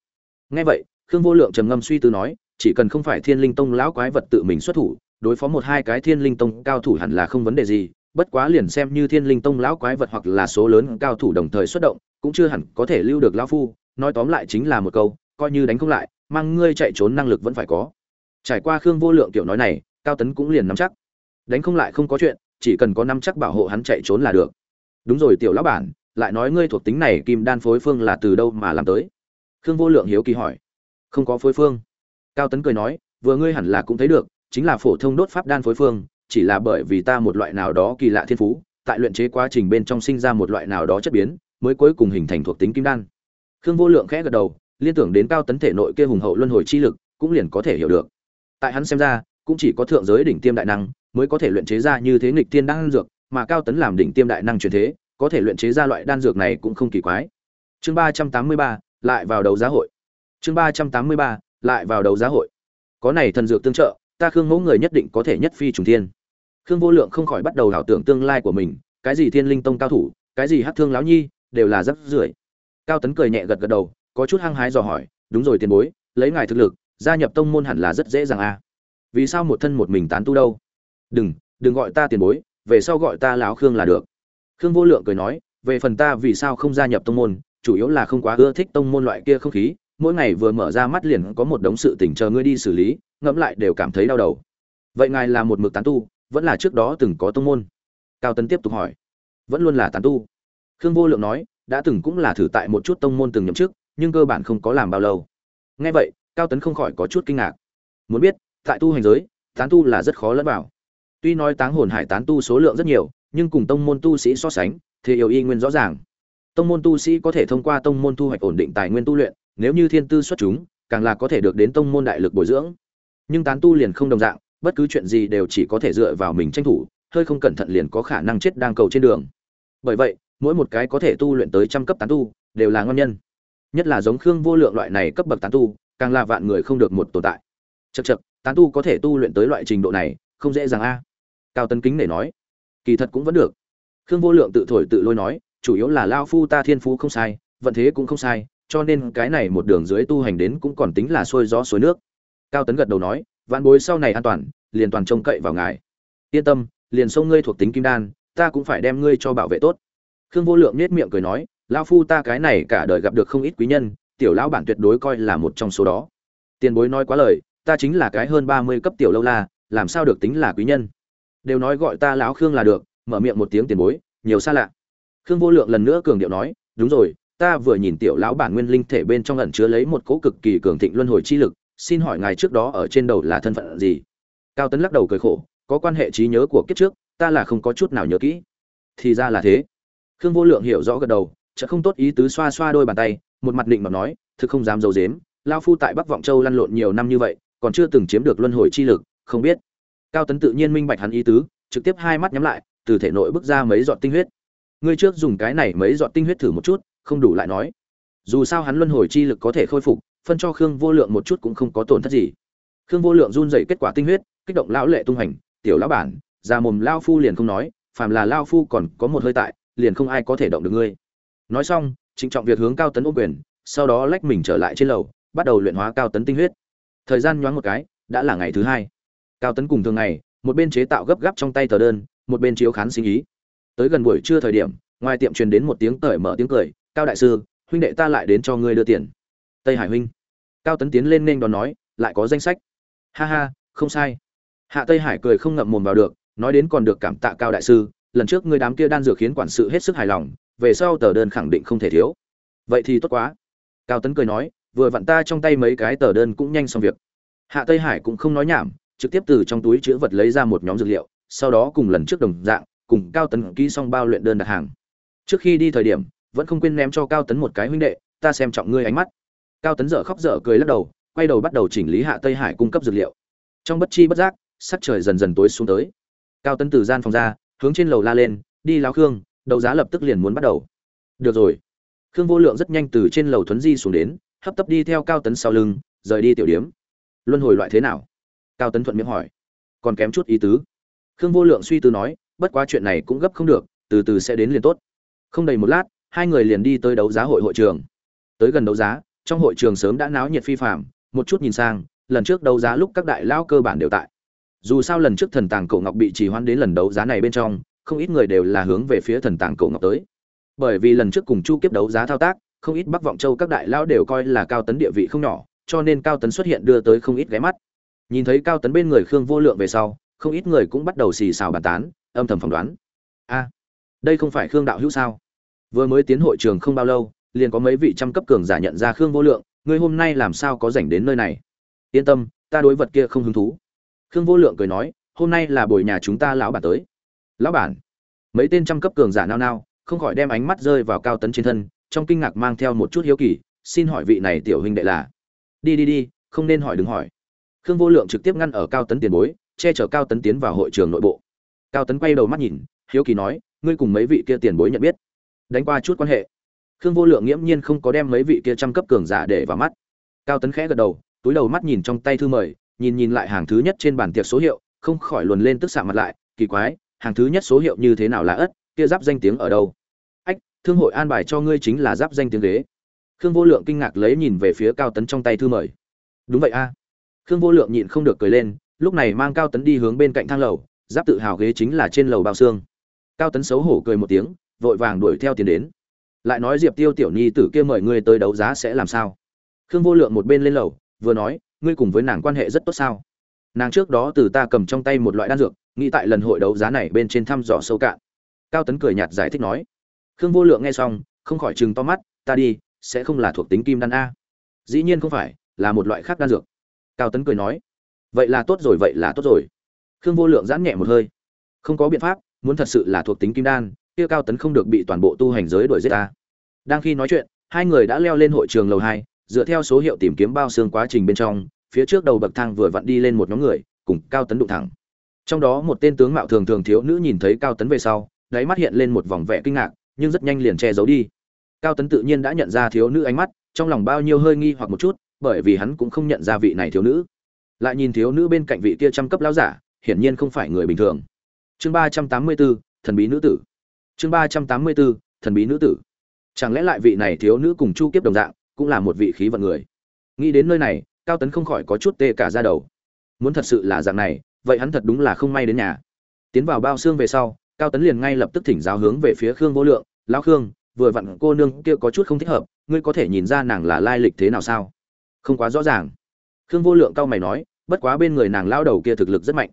Nghe vậy, khương vô lượng trầm ngâm suy tư nói chỉ cần không phải thiên linh tông lão quái vật tự mình xuất thủ, đối phó một hai cái thiên linh tông cao thủ hẳn là không vấn đề gì, bất quá liền xem như thiên linh tông lão quái vật hoặc là số lớn cao thủ đồng thời xuất động, cũng chưa hẳn có thể lưu được lão phu, nói tóm lại chính là một câu, coi như đánh không lại, mang ngươi chạy trốn năng lực vẫn phải có. Trải qua khương vô lượng tiểu nói này, cao tấn cũng liền nắm chắc. Đánh không lại không có chuyện, chỉ cần có nắm chắc bảo hộ hắn chạy trốn là được. Đúng rồi tiểu lão bản, lại nói ngươi thuộc tính này kim đan phối phương là từ đâu mà làm tới? Khương vô lượng hiếu kỳ hỏi. Không có phối phương cao tấn cười nói, vừa ngươi hẳn là cũng thấy được, chính là phổ thông đốt pháp đan phối phương, chỉ là bởi vì ta một loại nào đó kỳ lạ thiên phú, tại luyện chế quá trình bên trong sinh ra một loại nào đó chất biến, mới cuối cùng hình thành thuộc tính kim đan. Khương vô lượng khẽ gật đầu, liên tưởng đến cao tấn thể nội kia hùng hậu luân hồi chi lực, cũng liền có thể hiểu được. Tại hắn xem ra, cũng chỉ có thượng giới đỉnh tiêm đại năng mới có thể luyện chế ra như thế nghịch tiên đan dược, mà cao tấn làm đỉnh tiêm đại năng truyền thế, có thể luyện chế ra loại đan dược này cũng không kỳ quái. Chương ba trăm tám mươi ba, lại vào đầu giá hội. Chương ba trăm tám mươi ba lại vào đầu giá hội. Có này thần dược tương trợ, ta khương mẫu người nhất định có thể nhất phi trùng thiên. Khương vô lượng không khỏi bắt đầu ảo tưởng tương lai của mình, cái gì thiên linh tông cao thủ, cái gì hát thương lão nhi, đều là rất rưởi cao tấn cười nhẹ gật gật đầu, có chút hăng hái dò hỏi, đúng rồi tiền bối, lấy ngài thực lực, gia nhập tông môn hẳn là rất dễ dàng à. Vì sao một thân một mình tán tu đâu? Đừng đừng gọi ta tiền bối, về sau gọi ta lão khương là được. Khương vô lượng cười nói, về phần ta vì sao không gia nhập tông môn, chủ yếu là không quá ưa thích tông môn loại kia không khí mỗi ngày vừa mở ra mắt liền có một đống sự tình chờ ngươi đi xử lý, ngẫm lại đều cảm thấy đau đầu. Vậy ngài là một mực tán tu, vẫn là trước đó từng có tông môn? Cao tấn tiếp tục hỏi. Vẫn luôn là tán tu. Khương vô lượng nói, đã từng cũng là thử tại một chút tông môn từng nhậm chức, nhưng cơ bản không có làm bao lâu. Nghe vậy, cao tấn không khỏi có chút kinh ngạc. Muốn biết, tại tu hành giới, tán tu là rất khó lẫn vào. Tuy nói táng hồn hải tán tu số lượng rất nhiều, nhưng cùng tông môn tu sĩ so sánh thì yêu y nguyên rõ ràng. Tông môn tu sĩ có thể thông qua tông môn thu hoạch ổn định tài nguyên tu luyện nếu như thiên tư xuất chúng càng là có thể được đến tông môn đại lực bồi dưỡng. Nhưng tán tu liền không đồng dạng bất cứ chuyện gì đều chỉ có thể dựa vào mình tranh thủ hơi không cẩn thận liền có khả năng chết đang cầu trên đường. Bởi vậy mỗi một cái có thể tu luyện tới trăm cấp tán tu đều là ngon nhân. Nhất là giống khương vô lượng loại này cấp bậc tán tu càng là vạn người không được một tồn tại. Chậc chậc, tán tu có thể tu luyện tới loại trình độ này không dễ dàng a. Cao tấn kính để nói. Kỳ thật cũng vẫn được. Khương vô lượng tự thổi tự lôi nói chủ yếu là lao phu ta thiên phú không sai vận thế cũng không sai cho nên cái này một đường dưới tu hành đến cũng còn tính là xuôi gió suối nước. Cao tấn gật đầu nói, vạn bối sau này an toàn, liền toàn trông cậy vào ngài. Yên tâm, liền sông ngươi thuộc tính kim đan, ta cũng phải đem ngươi cho bảo vệ tốt. Khương vô lượng nết miệng cười nói lao phu ta cái này cả đời gặp được không ít quý nhân, tiểu lão bản tuyệt đối coi là một trong số đó. Tiền bối nói quá lời, ta chính là cái hơn ba mươi cấp tiểu lâu la, làm sao được tính là quý nhân? Đều nói gọi ta lão khương là được, mở miệng một tiếng tiền bối, nhiều xa lạ. Khương vô lượng lần nữa cường điệu nói, đúng rồi ta vừa nhìn tiểu lão bản nguyên linh thể bên trong ẩn chứa lấy một cỗ cực kỳ cường thịnh luân hồi chi lực xin hỏi ngài trước đó ở trên đầu là thân phận gì? Cao tấn lắc đầu cười khổ có quan hệ trí nhớ của kiếp trước ta là không có chút nào nhớ kỹ. Thì ra là thế. Khương vô lượng hiểu rõ gật đầu chợ không tốt ý tứ xoa xoa đôi bàn tay một mặt định mà nói thực không dám giấu giếm, lão lao phu tại bắc vọng châu lăn lộn nhiều năm như vậy còn chưa từng chiếm được luân hồi chi lực không biết. Cao tấn tự nhiên minh bạch hắn ý tứ trực tiếp hai mắt nhắm lại từ thể nội bước ra mấy giọt tinh huyết. Ngươi trước dùng cái này mấy giọt tinh huyết thử một chút không đủ lại nói. Dù sao hắn luân hồi chi lực có thể khôi phục, phân cho khương vô lượng một chút cũng không có tổn thất gì. Khương vô lượng run dậy kết quả tinh huyết, kích động lão lệ tung hành, tiểu lão bản, già mồm lao phu liền không nói, phàm là lao phu còn có một hơi tại, liền không ai có thể động được ngươi. Nói xong, trịnh trọng việc hướng cao tấn ô quyền, sau đó lách mình trở lại trên lầu, bắt đầu luyện hóa cao tấn tinh huyết. Thời gian nhoáng một cái, đã là ngày thứ hai. Cao tấn cùng thường ngày, một bên chế tạo gấp gáp trong tay tờ đơn, một bên chiếu khán sinh ý. Tới gần buổi trưa thời điểm, ngoài tiệm truyền đến một tiếng cởi mở tiếng cười cao đại sư, huynh đệ ta lại đến cho ngươi đưa tiền. Tây hải huynh. Cao tấn tiến lên nên đón nói, lại có danh sách. Ha ha, không sai. Hạ tây hải cười không ngậm mồm vào được, nói đến còn được cảm tạ cao đại sư, lần trước ngươi đám kia đan dược khiến quản sự hết sức hài lòng, về sau tờ đơn khẳng định không thể thiếu. Vậy thì tốt quá. Cao tấn cười nói, vừa vặn ta trong tay mấy cái tờ đơn cũng nhanh xong việc. Hạ tây hải cũng không nói nhảm, trực tiếp từ trong túi chữ vật lấy ra một nhóm dược liệu, sau đó cùng lần trước đồng dạng, cùng cao tấn ký xong bao luyện đơn đặt hàng. Trước khi đi thời điểm vẫn không quên ném cho cao tấn một cái huynh đệ, ta xem trọng ngươi ánh mắt. Cao tấn dở khóc dở cười lắc đầu, quay đầu bắt đầu chỉnh lý hạ tây hải cung cấp dược liệu. Trong bất chi bất giác, sắc trời dần dần tối xuống tới. Cao tấn từ gian phòng ra, hướng trên lầu la lên, đi lao khương, đấu giá lập tức liền muốn bắt đầu. Được rồi. Khương vô lượng rất nhanh từ trên lầu thuấn di xuống đến, hấp tấp đi theo cao tấn sau lưng, rời đi tiểu điếm. Luân hồi loại thế nào? Cao tấn thuận miệng hỏi. Còn kém chút ý tứ. Khương vô lượng suy tư nói, bất quá chuyện này cũng gấp không được, từ từ sẽ đến liền tốt. Không đầy một lát hai người liền đi tới đấu giá hội hội trường. Tới gần đấu giá trong hội trường sớm đã náo nhiệt phi phàm, một chút nhìn sang lần trước đấu giá lúc các đại lao cơ bản đều tại. Dù sao lần trước thần tàng cổ ngọc bị trì hoãn đến lần đấu giá này bên trong không ít người đều là hướng về phía thần tàng cổ ngọc tới. Bởi vì lần trước cùng chu kiếp đấu giá thao tác không ít bắc vọng châu các đại lao đều coi là cao tấn địa vị không nhỏ cho nên cao tấn xuất hiện đưa tới không ít ghé mắt. Nhìn thấy cao tấn bên người khương vô lượng về sau không ít người cũng bắt đầu xì xào bàn tán âm thầm phỏng đoán. A đây không phải khương đạo hữu sao? Vừa mới tiến hội trường không bao lâu, liền có mấy vị trăm cấp cường giả nhận ra khương vô lượng, ngươi hôm nay làm sao có rảnh đến nơi này? Yên tâm, ta đối vật kia không hứng thú. Khương vô lượng cười nói, hôm nay là buổi nhà chúng ta lão bản tới. Lão bản? Mấy tên trăm cấp cường giả nao nao, không khỏi đem ánh mắt rơi vào cao tấn trên thân, trong kinh ngạc mang theo một chút hiếu kỳ, xin hỏi vị này tiểu huynh đệ là? Đi đi đi, không nên hỏi đừng hỏi. Khương vô lượng trực tiếp ngăn ở cao tấn tiền bối, che chở cao tấn tiến vào hội trường nội bộ. Cao tấn quay đầu mắt nhìn, hiếu kỳ nói, ngươi cùng mấy vị kia tiền bối nhận biết? Đánh qua chút quan hệ. Khương vô lượng nghiễm nhiên không có đem mấy vị kia trăm cấp cường giả để vào mắt. Cao tấn khẽ gật đầu, túi đầu mắt nhìn trong tay thư mời, nhìn nhìn lại hàng thứ nhất trên bản tiệc số hiệu, không khỏi luồn lên tức xạ mặt lại, kỳ quái, hàng thứ nhất số hiệu như thế nào là ất, kia giáp danh tiếng ở đâu? Ách, thương hội an bài cho ngươi chính là giáp danh tiếng ghế. Khương vô lượng kinh ngạc lấy nhìn về phía cao tấn trong tay thư mời. Đúng vậy a. Khương vô lượng nhịn không được cười lên, lúc này mang cao tấn đi hướng bên cạnh thang lầu, giáp tự hào ghế chính là trên lầu bao xương. Cao tấn xấu hổ cười một tiếng vội vàng đuổi theo tiền đến. Lại nói diệp tiêu tiểu nhi tử kia mời ngươi tới đấu giá sẽ làm sao? Khương vô lượng một bên lên lầu, vừa nói, ngươi cùng với nàng quan hệ rất tốt sao? Nàng trước đó từ ta cầm trong tay một loại đan dược, nghĩ tại lần hội đấu giá này bên trên thăm dò sâu cạn. Cao tấn cười nhạt giải thích nói. Khương vô lượng nghe xong, không khỏi chừng to mắt, ta đi, sẽ không là thuộc tính kim đan a. Dĩ nhiên không phải, là một loại khác đan dược. Cao tấn cười nói. Vậy là tốt rồi, vậy là tốt rồi. Khương vô lượng giãn nhẹ một hơi. Không có biện pháp, muốn thật sự là thuộc tính kim đan kia cao tấn không được bị toàn bộ tu hành giới đuổi giết ta. Đang khi nói chuyện, hai người đã leo lên hội trường lầu hai, dựa theo số hiệu tìm kiếm bao xương quá trình bên trong, phía trước đầu bậc thang vừa vặn đi lên một nhóm người, cùng cao tấn đụng thẳng. Trong đó một tên tướng mạo thường thường thiếu nữ nhìn thấy cao tấn về sau, đáy mắt hiện lên một vòng vẻ kinh ngạc, nhưng rất nhanh liền che giấu đi. Cao tấn tự nhiên đã nhận ra thiếu nữ ánh mắt, trong lòng bao nhiêu hơi nghi hoặc một chút, bởi vì hắn cũng không nhận ra vị này thiếu nữ. Lại nhìn thiếu nữ bên cạnh vị kia trăm cấp lão giả, hiển nhiên không phải người bình thường. Chương ba trăm tám mươi bốn thần bí nữ tử chương ba trăm tám mươi bốn thần bí nữ tử. Chẳng lẽ lại vị này thiếu nữ cùng chu kiếp đồng dạng, cũng là một vị khí vận người? Nghĩ đến nơi này, cao tấn không khỏi có chút tê cả ra đầu. Muốn thật sự là dạng này, vậy hắn thật đúng là không may đến nhà. Tiến vào bao xương về sau, cao tấn liền ngay lập tức thỉnh giáo hướng về phía khương vô lượng, lão khương, vừa vặn cô nương kia có chút không thích hợp, ngươi có thể nhìn ra nàng là lai lịch thế nào sao? Không quá rõ ràng. Khương vô lượng cao mày nói, bất quá bên người nàng lao đầu kia thực lực rất mạnh.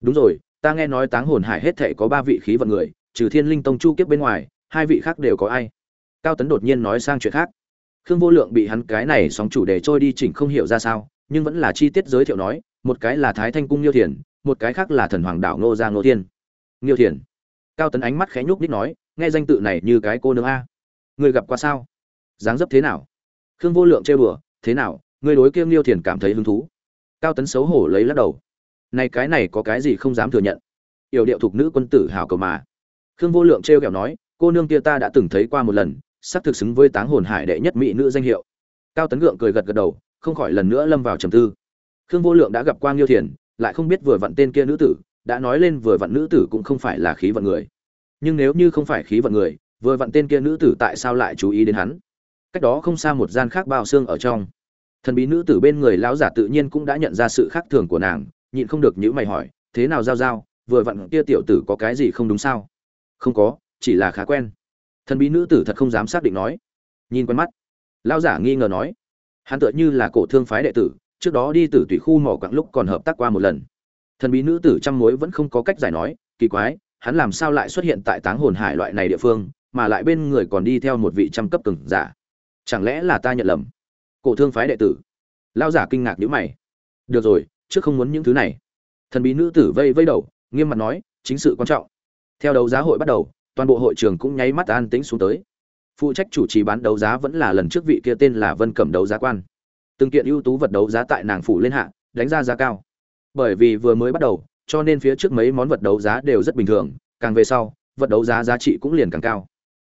Đúng rồi, ta nghe nói táng hồn hải hết thệ có ba vị khí vận người trừ thiên linh tông chu kiếp bên ngoài, hai vị khác đều có ai? Cao tấn đột nhiên nói sang chuyện khác. Khương vô lượng bị hắn cái này sóng chủ đề trôi đi chỉnh không hiểu ra sao, nhưng vẫn là chi tiết giới thiệu nói, một cái là thái thanh cung nghiêu thiền, một cái khác là thần hoàng đảo ngô giang ngô thiên. Nghiêu thiền. Cao tấn ánh mắt khẽ nhúc ních nói, nghe danh tự này như cái cô nương a. Người gặp qua sao? Dáng dấp thế nào? Khương vô lượng trêu đùa, thế nào? Người đối kia nghiêu thiền cảm thấy hứng thú. Cao tấn xấu hổ lấy lắc đầu. Này cái này có cái gì không dám thừa nhận? Yểu điệu thuộc nữ quân tử hào cầu mà khương vô lượng trêu kẹo nói, cô nương kia ta đã từng thấy qua một lần, sắp thực xứng với táng hồn hải đệ nhất mỹ nữ danh hiệu. Cao tấn gượng cười gật gật đầu, không khỏi lần nữa lâm vào trầm tư. Khương vô lượng đã gặp qua nghiêu thiền, lại không biết vừa vặn tên kia nữ tử, đã nói lên vừa vặn nữ tử cũng không phải là khí vận người. Nhưng nếu như không phải khí vận người, vừa vặn tên kia nữ tử tại sao lại chú ý đến hắn? Cách đó không xa một gian khác bao xương ở trong. Thần bí nữ tử bên người lão giả tự nhiên cũng đã nhận ra sự khác thường của nàng, nhịn không được nhữ mày hỏi, thế nào giao giao, vừa vặn kia tiểu tử có cái gì không đúng sao? Không có, chỉ là khá quen. Thần bí nữ tử thật không dám xác định nói. Nhìn quen mắt. Lão giả nghi ngờ nói. Hắn tựa như là cổ thương phái đệ tử, trước đó đi từ tùy khu mỏ quặng lúc còn hợp tác qua một lần. Thần bí nữ tử trăm mối vẫn không có cách giải nói, kỳ quái, hắn làm sao lại xuất hiện tại táng hồn hải loại này địa phương, mà lại bên người còn đi theo một vị trăm cấp cường giả. Chẳng lẽ là ta nhận lầm? Cổ thương phái đệ tử. Lao giả kinh ngạc nhíu mày. Được rồi, trước không muốn những thứ này. Thần bí nữ tử vây vây đầu, nghiêm mặt nói, chính sự quan trọng theo đấu giá hội bắt đầu, toàn bộ hội trường cũng nháy mắt an tĩnh xuống tới. Phụ trách chủ trì bán đấu giá vẫn là lần trước vị kia tên là vân cẩm đấu giá quan. Từng kiện ưu tú vật đấu giá tại nàng phủ lên hạ, đánh ra giá cao. Bởi vì vừa mới bắt đầu, cho nên phía trước mấy món vật đấu giá đều rất bình thường, càng về sau, vật đấu giá giá trị cũng liền càng cao.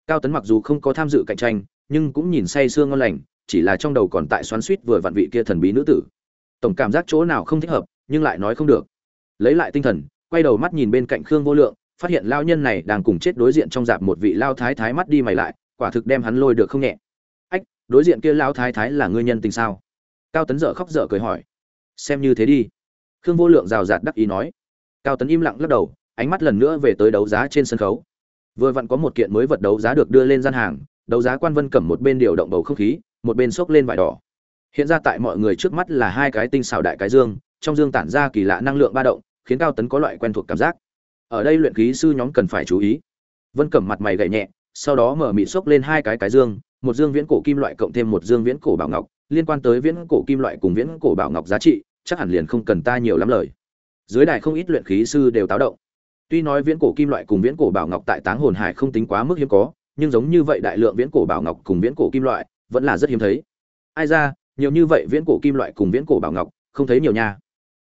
Cao tấn mặc dù không có tham dự cạnh tranh, nhưng cũng nhìn say sương ngon lành, chỉ là trong đầu còn tại xoắn suýt vừa vặn vị kia thần bí nữ tử. Tổng cảm giác chỗ nào không thích hợp, nhưng lại nói không được. Lấy lại tinh thần, quay đầu mắt nhìn bên cạnh khương vô lượng phát hiện lao nhân này đang cùng chết đối diện trong dạp một vị lao thái thái mắt đi mày lại, quả thực đem hắn lôi được không nhẹ. Ách, đối diện kia lao thái thái là ngươi nhân tình sao? Cao tấn dở khóc dở cười hỏi. Xem như thế đi. Khương vô lượng rào rạt đắc ý nói. Cao tấn im lặng lắc đầu, ánh mắt lần nữa về tới đấu giá trên sân khấu. Vừa vặn có một kiện mới vật đấu giá được đưa lên gian hàng, đấu giá quan vân cầm một bên điều động bầu không khí, một bên xốc lên vải đỏ. Hiện ra tại mọi người trước mắt là hai cái tinh xảo đại cái dương, trong dương tản ra kỳ lạ năng lượng ba động, khiến cao tấn có loại quen thuộc cảm giác ở đây luyện khí sư nhóm cần phải chú ý vân cẩm mặt mày gậy nhẹ sau đó mở mị xốc lên hai cái cái dương một dương viễn cổ kim loại cộng thêm một dương viễn cổ bảo ngọc liên quan tới viễn cổ kim loại cùng viễn cổ bảo ngọc giá trị chắc hẳn liền không cần ta nhiều lắm lời dưới đài không ít luyện khí sư đều táo động tuy nói viễn cổ kim loại cùng viễn cổ bảo ngọc tại táng hồn hải không tính quá mức hiếm có nhưng giống như vậy đại lượng viễn cổ bảo ngọc cùng viễn cổ kim loại vẫn là rất hiếm thấy ai ra nhiều như vậy viễn cổ kim loại cùng viễn cổ bảo ngọc không thấy nhiều nha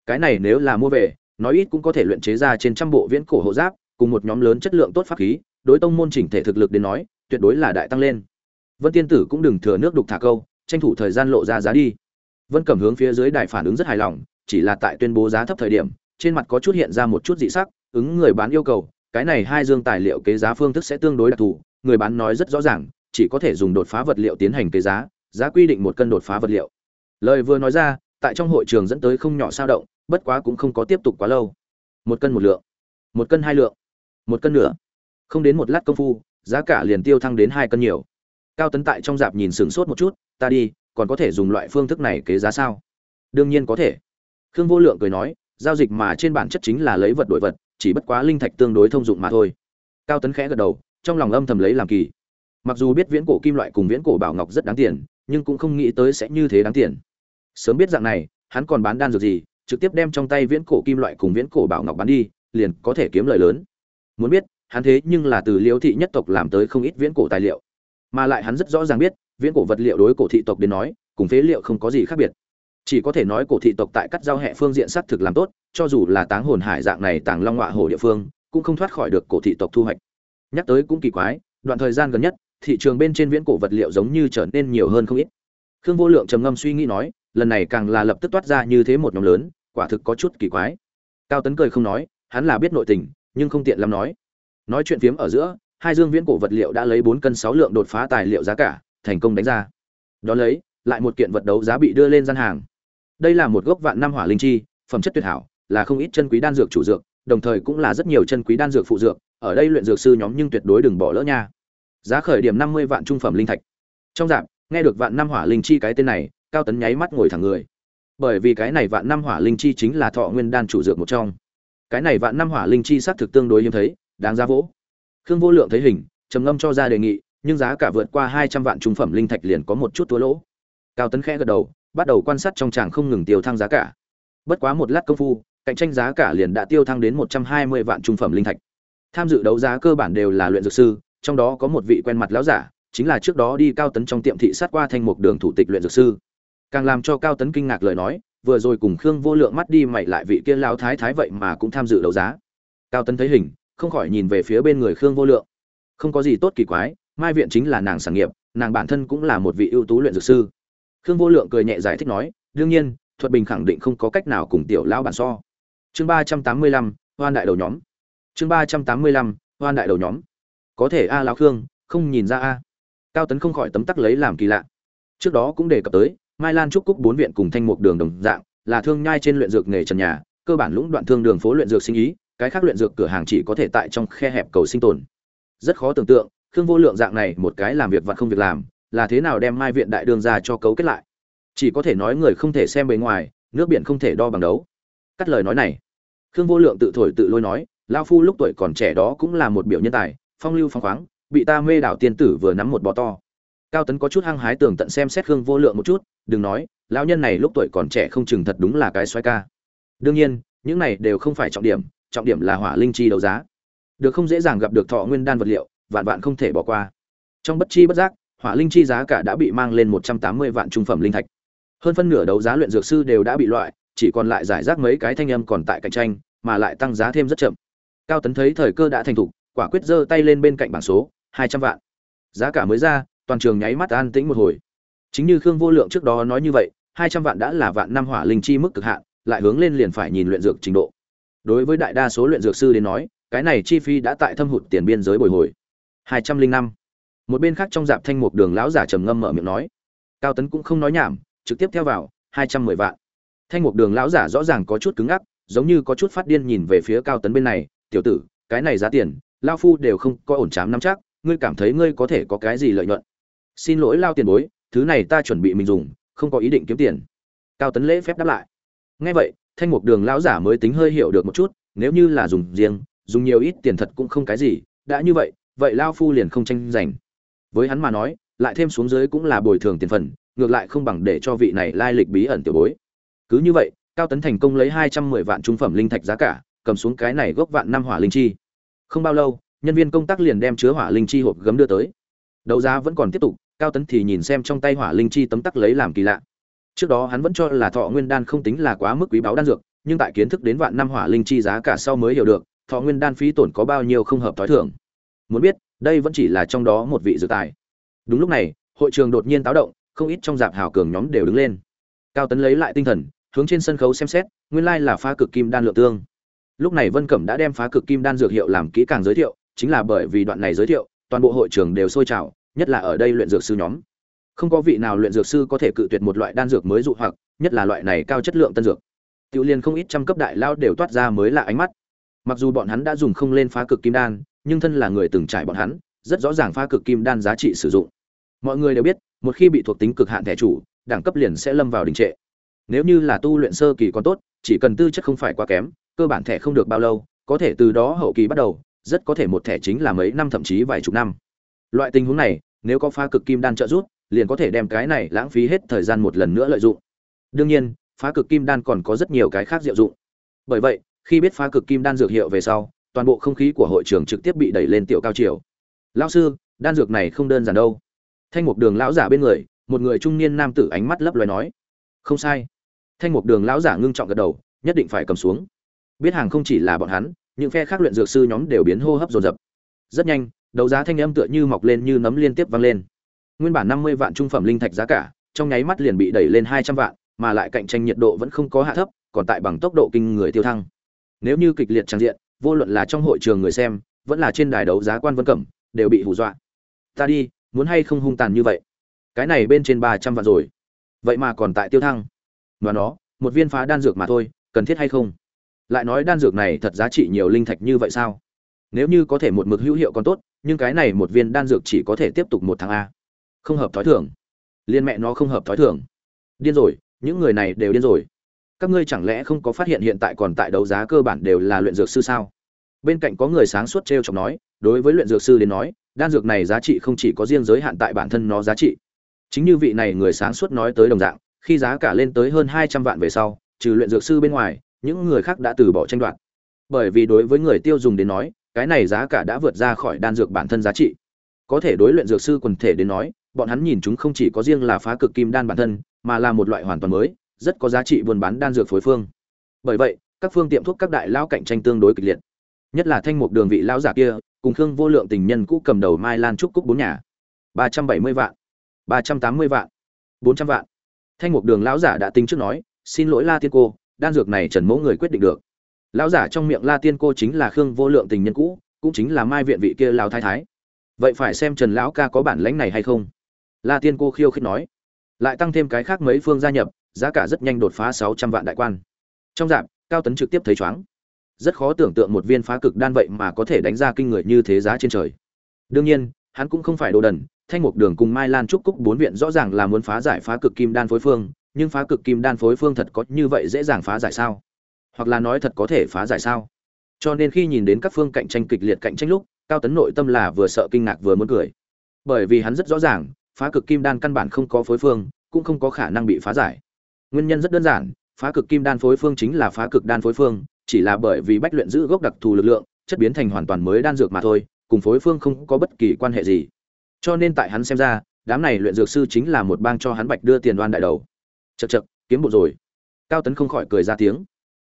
cái này nếu là mua về nói ít cũng có thể luyện chế ra trên trăm bộ viễn cổ hộ giáp, cùng một nhóm lớn chất lượng tốt pháp khí, đối tông môn chỉnh thể thực lực đến nói, tuyệt đối là đại tăng lên. Vân tiên tử cũng đừng thừa nước đục thả câu, tranh thủ thời gian lộ ra giá đi. Vân cẩm hướng phía dưới đài phản ứng rất hài lòng, chỉ là tại tuyên bố giá thấp thời điểm, trên mặt có chút hiện ra một chút dị sắc, ứng người bán yêu cầu, cái này hai dương tài liệu kế giá phương thức sẽ tương đối đặc thù, người bán nói rất rõ ràng, chỉ có thể dùng đột phá vật liệu tiến hành kế giá giá quy định một cân đột phá vật liệu. Lời vừa nói ra, tại trong hội trường dẫn tới không nhỏ sao động bất quá cũng không có tiếp tục quá lâu. Một cân một lượng. Một cân hai lượng. Một cân nửa. Không đến một lát công phu, giá cả liền tiêu thăng đến hai cân nhiều. Cao tấn tại trong dạp nhìn sửng sốt một chút, ta đi, còn có thể dùng loại phương thức này kế giá sao? Đương nhiên có thể. Khương vô lượng cười nói, giao dịch mà trên bản chất chính là lấy vật đổi vật, chỉ bất quá linh thạch tương đối thông dụng mà thôi. Cao tấn khẽ gật đầu, trong lòng âm thầm lấy làm kỳ. Mặc dù biết viễn cổ kim loại cùng viễn cổ bảo ngọc rất đáng tiền, nhưng cũng không nghĩ tới sẽ như thế đáng tiền. Sớm biết dạng này, hắn còn bán đan dược gì trực tiếp đem trong tay viễn cổ kim loại cùng viễn cổ bảo ngọc bán đi, liền có thể kiếm lời lớn. Muốn biết, hắn thế nhưng là từ liễu thị nhất tộc làm tới không ít viễn cổ tài liệu. Mà lại hắn rất rõ ràng biết, viễn cổ vật liệu đối cổ thị tộc đến nói, cùng phế liệu không có gì khác biệt. Chỉ có thể nói cổ thị tộc tại cắt giao hệ phương diện sắt thực làm tốt, cho dù là táng hồn hải dạng này tàng long ngọa hồ địa phương, cũng không thoát khỏi được cổ thị tộc thu hoạch. Nhắc tới cũng kỳ quái, đoạn thời gian gần nhất, thị trường bên trên viễn cổ vật liệu giống như trở nên nhiều hơn không ít. Khương vô lượng trầm ngâm suy nghĩ nói, lần này càng là lập tức toát ra như thế một nhóm lớn quả thực có chút kỳ quái. Cao tấn cười không nói, hắn là biết nội tình, nhưng không tiện lắm nói. Nói chuyện phiếm ở giữa, hai dương viễn cổ vật liệu đã lấy bốn cân sáu lượng đột phá tài liệu giá cả, thành công đánh ra. Đó lấy, lại một kiện vật đấu giá bị đưa lên gian hàng. Đây là một gốc vạn năm hỏa linh chi, phẩm chất tuyệt hảo, là không ít chân quý đan dược chủ dược, đồng thời cũng là rất nhiều chân quý đan dược phụ dược, ở đây luyện dược sư nhóm nhưng tuyệt đối đừng bỏ lỡ nha. Giá khởi điểm năm mươi vạn trung phẩm linh thạch. Trong dạp nghe được vạn năm hỏa linh chi cái tên này, cao tấn nháy mắt ngồi thẳng người bởi vì cái này vạn năm hỏa linh chi chính là thọ nguyên đan chủ dược một trong. Cái này vạn năm hỏa linh chi xác thực tương đối hiếm thấy, đáng giá vỗ. Khương vô lượng thấy hình, trầm ngâm cho ra đề nghị, nhưng giá cả vượt qua hai trăm vạn trung phẩm linh thạch liền có một chút thua lỗ. Cao tấn khẽ gật đầu, bắt đầu quan sát trong tràng không ngừng tiêu thăng giá cả. Bất quá một lát công phu, cạnh tranh giá cả liền đã tiêu thăng đến một trăm hai mươi vạn trung phẩm linh thạch. Tham dự đấu giá cơ bản đều là luyện dược sư, trong đó có một vị quen mặt lão giả, chính là trước đó đi cao tấn trong tiệm thị sát qua thanh mục đường thủ tịch luyện dược sư càng làm cho cao tấn kinh ngạc lời nói, vừa rồi cùng khương vô lượng mắt đi mày lại vị kia lao thái thái vậy mà cũng tham dự đấu giá. Cao tấn thấy hình, không khỏi nhìn về phía bên người khương vô lượng. Không có gì tốt kỳ quái, mai viện chính là nàng sản nghiệp, nàng bản thân cũng là một vị ưu tú luyện dược sư. Khương vô lượng cười nhẹ giải thích nói, đương nhiên, thuật bình khẳng định không có cách nào cùng tiểu lão bản so. Chương ba trăm tám mươi lăm, hoan đại đầu nhóm. Chương ba trăm tám mươi lăm, hoan đại đầu nhóm. Có thể a lão khương, không nhìn ra a. Cao tấn không khỏi tấm tắc lấy làm kỳ lạ. Trước đó cũng đề cập tới mai lan trúc cúc bốn viện cùng thanh mục đường đồng dạng, là thương nhai trên luyện dược nghề trần nhà, cơ bản lũng đoạn thương đường phố luyện dược sinh ý, cái khác luyện dược cửa hàng chỉ có thể tại trong khe hẹp cầu sinh tồn. Rất khó tưởng tượng, khương vô lượng dạng này một cái làm việc vặt không việc làm, là thế nào đem mai viện đại đường ra cho cấu kết lại? Chỉ có thể nói người không thể xem bề ngoài, nước biển không thể đo bằng đấu. Cắt lời nói này, khương vô lượng tự thổi tự lôi nói lão phu lúc tuổi còn trẻ đó cũng là một biểu nhân tài, phong lưu phong khoáng, bị ta mê đảo tiên tử vừa nắm một bò to cao tấn có chút hăng hái tưởng tận xem xét khương vô lượng một chút, đừng nói, lão nhân này lúc tuổi còn trẻ không chừng thật đúng là cái xoay ca. Đương nhiên, những này đều không phải trọng điểm trọng điểm là hỏa linh chi đấu giá. Được không dễ dàng gặp được thọ nguyên đan vật liệu, vạn vạn không thể bỏ qua. Trong bất chi bất giác, hỏa linh chi giá cả đã bị mang lên một trăm tám mươi vạn trung phẩm linh thạch. Hơn phân nửa đấu giá luyện dược sư đều đã bị loại, chỉ còn lại giải rác mấy cái thanh âm còn tại cạnh tranh, mà lại tăng giá thêm rất chậm. Cao tấn thấy thời cơ đã thành thục, quả quyết giơ tay lên bên cạnh bảng số, hai trăm vạn. Giá cả mới ra toàn trường nháy mắt an tĩnh một hồi. Chính như khương vô lượng trước đó nói như vậy, hai trăm vạn đã là vạn năm hỏa linh chi mức cực hạn, lại hướng lên liền phải nhìn luyện dược trình độ. Đối với đại đa số luyện dược sư đến nói, cái này chi phí đã tại thâm hụt tiền biên giới bồi hồi. Hai trăm linh năm. Một bên khác trong dạp thanh mục đường lão giả trầm ngâm mở miệng nói, cao tấn cũng không nói nhảm, trực tiếp theo vào, hai trăm mười vạn. Thanh mục đường lão giả rõ ràng có chút cứng ngắc, giống như có chút phát điên nhìn về phía cao tấn bên này, tiểu tử, cái này giá tiền lao phu đều không có ổn chám nắm chắc, ngươi cảm thấy ngươi có thể có cái gì lợi nhuận? Xin lỗi lao tiền bối, thứ này ta chuẩn bị mình dùng, không có ý định kiếm tiền. Cao tấn lễ phép đáp lại. Ngay vậy, thanh mục đường lão giả mới tính hơi hiểu được một chút, nếu như là dùng riêng, dùng nhiều ít tiền thật cũng không cái gì, đã như vậy vậy lao phu liền không tranh giành. Với hắn mà nói, lại thêm xuống dưới cũng là bồi thường tiền phần, ngược lại không bằng để cho vị này lai lịch bí ẩn tiểu bối. Cứ như vậy, cao tấn thành công lấy hai trăm mười vạn trung phẩm linh thạch giá cả, cầm xuống cái này gốc vạn năm hỏa linh chi. Không bao lâu, nhân viên công tác liền đem chứa hỏa linh chi hộp gấm đưa tới. Đấu giá vẫn còn tiếp tục cao tấn thì nhìn xem trong tay hỏa linh chi tấm tắc lấy làm kỳ lạ. Trước đó hắn vẫn cho là thọ nguyên đan không tính là quá mức quý báu đan dược, nhưng tại kiến thức đến vạn năm hỏa linh chi giá cả sau mới hiểu được, thọ nguyên đan phí tổn có bao nhiêu không hợp thói thường. Muốn biết, đây vẫn chỉ là trong đó một vị dược tài. Đúng lúc này, hội trường đột nhiên táo động, không ít trong dạp hào cường nhóm đều đứng lên. Cao tấn lấy lại tinh thần, hướng trên sân khấu xem xét, nguyên lai là phá cực kim đan lượng tương. Lúc này vân cẩm đã đem phá cực kim đan dược hiệu làm kỹ càng giới thiệu, chính là bởi vì đoạn này giới thiệu, toàn bộ hội trường đều sôi trào nhất là ở đây luyện dược sư nhóm. Không có vị nào luyện dược sư có thể cự tuyệt một loại đan dược mới dụ hoặc, nhất là loại này cao chất lượng tân dược. Tiểu liên không ít trăm cấp đại lao đều toát ra mới là ánh mắt. Mặc dù bọn hắn đã dùng không lên phá cực kim đan, nhưng thân là người từng trải bọn hắn, rất rõ ràng phá cực kim đan giá trị sử dụng. Mọi người đều biết, một khi bị thuộc tính cực hạn thẻ chủ, đẳng cấp liền sẽ lâm vào đình trệ. Nếu như là tu luyện sơ kỳ còn tốt, chỉ cần tư chất không phải quá kém, cơ bản thẻ không được bao lâu, có thể từ đó hậu kỳ bắt đầu, rất có thể một thẻ chính là mấy năm thậm chí vài chục năm. Loại tình huống này nếu có phá cực kim đan trợ giúp, liền có thể đem cái này lãng phí hết thời gian một lần nữa lợi dụng. Đương nhiên, phá cực kim đan còn có rất nhiều cái khác diệu dụng. Bởi vậy, khi biết phá cực kim đan dược hiệu về sau, toàn bộ không khí của hội trường trực tiếp bị đẩy lên tiểu cao chiều. Lão sư, đan dược này không đơn giản đâu. Thanh mục đường lão giả bên người, một người trung niên nam tử ánh mắt lấp loé nói, không sai. Thanh mục đường lão giả ngưng trọng gật đầu, nhất định phải cầm xuống. Biết hàng không chỉ là bọn hắn, những phe khác luyện dược sư nhóm đều biến hô hấp dồn dập. Rất nhanh đấu giá thanh âm tựa như mọc lên như nấm liên tiếp vang lên. Nguyên bản năm mươi vạn trung phẩm linh thạch giá cả, trong nháy mắt liền bị đẩy lên hai trăm vạn, mà lại cạnh tranh nhiệt độ vẫn không có hạ thấp, còn tại bằng tốc độ kinh người tiêu thăng. Nếu như kịch liệt trang diện, vô luận là trong hội trường người xem, vẫn là trên đài đấu giá quan vân cẩm, đều bị hù dọa. Ta đi, muốn hay không hung tàn như vậy? Cái này bên trên ba trăm vạn rồi. Vậy mà còn tại tiêu thăng. Nói nó, một viên phá đan dược mà thôi, cần thiết hay không? Lại nói đan dược này thật giá trị nhiều linh thạch như vậy sao? Nếu như có thể một mực hữu hiệu còn tốt nhưng cái này một viên đan dược chỉ có thể tiếp tục một tháng a. Không hợp thói thường. Liên mẹ nó không hợp thói thường. Điên rồi, những người này đều điên rồi. Các ngươi chẳng lẽ không có phát hiện hiện tại còn tại đấu giá cơ bản đều là luyện dược sư sao? Bên cạnh có người sáng suốt t r e o chọc nói, đối với luyện dược sư đến nói, đan dược này giá trị không chỉ có riêng giới hạn tại bản thân nó giá trị. Chính như vị này người sáng suốt nói tới đồng dạng, khi giá cả lên tới hơn hai trăm vạn về sau, trừ luyện dược sư bên ngoài, những người khác đã từ bỏ tranh đoạt. Bởi vì đối với người tiêu dùng đến nói cái này giá cả đã vượt ra khỏi đan dược bản thân giá trị. Có thể đối luyện dược sư quần thể đến nói, bọn hắn nhìn chúng không chỉ có riêng là phá cực kim đan bản thân, mà là một loại hoàn toàn mới, rất có giá trị buôn bán đan dược phối phương. Bởi vậy, các phương tiệm thuốc các đại lao cạnh tranh tương đối kịch liệt. Nhất là thanh mục đường vị lão giả kia, cùng khương vô lượng tình nhân cũ cầm đầu mai lan trúc cúc bốn nhà. ba trăm bảy mươi vạn, ba trăm tám mươi vạn, bốn trăm vạn. Thanh mục đường lão giả đã tính trước nói, xin lỗi la tiên cô, đan dược này trần mẫu người quyết định được lão giả trong miệng la tiên cô chính là khương vô lượng tình nhân cũ, cũng chính là mai viện vị kia lao thái thái. Vậy phải xem trần lão ca có bản lãnh này hay không? La tiên cô khiêu khích nói. Lại tăng thêm cái khác mấy phương gia nhập, giá cả rất nhanh đột phá sáu trăm vạn đại quan. Trong dạp, cao tấn trực tiếp thấy chóng rất khó tưởng tượng một viên phá cực đan vậy mà có thể đánh ra kinh người như thế giá trên trời. Đương nhiên, hắn cũng không phải đồ đần, thanh mục đường cùng mai lan trúc cúc bốn viện rõ ràng là muốn phá giải phá cực kim đan phối phương, nhưng phá cực kim đan phối phương thật có như vậy dễ dàng phá giải sao? Hoặc là nói thật có thể phá giải sao? Cho nên khi nhìn đến các phương cạnh tranh kịch liệt cạnh tranh lúc, cao tấn nội tâm là vừa sợ kinh ngạc vừa muốn cười. Bởi vì hắn rất rõ ràng, phá cực kim đan căn bản không có phối phương, cũng không có khả năng bị phá giải. Nguyên nhân rất đơn giản, phá cực kim đan phối phương chính là phá cực đan phối phương, chỉ là bởi vì bách luyện giữ gốc đặc thù lực lượng, chất biến thành hoàn toàn mới đan dược mà thôi, cùng phối phương không có bất kỳ quan hệ gì. Cho nên tại hắn xem ra, đám này luyện dược sư chính là một bang cho hắn bạch đưa tiền đoan đại đầu. Chật chật kiếm bộ rồi. Cao tấn không khỏi cười ra tiếng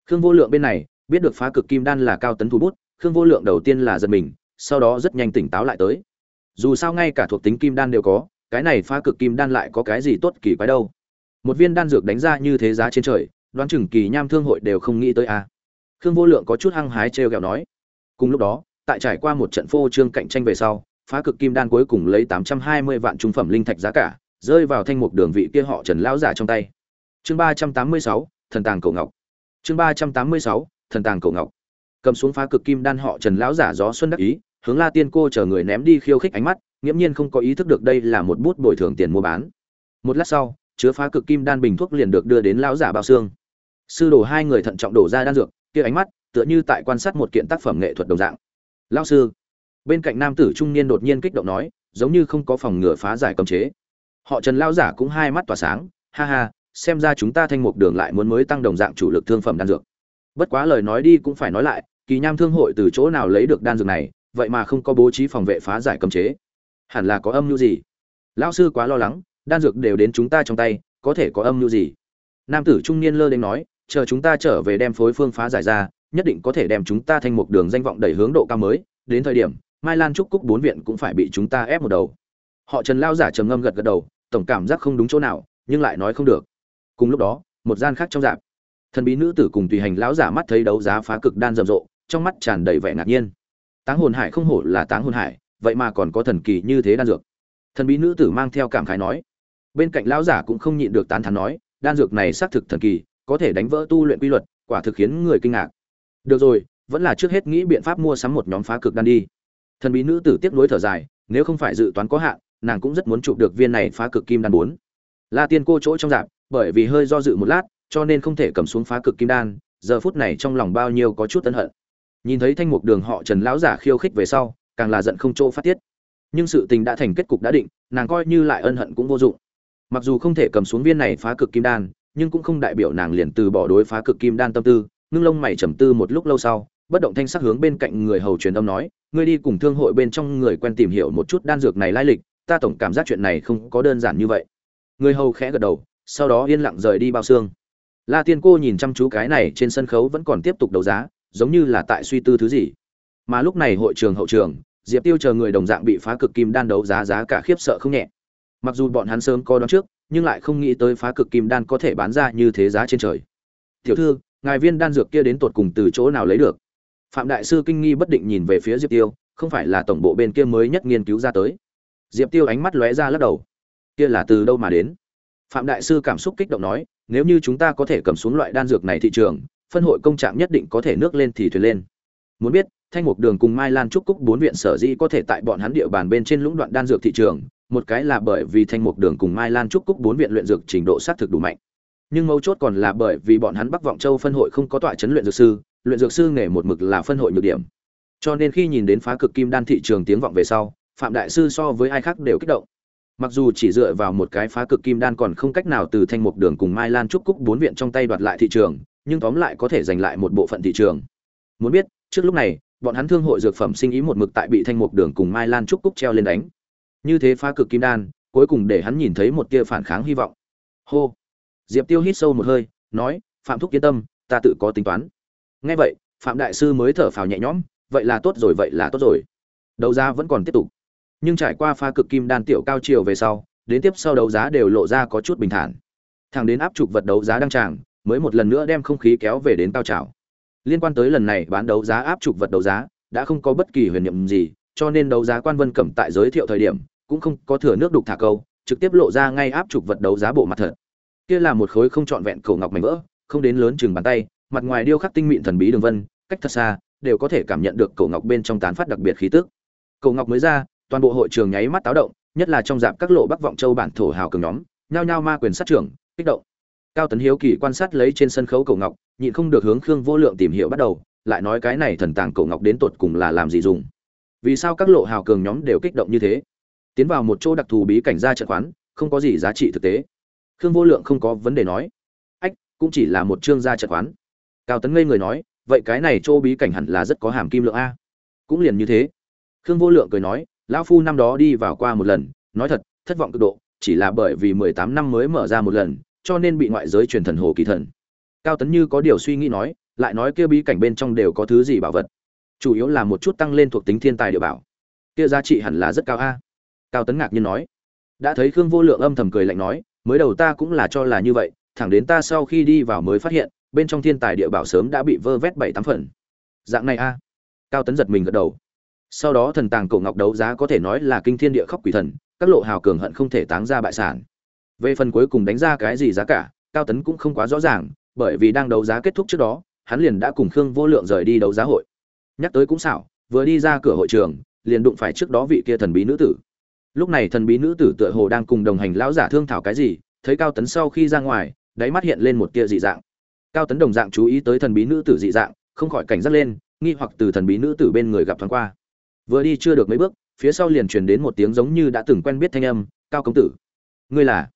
khương vô lượng bên này, biết được phá cực kim đan là cao tấn thủ bút, khương vô lượng đầu tiên là giật mình, sau đó rất nhanh tỉnh táo lại tới. Dù sao ngay cả thuộc tính kim đan đều có, cái này phá cực kim đan lại có cái gì tốt kỳ quái đâu. Một viên đan dược đánh ra như thế giá trên trời, đoán chừng kỳ nham thương hội đều không nghĩ tới a. À. khương vô lượng có chút hăng hái trêu ghẹo nói. Cùng lúc đó, tại trải qua một trận phô trương cạnh tranh về sau, phá cực kim đan cuối cùng lấy tám trăm hai mươi vạn trung phẩm linh thạch giá cả, rơi vào thanh mục đường vị kia họ trần lão giả trong tay. Chương ba trăm tám mươi sáu, thần tàng cổ ngọc chương ba trăm tám mươi sáu, thần tàng cổ ngọc. Cầm xuống phá cực kim đan họ trần lão giả gió xuân đắc ý, hướng la tiên cô chờ người ném đi khiêu khích ánh mắt, nghiễm nhiên không có ý thức được đây là một bút bồi thường tiền mua bán. Một lát sau, chứa phá cực kim đan bình thuốc liền được đưa đến lão giả bao xương. Sư đồ hai người thận trọng đổ ra đan dược, kia ánh mắt, tựa như tại quan sát một kiện tác phẩm nghệ thuật đồng dạng. Lão sư. Bên cạnh nam tử trung niên đột nhiên kích động nói, giống như không có phòng ngừa phá giải cấm chế. Họ trần lão giả cũng hai mắt tỏa sáng, ha ha xem ra chúng ta thanh mục đường lại muốn mới tăng đồng dạng chủ lực thương phẩm đan dược. Bất quá lời nói đi cũng phải nói lại, kỳ nham thương hội từ chỗ nào lấy được đan dược này, vậy mà không có bố trí phòng vệ phá giải cấm chế. Hẳn là có âm mưu gì? Lão sư quá lo lắng, đan dược đều đến chúng ta trong tay, có thể có âm mưu gì? Nam tử trung niên lơ đến nói, chờ chúng ta trở về đem phối phương phá giải ra, nhất định có thể đem chúng ta thành một đường danh vọng đẩy hướng độ cao mới, đến thời điểm, mai lan trúc cúc bốn viện cũng phải bị chúng ta ép một đầu. Họ trần lao giả trầm ngâm gật gật đầu, tổng cảm giác không đúng chỗ nào, nhưng lại nói không được cùng lúc đó, một gian khác trong dạp, thần bí nữ tử cùng tùy hành lão giả mắt thấy đấu giá phá cực đan rầm rộ, trong mắt tràn đầy vẻ ngạc nhiên. Táng hồn hải không hổ là táng hồn hải, vậy mà còn có thần kỳ như thế đan dược. Thần bí nữ tử mang theo cảm khái nói. Bên cạnh lão giả cũng không nhịn được tán thán nói, đan dược này xác thực thần kỳ, có thể đánh vỡ tu luyện quy luật, quả thực khiến người kinh ngạc. Được rồi, vẫn là trước hết nghĩ biện pháp mua sắm một nhóm phá cực đan đi. Thần bí nữ tử tiếp nối thở dài, nếu không phải dự toán có hạn, nàng cũng rất muốn chụp được viên này phá cực kim đan bốn. La tiên cô chỗ trong dạp bởi vì hơi do dự một lát, cho nên không thể cầm xuống phá cực kim đan, giờ phút này trong lòng bao nhiêu có chút tân hận. Nhìn thấy thanh mục đường họ trần lão giả khiêu khích về sau, càng là giận không chỗ phát tiết. Nhưng sự tình đã thành kết cục đã định, nàng coi như lại ân hận cũng vô dụng. Mặc dù không thể cầm xuống viên này phá cực kim đan, nhưng cũng không đại biểu nàng liền từ bỏ đối phá cực kim đan tâm tư, ngưng lông mày trầm tư một lúc lâu sau, bất động thanh sắc hướng bên cạnh người hầu truyền âm nói, ngươi đi cùng thương hội bên trong người quen tìm hiểu một chút đan dược này lai lịch, ta tổng cảm giác chuyện này không có đơn giản như vậy. Người hầu khẽ gật đầu sau đó yên lặng rời đi bao xương. La tiên cô nhìn chăm chú cái này trên sân khấu vẫn còn tiếp tục đấu giá, giống như là tại suy tư thứ gì. Mà lúc này hội trường hậu trường, diệp tiêu chờ người đồng dạng bị phá cực kim đan đấu giá giá cả khiếp sợ không nhẹ. Mặc dù bọn hắn sớm có đón trước, nhưng lại không nghĩ tới phá cực kim đan có thể bán ra như thế giá trên trời. Tiểu thư, ngài viên đan dược kia đến tột cùng từ chỗ nào lấy được? Phạm đại sư kinh nghi bất định nhìn về phía diệp tiêu, không phải là tổng bộ bên kia mới nhất nghiên cứu ra tới. Diệp tiêu ánh mắt lóe ra lắc đầu. Kia là từ đâu mà đến? Phạm đại sư cảm xúc kích động nói, nếu như chúng ta có thể cầm xuống loại đan dược này thị trường, phân hội công trạng nhất định có thể nước lên thì thuyền lên. Muốn biết, thanh mục đường cùng mai lan trúc cúc bốn viện sở dĩ có thể tại bọn hắn địa bàn bên trên lũng đoạn đan dược thị trường, một cái là bởi vì thanh mục đường cùng mai lan trúc cúc bốn viện luyện dược trình độ sát thực đủ mạnh. Nhưng mấu chốt còn là bởi vì bọn hắn bắc vọng châu phân hội không có tọa chấn luyện dược sư, luyện dược sư nghề một mực là phân hội nhược điểm. Cho nên khi nhìn đến phá cực kim đan thị trường tiếng vọng về sau, phạm đại sư so với ai khác đều kích động mặc dù chỉ dựa vào một cái phá cực kim đan còn không cách nào từ thanh mục đường cùng mai lan trúc cúc bốn viện trong tay đoạt lại thị trường, nhưng tóm lại có thể giành lại một bộ phận thị trường. Muốn biết, trước lúc này, bọn hắn thương hội dược phẩm sinh ý một mực tại bị thanh mục đường cùng mai lan trúc cúc treo lên đánh. Như thế phá cực kim đan, cuối cùng để hắn nhìn thấy một tia phản kháng hy vọng. Hô. Diệp tiêu hít sâu một hơi, nói, phạm thúc yên tâm, ta tự có tính toán. Nghe vậy, phạm đại sư mới thở phào nhẹ nhõm, vậy là tốt rồi, vậy là tốt rồi. Đầu ra vẫn còn tiếp tục nhưng trải qua pha cực kim đan tiểu cao chiều về sau, đến tiếp sau đấu giá đều lộ ra có chút bình thản. Thẳng đến áp trục vật đấu giá đăng tràng, mới một lần nữa đem không khí kéo về đến cao trào. Liên quan tới lần này bán đấu giá áp trục vật đấu giá, đã không có bất kỳ huyền nhiệm gì, cho nên đấu giá quan vân cẩm tại giới thiệu thời điểm, cũng không có thừa nước đục thả câu, trực tiếp lộ ra ngay áp trục vật đấu giá bộ mặt thật. Kia là một khối không trọn vẹn cổ ngọc mảnh vỡ, không đến lớn chừng bàn tay, mặt ngoài điêu khắc tinh mịn thần bí đường vân, cách thật xa, đều có thể cảm nhận được cổ ngọc bên trong tán phát đặc biệt khí tức. Cổ ngọc mới ra toàn bộ hội trường nháy mắt táo động, nhất là trong dạp các lộ bắc vọng châu bản thổ hào cường nhóm, nhao nhao ma quyền sát trưởng, kích động. Cao tấn hiếu kỳ quan sát lấy trên sân khấu cổ ngọc, nhịn không được hướng khương vô lượng tìm hiểu bắt đầu, lại nói cái này thần tàng cổ ngọc đến tột cùng là làm gì dùng? Vì sao các lộ hào cường nhóm đều kích động như thế? Tiến vào một chỗ đặc thù bí cảnh ra trận khoán không có gì giá trị thực tế. Khương vô lượng không có vấn đề nói. Ách, cũng chỉ là một chương gia trận khoán cao tấn ngây người nói, vậy cái này chỗ bí cảnh hẳn là rất có hàm kim lượng a. Cũng liền như thế. Khương vô lượng cười nói lão phu năm đó đi vào qua một lần, nói thật, thất vọng cực độ, chỉ là bởi vì mười tám năm mới mở ra một lần, cho nên bị ngoại giới truyền thần hồ kỳ thần. Cao tấn như có điều suy nghĩ nói, lại nói kia bí cảnh bên trong đều có thứ gì bảo vật. Chủ yếu là một chút tăng lên thuộc tính thiên tài địa bảo. Kia giá trị hẳn là rất cao a. Cao tấn ngạc nhiên nói. Đã thấy khương vô lượng âm thầm cười lạnh nói, mới đầu ta cũng là cho là như vậy, thẳng đến ta sau khi đi vào mới phát hiện, bên trong thiên tài địa bảo sớm đã bị vơ vét bảy tám phần. Dạng này a. Cao tấn giật mình gật đầu sau đó thần tàng cổ ngọc đấu giá có thể nói là kinh thiên địa khóc quỷ thần, các lộ hào cường hận không thể táng ra bại sản. Về phần cuối cùng đánh ra cái gì giá cả, cao tấn cũng không quá rõ ràng, bởi vì đang đấu giá kết thúc trước đó, hắn liền đã cùng khương vô lượng rời đi đấu giá hội. Nhắc tới cũng xảo, vừa đi ra cửa hội trường, liền đụng phải trước đó vị kia thần bí nữ tử. Lúc này thần bí nữ tử tựa hồ đang cùng đồng hành lão giả thương thảo cái gì, thấy cao tấn sau khi ra ngoài, đáy mắt hiện lên một tia dị dạng. Cao tấn đồng dạng chú ý tới thần bí nữ tử dị dạng, không khỏi cảnh giác lên, nghi hoặc từ thần bí nữ tử bên người gặp thoáng qua vừa đi chưa được mấy bước, phía sau liền truyền đến một tiếng giống như đã từng quen biết thanh âm, cao công tử. Ngươi là?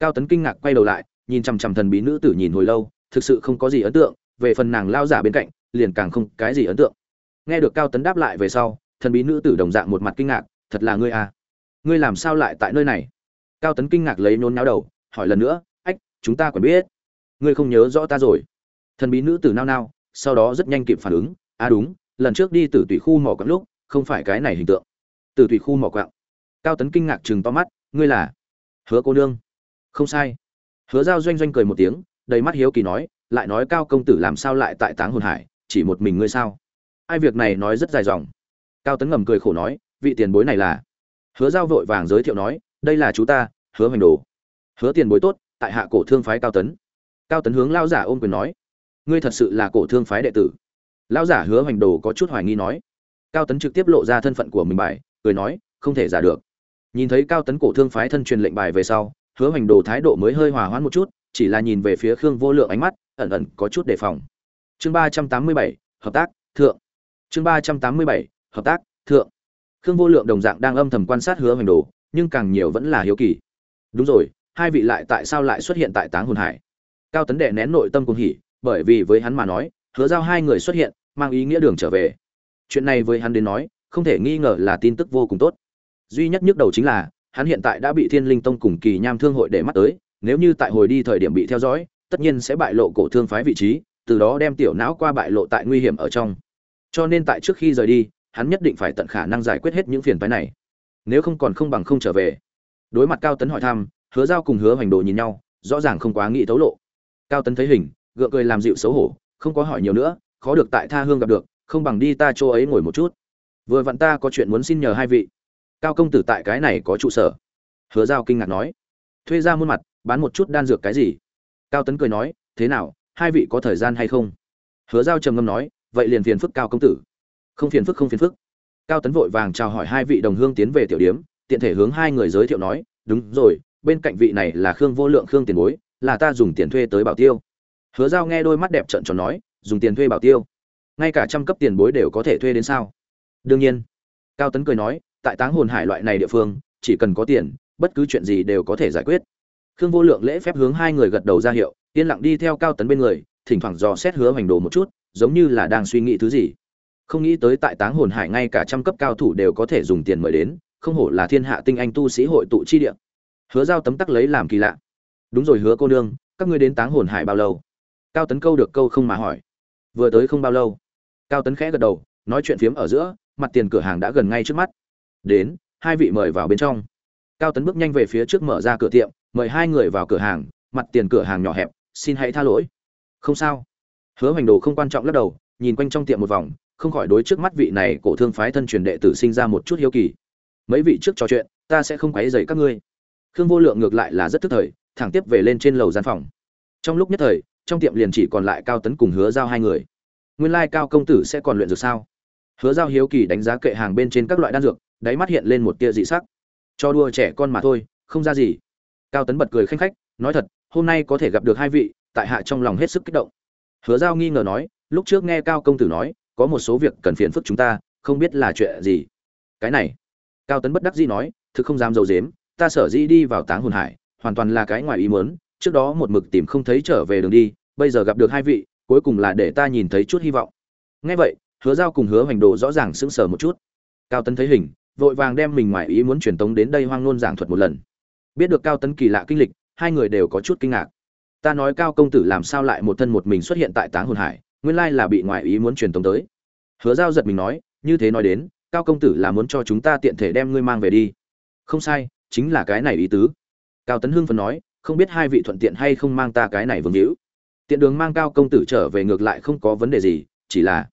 Cao tấn kinh ngạc quay đầu lại, nhìn chằm chằm thần bí nữ tử nhìn hồi lâu, thực sự không có gì ấn tượng, về phần nàng lao giả bên cạnh, liền càng không cái gì ấn tượng. Nghe được cao tấn đáp lại về sau, thần bí nữ tử đồng dạng một mặt kinh ngạc, thật là ngươi à? Ngươi làm sao lại tại nơi này? Cao tấn kinh ngạc lấy nôn náo đầu, hỏi lần nữa, ách, chúng ta còn biết. Ngươi không nhớ rõ ta rồi? Thần bí nữ tử nao nao, sau đó rất nhanh kịp phản ứng à đúng, lần trước đi từ tùy khu mỏ quặng lúc không phải cái này hình tượng. Từ thủy khu mỏ quạng. cao tấn kinh ngạc chừng to mắt, ngươi là? Hứa cô nương. Không sai. Hứa giao doanh doanh cười một tiếng, đầy mắt hiếu kỳ nói, lại nói cao công tử làm sao lại tại táng hồn hải, chỉ một mình ngươi sao? Ai việc này nói rất dài dòng. Cao tấn ngầm cười khổ nói, vị tiền bối này là? Hứa giao vội vàng giới thiệu nói, đây là chú ta, hứa hoành đồ. Hứa tiền bối tốt, tại hạ cổ thương phái cao tấn. Cao tấn hướng lao giả ôm quyền nói, ngươi thật sự là cổ thương phái đệ tử. Lao giả hứa hoành đồ có chút hoài nghi nói cao tấn trực tiếp lộ ra thân phận của mình bài, cười nói, không thể giả được. Nhìn thấy cao tấn cổ thương phái thân truyền lệnh bài về sau, hứa hoành đồ thái độ mới hơi hòa hoãn một chút, chỉ là nhìn về phía khương vô lượng ánh mắt, ẩn ẩn có chút đề phòng. Chương ba trăm tám mươi bảy, hợp tác, thượng. Chương ba trăm tám mươi bảy, hợp tác, thượng. Khương vô lượng đồng dạng đang âm thầm quan sát hứa hoành đồ, nhưng càng nhiều vẫn là hiếu kỳ. Đúng rồi, hai vị lại tại sao lại xuất hiện tại táng hồn hải? Cao tấn đệ nén nội tâm cùng hỉ, bởi vì với hắn mà nói, hứa giao hai người xuất hiện, mang ý nghĩa đường trở về chuyện này với hắn đến nói, không thể nghi ngờ là tin tức vô cùng tốt. Duy nhất nhức đầu chính là, hắn hiện tại đã bị thiên linh tông cùng kỳ nham thương hội để mắt tới, nếu như tại hồi đi thời điểm bị theo dõi, tất nhiên sẽ bại lộ cổ thương phái vị trí, từ đó đem tiểu não qua bại lộ tại nguy hiểm ở trong. Cho nên tại trước khi rời đi, hắn nhất định phải tận khả năng giải quyết hết những phiền phái này. Nếu không còn không bằng không trở về. Đối mặt cao tấn hỏi thăm, hứa giao cùng hứa hoành đồ nhìn nhau, rõ ràng không quá nghĩ thấu lộ. Cao tấn thấy hình, gượng cười làm dịu xấu hổ, không có hỏi nhiều nữa, khó được tại tha hương gặp được không bằng đi ta chỗ ấy ngồi một chút. Vừa vặn ta có chuyện muốn xin nhờ hai vị. Cao công tử tại cái này có trụ sở. Hứa giao kinh ngạc nói. Thuê ra muôn mặt, bán một chút đan dược cái gì? Cao tấn cười nói, thế nào, hai vị có thời gian hay không? Hứa giao trầm ngâm nói, vậy liền phiền phức cao công tử. Không phiền phức, không phiền phức. Cao tấn vội vàng chào hỏi hai vị đồng hương tiến về tiểu điếm, tiện thể hướng hai người giới thiệu nói, đúng rồi, bên cạnh vị này là khương vô lượng khương tiền bối, là ta dùng tiền thuê tới bảo tiêu. Hứa giao nghe đôi mắt đẹp trợn tròn nói, dùng tiền thuê bảo tiêu? Ngay cả trăm cấp tiền bối đều có thể thuê đến sao? Đương nhiên. Cao tấn cười nói, tại táng hồn hải loại này địa phương, chỉ cần có tiền, bất cứ chuyện gì đều có thể giải quyết. Khương vô lượng lễ phép hướng hai người gật đầu ra hiệu, yên lặng đi theo cao tấn bên người, thỉnh thoảng dò xét hứa hoành đồ một chút, giống như là đang suy nghĩ thứ gì. Không nghĩ tới tại táng hồn hải ngay cả trăm cấp cao thủ đều có thể dùng tiền mời đến, không hổ là thiên hạ tinh anh tu sĩ hội tụ chi địa. Hứa giao tấm tắc lấy làm kỳ lạ. Đúng rồi hứa cô nương, các ngươi đến táng hồn hải bao lâu? Cao tấn câu được câu không mà hỏi. Vừa tới không bao lâu cao tấn khẽ gật đầu, nói chuyện phiếm ở giữa, mặt tiền cửa hàng đã gần ngay trước mắt. Đến, hai vị mời vào bên trong. Cao tấn bước nhanh về phía trước mở ra cửa tiệm, mời hai người vào cửa hàng, mặt tiền cửa hàng nhỏ hẹp, xin hãy tha lỗi. Không sao. Hứa hoành đồ không quan trọng lắc đầu, nhìn quanh trong tiệm một vòng, không khỏi đối trước mắt vị này cổ thương phái thân truyền đệ tử sinh ra một chút hiếu kỳ. Mấy vị trước trò chuyện, ta sẽ không quấy rầy các ngươi. Khương vô lượng ngược lại là rất tức thời, thẳng tiếp về lên trên lầu gian phòng. Trong lúc nhất thời, trong tiệm liền chỉ còn lại cao tấn cùng hứa giao hai người nguyên lai cao công tử sẽ còn luyện dược sao? Hứa giao hiếu kỳ đánh giá kệ hàng bên trên các loại đan dược, đáy mắt hiện lên một tia dị sắc. Cho đua trẻ con mà thôi, không ra gì. Cao tấn bật cười khanh khách, nói thật, hôm nay có thể gặp được hai vị, tại hạ trong lòng hết sức kích động. Hứa giao nghi ngờ nói, lúc trước nghe cao công tử nói, có một số việc cần phiền phức chúng ta, không biết là chuyện gì. Cái này, cao tấn bất đắc dĩ nói, thực không dám d i ấ u dếm ta sở dĩ đi vào táng hồn hải, hoàn toàn là cái ngoài ý mớn trước đó một mực tìm không thấy trở về đường đi, bây giờ gặp được hai vị cuối cùng là để ta nhìn thấy chút hy vọng. Ngay vậy, hứa giao cùng hứa hoành đồ rõ ràng sững sờ một chút. Cao tấn thấy hình, vội vàng đem mình ngoài ý muốn truyền tống đến đây hoang nôn giảng thuật một lần. Biết được cao tấn kỳ lạ kinh lịch, hai người đều có chút kinh ngạc. Ta nói cao công tử làm sao lại một thân một mình xuất hiện tại táng hồn hải, nguyên lai là bị ngoại ý muốn truyền tống tới. Hứa giao giật mình nói, như thế nói đến, cao công tử là muốn cho chúng ta tiện thể đem ngươi mang về đi. Không sai, chính là cái này ý tứ. Cao tấn hưng phần nói, không biết hai vị thuận tiện hay không mang ta cái này vương hữu tiện đường mang cao công tử trở về ngược lại không có vấn đề gì, chỉ là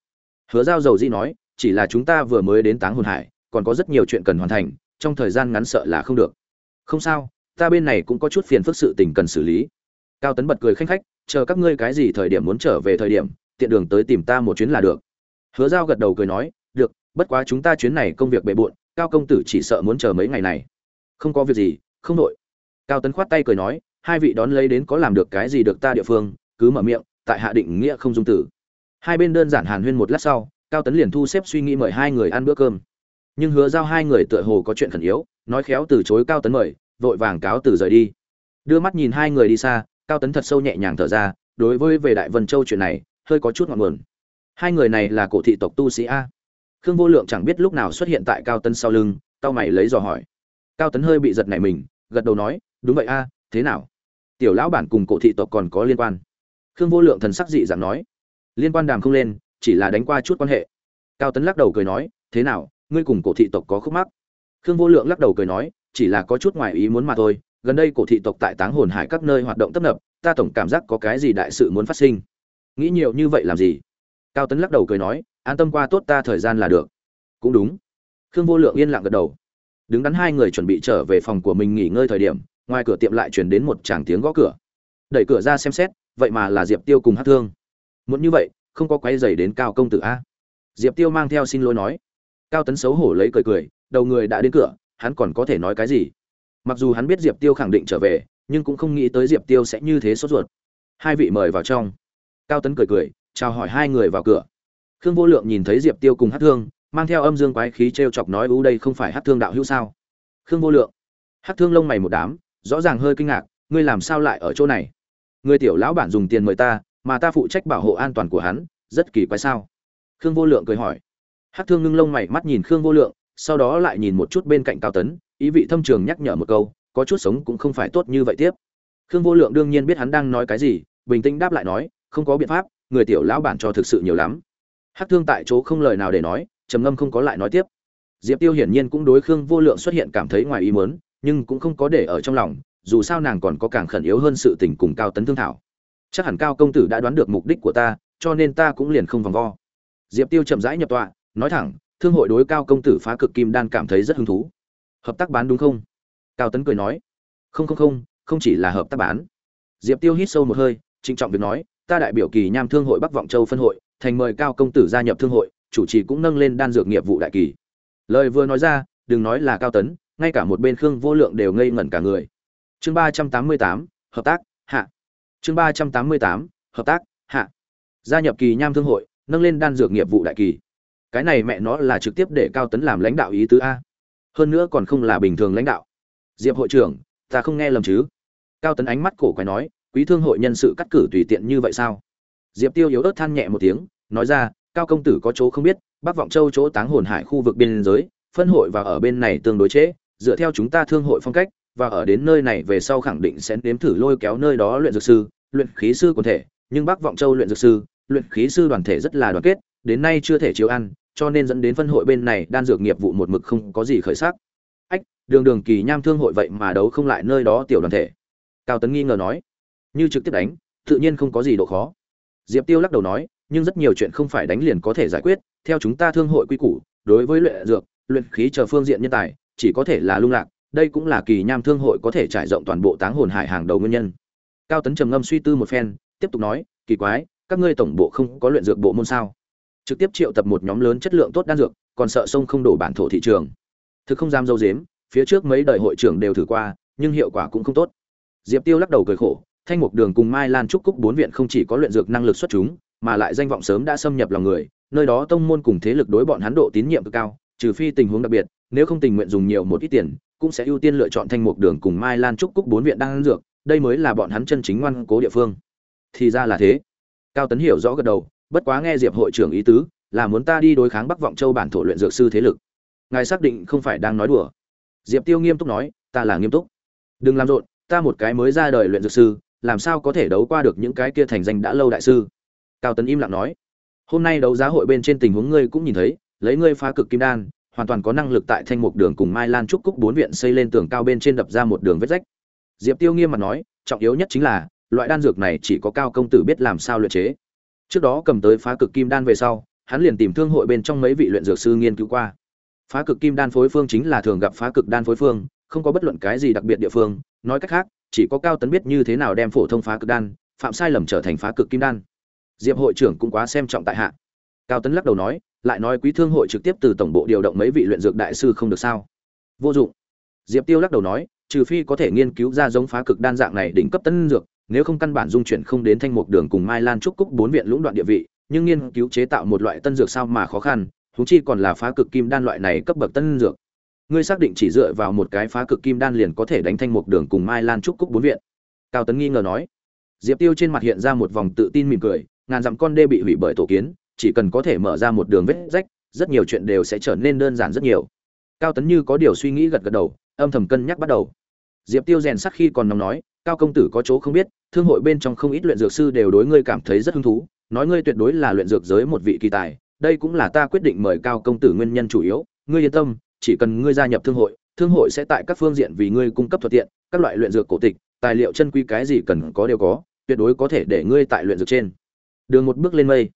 hứa giao dầu di nói, chỉ là chúng ta vừa mới đến táng hồn hải, còn có rất nhiều chuyện cần hoàn thành, trong thời gian ngắn sợ là không được. Không sao, ta bên này cũng có chút phiền phức sự tình cần xử lý. Cao tấn bật cười khanh khách, chờ các ngươi cái gì thời điểm muốn trở về thời điểm, tiện đường tới tìm ta một chuyến là được. Hứa giao gật đầu cười nói, được, bất quá chúng ta chuyến này công việc bề bộn, cao công tử chỉ sợ muốn chờ mấy ngày này. Không có việc gì, không đội cao tấn khoát tay cười nói, hai vị đón lấy đến có làm được cái gì được ta địa phương cứ mở miệng, tại hạ định nghĩa không dung tử. Hai bên đơn giản hàn huyên một lát sau, cao tấn liền thu xếp suy nghĩ mời hai người ăn bữa cơm. Nhưng hứa giao hai người tựa hồ có chuyện khẩn yếu, nói khéo từ chối cao tấn mời, vội vàng cáo từ rời đi. Đưa mắt nhìn hai người đi xa, cao tấn thật sâu nhẹ nhàng thở ra, đối với về đại vân châu chuyện này, hơi có chút ngọn nguồn. Hai người này là cổ thị tộc tu sĩ a. Khương vô lượng chẳng biết lúc nào xuất hiện tại cao tấn sau lưng tao mày lấy dò hỏi. Cao tấn hơi bị giật nảy mình, gật đầu nói, đúng vậy a, thế nào? Tiểu lão bản cùng cổ thị tộc còn có liên quan? Khương vô lượng thần sắc dị dạng nói, liên quan đàm không lên, chỉ là đánh qua chút quan hệ. Cao tấn lắc đầu cười nói, thế nào, ngươi cùng cổ thị tộc có khúc mắc? Khương vô lượng lắc đầu cười nói, chỉ là có chút ngoài ý muốn mà thôi, gần đây cổ thị tộc tại táng hồn hải các nơi hoạt động tấp nập, ta tổng cảm giác có cái gì đại sự muốn phát sinh. Nghĩ nhiều như vậy làm gì? Cao tấn lắc đầu cười nói, an tâm qua tốt ta thời gian là được. Cũng đúng. Khương vô lượng yên lặng gật đầu. Đứng đắn hai người chuẩn bị trở về phòng của mình nghỉ ngơi thời điểm, ngoài cửa tiệm lại chuyển đến một tràng tiếng gõ cửa. Đẩy cửa ra xem xét vậy mà là diệp tiêu cùng hát thương. Muốn như vậy, không có quay dày đến cao công tử a? Diệp tiêu mang theo xin lỗi nói. Cao tấn xấu hổ lấy cười cười, đầu người đã đến cửa, hắn còn có thể nói cái gì? Mặc dù hắn biết diệp tiêu khẳng định trở về, nhưng cũng không nghĩ tới diệp tiêu sẽ như thế sốt ruột. Hai vị mời vào trong. Cao tấn cười cười, chào hỏi hai người vào cửa. Khương vô lượng nhìn thấy diệp tiêu cùng hát thương, mang theo âm dương quái khí t r e o chọc nói ưu đây không phải hát thương đạo hữu sao? Khương vô lượng. Hát thương lông mày một đám, rõ ràng hơi kinh ngạc, ngươi làm sao lại ở chỗ này? Người tiểu lão bản dùng tiền mời ta, mà ta phụ trách bảo hộ an toàn của hắn, rất kỳ quái sao? Khương vô lượng cười hỏi. Hát thương ngưng lông mày mắt nhìn khương vô lượng, sau đó lại nhìn một chút bên cạnh cao tấn, ý vị thâm trường nhắc nhở một câu, có chút sống cũng không phải tốt như vậy tiếp. Khương vô lượng đương nhiên biết hắn đang nói cái gì, bình tĩnh đáp lại nói, không có biện pháp, người tiểu lão bản cho thực sự nhiều lắm. Hát thương tại chỗ không lời nào để nói, trầm ngâm không có lại nói tiếp. Diệp tiêu hiển nhiên cũng đối khương vô lượng xuất hiện cảm thấy ngoài ý muốn, nhưng cũng không có để ở trong lòng dù sao nàng còn có càng khẩn yếu hơn sự tình cùng cao tấn thương thảo. Chắc hẳn cao công tử đã đoán được mục đích của ta, cho nên ta cũng liền không vòng vo. Diệp tiêu chậm rãi nhập tọa, nói thẳng, thương hội đối cao công tử phá cực kim đan cảm thấy rất hứng thú. Hợp tác bán đúng không? Cao tấn cười nói. Không không không không chỉ là hợp tác bán. Diệp tiêu hít sâu một hơi, trịnh trọng việc nói, ta đại biểu kỳ nham thương hội bắc vọng châu phân hội, thành mời cao công tử gia nhập thương hội, chủ trì cũng nâng lên đan dược nghiệp vụ đại kỳ. Lời vừa nói ra, đừng nói là cao tấn, ngay cả một bên khương vô lượng đều ngây ngẩn cả người chương ba trăm tám mươi tám hợp tác hạ. Chương ba trăm tám mươi tám hợp tác hạ. Gia nhập kỳ nham thương hội nâng lên đan dược nghiệp vụ đại kỳ. Cái này mẹ nó là trực tiếp để cao tấn làm lãnh đạo ý tứ a. Hơn nữa còn không là bình thường lãnh đạo. Diệp hội trưởng ta không nghe lầm chứ? Cao tấn ánh mắt cổ quái nói quý thương hội nhân sự cắt cử tùy tiện như vậy sao? Diệp tiêu yếu ớt than nhẹ một tiếng nói ra cao công tử có chỗ không biết bắc vọng châu chỗ táng hồn hải khu vực biên giới phân hội và ở bên này tương đối chế, dựa theo chúng ta thương hội phong cách và ở đến nơi này về sau khẳng định sẽ nếm thử lôi kéo nơi đó luyện dược sư, luyện khí sư quần thể, nhưng bắc vọng châu luyện dược sư, luyện khí sư đoàn thể rất là đoàn kết, đến nay chưa thể chiếu ăn, cho nên dẫn đến phân hội bên này đan dược nghiệp vụ một mực không có gì khởi sắc. Ách, đường đường kỳ nham thương hội vậy mà đấu không lại nơi đó tiểu đoàn thể. Cao tấn nghi ngờ nói. Như trực tiếp đánh, tự nhiên không có gì độ khó. Diệp tiêu lắc đầu nói, nhưng rất nhiều chuyện không phải đánh liền có thể giải quyết, theo chúng ta thương hội quy củ, đối với luyện dược, luyện khí chờ phương diện nhân tài, chỉ có thể là lung lạc đây cũng là kỳ nham thương hội có thể trải rộng toàn bộ táng hồn hải hàng đầu nguyên nhân. Cao tấn trầm ngâm suy tư một phen, tiếp tục nói, kỳ quái, các ngươi tổng bộ không có luyện dược bộ môn sao? Trực tiếp triệu tập một nhóm lớn chất lượng tốt đan dược, còn sợ sông không đổ bản thổ thị trường. Thực không dám dâu dếm, phía trước mấy đời hội trưởng đều thử qua, nhưng hiệu quả cũng không tốt. Diệp tiêu lắc đầu cười khổ, thanh mục đường cùng mai lan trúc cúc bốn viện không chỉ có luyện dược năng lực xuất chúng, mà lại danh vọng sớm đã xâm nhập lòng người, nơi đó tông môn cùng thế lực đối bọn hắn độ tín nhiệm cực cao, trừ phi tình huống đặc biệt, nếu không tình nguyện dùng nhiều một ít tiền cũng sẽ ưu tiên lựa chọn thanh mục đường cùng mai lan trúc cúc bốn viện đang ăn dược, đây mới là bọn hắn chân chính ngoan cố địa phương. Thì ra là thế. Cao tấn hiểu rõ gật đầu, bất quá nghe diệp hội trưởng ý tứ, là muốn ta đi đối kháng bắc vọng châu bản thổ luyện dược sư thế lực. Ngài xác định không phải đang nói đùa. Diệp tiêu nghiêm túc nói, ta là nghiêm túc. Đừng làm rộn, ta một cái mới ra đời luyện dược sư, làm sao có thể đấu qua được những cái kia thành danh đã lâu đại sư? Cao tấn im lặng nói. Hôm nay đấu giá hội bên trên tình huống ngươi cũng nhìn thấy, lấy ngươi phá cực kim đan hoàn toàn có năng lực tại thanh mục đường cùng mai lan trúc cúc bốn viện xây lên tường cao bên trên đập ra một đường vết rách. Diệp tiêu nghiêm mặt nói, trọng yếu nhất chính là, loại đan dược này chỉ có cao công tử biết làm sao luyện chế. Trước đó cầm tới phá cực kim đan về sau, hắn liền tìm thương hội bên trong mấy vị luyện dược sư nghiên cứu qua. Phá cực kim đan phối phương chính là thường gặp phá cực đan phối phương, không có bất luận cái gì đặc biệt địa phương. Nói cách khác, chỉ có cao tấn biết như thế nào đem phổ thông phá cực đan, phạm sai lầm trở thành phá cực kim đan. Diệp hội trưởng cũng quá xem trọng tại hạ cao tấn lắc đầu nói, lại nói quý thương hội trực tiếp từ tổng bộ điều động mấy vị luyện dược đại sư không được sao? Vô dụng. Diệp tiêu lắc đầu nói, trừ phi có thể nghiên cứu ra giống phá cực đan dạng này đỉnh cấp tân dược, nếu không căn bản dung chuyển không đến thanh mục đường cùng mai lan trúc cúc bốn viện lũng đoạn địa vị, nhưng nghiên cứu chế tạo một loại tân dược sao mà khó khăn thú chi còn là phá cực kim đan loại này cấp bậc tân dược. Ngươi xác định chỉ dựa vào một cái phá cực kim đan liền có thể đánh thanh mục đường cùng mai lan trúc cúc bốn viện? Cao tấn nghi ngờ nói. Diệp tiêu trên mặt hiện ra một vòng tự tin mỉm cười, ngàn dặm con đê bị hủy bởi tổ kiến chỉ cần có thể mở ra một đường vết rách, rất nhiều chuyện đều sẽ trở nên đơn giản rất nhiều. Cao tấn như có điều suy nghĩ gật gật đầu, âm thầm cân nhắc bắt đầu. Diệp tiêu rèn sắc khi còn nóng nói, cao công tử có chỗ không biết, thương hội bên trong không ít luyện dược sư đều đối ngươi cảm thấy rất hứng thú, nói ngươi tuyệt đối là luyện dược giới một vị kỳ tài, đây cũng là ta quyết định mời cao công tử nguyên nhân chủ yếu, ngươi yên tâm, chỉ cần ngươi gia nhập thương hội thương hội sẽ tại các phương diện vì ngươi cung cấp thuận tiện, các loại luyện dược cổ tịch, tài liệu chân quý cái gì cần có đều có, tuyệt đối có thể để ngươi tại luyện dược trên. Đường một bước lên mây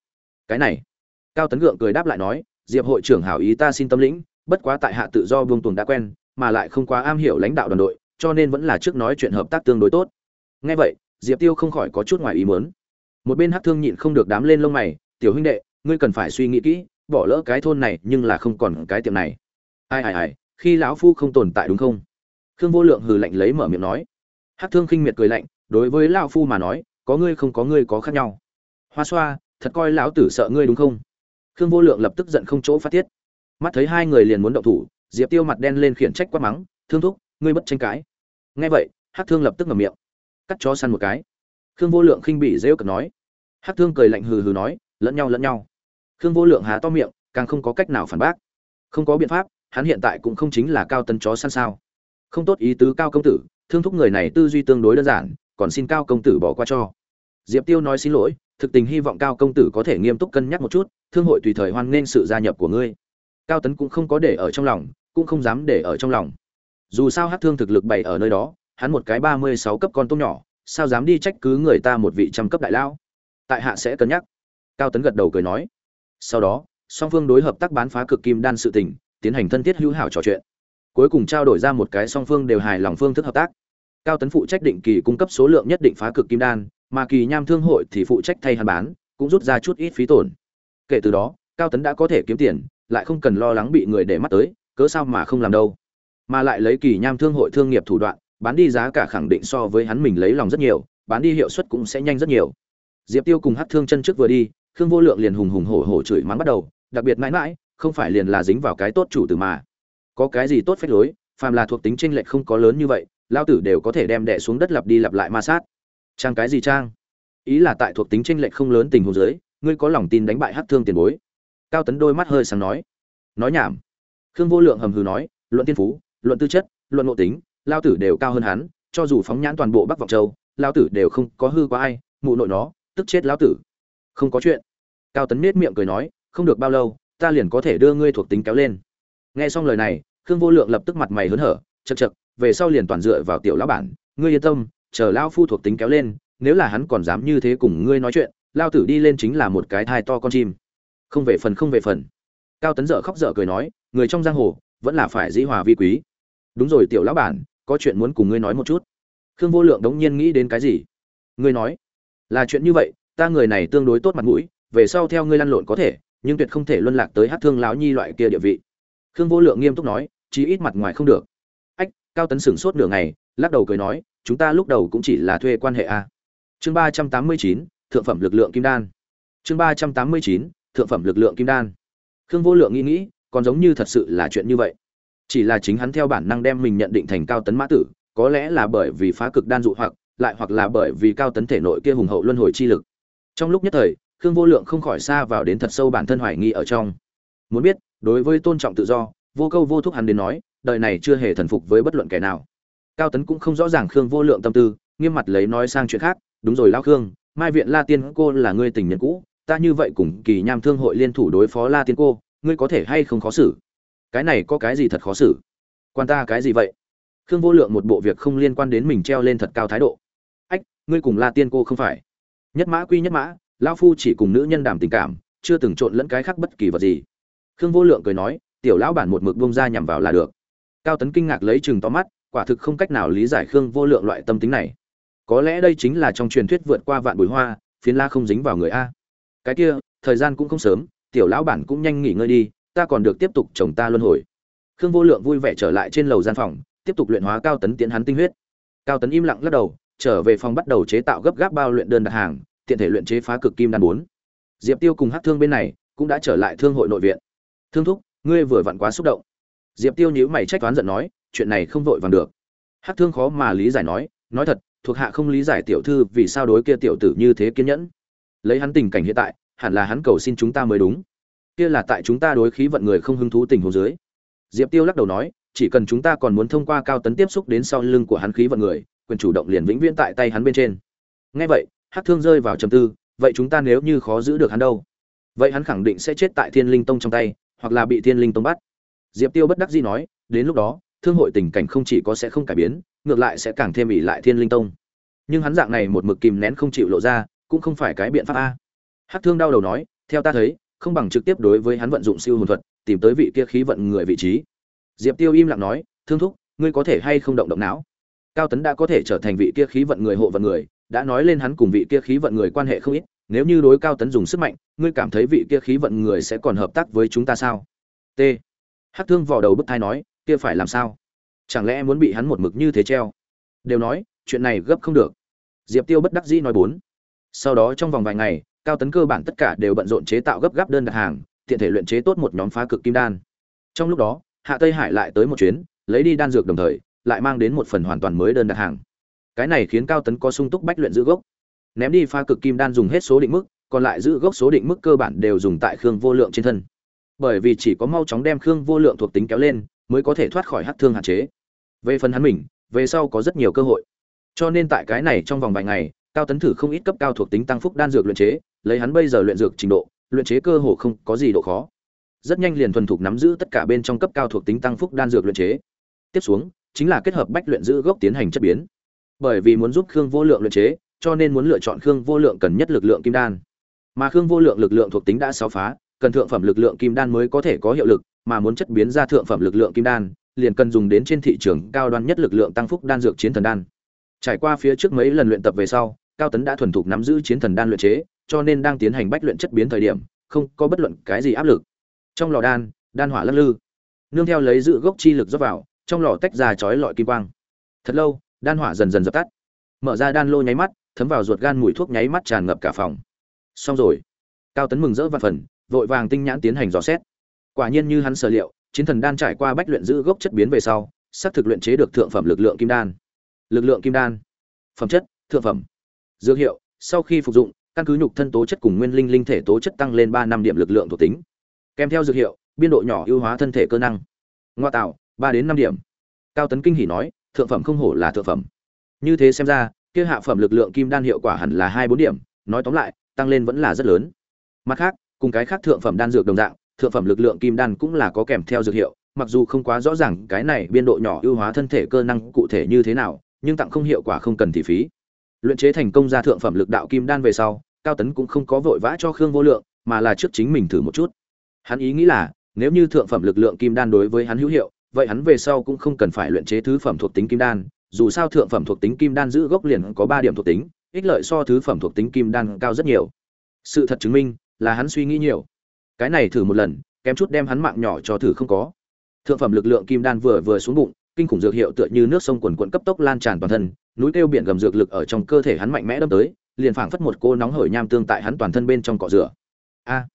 cái này. Cao tấn gượng cười đáp lại nói, diệp hội trưởng hảo ý ta xin tâm lĩnh, bất quá tại hạ tự do vương tuần đã quen, mà lại không quá am hiểu lãnh đạo đoàn đội, cho nên vẫn là trước nói chuyện hợp tác tương đối tốt. Nghe vậy, diệp tiêu không khỏi có chút ngoài ý muốn. Một bên hát thương nhịn không được đám lên lông mày, tiểu huynh đệ, ngươi cần phải suy nghĩ kỹ, bỏ lỡ cái thôn này nhưng là không còn cái tiệm này. Ai ai ai, khi lão phu không tồn tại đúng không? Khương vô lượng hừ lạnh lấy mở miệng nói. Hát thương khinh miệt cười lạnh, đối với lão phu mà nói, có ngươi không có ngươi có khác nhau. Hoa xoa thật coi lão tử sợ ngươi đúng không? Khương vô lượng lập tức giận không chỗ phát tiết. Mắt thấy hai người liền muốn động thủ, diệp tiêu mặt đen lên khiển trách quát mắng, thương thúc, ngươi bất tranh cãi. Nghe vậy hát thương lập tức ngầm miệng, cắt chó săn một cái. Khương vô lượng khinh bị rêu cực nói. Hát thương cười lạnh hừ hừ nói, lẫn nhau lẫn nhau. Khương vô lượng há to miệng, càng không có cách nào phản bác. Không có biện pháp, hắn hiện tại cũng không chính là cao tân chó săn sao. Không tốt ý tứ cao công tử, thương thúc người này tư duy tương đối đơn giản, còn xin cao công tử bỏ qua cho diệp tiêu nói xin lỗi, thực tình hy vọng cao công tử có thể nghiêm túc cân nhắc một chút, thương hội tùy thời hoan nghênh sự gia nhập của ngươi. Cao tấn cũng không có để ở trong lòng, cũng không dám để ở trong lòng. Dù sao hát thương thực lực bày ở nơi đó, hắn một cái ba mươi sáu cấp con tôm nhỏ, sao dám đi trách cứ người ta một vị trăm cấp đại lão tại hạ sẽ cân nhắc. Cao tấn gật đầu cười nói. Sau đó, song phương đối hợp tác bán phá cực kim đan sự tình, tiến hành thân thiết hữu hảo trò chuyện. Cuối cùng trao đổi ra một cái song phương đều hài lòng phương thức hợp tác. Cao tấn phụ trách định kỳ cung cấp số lượng nhất định phá cực kim đan mà kỳ nham thương hội thì phụ trách thay hắn bán, cũng rút ra chút ít phí tổn. Kể từ đó, cao tấn đã có thể kiếm tiền, lại không cần lo lắng bị người để mắt tới, cớ sao mà không làm đâu. Mà lại lấy kỳ nham thương hội thương nghiệp thủ đoạn, bán đi giá cả khẳng định so với hắn mình lấy lòng rất nhiều, bán đi hiệu suất cũng sẽ nhanh rất nhiều. Diệp tiêu cùng hát thương chân trước vừa đi, khương vô lượng liền hùng hùng hổ hổ chửi mắng bắt đầu, đặc biệt mãi mãi, không phải liền là dính vào cái tốt chủ tử mà. Có cái gì tốt phép lối, phàm là thuộc tính tranh lệch không có lớn như vậy lao tử đều có thể đem đẻ xuống đất lặp đi lặp lại ma sát trang cái gì trang? Ý là tại thuộc tính tranh lệch không lớn tình huống dưới, ngươi có lòng tin đánh bại hát thương tiền bối. Cao tấn đôi mắt hơi sáng nói. Nói nhảm. Khương vô lượng hầm hừ nói, luận tiên phú, luận tư chất, luận ngộ tính, lao tử đều cao hơn hắn, cho dù phóng nhãn toàn bộ bắc vọng châu, lao tử đều không có hư qua ai, mụ nội nó, tức chết lao tử. Không có chuyện. Cao tấn nết miệng cười nói, không được bao lâu, ta liền có thể đưa ngươi thuộc tính kéo lên. Nghe xong lời này, khương vô lượng lập tức mặt mày hớn hở chật chật về sau liền toàn dựa vào tiểu lão bản, ngươi yên tâm chờ lao phu thuộc tính kéo lên, nếu là hắn còn dám như thế cùng ngươi nói chuyện lao tử đi lên chính là một cái thai to con chim. Không về phần, không về phần. Cao tấn dở khóc dở cười nói, người trong giang hồ, vẫn là phải dĩ hòa vi quý. Đúng rồi, tiểu lão bản, có chuyện muốn cùng ngươi nói một chút. Khương vô lượng đống nhiên nghĩ đến cái gì? Ngươi nói, là chuyện như vậy, ta người này tương đối tốt mặt mũi, về sau theo ngươi lăn lộn có thể, nhưng tuyệt không thể luân lạc tới hát thương lão nhi loại kia địa vị. Khương vô lượng nghiêm túc nói, chí ít mặt ngoài không được. Ách, cao tấn sửng sốt nửa ngày, lắc đầu cười nói chúng ta lúc đầu cũng chỉ là thuê quan hệ a. Chương ba trăm tám mươi chín, thượng phẩm lực lượng kim đan. Chương ba trăm tám mươi chín, thượng phẩm lực lượng kim đan. Khương vô lượng nghĩ nghĩ, còn giống như thật sự là chuyện như vậy. Chỉ là chính hắn theo bản năng đem mình nhận định thành cao tấn mã tử, có lẽ là bởi vì phá cực đan dụ hoặc, lại hoặc là bởi vì cao tấn thể nội kia hùng hậu luân hồi chi lực. Trong lúc nhất thời, khương vô lượng không khỏi xa vào đến thật sâu bản thân hoài nghi ở trong. Muốn biết, đối với tôn trọng tự do, vô câu vô thúc hắn đến nói, đời này chưa hề thần phục với bất luận kẻ nào cao tấn cũng không rõ ràng khương vô lượng tâm tư, nghiêm mặt lấy nói sang chuyện khác, đúng rồi lao khương, mai viện la tiên cô là ngươi tình nhân cũ, ta như vậy cùng kỳ nham thương hội liên thủ đối phó la tiên cô, ngươi có thể hay không khó xử? Cái này có cái gì thật khó xử? Quan ta cái gì vậy? Khương vô lượng một bộ việc không liên quan đến mình treo lên thật cao thái độ. Ách, ngươi cùng la tiên cô không phải. Nhất mã quy nhất mã lao phu chỉ cùng nữ nhân đàm tình cảm, chưa từng trộn lẫn cái khác bất kỳ vật gì. Khương vô lượng cười nói, tiểu lão bản một mực bông ra nhằm vào là được. Cao tấn kinh ngạc lấy chừng to mắt quả thực không cách nào lý giải khương vô lượng loại tâm tính này. Có lẽ đây chính là trong truyền thuyết vượt qua vạn bụi hoa, phiến la không dính vào người a. Cái kia, thời gian cũng không sớm, tiểu lão bản cũng nhanh nghỉ ngơi đi, ta còn được tiếp tục chồng ta luân hồi. Khương vô lượng vui vẻ trở lại trên lầu gian phòng, tiếp tục luyện hóa cao tấn tiến hắn tinh huyết. Cao tấn im lặng lắc đầu, trở về phòng bắt đầu chế tạo gấp gáp bao luyện đơn đặt hàng, tiện thể luyện chế phá cực kim đan bốn. Diệp tiêu cùng hát thương bên này cũng đã trở lại thương hội nội viện. Thương thúc, ngươi vừa vặn quá xúc động. Diệp tiêu nhíu mày trách toán giận nói chuyện này không vội vàng được. Hát thương khó mà lý giải nói nói thật, thuộc hạ không lý giải tiểu thư vì sao đối kia tiểu tử như thế kiên nhẫn. Lấy hắn tình cảnh hiện tại, hẳn là hắn cầu xin chúng ta mới đúng. Kia là tại chúng ta đối khí vận người không hứng thú tình hồ dưới. Diệp tiêu lắc đầu nói, chỉ cần chúng ta còn muốn thông qua cao tấn tiếp xúc đến sau lưng của hắn khí vận người, quyền chủ động liền vĩnh viễn tại tay hắn bên trên. Ngay vậy hát thương rơi vào trầm tư, vậy chúng ta nếu như khó giữ được hắn đâu? Vậy hắn khẳng định sẽ chết tại thiên linh tông trong tay, hoặc là bị thiên linh tông bắt. Diệp tiêu bất đắc dĩ nói, đến lúc đó thương hội tình cảnh không chỉ có sẽ không cải biến, ngược lại sẽ càng thêm ỉ lại thiên linh tông. Nhưng hắn dạng này một mực kìm nén không chịu lộ ra, cũng không phải cái biện pháp a. Hát thương đau đầu nói, theo ta thấy, không bằng trực tiếp đối với hắn vận dụng siêu hồn thuật, tìm tới vị kia khí vận người vị trí. Diệp tiêu im lặng nói, thương thúc, ngươi có thể hay không động động não? Cao tấn đã có thể trở thành vị kia khí vận người hộ vận người, đã nói lên hắn cùng vị kia khí vận người quan hệ không ít, nếu như đối cao tấn dùng sức mạnh, ngươi cảm thấy vị kia khí vận người sẽ còn hợp tác với chúng ta sao? T. Hát thương vò đầu bức thai nói kia phải làm sao? Chẳng lẽ muốn bị hắn một mực như thế treo? Đều nói, chuyện này gấp không được. Diệp tiêu bất đắc dĩ nói bốn. Sau đó trong vòng vài ngày, cao tấn cơ bản tất cả đều bận rộn chế tạo gấp gáp đơn đặt hàng, tiện thể luyện chế tốt một nhóm phá cực kim đan. Trong lúc đó, hạ tây hải lại tới một chuyến, lấy đi đan dược đồng thời, lại mang đến một phần hoàn toàn mới đơn đặt hàng. Cái này khiến cao tấn có sung túc bách luyện giữ gốc. Ném đi phá cực kim đan dùng hết số định mức, còn lại giữ gốc số định mức cơ bản đều dùng tại khương vô lượng trên thân. Bởi vì chỉ có mau chóng đem khương vô lượng thuộc tính kéo lên mới có thể thoát khỏi hắc thương hạn chế. Về phần hắn mình, về sau có rất nhiều cơ hội. Cho nên tại cái này trong vòng vài ngày, cao tấn thử không ít cấp cao thuộc tính tăng phúc đan dược luyện chế, lấy hắn bây giờ luyện dược trình độ, luyện chế cơ hồ không có gì độ khó. Rất nhanh liền thuần thục nắm giữ tất cả bên trong cấp cao thuộc tính tăng phúc đan dược luyện chế. Tiếp xuống, chính là kết hợp bách luyện giữ gốc tiến hành chất biến. Bởi vì muốn giúp khương vô lượng luyện chế, cho nên muốn lựa chọn khương vô lượng cần nhất lực lượng kim đan. Mà khương vô lượng lực lượng thuộc tính đã sáu phá, cần thượng phẩm lực lượng kim đan mới có thể có hiệu lực mà muốn chất biến ra thượng phẩm lực lượng kim đan, liền cần dùng đến trên thị trường cao đoan nhất lực lượng tăng phúc đan dược chiến thần đan. Trải qua phía trước mấy lần luyện tập về sau, cao tấn đã thuần thục nắm giữ chiến thần đan luyện chế, cho nên đang tiến hành bách luyện chất biến thời điểm, không có bất luận cái gì áp lực. Trong lò đan đan hỏa lắc lư. Nương theo lấy dự gốc chi lực rót vào, trong lò tách ra chói lọi kim quang. Thật lâu, đan hỏa dần dần dập tắt. Mở ra đan lô nháy mắt, thấm vào ruột gan mùi thuốc nháy mắt tràn ngập cả phòng. Xong rồi. Cao tấn mừng rỡ vạn phần, vội vàng tinh nhãn tiến hành dò xét quả nhiên như hắn sở liệu, chiến thần đan trải qua bách luyện giữ gốc chất biến về sau, xác thực luyện chế được thượng phẩm lực lượng kim đan. Lực lượng kim đan. Phẩm chất, thượng phẩm. Dược hiệu, sau khi phục dụng, căn cứ nhục thân tố chất cùng nguyên linh linh thể tố chất tăng lên ba năm điểm lực lượng thuộc tính. Kèm theo dược hiệu, biên độ nhỏ ưu hóa thân thể cơ năng. Ngoa tạo, ba đến năm điểm. Cao tấn kinh hỉ nói, thượng phẩm không hổ là thượng phẩm. Như thế xem ra, kia hạ phẩm lực lượng kim đan hiệu quả hẳn là hai bốn điểm, nói tóm lại, tăng lên vẫn là rất lớn. Mặt khác, cùng cái khác thượng phẩm đan dược đồng dạng thượng phẩm lực lượng kim đan cũng là có kèm theo dược hiệu, mặc dù không quá rõ ràng cái này biên độ nhỏ ưu hóa thân thể cơ năng cụ thể như thế nào, nhưng tặng không hiệu quả không cần thị phí. Luyện chế thành công ra thượng phẩm lực đạo kim đan về sau, cao tấn cũng không có vội vã cho khương vô lượng, mà là trước chính mình thử một chút. Hắn ý nghĩ là, nếu như thượng phẩm lực lượng kim đan đối với hắn hữu hiệu, vậy hắn về sau cũng không cần phải luyện chế thứ phẩm thuộc tính kim đan, dù sao thượng phẩm thuộc tính kim đan giữ gốc liền có ba điểm thuộc tính, ích lợi so thứ phẩm thuộc tính kim đan cao rất nhiều. Sự thật chứng minh là hắn suy nghĩ nhiều cái này thử một lần, kém chút đem hắn mạng nhỏ cho thử không có. Thượng phẩm lực lượng kim đan vừa vừa xuống bụng, kinh khủng dược hiệu tựa như nước sông quần quận cấp tốc lan tràn toàn thân, núi kêu biển gầm dược lực ở trong cơ thể hắn mạnh mẽ đâm tới, liền phảng phất một cô nóng hởi nham tương tại hắn toàn thân bên trong cọ rửa. A!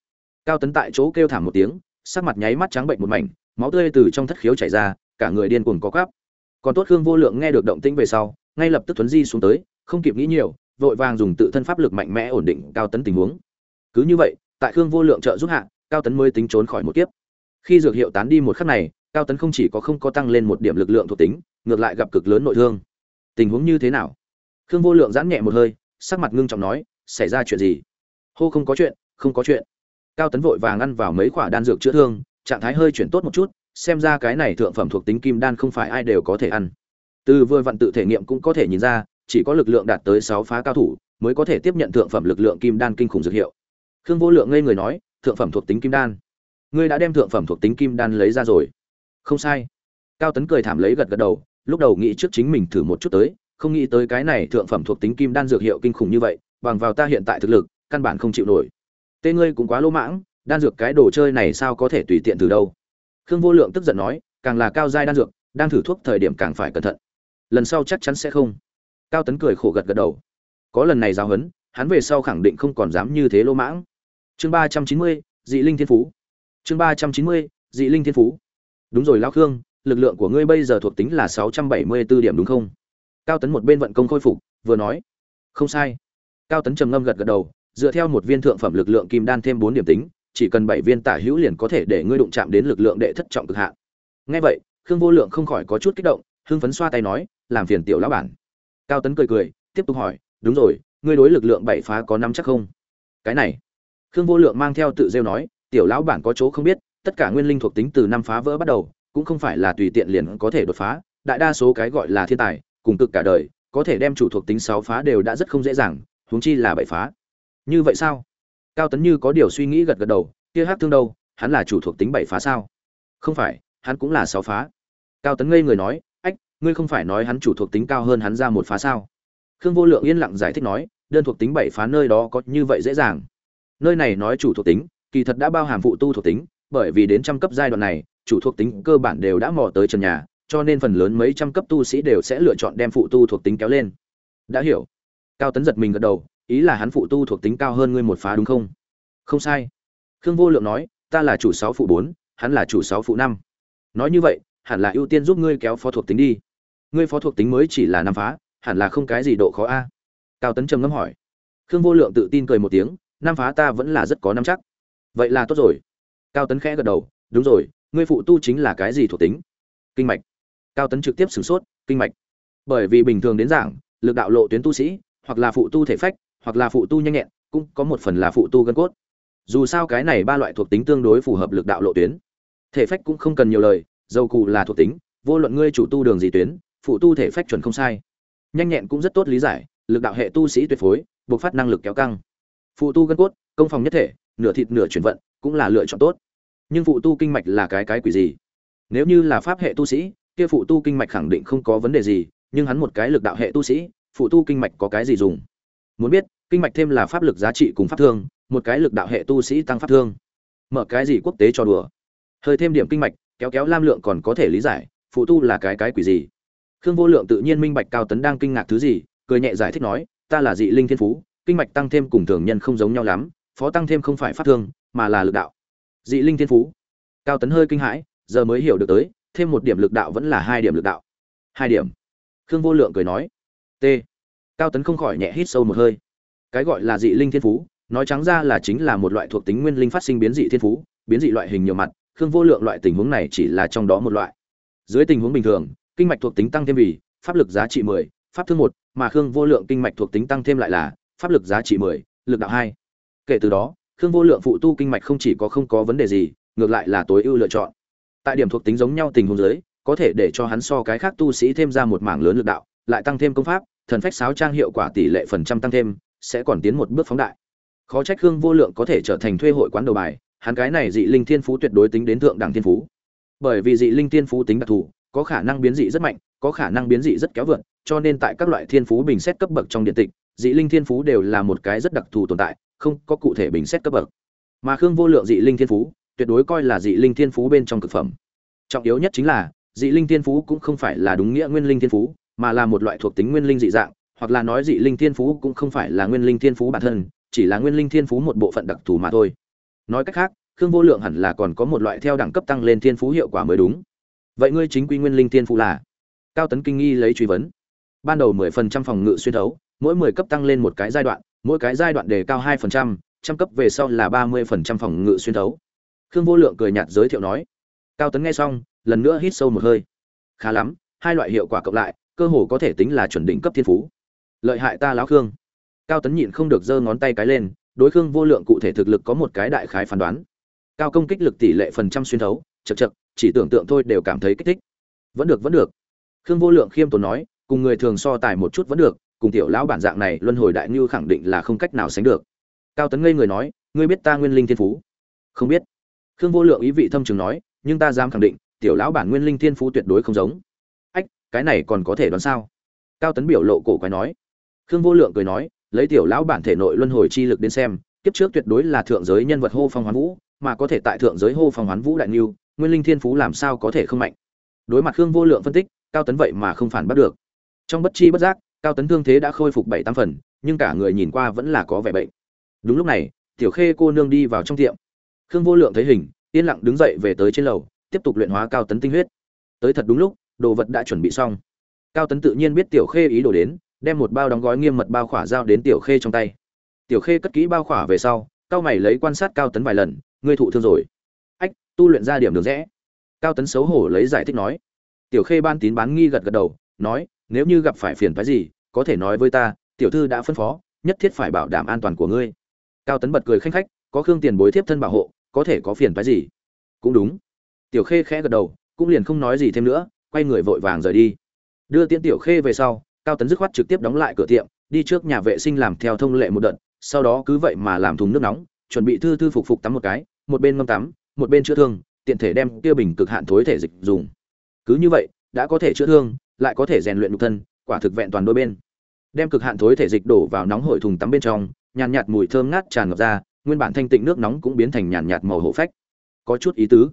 Cao tấn tại chỗ kêu thảm một tiếng, sắc mặt nháy mắt trắng bệnh một mảnh, máu tươi từ trong thất khiếu chảy ra, cả người điên cuồng có cắp còn tốt khương vô lượng nghe được động tĩnh về sau, ngay lập tức tuấn di xuống tới, không kịp nghĩ nhiều, vội vàng dùng tự thân pháp lực mạnh mẽ ổn định cao tấn tình huống. Cứ như vậy tại khương vô lượng trợ giúp hạ, cao tấn mới tính trốn khỏi một kiếp. Khi dược hiệu tán đi một khắc này, cao tấn không chỉ có không có tăng lên một điểm lực lượng thuộc tính, ngược lại gặp cực lớn nội thương. Tình huống như thế nào? Khương vô lượng giãn nhẹ một hơi, sắc mặt ngưng trọng nói, xảy ra chuyện gì? Hô, không có chuyện, không có chuyện. Cao tấn vội vàng ăn vào mấy khoả đan dược chữa thương, trạng thái hơi chuyển tốt một chút, xem ra cái này thượng phẩm thuộc tính kim đan không phải ai đều có thể ăn. Từ vừa vặn tự thể nghiệm cũng có thể nhìn ra, chỉ có lực lượng đạt tới sáu phá cao thủ, mới có thể tiếp nhận thượng phẩm lực lượng kim đan kinh khủng dược hiệu khương vô lượng ngây người nói, thượng phẩm thuộc tính kim đan. Ngươi đã đem thượng phẩm thuộc tính kim đan lấy ra rồi. Không sai. Cao tấn cười thảm lấy gật gật đầu, lúc đầu nghĩ trước chính mình thử một chút tới, không nghĩ tới cái này thượng phẩm thuộc tính kim đan dược hiệu kinh khủng như vậy, bằng vào ta hiện tại thực lực, căn bản không chịu nổi. Tên ngươi cũng quá lỗ mãng, đan dược cái đồ chơi này sao có thể tùy tiện từ đâu? Khương vô lượng tức giận nói, càng là cao giai đan dược, đang thử thuốc thời điểm càng phải cẩn thận. Lần sau chắc chắn sẽ không. Cao tấn cười khổ gật gật đầu. Có lần này giáo huấn, hắn về sau khẳng định không còn dám như thế lỗ mãng chương ba trăm chín mươi, dị linh thiên phú. Chương ba trăm chín mươi, dị linh thiên phú. Đúng rồi lao khương, lực lượng của ngươi bây giờ thuộc tính là sáu trăm bảy mươi b ố điểm đúng không? Cao tấn một bên vận công khôi phục, vừa nói. Không sai. Cao tấn trầm ngâm gật gật đầu, dựa theo một viên thượng phẩm lực lượng kim đan thêm bốn điểm tính, chỉ cần bảy viên tả hữu liền có thể để ngươi đụng chạm đến lực lượng đệ thất trọng cực hạn. Nghe vậy, khương vô lượng không khỏi có chút kích động, hưng phấn xoa tay nói, làm phiền tiểu lão bản. Cao tấn cười cười, tiếp tục hỏi, đúng rồi, ngươi đối lực lượng bảy phá có nắm chắc không? Cái này khương vô lượng mang theo tự rêu nói, tiểu lão bản có chỗ không biết, tất cả nguyên linh thuộc tính từ năm phá vỡ bắt đầu, cũng không phải là tùy tiện liền có thể đột phá, đại đa số cái gọi là thiên tài, cùng cực cả đời, có thể đem chủ thuộc tính sáu phá đều đã rất không dễ dàng, huống chi là bảy phá. Như vậy sao? Cao tấn như có điều suy nghĩ gật gật đầu, kia hát thương đâu, hắn là chủ thuộc tính bảy phá sao? Không phải, hắn cũng là sáu phá. Cao tấn ngây người nói, ách, ngươi không phải nói hắn chủ thuộc tính cao hơn hắn ra một phá sao? Khương vô lượng yên lặng giải thích nói, đơn thuộc tính bảy phá nơi đó có như vậy dễ dàng nơi này nói chủ thuộc tính, kỳ thật đã bao hàm phụ tu thuộc tính, bởi vì đến trăm cấp giai đoạn này, chủ thuộc tính cơ bản đều đã mò tới trần nhà, cho nên phần lớn mấy trăm cấp tu sĩ đều sẽ lựa chọn đem phụ tu thuộc tính kéo lên. Đã hiểu. Cao tấn giật mình gật đầu, ý là hắn phụ tu thuộc tính cao hơn ngươi một phá đúng không? Không sai. Khương vô lượng nói, ta là chủ sáu phụ bốn, hắn là chủ sáu phụ năm. Nói như vậy, hẳn là ưu tiên giúp ngươi kéo phó thuộc tính đi. Ngươi phó thuộc tính mới chỉ là năm phá, hẳn là không cái gì độ khó a. Cao tấn trầm ngâm hỏi. Khương vô lượng tự tin cười một tiếng Nam phá ta vẫn là rất có nắm chắc. Vậy là tốt rồi. Cao tấn khẽ gật đầu, đúng rồi, ngươi phụ tu chính là cái gì thuộc tính? Kinh mạch. Cao tấn trực tiếp sửng sốt, kinh mạch. Bởi vì bình thường đến giảng, lực đạo lộ tuyến tu sĩ, hoặc là phụ tu thể phách, hoặc là phụ tu nhanh nhẹn, cũng có một phần là phụ tu gân cốt. Dù sao cái này ba loại thuộc tính tương đối phù hợp lực đạo lộ tuyến. Thể phách cũng không cần nhiều lời, dầu cụ là thuộc tính, vô luận ngươi chủ tu đường gì tuyến, phụ tu thể phách chuẩn không sai. Nhanh nhẹn cũng rất tốt lý giải, lực đạo hệ tu sĩ tuyệt phối buộc phát năng lực kéo căng phụ tu gân cốt, công phòng nhất thể, nửa thịt nửa chuyển vận, cũng là lựa chọn tốt. Nhưng phụ tu kinh mạch là cái cái quỷ gì? Nếu như là pháp hệ tu sĩ, kia phụ tu kinh mạch khẳng định không có vấn đề gì, nhưng hắn một cái lực đạo hệ tu sĩ, phụ tu kinh mạch có cái gì dùng? Muốn biết, kinh mạch thêm là pháp lực giá trị cùng pháp thương, một cái lực đạo hệ tu sĩ tăng pháp thương. Mở cái gì quốc tế cho đùa? Hơi thêm điểm kinh mạch, kéo kéo lam lượng còn có thể lý giải, phụ tu là cái cái quỷ gì? Khương vô lượng tự nhiên minh bạch cao tấn đang kinh ngạc thứ gì, cười nhẹ giải thích nói, ta là dị linh thiên phú kinh mạch tăng thêm cùng thường nhân không giống nhau lắm, phó tăng thêm không phải pháp thương, mà là lực đạo. Dị linh thiên phú. Cao tấn hơi kinh hãi, giờ mới hiểu được tới, thêm một điểm lực đạo vẫn là hai điểm lực đạo. Hai điểm. Khương vô lượng cười nói. T. Cao tấn không khỏi nhẹ hít sâu một hơi. Cái gọi là dị linh thiên phú, nói trắng ra là chính là một loại thuộc tính nguyên linh phát sinh biến dị thiên phú, biến dị loại hình nhiều mặt, khương vô lượng loại tình huống này chỉ là trong đó một loại. Dưới tình huống bình thường, kinh mạch thuộc tính tăng thêm vì, pháp lực giá trị mười, pháp thương một, mà khương vô lượng kinh mạch thuộc tính tăng thêm lại là pháp lực giá trị mười, lực đạo hai. Kể từ đó, khương vô lượng phụ tu kinh mạch không chỉ có không có vấn đề gì, ngược lại là tối ưu lựa chọn. Tại điểm thuộc tính giống nhau tình huống dưới, có thể để cho hắn so cái khác tu sĩ thêm ra một mảng lớn lực đạo, lại tăng thêm công pháp, thần phách sáo trang hiệu quả tỷ lệ phần trăm tăng thêm, sẽ còn tiến một bước phóng đại. Khó trách khương vô lượng có thể trở thành thuê hội quán đầu bài, hắn cái này dị linh thiên phú tuyệt đối tính đến thượng đẳng thiên phú. Bởi vì dị linh thiên phú tính đặc thù, có khả năng biến dị rất mạnh, có khả năng biến dị rất kéo vượt, cho nên tại các loại thiên phú bình xét cấp bậc trong điện tịch dị linh thiên phú đều là một cái rất đặc thù tồn tại, không có cụ thể bình xét cấp bậc. Mà khương vô lượng dị linh thiên phú, tuyệt đối coi là dị linh thiên phú bên trong cực phẩm. Trọng yếu nhất chính là, dị linh thiên phú cũng không phải là đúng nghĩa nguyên linh thiên phú, mà là một loại thuộc tính nguyên linh dị dạng, hoặc là nói dị linh thiên phú cũng không phải là nguyên linh thiên phú bản thân, chỉ là nguyên linh thiên phú một bộ phận đặc thù mà thôi. Nói cách khác, khương vô lượng hẳn là còn có một loại theo đẳng cấp tăng lên thiên phú hiệu quả mới đúng. Vậy ngươi chính quy nguyên linh thiên phú là? Cao tấn kinh nghi lấy truy vấn. Ban đầu mười phần trăm phòng ngự xuyên thấu mỗi mười cấp tăng lên một cái giai đoạn mỗi cái giai đoạn đề cao hai phần trăm trăm cấp về sau là ba mươi phần trăm phòng ngự xuyên thấu. Khương vô lượng cười nhạt giới thiệu nói cao tấn nghe xong lần nữa hít sâu một hơi. Khá lắm hai loại hiệu quả cộng lại cơ hồ có thể tính là chuẩn đỉnh cấp thiên phú. Lợi hại ta lão khương. Cao tấn nhịn không được giơ ngón tay cái lên đối khương vô lượng cụ thể thực lực có một cái đại khái phán đoán. Cao công kích lực tỷ lệ phần trăm xuyên thấu chậc chậc, chỉ tưởng tượng thôi đều cảm thấy kích thích. Vẫn được vẫn được. Khương vô lượng khiêm tốn nói cùng người thường so tài một chút vẫn được cùng tiểu lão bản dạng này, luân hồi đại ngưu khẳng định là không cách nào sánh được. Cao tấn ngây người nói, ngươi biết ta nguyên linh thiên phú? Không biết. Khương vô lượng ý vị thâm trường nói, nhưng ta dám khẳng định, tiểu lão bản nguyên linh thiên phú tuyệt đối không giống. Ách, cái này còn có thể đoán sao? Cao tấn biểu lộ cổ quái nói. Khương vô lượng cười nói, lấy tiểu lão bản thể nội luân hồi chi lực đến xem, kiếp trước tuyệt đối là thượng giới nhân vật hô phong hoán vũ, mà có thể tại thượng giới hô phong hoán vũ đại niu nguyên linh thiên phú làm sao có thể không mạnh? Đối mặt khương vô lượng phân tích, cao tấn vậy mà không phản bắt được. Trong bất chi bất giác cao tấn thương thế đã khôi phục bảy tám phần, nhưng cả người nhìn qua vẫn là có vẻ bệnh. Đúng lúc này, tiểu khê cô nương đi vào trong tiệm. Khương vô lượng thấy hình, yên lặng đứng dậy về tới trên lầu, tiếp tục luyện hóa cao tấn tinh huyết. Tới thật đúng lúc, đồ vật đã chuẩn bị xong. Cao tấn tự nhiên biết tiểu khê ý đồ đến, đem một bao đóng gói nghiêm mật bao khỏa giao đến tiểu khê trong tay. Tiểu khê cất kỹ bao khỏa về sau cao mày lấy quan sát cao tấn vài lần, ngươi thụ thương rồi. Ách, tu luyện ra điểm đường rẽ. Cao tấn xấu hổ lấy giải thích nói. Tiểu khê ban tín bán nghi gật gật đầu, nói nếu như gặp phải phiền phức gì, có thể nói với ta, tiểu thư đã phân phó, nhất thiết phải bảo đảm an toàn của ngươi. Cao tấn bật cười khanh khách, có khương tiền bối thiếp thân bảo hộ, có thể có phiền phức gì? Cũng đúng. Tiểu khê khẽ gật đầu, cũng liền không nói gì thêm nữa, quay người vội vàng rời đi. Đưa tiễn tiểu khê về sau, cao tấn dứt khoát trực tiếp đóng lại cửa tiệm, đi trước nhà vệ sinh làm theo thông lệ một đợt, sau đó cứ vậy mà làm thùng nước nóng, chuẩn bị thư thư phục phục tắm một cái, một bên ngâm tắm, một bên chữa thương, tiện thể đem kia bình cực hạn thối thể dịch dùng. Cứ như vậy, đã có thể chữa thương lại có thể rèn luyện nhục thân, quả thực vẹn toàn đôi bên. Đem cực hạn thối thể dịch đổ vào nóng hổi thùng tắm bên trong, nhàn nhạt mùi thơm ngát tràn ngập ra, nguyên bản thanh tịnh nước nóng cũng biến thành nhàn nhạt màu hổ phách. Có chút ý tứ.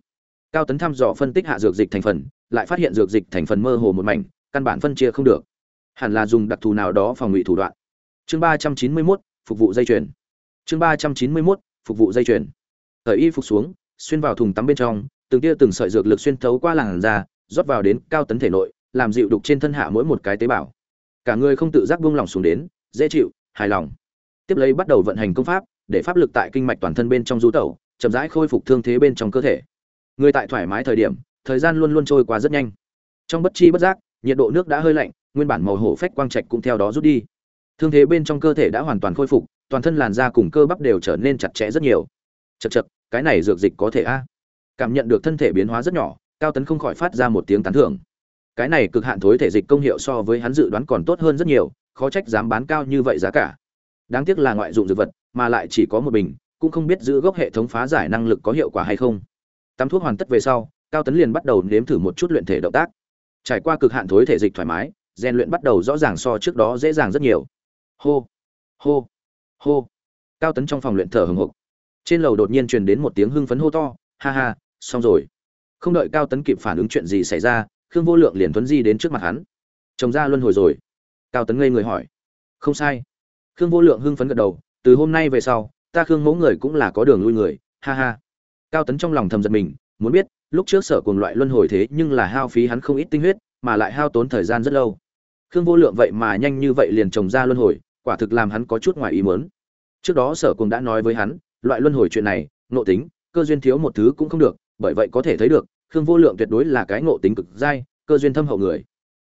Cao tấn thăm dò phân tích hạ dược dịch thành phần, lại phát hiện dược dịch thành phần mơ hồ một mảnh, căn bản phân chia không được. Hẳn là dùng đặc thù nào đó phòng ngụy thủ đoạn. Chương ba trăm chín mươi mốt, phục vụ dây chuyền. Chương ba trăm chín mươi mốt, phục vụ dây chuyền. Thời y phục xuống, xuyên vào thùng tắm bên trong, từng tia từng sợi dược lực xuyên thấu qua làn da, rót vào đến cao tấn thể nội làm dịu đục trên thân hạ mỗi một cái tế bào. Cả người không tự giác buông lỏng xuống đến, dễ chịu, hài lòng. Tiếp lấy bắt đầu vận hành công pháp, để pháp lực tại kinh mạch toàn thân bên trong du tẩu, chậm rãi khôi phục thương thế bên trong cơ thể. Người tại thoải mái thời điểm, thời gian luôn luôn trôi qua rất nhanh. Trong bất chi bất giác, nhiệt độ nước đã hơi lạnh, nguyên bản màu hổ phách quang trạch cũng theo đó rút đi. Thương thế bên trong cơ thể đã hoàn toàn khôi phục, toàn thân làn da cùng cơ bắp đều trở nên chặt chẽ rất nhiều. Chật chật cái này dược dịch có thể a? Cảm nhận được thân thể biến hóa rất nhỏ, cao tấn không khỏi phát ra một tiếng tán thưởng cái này cực hạn thối thể dịch công hiệu so với hắn dự đoán còn tốt hơn rất nhiều, khó trách dám bán cao như vậy giá cả. Đáng tiếc là ngoại dụng dược vật, mà lại chỉ có một bình, cũng không biết giữ gốc hệ thống phá giải năng lực có hiệu quả hay không. Tắm thuốc hoàn tất về sau, cao tấn liền bắt đầu nếm thử một chút luyện thể động tác. Trải qua cực hạn thối thể dịch thoải mái, rèn luyện bắt đầu rõ ràng so trước đó dễ dàng rất nhiều. Hô hô hô. Cao tấn trong phòng luyện thở hừng hực. Trên lầu đột nhiên truyền đến một tiếng hưng phấn hô to, ha ha, xong rồi. Không đợi cao tấn kịp phản ứng chuyện gì xảy ra khương vô lượng liền tuấn di đến trước mặt hắn. Chồng ra luân hồi rồi. Cao tấn ngây người hỏi. Không sai. Khương vô lượng hưng phấn gật đầu, từ hôm nay về sau, ta khương mẫu người cũng là có đường lui người, ha ha. Cao tấn trong lòng thầm giật mình, muốn biết, lúc trước sở cùng loại luân hồi thế nhưng là hao phí hắn không ít tinh huyết, mà lại hao tốn thời gian rất lâu. Khương vô lượng vậy mà nhanh như vậy liền trồng ra luân hồi, quả thực làm hắn có chút ngoài ý muốn. Trước đó sở cùng đã nói với hắn, loại luân hồi chuyện này nộ tính, cơ duyên thiếu một thứ cũng không được, bởi vậy có thể thấy được khương vô lượng tuyệt đối là cái ngộ tính cực dai, cơ duyên thâm hậu người.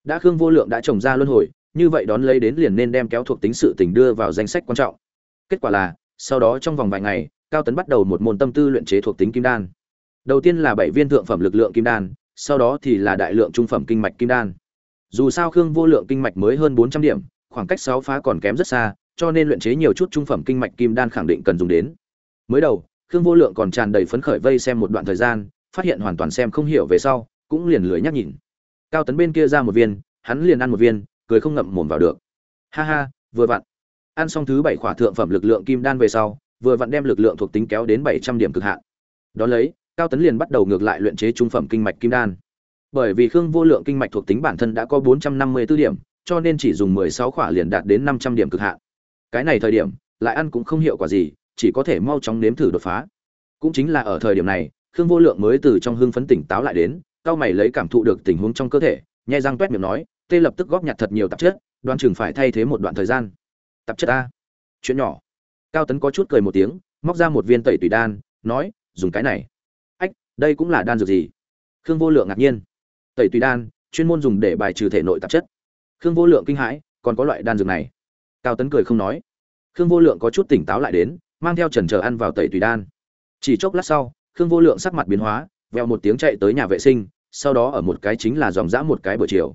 Đã khương vô lượng đã trồng ra luân hồi, như vậy đón lấy đến liền nên đem kéo thuộc tính sự tình đưa vào danh sách quan trọng. Kết quả là, sau đó trong vòng vài ngày, cao tấn bắt đầu một môn tâm tư luyện chế thuộc tính kim đan. Đầu tiên là bảy viên thượng phẩm lực lượng kim đan, sau đó thì là đại lượng trung phẩm kinh mạch kim đan. Dù sao khương vô lượng kinh mạch mới hơn bốn trăm điểm, khoảng cách sáu phá còn kém rất xa, cho nên luyện chế nhiều chút trung phẩm kinh mạch kim đan khẳng định cần dùng đến. Mới đầu, khương vô lượng còn tràn đầy phấn khởi vây xem một đoạn thời gian phát hiện hoàn toàn xem không hiểu về sau, cũng liền lưới nhắc nhìn. Cao tấn bên kia ra một viên, hắn liền ăn một viên, cười không ngậm mồm vào được. Ha ha, vừa vặn. Ăn xong thứ bảy khỏa thượng phẩm lực lượng kim đan về sau, vừa vặn đem lực lượng thuộc tính kéo đến bảy trăm điểm cực hạn. Đón lấy, cao tấn liền bắt đầu ngược lại luyện chế trung phẩm kinh mạch kim đan. Bởi vì khương vô lượng kinh mạch thuộc tính bản thân đã có bốn trăm năm mươi 454 điểm, cho nên chỉ dùng mười sáu khỏa liền đạt đến năm trăm điểm cực hạn. Cái này thời điểm, lại ăn cũng không hiệu quả gì, chỉ có thể mau chóng nếm thử đột phá. Cũng chính là ở thời điểm này khương vô lượng mới từ trong hưng phấn tỉnh táo lại đến cao mày lấy cảm thụ được tình huống trong cơ thể, nhai răng toét miệng nói, tê lập tức góp nhặt thật nhiều tạp chất, đoan chừng phải thay thế một đoạn thời gian. Tạp chất a chuyện nhỏ. Cao tấn có chút cười một tiếng, móc ra một viên tẩy tùy đan, nói, dùng cái này. Ách, đây cũng là đan dược gì? Khương vô lượng ngạc nhiên. Tẩy tùy đan, chuyên môn dùng để bài trừ thể nội tạp chất. Khương vô lượng kinh hãi, còn có loại đan dược này? Cao tấn cười không nói. Khương vô lượng có chút tỉnh táo lại đến, mang theo trần chờ ăn vào tẩy tùy đan. Chỉ chốc lát sau khương vô lượng sắc mặt biến hóa veo một tiếng chạy tới nhà vệ sinh, sau đó ở một cái chính là dòng dã một cái buổi chiều.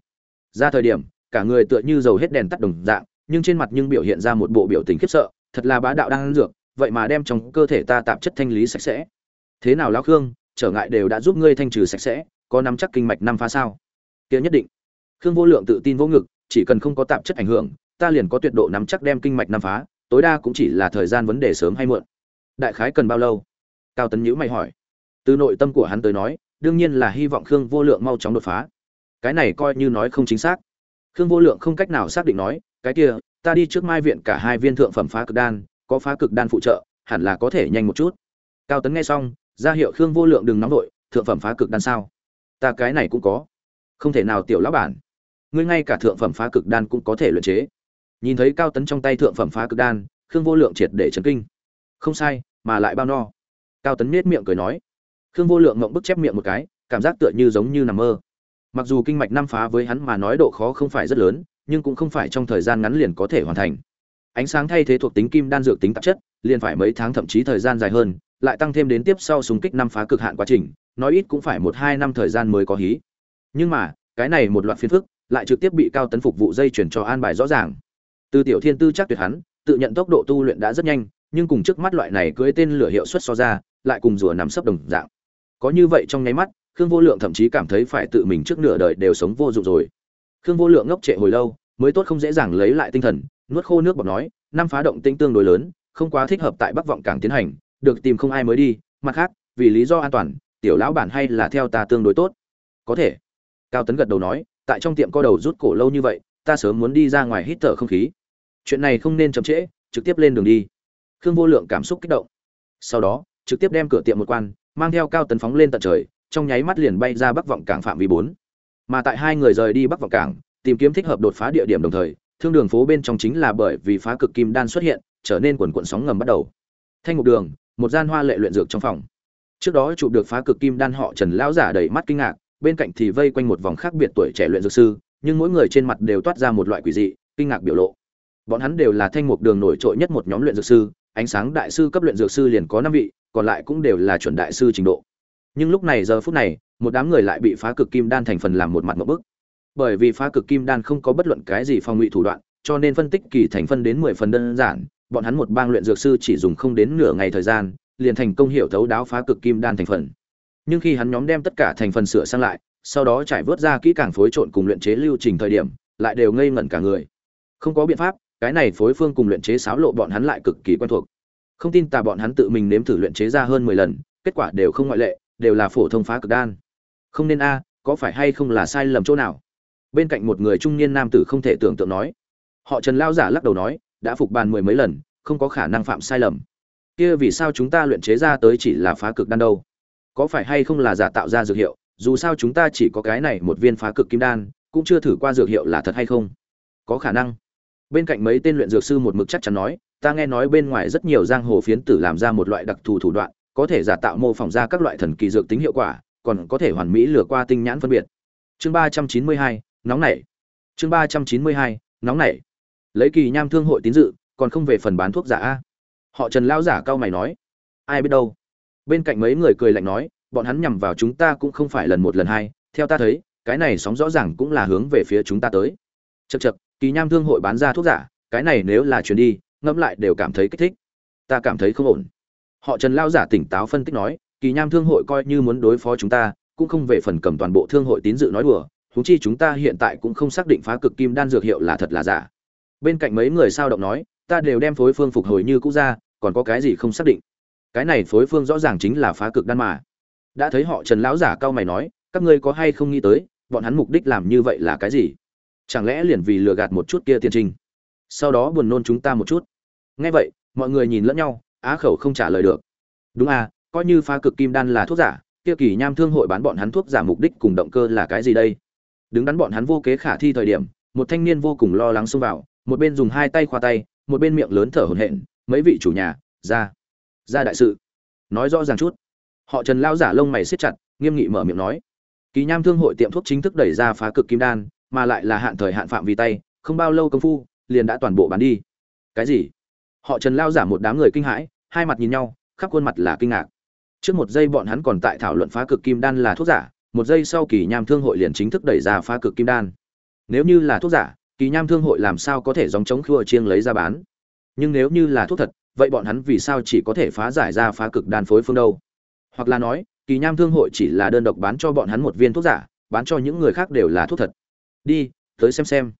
Ra thời điểm, cả người tựa như dầu hết đèn tắt đồng dạng, nhưng trên mặt nhưng biểu hiện ra một bộ biểu tình khiếp sợ, thật là bá đạo đang ăn dược, vậy mà đem trong cơ thể ta tạp chất thanh lý sạch sẽ. Thế nào lão khương, trở ngại đều đã giúp ngươi thanh trừ sạch sẽ, có nắm chắc kinh mạch năm phá sao? Kia nhất định. Khương vô lượng tự tin vô ngực, chỉ cần không có tạp chất ảnh hưởng, ta liền có tuyệt độ nắm chắc đem kinh mạch năm phá, tối đa cũng chỉ là thời gian vấn đề sớm hay muộn. Đại khái cần bao lâu? Cao tấn nhữ mày hỏi. Từ nội tâm của hắn tới nói, đương nhiên là hy vọng khương vô lượng mau chóng đột phá. Cái này coi như nói không chính xác. Khương vô lượng không cách nào xác định nói, cái kia, ta đi trước mai viện cả hai viên thượng phẩm phá cực đan, có phá cực đan phụ trợ, hẳn là có thể nhanh một chút. Cao tấn nghe xong, ra hiệu khương vô lượng đừng nóng vội, thượng phẩm phá cực đan sao? Ta cái này cũng có. Không thể nào tiểu lão bản. Ngươi ngay cả thượng phẩm phá cực đan cũng có thể luyện chế. Nhìn thấy cao tấn trong tay thượng phẩm phá cực đan, khương vô lượng triệt để chấn kinh. Không sai, mà lại bao no cao tấn nết miệng cười nói. Khương vô lượng ngậm bức chép miệng một cái, cảm giác tựa như giống như nằm mơ. Mặc dù kinh mạch năm phá với hắn mà nói độ khó không phải rất lớn, nhưng cũng không phải trong thời gian ngắn liền có thể hoàn thành. Ánh sáng thay thế thuộc tính kim đan dược tính tạp chất, liền phải mấy tháng thậm chí thời gian dài hơn, lại tăng thêm đến tiếp sau súng kích năm phá cực hạn quá trình, nói ít cũng phải một hai năm thời gian mới có hí. Nhưng mà, cái này một loạt phiền phức, lại trực tiếp bị cao tấn phục vụ dây chuyển cho an bài rõ ràng. Từ tiểu thiên tư chắc tuyệt hắn, tự nhận tốc độ tu luyện đã rất nhanh, nhưng cùng trước mắt loại này cưới tên lửa hiệu suất so ra lại cùng rùa nằm sấp đồng dạng. Có như vậy trong nháy mắt, khương vô lượng thậm chí cảm thấy phải tự mình trước nửa đời đều sống vô dụng rồi. Khương vô lượng ngốc trệ hồi lâu, mới tốt không dễ dàng lấy lại tinh thần, nuốt khô nước bọt nói, năm phá động tinh tương đối lớn, không quá thích hợp tại bắc vọng cảng tiến hành, được tìm không ai mới đi, mặt khác, vì lý do an toàn, tiểu lão bản hay là theo ta tương đối tốt. Có thể. Cao tấn gật đầu nói, tại trong tiệm co đầu rút cổ lâu như vậy, ta sớm muốn đi ra ngoài hít thở không khí. Chuyện này không nên chậm trễ, trực tiếp lên đường đi. Khương vô lượng cảm xúc kích động. Sau đó trực tiếp đem cửa tiệm một quan, mang theo cao tấn phóng lên tận trời, trong nháy mắt liền bay ra bắc vọng cảng phạm vi bốn. Mà tại hai người rời đi bắc vọng cảng, tìm kiếm thích hợp đột phá địa điểm đồng thời, thương đường phố bên trong chính là bởi vì phá cực kim đan xuất hiện, trở nên quần quận sóng ngầm bắt đầu. Thanh ngục đường, một gian hoa lệ luyện dược trong phòng. Trước đó chụp được phá cực kim đan họ trần lão giả đầy mắt kinh ngạc, bên cạnh thì vây quanh một vòng khác biệt tuổi trẻ luyện dược sư, nhưng mỗi người trên mặt đều toát ra một loại quỷ dị, kinh ngạc biểu lộ. Bọn hắn đều là thanh mục đường nổi trội nhất một nhóm luyện dược sư, ánh sáng đại sư cấp luyện dược sư liền có năm vị còn lại cũng đều là chuẩn đại sư trình độ. Nhưng lúc này giờ phút này, một đám người lại bị phá cực kim đan thành phần làm một mặt một bức. Bởi vì phá cực kim đan không có bất luận cái gì phòng ngụy thủ đoạn, cho nên phân tích kỳ thành phân đến mười phần đơn giản, bọn hắn một bang luyện dược sư chỉ dùng không đến nửa ngày thời gian, liền thành công hiểu thấu đáo phá cực kim đan thành phần. Nhưng khi hắn nhóm đem tất cả thành phần sửa sang lại, sau đó trải vớt ra kỹ càng phối trộn cùng luyện chế lưu trình thời điểm, lại đều ngây ngẩn cả người. Không có biện pháp, cái này phối phương cùng luyện chế sáo lộ bọn hắn lại cực kỳ quen thuộc không tin tà bọn hắn tự mình nếm thử luyện chế ra hơn mười lần, kết quả đều không ngoại lệ, đều là phổ thông phá cực đan. Không nên a, có phải hay không là sai lầm chỗ nào? Bên cạnh một người trung niên nam tử không thể tưởng tượng nói. Họ trần lao giả lắc đầu nói, đã phục bàn mười mấy lần, không có khả năng phạm sai lầm. Kia vì sao chúng ta luyện chế ra tới chỉ là phá cực đan đâu? Có phải hay không là giả tạo ra dược hiệu, dù sao chúng ta chỉ có cái này một viên phá cực kim đan, cũng chưa thử qua dược hiệu là thật hay không? Có khả năng. Bên cạnh mấy tên luyện dược sư một mực chắc chắn nói ta nghe nói bên ngoài rất nhiều giang hồ phiến tử làm ra một loại đặc thù thủ đoạn, có thể giả tạo mô phỏng ra các loại thần kỳ dược tính hiệu quả, còn có thể hoàn mỹ lừa qua tinh nhãn phân biệt. Chương ba trăm chín mươi hai, nóng nảy. Chương ba trăm chín mươi hai, nóng nảy. Lấy kỳ nham thương hội tín dự, còn không về phần bán thuốc giả a. Họ trần lao giả cao mày nói. Ai biết đâu. Bên cạnh mấy người cười lạnh nói, bọn hắn nhằm vào chúng ta cũng không phải lần một lần hai, theo ta thấy, cái này sóng rõ ràng cũng là hướng về phía chúng ta tới. Chật chật kỳ nham thương hội bán ra thuốc giả, cái này nếu là chuyến đi ngẫm lại đều cảm thấy kích thích. Ta cảm thấy không ổn. Họ trần lao giả tỉnh táo phân tích nói, kỳ nham thương hội coi như muốn đối phó chúng ta, cũng không về phần cầm toàn bộ thương hội tín dự nói đùa, huống chi chúng ta hiện tại cũng không xác định phá cực kim đan dược hiệu là thật là giả. Bên cạnh mấy người sao động nói, ta đều đem phối phương phục hồi như cũ ra, còn có cái gì không xác định? Cái này phối phương rõ ràng chính là phá cực đan mà. Đã thấy họ trần lão giả cao mày nói, các ngươi có hay không nghĩ tới, bọn hắn mục đích làm như vậy là cái gì? Chẳng lẽ liền vì lừa gạt một chút kia tiền trình? Sau đó buồn nôn chúng ta một chút. Nghe vậy, mọi người nhìn lẫn nhau, á khẩu không trả lời được. Đúng à coi như phá cực kim đan là thuốc giả, kia kỳ nham thương hội bán bọn hắn thuốc giả mục đích cùng động cơ là cái gì đây? Đứng đắn bọn hắn vô kế khả thi thời điểm, một thanh niên vô cùng lo lắng xông vào, một bên dùng hai tay khoa tay, một bên miệng lớn thở hổn hển, mấy vị chủ nhà, ra ra đại sự. Nói rõ ràng chút, họ trần lao giả lông mày siết chặt, nghiêm nghị mở miệng nói, kỳ nham thương hội tiệm thuốc chính thức đẩy ra phá cực kim đan, mà lại là hạn thời hạn phạm vi tay, không bao lâu công phu liền đã toàn bộ bán đi. Cái gì? Họ trần lao giả một đám người kinh hãi, hai mặt nhìn nhau, khắp khuôn mặt là kinh ngạc. Trước một giây bọn hắn còn tại thảo luận phá cực kim đan là thuốc giả, một giây sau kỳ nham thương hội liền chính thức đẩy ra phá cực kim đan. Nếu như là thuốc giả, kỳ nham thương hội làm sao có thể dòng chống khua chiêng lấy ra bán? Nhưng nếu như là thuốc thật, vậy bọn hắn vì sao chỉ có thể phá giải ra phá cực đan phối phương đâu? Hoặc là nói, kỳ nham thương hội chỉ là đơn độc bán cho bọn hắn một viên thuốc giả, bán cho những người khác đều là thuốc thật. Đi, tới xem xem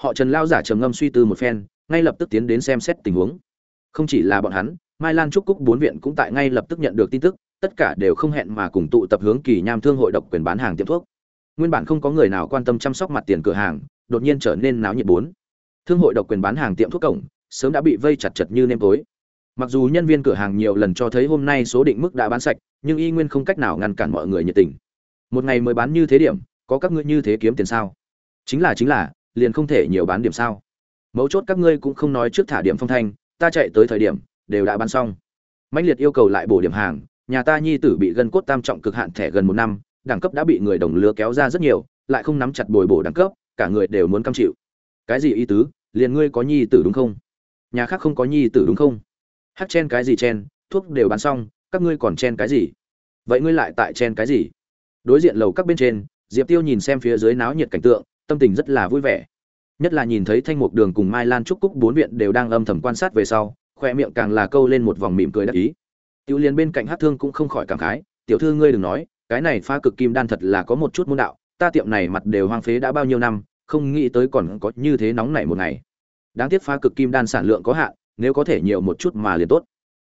họ trần lao giả trầm ngâm suy tư một phen, ngay lập tức tiến đến xem xét tình huống. Không chỉ là bọn hắn, mai lan trúc cúc bốn viện cũng tại ngay lập tức nhận được tin tức, tất cả đều không hẹn mà cùng tụ tập hướng kỳ nham thương hội độc quyền bán hàng tiệm thuốc. Nguyên bản không có người nào quan tâm chăm sóc mặt tiền cửa hàng, đột nhiên trở nên náo nhiệt bốn. Thương hội độc quyền bán hàng tiệm thuốc cổng, sớm đã bị vây chặt chật như nêm tối. Mặc dù nhân viên cửa hàng nhiều lần cho thấy hôm nay số định mức đã bán sạch, nhưng y nguyên không cách nào ngăn cản mọi người nhiệt tình. Một ngày mới bán như thế điểm, có các ngươi như thế kiếm tiền sao? Chính là chính là liền không thể nhiều bán điểm sao? Mấu chốt các ngươi cũng không nói trước thả điểm phong thanh, ta chạy tới thời điểm, đều đã bán xong. Mạnh liệt yêu cầu lại bổ điểm hàng, nhà ta nhi tử bị gân cốt tam trọng cực hạn thẻ gần một năm, đẳng cấp đã bị người đồng lứa kéo ra rất nhiều, lại không nắm chặt bồi bổ đẳng cấp, cả người đều muốn cam chịu. Cái gì ý tứ? Liền ngươi có nhi tử đúng không? Nhà khác không có nhi tử đúng không? Hát chen cái gì chen, thuốc đều bán xong, các ngươi còn chen cái gì? Vậy ngươi lại tại chen cái gì? Đối diện lầu các bên trên, diệp tiêu nhìn xem phía dưới náo nhiệt cảnh tượng tâm tình rất là vui vẻ. Nhất là nhìn thấy thanh mục đường cùng mai lan trúc cúc bốn viện đều đang âm thầm quan sát về sau, khoe miệng càng là câu lên một vòng mỉm cười đắc ý. Tiểu liên bên cạnh hát thương cũng không khỏi cảm khái, tiểu thư ngươi đừng nói, cái này pha cực kim đan thật là có một chút môn đạo, ta tiệm này mặt đều hoang phế đã bao nhiêu năm, không nghĩ tới còn có như thế nóng nảy một ngày. Đáng tiếc pha cực kim đan sản lượng có hạn, nếu có thể nhiều một chút mà liền tốt.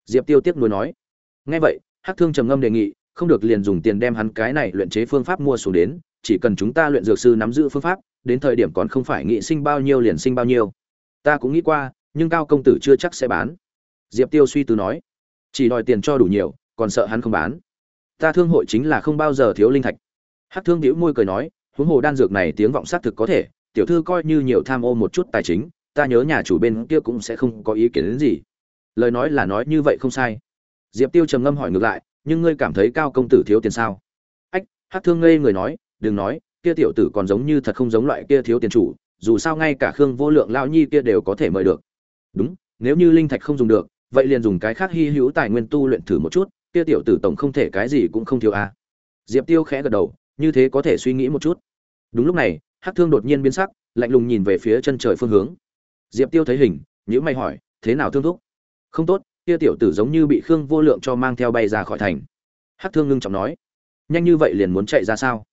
Diệp tiêu tiếc nuối nói. Nghe vậy hát thương trầm ngâm đề nghị, không được liền dùng tiền đem hắn cái này luyện chế phương pháp mua xuống đến chỉ cần chúng ta luyện dược sư nắm giữ phương pháp, đến thời điểm còn không phải nghị sinh bao nhiêu liền sinh bao nhiêu. Ta cũng nghĩ qua, nhưng cao công tử chưa chắc sẽ bán. Diệp tiêu suy tư nói, chỉ đòi tiền cho đủ nhiều, còn sợ hắn không bán. Ta thương hội chính là không bao giờ thiếu linh thạch. Hắc thương đĩu môi cười nói, huống hồ đan dược này tiếng vọng xác thực có thể, tiểu thư coi như nhiều tham ô một chút tài chính, ta nhớ nhà chủ bên kia cũng sẽ không có ý kiến đến gì. Lời nói là nói như vậy không sai. Diệp tiêu trầm ngâm hỏi ngược lại, nhưng ngươi cảm thấy cao công tử thiếu tiền sao? Ách hát thương ngây người nói đừng nói, kia tiểu tử còn giống như thật không giống loại kia thiếu tiền chủ, dù sao ngay cả khương vô lượng lao nhi kia đều có thể mời được. Đúng, nếu như linh thạch không dùng được, vậy liền dùng cái khác hy hữu tài nguyên tu luyện thử một chút, kia tiểu tử tổng không thể cái gì cũng không thiếu a à. diệp tiêu khẽ gật đầu, như thế có thể suy nghĩ một chút. Đúng lúc này, hắc thương đột nhiên biến sắc, lạnh lùng nhìn về phía chân trời phương hướng. Diệp tiêu thấy hình nhữ mày hỏi, thế nào thương thúc? Không tốt, kia tiểu tử giống như bị khương vô lượng cho mang theo bay ra khỏi thành. Hắc thương ngưng trọng nói, nhanh như vậy liền muốn chạy ra sao?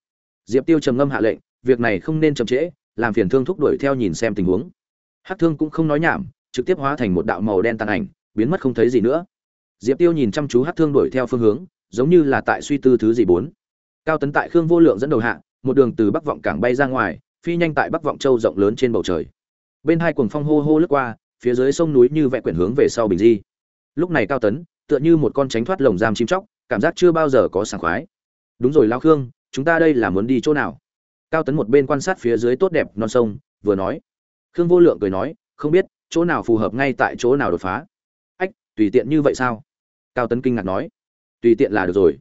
Diệp tiêu trầm ngâm hạ lệnh, việc này không nên chậm trễ, làm phiền thương thúc đuổi theo nhìn xem tình huống. Hắc thương cũng không nói nhảm, trực tiếp hóa thành một đạo màu đen tàn ảnh, biến mất không thấy gì nữa. Diệp tiêu nhìn chăm chú hắc thương đuổi theo phương hướng, giống như là tại suy tư thứ gì bốn. Cao tấn tại khương vô lượng dẫn đầu hạ, một đường từ bắc vọng cảng bay ra ngoài, phi nhanh tại bắc vọng châu rộng lớn trên bầu trời. Bên hai cuồng phong hô hô lướt qua, phía dưới sông núi như vẽ quyển hướng về sau bình di. Lúc này cao tấn, tựa như một con tránh thoát lồng giam chim chóc, cảm giác chưa bao giờ có sảng khoái. Đúng rồi, lao khương chúng ta đây là muốn đi chỗ nào? Cao tấn một bên quan sát phía dưới tốt đẹp non sông, vừa nói. Khương vô lượng cười nói, không biết, chỗ nào phù hợp ngay tại chỗ nào đột phá? Ách, tùy tiện như vậy sao? Cao tấn kinh ngạc nói. Tùy tiện là được rồi.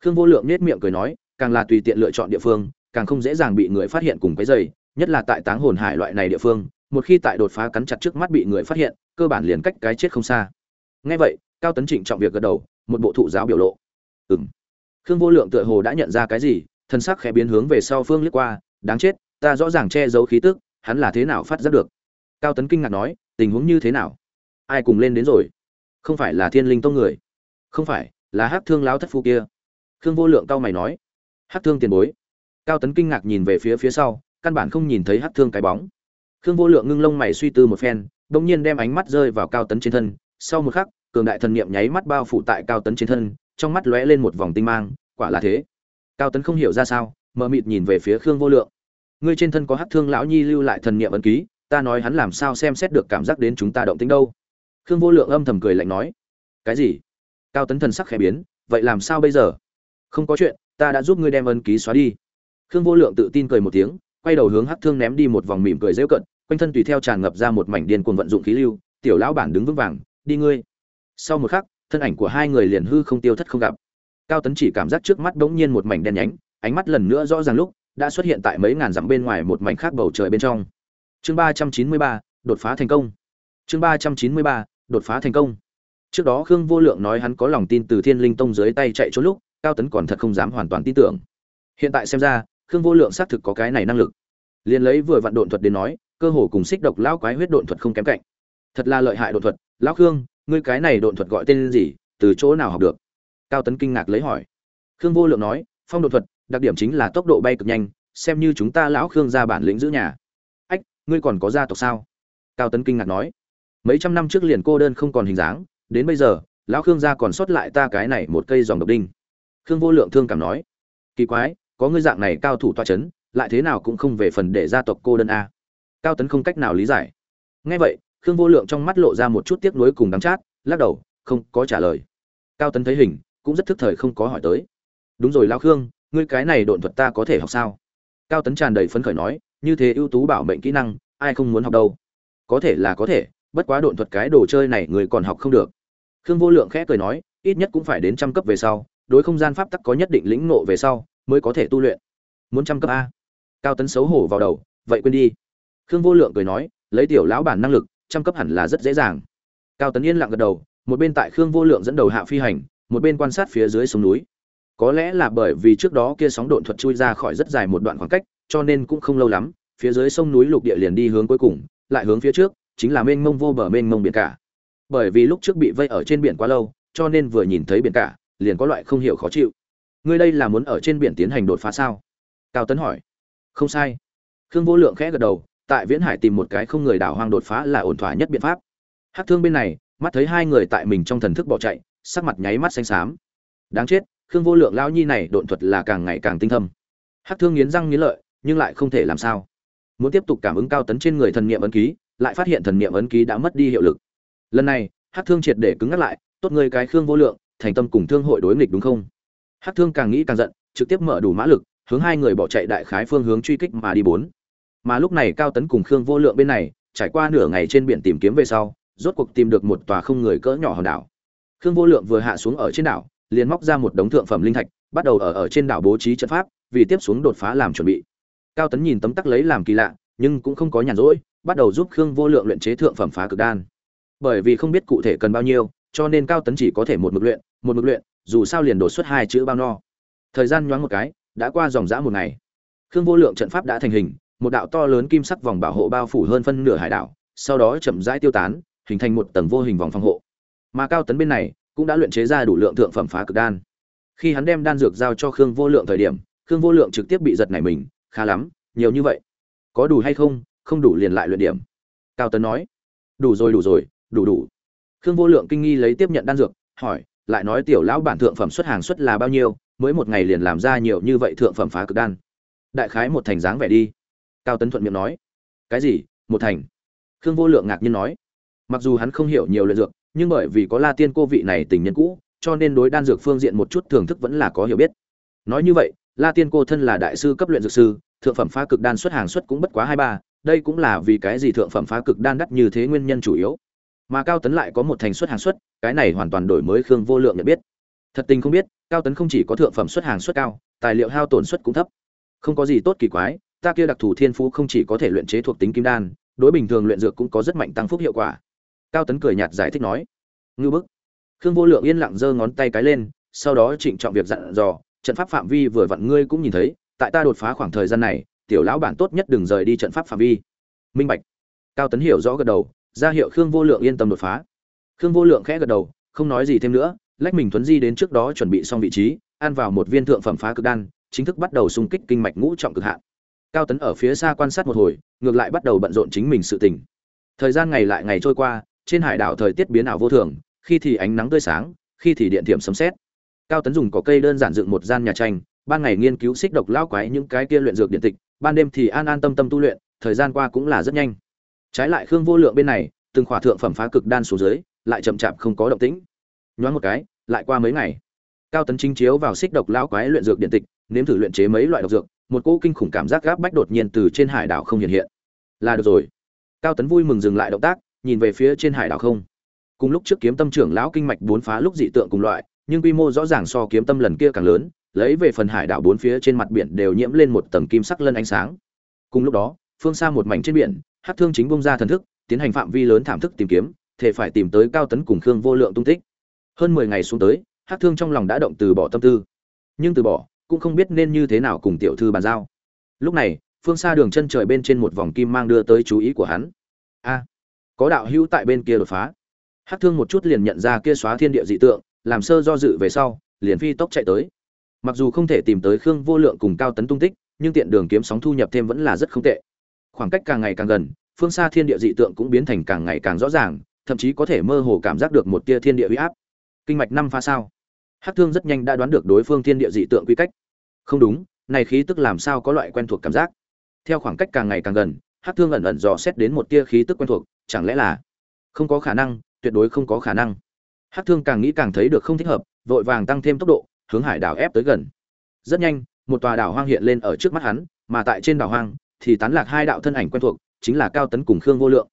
Khương vô lượng nết miệng cười nói, càng là tùy tiện lựa chọn địa phương, càng không dễ dàng bị người phát hiện cùng cái giày nhất là tại táng hồn hải loại này địa phương, một khi tại đột phá cắn chặt trước mắt bị người phát hiện, cơ bản liền cách cái chết không xa. Ngay vậy, cao tấn trịnh trọng việc gật đầu, một bộ thụ giáo biểu lộ. Ừ m khương vô lượng tựa hồ đã nhận ra cái gì thân sắc khẽ biến hướng về sau phương liếc qua, đáng chết, ta rõ ràng che giấu khí tức, hắn là thế nào phát giác được? Cao tấn kinh ngạc nói, tình huống như thế nào? Ai cùng lên đến rồi? Không phải là thiên linh tông người? Không phải là hát thương lão thất phu kia? Khương vô lượng cao mày nói hát thương tiền bối. Cao tấn kinh ngạc nhìn về phía phía sau, căn bản không nhìn thấy hát thương cái bóng. Khương vô lượng ngưng lông mày suy tư một phen đ ỗ n g nhiên đem ánh mắt rơi vào cao tấn trên thân. Sau một khắc, cường đại thần niệm nháy mắt bao phủ tại cao tấn trên thân, trong mắt lóe lên một vòng tinh mang, quả là thế cao tấn không hiểu ra sao, mờ mịt nhìn về phía khương vô lượng. Ngươi trên thân có hát thương lão nhi lưu lại thần niệm ấn ký, ta nói hắn làm sao xem xét được cảm giác đến chúng ta động tính đâu. Khương vô lượng âm thầm cười lạnh nói. Cái gì? Cao tấn thần sắc khẽ biến, vậy làm sao bây giờ? Không có chuyện, ta đã giúp ngươi đem ân ký xóa đi. Khương vô lượng tự tin cười một tiếng, quay đầu hướng hắc thương ném đi một vòng mỉm cười rêu cận, quanh thân tùy theo tràn ngập ra một mảnh điên cuồng vận dụng khí lưu, tiểu lão bản đứng vững vàng, đi ngươi. Sau một khắc, thân ảnh của hai người liền hư không tiêu thất không gặp cao tấn chỉ cảm giác trước mắt bỗng nhiên một mảnh đen nhánh, ánh mắt lần nữa rõ ràng lúc, đã xuất hiện tại mấy ngàn dặm bên ngoài một mảnh khác bầu trời bên trong. Chương ba trăm chín mươi ba, đột phá thành công. Chương ba trăm chín mươi ba, đột phá thành công. Trước đó khương vô lượng nói hắn có lòng tin từ thiên linh tông dưới tay chạy trốn lúc, cao tấn còn thật không dám hoàn toàn tin tưởng. Hiện tại xem ra, khương vô lượng xác thực có cái này năng lực. Liền lấy vừa vặn độn thuật đến nói, cơ hồ cùng xích độc lão quái huyết độn thuật không kém cạnh. Thật là lợi hại độn thuật. Lão khương, ngươi cái này độn thuật gọi tên gì, từ chỗ nào học được? Cao tấn kinh ngạc lấy hỏi. Khương vô lượng nói, phong độ thuật, đặc điểm chính là tốc độ bay cực nhanh, xem như chúng ta lão khương ra bản lĩnh giữ nhà. Ách, ngươi còn có gia tộc sao? Cao tấn kinh ngạc nói. Mấy trăm năm trước liền cô đơn không còn hình dáng, đến bây giờ, lão khương gia còn sót lại ta cái này một cây dòng độc đinh. Khương vô lượng thương cảm nói. Kỳ quái, có ngươi dạng này cao thủ toa c h ấ n lại thế nào cũng không về phần để gia tộc cô đơn a. Cao tấn không cách nào lý giải. Ngay vậy, khương vô lượng trong mắt lộ ra một chút tiếc nuối cùng đắng chát, lắc đầu, không có trả lời. Cao tấn thấy hình cũng rất thức thời không có hỏi tới. Đúng rồi lao khương, ngươi cái này độn thuật ta có thể học sao? Cao tấn tràn đầy phấn khởi nói, như thế ưu tú bảo mệnh kỹ năng, ai không muốn học đâu. Có thể là có thể, bất quá độn thuật cái đồ chơi này người còn học không được. Khương vô lượng khẽ cười nói, ít nhất cũng phải đến trăm cấp về sau, đối không gian pháp tắc có nhất định lĩnh ngộ về sau, mới có thể tu luyện. Muốn trăm cấp a. Cao tấn xấu hổ vào đầu, vậy quên đi. Khương vô lượng cười nói, lấy tiểu lão bản năng lực, trăm cấp hẳn là rất dễ dàng. Cao tấn yên lặng gật đầu, một bên tại khương vô lượng dẫn đầu hạ phi hành một bên quan sát phía dưới sông núi. Có lẽ là bởi vì trước đó kia sóng độn thuật chui ra khỏi rất dài một đoạn khoảng cách, cho nên cũng không lâu lắm, phía dưới sông núi lục địa liền đi hướng cuối cùng, lại hướng phía trước, chính là mênh mông vô bờ mênh mông biển cả. Bởi vì lúc trước bị vây ở trên biển quá lâu, cho nên vừa nhìn thấy biển cả, liền có loại không hiểu khó chịu. Ngươi đây là muốn ở trên biển tiến hành đột phá sao? Cao tấn hỏi. Không sai. Khương vô lượng khẽ gật đầu, tại viễn hải tìm một cái không người đảo hoang đột phá là ổn thỏa nhất biện pháp. Hát thương bên này, mắt thấy hai người tại mình trong thần thức bỏ chạy sắc mặt nháy mắt xanh xám đáng chết khương vô lượng lão nhi này độn thuật là càng ngày càng tinh thâm hắc thương nghiến răng nghiến lợi nhưng lại không thể làm sao muốn tiếp tục cảm ứng cao tấn trên người thần niệm ấn ký lại phát hiện thần niệm ấn ký đã mất đi hiệu lực. Lần này, Hắc Thương triệt để cứng ngắt lại, tốt người cái Khương vô lượng, thành tâm cùng thương hội đối nghịch đúng không? Hắc Thương càng nghĩ càng giận, trực tiếp mở đủ mã lực, hướng hai người bỏ chạy đại khái phương hướng truy kích mà đi bốn. Mà lúc này Cao Tấn cùng Khương Vô Lượng bên này, trải qua nửa ngày trên biển tìm kiếm về sau, rốt cuộc tìm được một tòa không người cỡ nhỏ hòn đảo. Khương Vô Lượng vừa hạ xuống ở trên đảo, liền móc ra một đống thượng phẩm linh thạch, bắt đầu ở ở trên đảo bố trí trận pháp, vì tiếp xuống đột phá làm chuẩn bị. Cao tấn nhìn tấm tắc lấy làm kỳ lạ nhưng cũng không có nhàn rỗi bắt đầu giúp khương vô lượng luyện chế thượng phẩm phá cực đan. Bởi vì không biết cụ thể cần bao nhiêu cho nên cao tấn chỉ có thể một mực luyện một mực luyện dù sao liền đột xuất hai chữ bao no. Thời gian nhoáng một cái đã qua dòng dã một ngày. Khương vô lượng trận pháp đã thành hình một đạo to lớn kim sắc vòng bảo hộ bao phủ hơn phân nửa hải đảo sau đó chậm rãi tiêu tán hình thành một tầng vô hình vòng phòng hộ mà cao tấn bên này cũng đã luyện chế ra đủ lượng thượng phẩm phá cực đan. Khi hắn đem đan dược giao cho khương vô lượng thời điểm, khương vô lượng trực tiếp bị giật nảy mình, khá lắm, nhiều như vậy. Có đủ hay không không đủ liền lại luyện điểm. Cao tấn nói, đủ rồi đủ rồi, đủ đủ. Khương vô lượng kinh nghi lấy tiếp nhận đan dược, hỏi, lại nói tiểu lão bản thượng phẩm xuất hàng xuất là bao nhiêu, mới một ngày liền làm ra nhiều như vậy thượng phẩm phá cực đan. Đại khái một thành dáng vẻ đi. Cao tấn thuận miệng nói, cái gì, một thành? Khương vô lượng ngạc nhiên nói, mặc dù hắn không hiểu nhiều luyện dược nhưng bởi vì có la tiên cô vị này tình nhân cũ, cho nên đối đan dược phương diện một chút thưởng thức vẫn là có hiểu biết. Nói như vậy, la tiên cô thân là đại sư cấp luyện dược sư, thượng phẩm phá cực đan xuất hàng xuất cũng bất quá hai ba, đây cũng là vì cái gì thượng phẩm phá cực đan đắt như thế nguyên nhân chủ yếu. Mà cao tấn lại có một thành xuất hàng xuất cái này hoàn toàn đổi mới khương vô lượng nhận biết. Thật tình không biết, cao tấn không chỉ có thượng phẩm xuất hàng xuất cao, tài liệu hao tổn suất cũng thấp. Không có gì tốt kỳ quái, ta kia đặc thù thiên phú không chỉ có thể luyện chế thuộc tính kim đan, đối bình thường luyện dược cũng có rất mạnh tăng phúc hiệu quả cao tấn cười nhạt giải thích nói ngư bức. Khương vô lượng yên lặng giơ ngón tay cái lên, sau đó trịnh trọng việc dặn dò, trận pháp phạm vi vừa vặn ngươi cũng nhìn thấy, tại ta đột phá khoảng thời gian này, tiểu lão bản tốt nhất đừng rời đi trận pháp phạm vi. Minh bạch. Cao tấn hiểu rõ gật đầu, ra hiệu khương vô lượng yên tâm đột phá. Khương vô lượng khẽ gật đầu, không nói gì thêm nữa, lách mình thuấn di đến trước đó chuẩn bị xong vị trí, ăn vào một viên thượng phẩm phá cực đan, chính thức bắt đầu xung kích kinh mạch ngũ trọng cực hạn. Cao tấn ở phía xa quan sát một hồi, ngược lại bắt đầu bận rộn chính mình sự tình. Thời gian ngày lại ngày trôi qua trên hải đảo thời tiết biến ảo vô thường, khi thì ánh nắng tươi sáng, khi thì điện thiểm sấm sét. Cao tấn dùng có cây đơn giản dựng một gian nhà tranh, ban ngày nghiên cứu xích độc lao quái những cái kia luyện dược điện tịch, ban đêm thì an an tâm tâm tu luyện, thời gian qua cũng là rất nhanh. Trái lại khương vô lượng bên này, từng khỏa thượng phẩm phá cực đan xuống dưới, lại chậm chạp không có động tĩnh. Nhoáng một cái, lại qua mấy ngày, cao tấn chính chiếu vào xích độc lao quái luyện dược điện tịch, nếm thử luyện chế mấy loại độc dược, một cỗ kinh khủng cảm giác gáp bách đột nhiên từ trên hải đảo không hiện hiện. Là được rồi. Cao tấn vui mừng dừng lại động tác nhìn về phía trên hải đảo không. Cùng lúc trước kiếm tâm trưởng lão kinh mạch bốn phá lúc dị tượng cùng loại, nhưng quy mô rõ ràng so kiếm tâm lần kia càng lớn, lấy về phần hải đảo bốn phía trên mặt biển đều nhiễm lên một tầng kim sắc lân ánh sáng. Cùng lúc đó, phương xa một mảnh trên biển hát thương chính bông ra thần thức, tiến hành phạm vi lớn thảm thức tìm kiếm, thể phải tìm tới cao tấn cùng khương vô lượng tung tích. Hơn mười ngày xuống tới hát thương trong lòng đã động từ bỏ tâm tư. Nhưng từ bỏ, cũng không biết nên như thế nào cùng tiểu thư bàn giao. Lúc này, phương xa đường chân trời bên trên một vòng kim mang đưa tới chú ý của hắn. A! Có đạo hữu tại bên kia đột phá. Hát thương một chút liền nhận ra kia xóa thiên địa dị tượng làm sơ do dự về sau liền phi tốc chạy tới. Mặc dù không thể tìm tới khương vô lượng cùng cao tấn tung tích nhưng tiện đường kiếm sóng thu nhập thêm vẫn là rất không tệ. Khoảng cách càng ngày càng gần phương xa thiên địa dị tượng cũng biến thành càng ngày càng rõ ràng thậm chí có thể mơ hồ cảm giác được một tia thiên địa huy áp. Kinh mạch năm pha sao? Hát Thương rất nhanh đã đoán được đối phương thiên địa dị tượng quy cách. Không đúng, này khí tức làm sao có loại quen thuộc cảm giác. Theo khoảng cách càng ngày càng gần, Hắc Thương ẩn ẩn dò xét đến một tia khí tức quen thuộc, chẳng lẽ là Không có khả năng, tuyệt đối không có khả năng. Hắc Thương càng nghĩ càng thấy được không thích hợp, vội vàng tăng thêm tốc độ, hướng hải đảo ép tới gần. Rất nhanh, một tòa đảo hoang hiện lên ở trước mắt hắn, mà tại trên đảo hoang thì tán lạc hai đạo thân ảnh quen thuộc, chính là Cao Tấn cùng Khương Vô Lượng.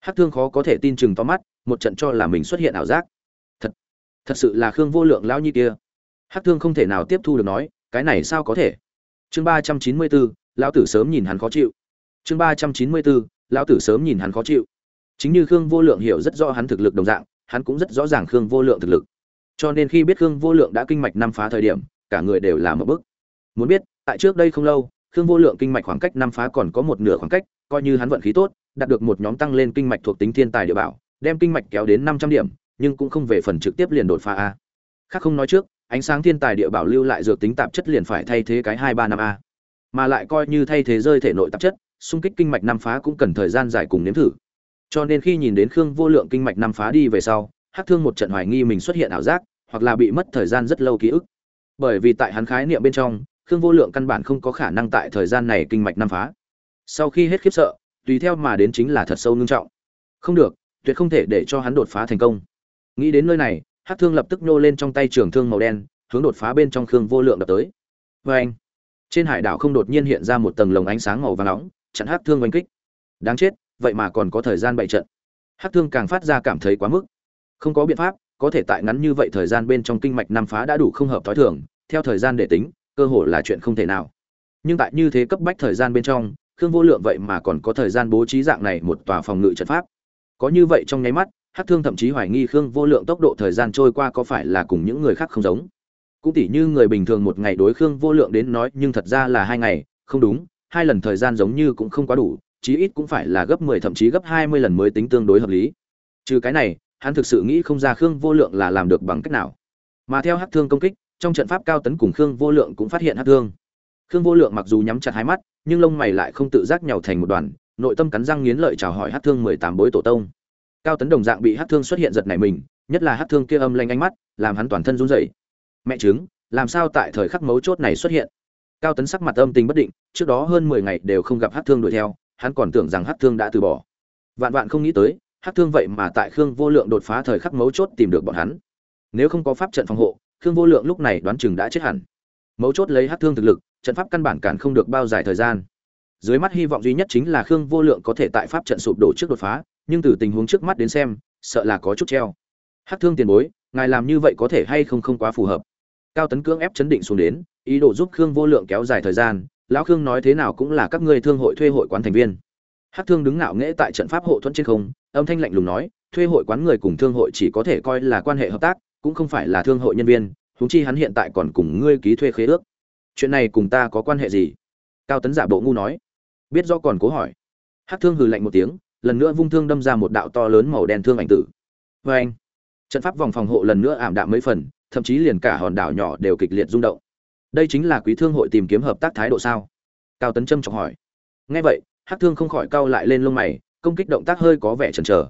Hắc Thương khó có thể tin chừng to mắt, một trận cho là mình xuất hiện ảo giác thật thật sự là khương vô lượng lão nhi kia hắc thương không thể nào tiếp thu được nói cái này sao có thể chương ba trăm chín mươi bốn lão tử sớm nhìn hắn khó chịu chương ba trăm chín mươi bốn, lão tử sớm nhìn hắn khó chịu. Chính như khương vô lượng hiểu rất rõ hắn thực lực đồng dạng, hắn cũng rất rõ ràng khương vô lượng thực lực. Cho nên khi biết khương vô lượng đã kinh mạch năm phá thời điểm, cả người đều là một bức muốn biết, tại trước đây không lâu, khương vô lượng kinh mạch khoảng cách năm phá còn có một nửa khoảng cách, coi như hắn vận khí tốt, đạt được một nhóm tăng lên kinh mạch thuộc tính thiên tài địa bảo, đem kinh mạch kéo đến năm trăm điểm, nhưng cũng không về phần trực tiếp liền đột phá a. Khác không nói trước, ánh sáng thiên tài địa bảo lưu lại dược tính tạp chất liền phải thay thế cái hai ba năm a. Mà lại coi như thay thế rơi thể nội tạp chất xung kích kinh mạch năm phá cũng cần thời gian dài cùng nếm thử. Cho nên khi nhìn đến khương vô lượng kinh mạch năm phá đi về sau, hắc thương một trận hoài nghi mình xuất hiện ảo giác, hoặc là bị mất thời gian rất lâu ký ức. Bởi vì tại hắn khái niệm bên trong, khương vô lượng căn bản không có khả năng tại thời gian này kinh mạch năm phá. Sau khi hết khiếp sợ, tùy theo mà đến chính là thật sâu ngưng trọng. Không được, tuyệt không thể để cho hắn đột phá thành công. Nghĩ đến nơi này hát thương lập tức nhô lên trong tay trường thương màu đen, hướng đột phá bên trong khương vô lượng đập tới. Vê anh, trên hải đảo không đột nhiên hiện ra một tầng lồng ánh sáng màu vàng nóng chặn hát thương oanh kích. Đáng chết, vậy mà còn có thời gian bậy trận. Hát thương càng phát ra cảm thấy quá mức. Không có biện pháp, có thể tại ngắn như vậy thời gian bên trong kinh mạch năm phá đã đủ không hợp thói thường. Theo thời gian để tính, cơ hội là chuyện không thể nào. Nhưng tại như thế cấp bách thời gian bên trong, khương vô lượng vậy mà còn có thời gian bố trí dạng này một tòa phòng ngự trận pháp. Có như vậy trong nháy mắt hát thương thậm chí hoài nghi khương vô lượng tốc độ thời gian trôi qua có phải là cùng những người khác không giống. Cũng tỉ như người bình thường một ngày đối khương vô lượng đến nói, nhưng thật ra là hai ngày, không đúng hai lần thời gian giống như cũng không quá đủ, chí ít cũng phải là gấp mười, thậm chí gấp hai mươi lần mới tính tương đối hợp lý. Trừ cái này, hắn thực sự nghĩ không ra khương vô lượng là làm được bằng cách nào. Mà theo hát thương công kích, trong trận pháp cao tấn cùng khương vô lượng cũng phát hiện hát thương. Khương vô lượng mặc dù nhắm chặt hai mắt, nhưng lông mày lại không tự giác nhàu thành một đoàn, nội tâm cắn răng nghiến lợi chào hỏi hát thương mười tám bối tổ tông. Cao tấn đồng dạng bị hát thương xuất hiện giật này mình, nhất là hát thương kia âm lanh ánh mắt, làm hắn toàn thân run rẩy. Mẹ chứng, làm sao tại thời khắc mấu chốt này xuất hiện? Cao tấn sắc mặt âm tình bất định, trước đó hơn mười ngày đều không gặp hát thương đuổi theo, hắn còn tưởng rằng hát thương đã từ bỏ. Vạn vạn không nghĩ tới hát thương vậy mà tại khương vô lượng đột phá thời khắc mấu chốt tìm được bọn hắn. Nếu không có pháp trận phòng hộ, khương vô lượng lúc này đoán chừng đã chết hẳn. Mấu chốt lấy hát thương thực lực, trận pháp căn bản cản không được bao dài thời gian. Dưới mắt hy vọng duy nhất chính là khương vô lượng có thể tại pháp trận sụp đổ trước đột phá, nhưng từ tình huống trước mắt đến xem, sợ là có chút treo. Hát thương tiền bối, ngài làm như vậy có thể hay không không quá phù hợp. Cao tấn cưỡng ép chấn định xuống đến ý đồ giúp khương vô lượng kéo dài thời gian, lão khương nói thế nào cũng là các ngươi thương hội thuê hội quán thành viên. Hát thương đứng ngạo nghễ tại trận pháp hộ thuẫn trên không, âm thanh lạnh lùng nói, thuê hội quán người cùng thương hội chỉ có thể coi là quan hệ hợp tác, cũng không phải là thương hội nhân viên húng chi hắn hiện tại còn cùng ngươi ký thuê khế ước. Chuyện này cùng ta có quan hệ gì? Cao tấn giả bộ ngu nói. Biết do còn cố hỏi. Hát thương hừ lạnh một tiếng, lần nữa vung thương đâm ra một đạo to lớn màu đen thương ảnh tử. Vê anh trận pháp vòng phòng hộ lần nữa ảm đạm mấy phần, thậm chí liền cả hòn đảo nhỏ đều kịch liệt rung động đây chính là quý thương hội tìm kiếm hợp tác thái độ sao? Cao tấn trâm trọng hỏi. Nghe vậy hát thương không khỏi cau lại lên lông mày, công kích động tác hơi có vẻ chần chờ.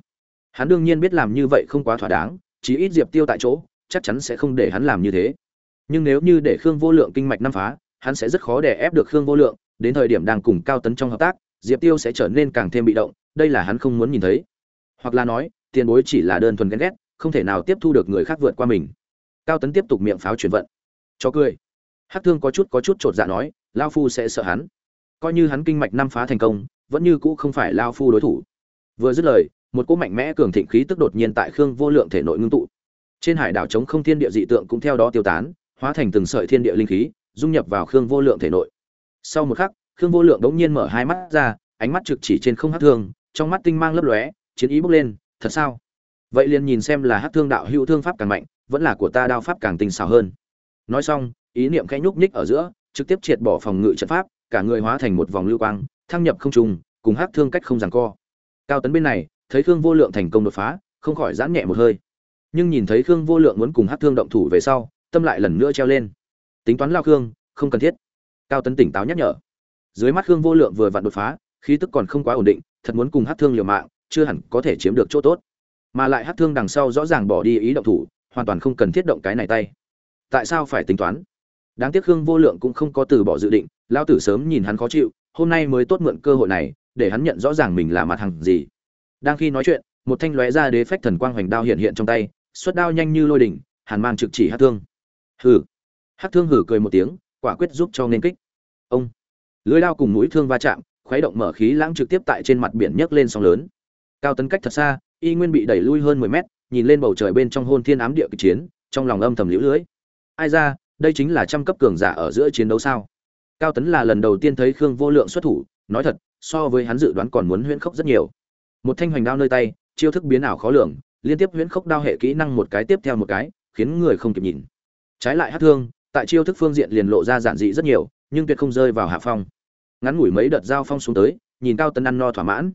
Hắn đương nhiên biết làm như vậy không quá thỏa đáng, chí ít diệp tiêu tại chỗ, chắc chắn sẽ không để hắn làm như thế. Nhưng nếu như để khương vô lượng kinh mạch năm phá, hắn sẽ rất khó để ép được khương vô lượng, đến thời điểm đang cùng cao tấn trong hợp tác, diệp tiêu sẽ trở nên càng thêm bị động, đây là hắn không muốn nhìn thấy. Hoặc là nói, tiền bối chỉ là đơn thuần ghen ghét, không thể nào tiếp thu được người khác vượt qua mình. Cao tấn tiếp tục miệng pháo chuyển vận. Cho cười hát thương có chút có chút chột dạ nói Lão phu sẽ sợ hắn. Coi như hắn kinh mạch năm phá thành công, vẫn như cũ không phải Lão phu đối thủ. Vừa dứt lời, một cỗ mạnh mẽ cường thịnh khí tức đột nhiên tại khương vô lượng thể nội ngưng tụ. Trên hải đảo chống không thiên địa dị tượng cũng theo đó tiêu tán, hóa thành từng sợi thiên địa linh khí, dung nhập vào khương vô lượng thể nội. Sau một khắc, khương vô lượng đống nhiên mở hai mắt ra, ánh mắt trực chỉ trên không hát thương, trong mắt tinh mang lấp lóe, chiến ý bốc lên, thật sao? Vậy liền nhìn xem là hát thương đạo hữu thương pháp càng mạnh, vẫn là của ta đao pháp càng tinh xảo hơn. Nói xong ý niệm khẽ nhúc nhích ở giữa trực tiếp triệt bỏ phòng ngự trận pháp cả người hóa thành một vòng lưu quang thăng nhập không trung, cùng Hắc thương cách không giằng co. Cao tấn bên này thấy khương vô lượng thành công đột phá không khỏi giãn nhẹ một hơi. Nhưng nhìn thấy khương vô lượng muốn cùng Hắc thương động thủ về sau tâm lại lần nữa treo lên. Tính toán lao khương không cần thiết. Cao tấn tỉnh táo nhắc nhở. Dưới mắt khương vô lượng vừa vặn đột phá khí tức còn không quá ổn định thật muốn cùng Hắc thương liều mạng chưa hẳn có thể chiếm được chỗ tốt. Mà lại Hắc thương đằng sau rõ ràng bỏ đi ý động thủ hoàn toàn không cần thiết động cái này tay. Tại sao phải tính toán? Đáng tiếc khương vô lượng cũng không có từ bỏ dự định lao tử sớm nhìn hắn khó chịu, hôm nay mới tốt mượn cơ hội này, để hắn nhận rõ ràng mình là mặt hàng gì. Đang khi nói chuyện, một thanh lóe ra đế phách thần quang hoành đao hiện hiện trong tay, xuất đao nhanh như lôi đỉnh, hàn mang trực chỉ hát thương. Hừ. Hát thương hử cười một tiếng, quả quyết giúp cho nên kích. Ông. Lưới đao cùng mũi thương va chạm, khuấy động mở khí lãng trực tiếp tại trên mặt biển nhấc lên sóng lớn. Cao tấn cách thật xa, y nguyên bị đẩy lui hơn mười mét, nhìn lên bầu trời bên trong hôn thiên ám địa kịch chiến, trong lòng âm thầm liễu lưới. Ai ra đây chính là trăm cấp cường giả ở giữa chiến đấu sao? Cao tấn là lần đầu tiên thấy khương vô lượng xuất thủ, nói thật, so với hắn dự đoán còn muốn huyễn khốc rất nhiều. Một thanh hoành đao nơi tay, chiêu thức biến ảo khó lường, liên tiếp huyễn khốc đao hệ kỹ năng một cái tiếp theo một cái, khiến người không kịp nhìn. Trái lại hát thương, tại chiêu thức phương diện liền lộ ra giản dị rất nhiều, nhưng tuyệt không rơi vào hạ phong. Ngắn ngủi mấy đợt giao phong xuống tới, nhìn cao tấn ăn no thỏa mãn.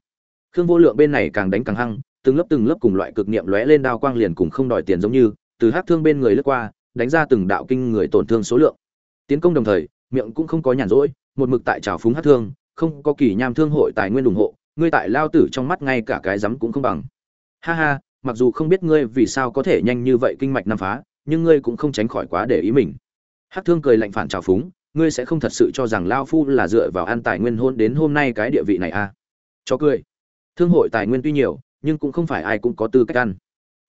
Khương vô lượng bên này càng đánh càng hăng, từng lớp từng lớp cùng loại cực niệm lóe lên đao quang liền cùng không đòi tiền giống như, từ hát thương bên người lướt qua đánh ra từng đạo kinh người tổn thương số lượng. Tiến công đồng thời, miệng cũng không có nhàn rỗi, một mực tại trào phúng hát thương, không có kỳ nham thương hội tài nguyên ủng hộ, ngươi tại lao tử trong mắt ngay cả cái rắm cũng không bằng. Ha ha, mặc dù không biết ngươi vì sao có thể nhanh như vậy kinh mạch năm phá, nhưng ngươi cũng không tránh khỏi quá để ý mình. Hát thương cười lạnh phản trào phúng, ngươi sẽ không thật sự cho rằng lao phu là dựa vào an tài nguyên hôn đến hôm nay cái địa vị này à? Cho cười. Thương hội tài nguyên tuy nhiều, nhưng cũng không phải ai cũng có tư cách ăn.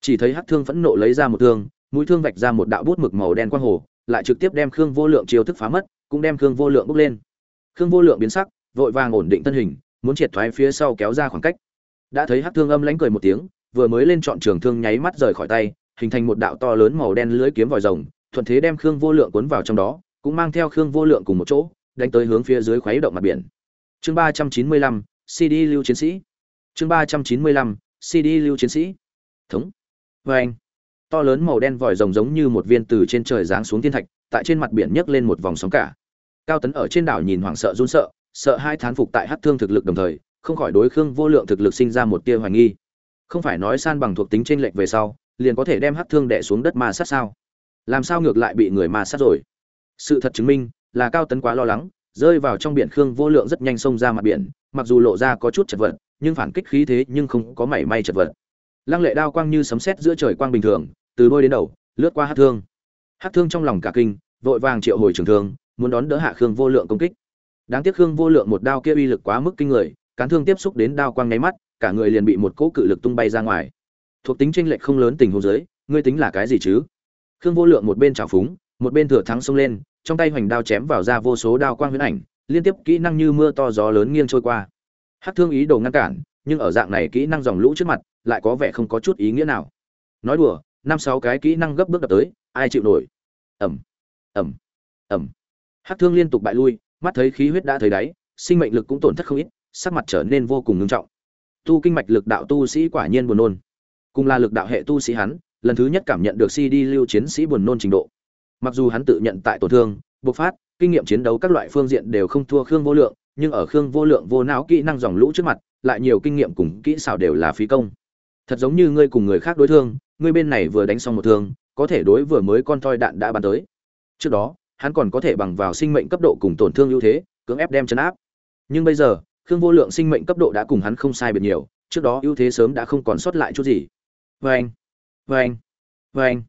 Chỉ thấy hát thương phẫn nộ lấy ra một thương mũi thương vạch ra một đạo bút mực màu đen quang hồ, lại trực tiếp đem khương vô lượng chiêu thức phá mất, cũng đem khương vô lượng bốc lên. Khương vô lượng biến sắc, vội vàng ổn định thân hình, muốn triệt thoái phía sau kéo ra khoảng cách. Đã thấy hắc thương âm lánh cười một tiếng, vừa mới lên chọn trường thương nháy mắt rời khỏi tay, hình thành một đạo to lớn màu đen lưới kiếm vòi rồng, thuận thế đem khương vô lượng cuốn vào trong đó, cũng mang theo khương vô lượng cùng một chỗ, đánh tới hướng phía dưới khuấy động mặt biển. Chương ba trăm chín mươi lăm cd lưu chiến sĩ. Chương ba trăm chín mươi lăm cd lưu chiến sĩ. Thống. Vê anh to lớn màu đen vòi rồng giống như một viên từ trên trời giáng xuống thiên thạch, tại trên mặt biển nhấc lên một vòng sóng cả. Cao tấn ở trên đảo nhìn hoảng sợ run sợ sợ hai thán phục tại hát thương thực lực đồng thời, không khỏi đối khương vô lượng thực lực sinh ra một tia hoài nghi. Không phải nói san bằng thuộc tính trên lệch về sau, liền có thể đem hát thương đẻ xuống đất ma sát sao? Làm sao ngược lại bị người ma sát rồi? Sự thật chứng minh là cao tấn quá lo lắng, rơi vào trong biển khương vô lượng rất nhanh xông ra mặt biển, mặc dù lộ ra có chút chật vật, nhưng phản kích khí thế nhưng không có mảy may chật vật. Lăng lệ đao quang như sấm sét giữa trời quang bình thường từ đôi đến đầu, lướt qua hát thương. Hát thương trong lòng cả kinh, vội vàng triệu hồi trường thương, muốn đón đỡ hạ khương vô lượng công kích. Đáng tiếc khương vô lượng một đao kia uy lực quá mức kinh người, cán thương tiếp xúc đến đao quang nháy mắt, cả người liền bị một cỗ cự lực tung bay ra ngoài. Thuộc tính tranh lệch không lớn tình huống dưới, ngươi tính là cái gì chứ? Khương vô lượng một bên trào phúng, một bên thừa thắng xông lên, trong tay hoành đao chém vào ra vô số đao quang huyễn ảnh, liên tiếp kỹ năng như mưa to gió lớn nghiêng trôi qua. Hát thương ý đồ ngăn cản, nhưng ở dạng này kỹ năng dòng lũ trước mặt, lại có vẻ không có chút ý nghĩa nào. Nói đùa năm sáu cái kỹ năng gấp bước đập tới, ai chịu nổi? Ẩm ẩm ẩm hát thương liên tục bại lui, mắt thấy khí huyết đã thấy đáy, sinh mệnh lực cũng tổn thất không ít, sắc mặt trở nên vô cùng ngưng trọng. Tu kinh mạch lực đạo tu sĩ quả nhiên buồn nôn. Cùng là lực đạo hệ tu sĩ hắn, lần thứ nhất cảm nhận được si đi lưu chiến sĩ buồn nôn trình độ. Mặc dù hắn tự nhận tại tổn thương, bộc phát, kinh nghiệm chiến đấu các loại phương diện đều không thua khương vô lượng, nhưng ở khương vô lượng vô não kỹ năng dòng lũ trước mặt, lại nhiều kinh nghiệm cùng kỹ xảo đều là phí công. Thật giống như ngươi cùng người khác đối thương ngươi bên này vừa đánh xong một thương có thể đối vừa mới con thoi đạn đã bắn tới. Trước đó hắn còn có thể bằng vào sinh mệnh cấp độ cùng tổn thương ưu thế cưỡng ép đem chấn áp. Nhưng bây giờ khương vô lượng sinh mệnh cấp độ đã cùng hắn không sai biệt nhiều trước đó ưu thế sớm đã không còn sót lại chút gì. Wen, Wen, Wen.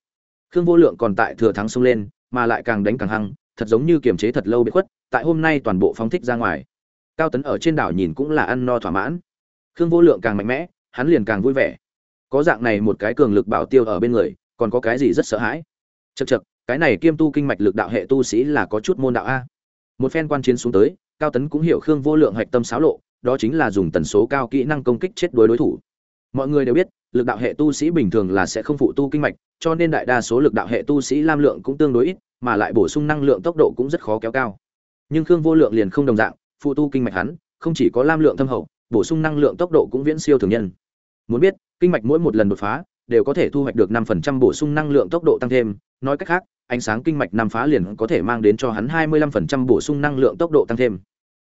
khương vô lượng còn tại thừa thắng xông lên mà lại càng đánh càng hăng thật giống như kiềm chế thật lâu bị khuất tại hôm nay toàn bộ phóng thích ra ngoài. Cao tấn ở trên đảo nhìn cũng là ăn no thỏa mãn. Khương vô lượng càng mạnh mẽ hắn liền càng vui vẻ có dạng này một cái cường lực bảo tiêu ở bên người, còn có cái gì rất sợ hãi? Chật chật cái này kiêm tu kinh mạch lực đạo hệ tu sĩ là có chút môn đạo a. Một phen quan chiến xuống tới, cao tấn cũng hiểu khương vô lượng hạch tâm xáo lộ, đó chính là dùng tần số cao kỹ năng công kích chết đối đối thủ. Mọi người đều biết, lực đạo hệ tu sĩ bình thường là sẽ không phụ tu kinh mạch, cho nên đại đa số lực đạo hệ tu sĩ lam lượng cũng tương đối ít, mà lại bổ sung năng lượng tốc độ cũng rất khó kéo cao. Nhưng khương vô lượng liền không đồng dạng, phụ tu kinh mạch hắn, không chỉ có lam lượng thâm hậu, bổ sung năng lượng tốc độ cũng viễn siêu thường nhân. Muốn biết kinh mạch mỗi một lần đột phá đều có thể thu hoạch được 5% bổ sung năng lượng tốc độ tăng thêm. Nói cách khác, ánh sáng kinh mạch năm phá liền có thể mang đến cho hắn 25% bổ sung năng lượng tốc độ tăng thêm.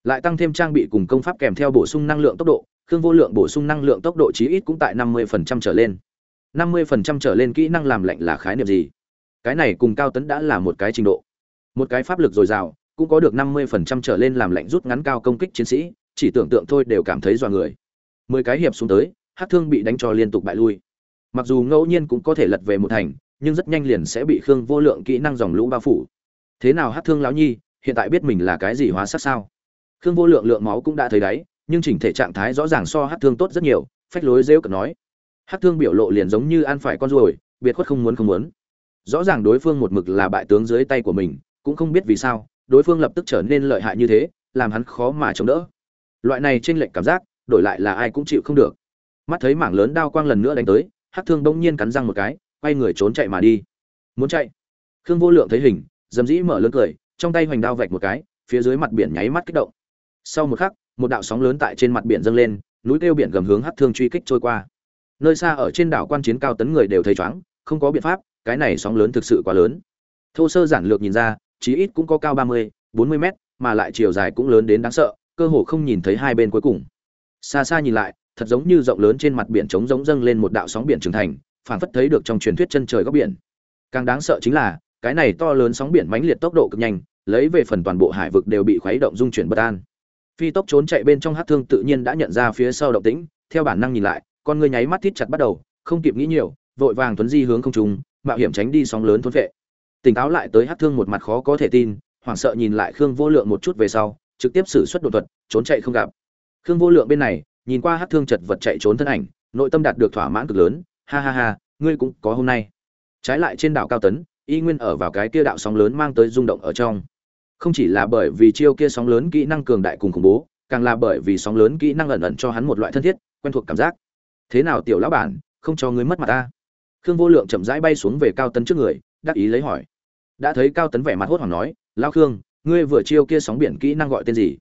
Lại tăng thêm trang bị cùng công pháp kèm theo bổ sung năng lượng tốc độ, khương vô lượng bổ sung năng lượng tốc độ chí ít cũng tại 50% trở lên. 50% trở lên kỹ năng làm lạnh là khái niệm gì? Cái này cùng cao tấn đã là một cái trình độ. Một cái pháp lực dồi dào, cũng có được 50% trở lên làm lạnh rút ngắn cao công kích chiến sĩ, chỉ tưởng tượng thôi đều cảm thấy dọa người. mười cái hiệp xuống tới hát thương bị đánh cho liên tục bại lui. Mặc dù ngẫu nhiên cũng có thể lật về một thành, nhưng rất nhanh liền sẽ bị khương vô lượng kỹ năng dòng lũ bao phủ. Thế nào hát thương lão nhi, hiện tại biết mình là cái gì hóa sắc sao? Khương vô lượng lượng máu cũng đã thấy đáy, nhưng chỉnh thể trạng thái rõ ràng so hát thương tốt rất nhiều, phách lối rêu cực nói. Hát thương biểu lộ liền giống như ăn phải con ruồi, biệt khuất không muốn không muốn. Rõ ràng đối phương một mực là bại tướng dưới tay của mình, cũng không biết vì sao, đối phương lập tức trở nên lợi hại như thế, làm hắn khó mà chống đỡ. Loại này t r ê n lệch cảm giác, đổi lại là ai cũng chịu không được mắt thấy mảng lớn đao quang lần nữa đánh tới hát thương bỗng nhiên cắn răng một cái, quay người trốn chạy mà đi. Muốn chạy? Khương vô lượng thấy hình, dầm dĩ mở lớn cười, trong tay hoành đao vạch một cái, phía dưới mặt biển nháy mắt kích động. Sau một khắc, một đạo sóng lớn tại trên mặt biển dâng lên, núi kêu biển gầm hướng hát thương truy kích trôi qua. Nơi xa ở trên đảo quan chiến cao tấn người đều thấy chóng không có biện pháp, cái này sóng lớn thực sự quá lớn. Thô sơ giản lược nhìn ra, chí ít cũng có cao ba mươi, bốn mươi mét, mà lại chiều dài cũng lớn đến đáng sợ, cơ hồ không nhìn thấy hai bên cuối cùng. Xa xa nhìn lại thật giống như rộng lớn trên mặt biển trống giống dâng lên một đạo sóng biển trưởng thành, phảng phất thấy được trong truyền thuyết chân trời góc biển. Càng đáng sợ chính là, cái này to lớn sóng biển mãnh liệt tốc độ cực nhanh, lấy về phần toàn bộ hải vực đều bị khuấy động dung chuyển bất an. Phi tốc trốn chạy bên trong hắc thương tự nhiên đã nhận ra phía sau động tĩnh, theo bản năng nhìn lại, con người nháy mắt thít chặt bắt đầu, không kịp nghĩ nhiều, vội vàng tuấn di hướng không trung, mạo hiểm tránh đi sóng lớn thôn vệ. Tỉnh táo lại tới hắc thương một mặt khó có thể tin, hoảng sợ nhìn lại khương vô lượng một chút về sau, trực tiếp sử xuất đột thuật, trốn chạy không gặp. Khương vô lượng bên này nhìn qua hát thương chật vật chạy trốn thân ảnh, nội tâm đạt được thỏa mãn cực lớn, ha ha ha, ngươi cũng có hôm nay. Trái lại trên đảo cao tấn, y nguyên ở vào cái kia đạo sóng lớn mang tới rung động ở trong. Không chỉ là bởi vì chiêu kia sóng lớn kỹ năng cường đại cùng khủng bố, càng là bởi vì sóng lớn kỹ năng ẩn ẩn cho hắn một loại thân thiết, quen thuộc cảm giác. Thế nào tiểu lão bản, không cho ngươi mất mặt ta? Khương vô lượng chậm rãi bay xuống về cao tấn trước người, đắc ý lấy hỏi. Đã thấy cao tấn vẻ mặt hốt hoảng nói lao khương, ngươi vừa chiêu kia sóng biển kỹ năng gọi tên gì?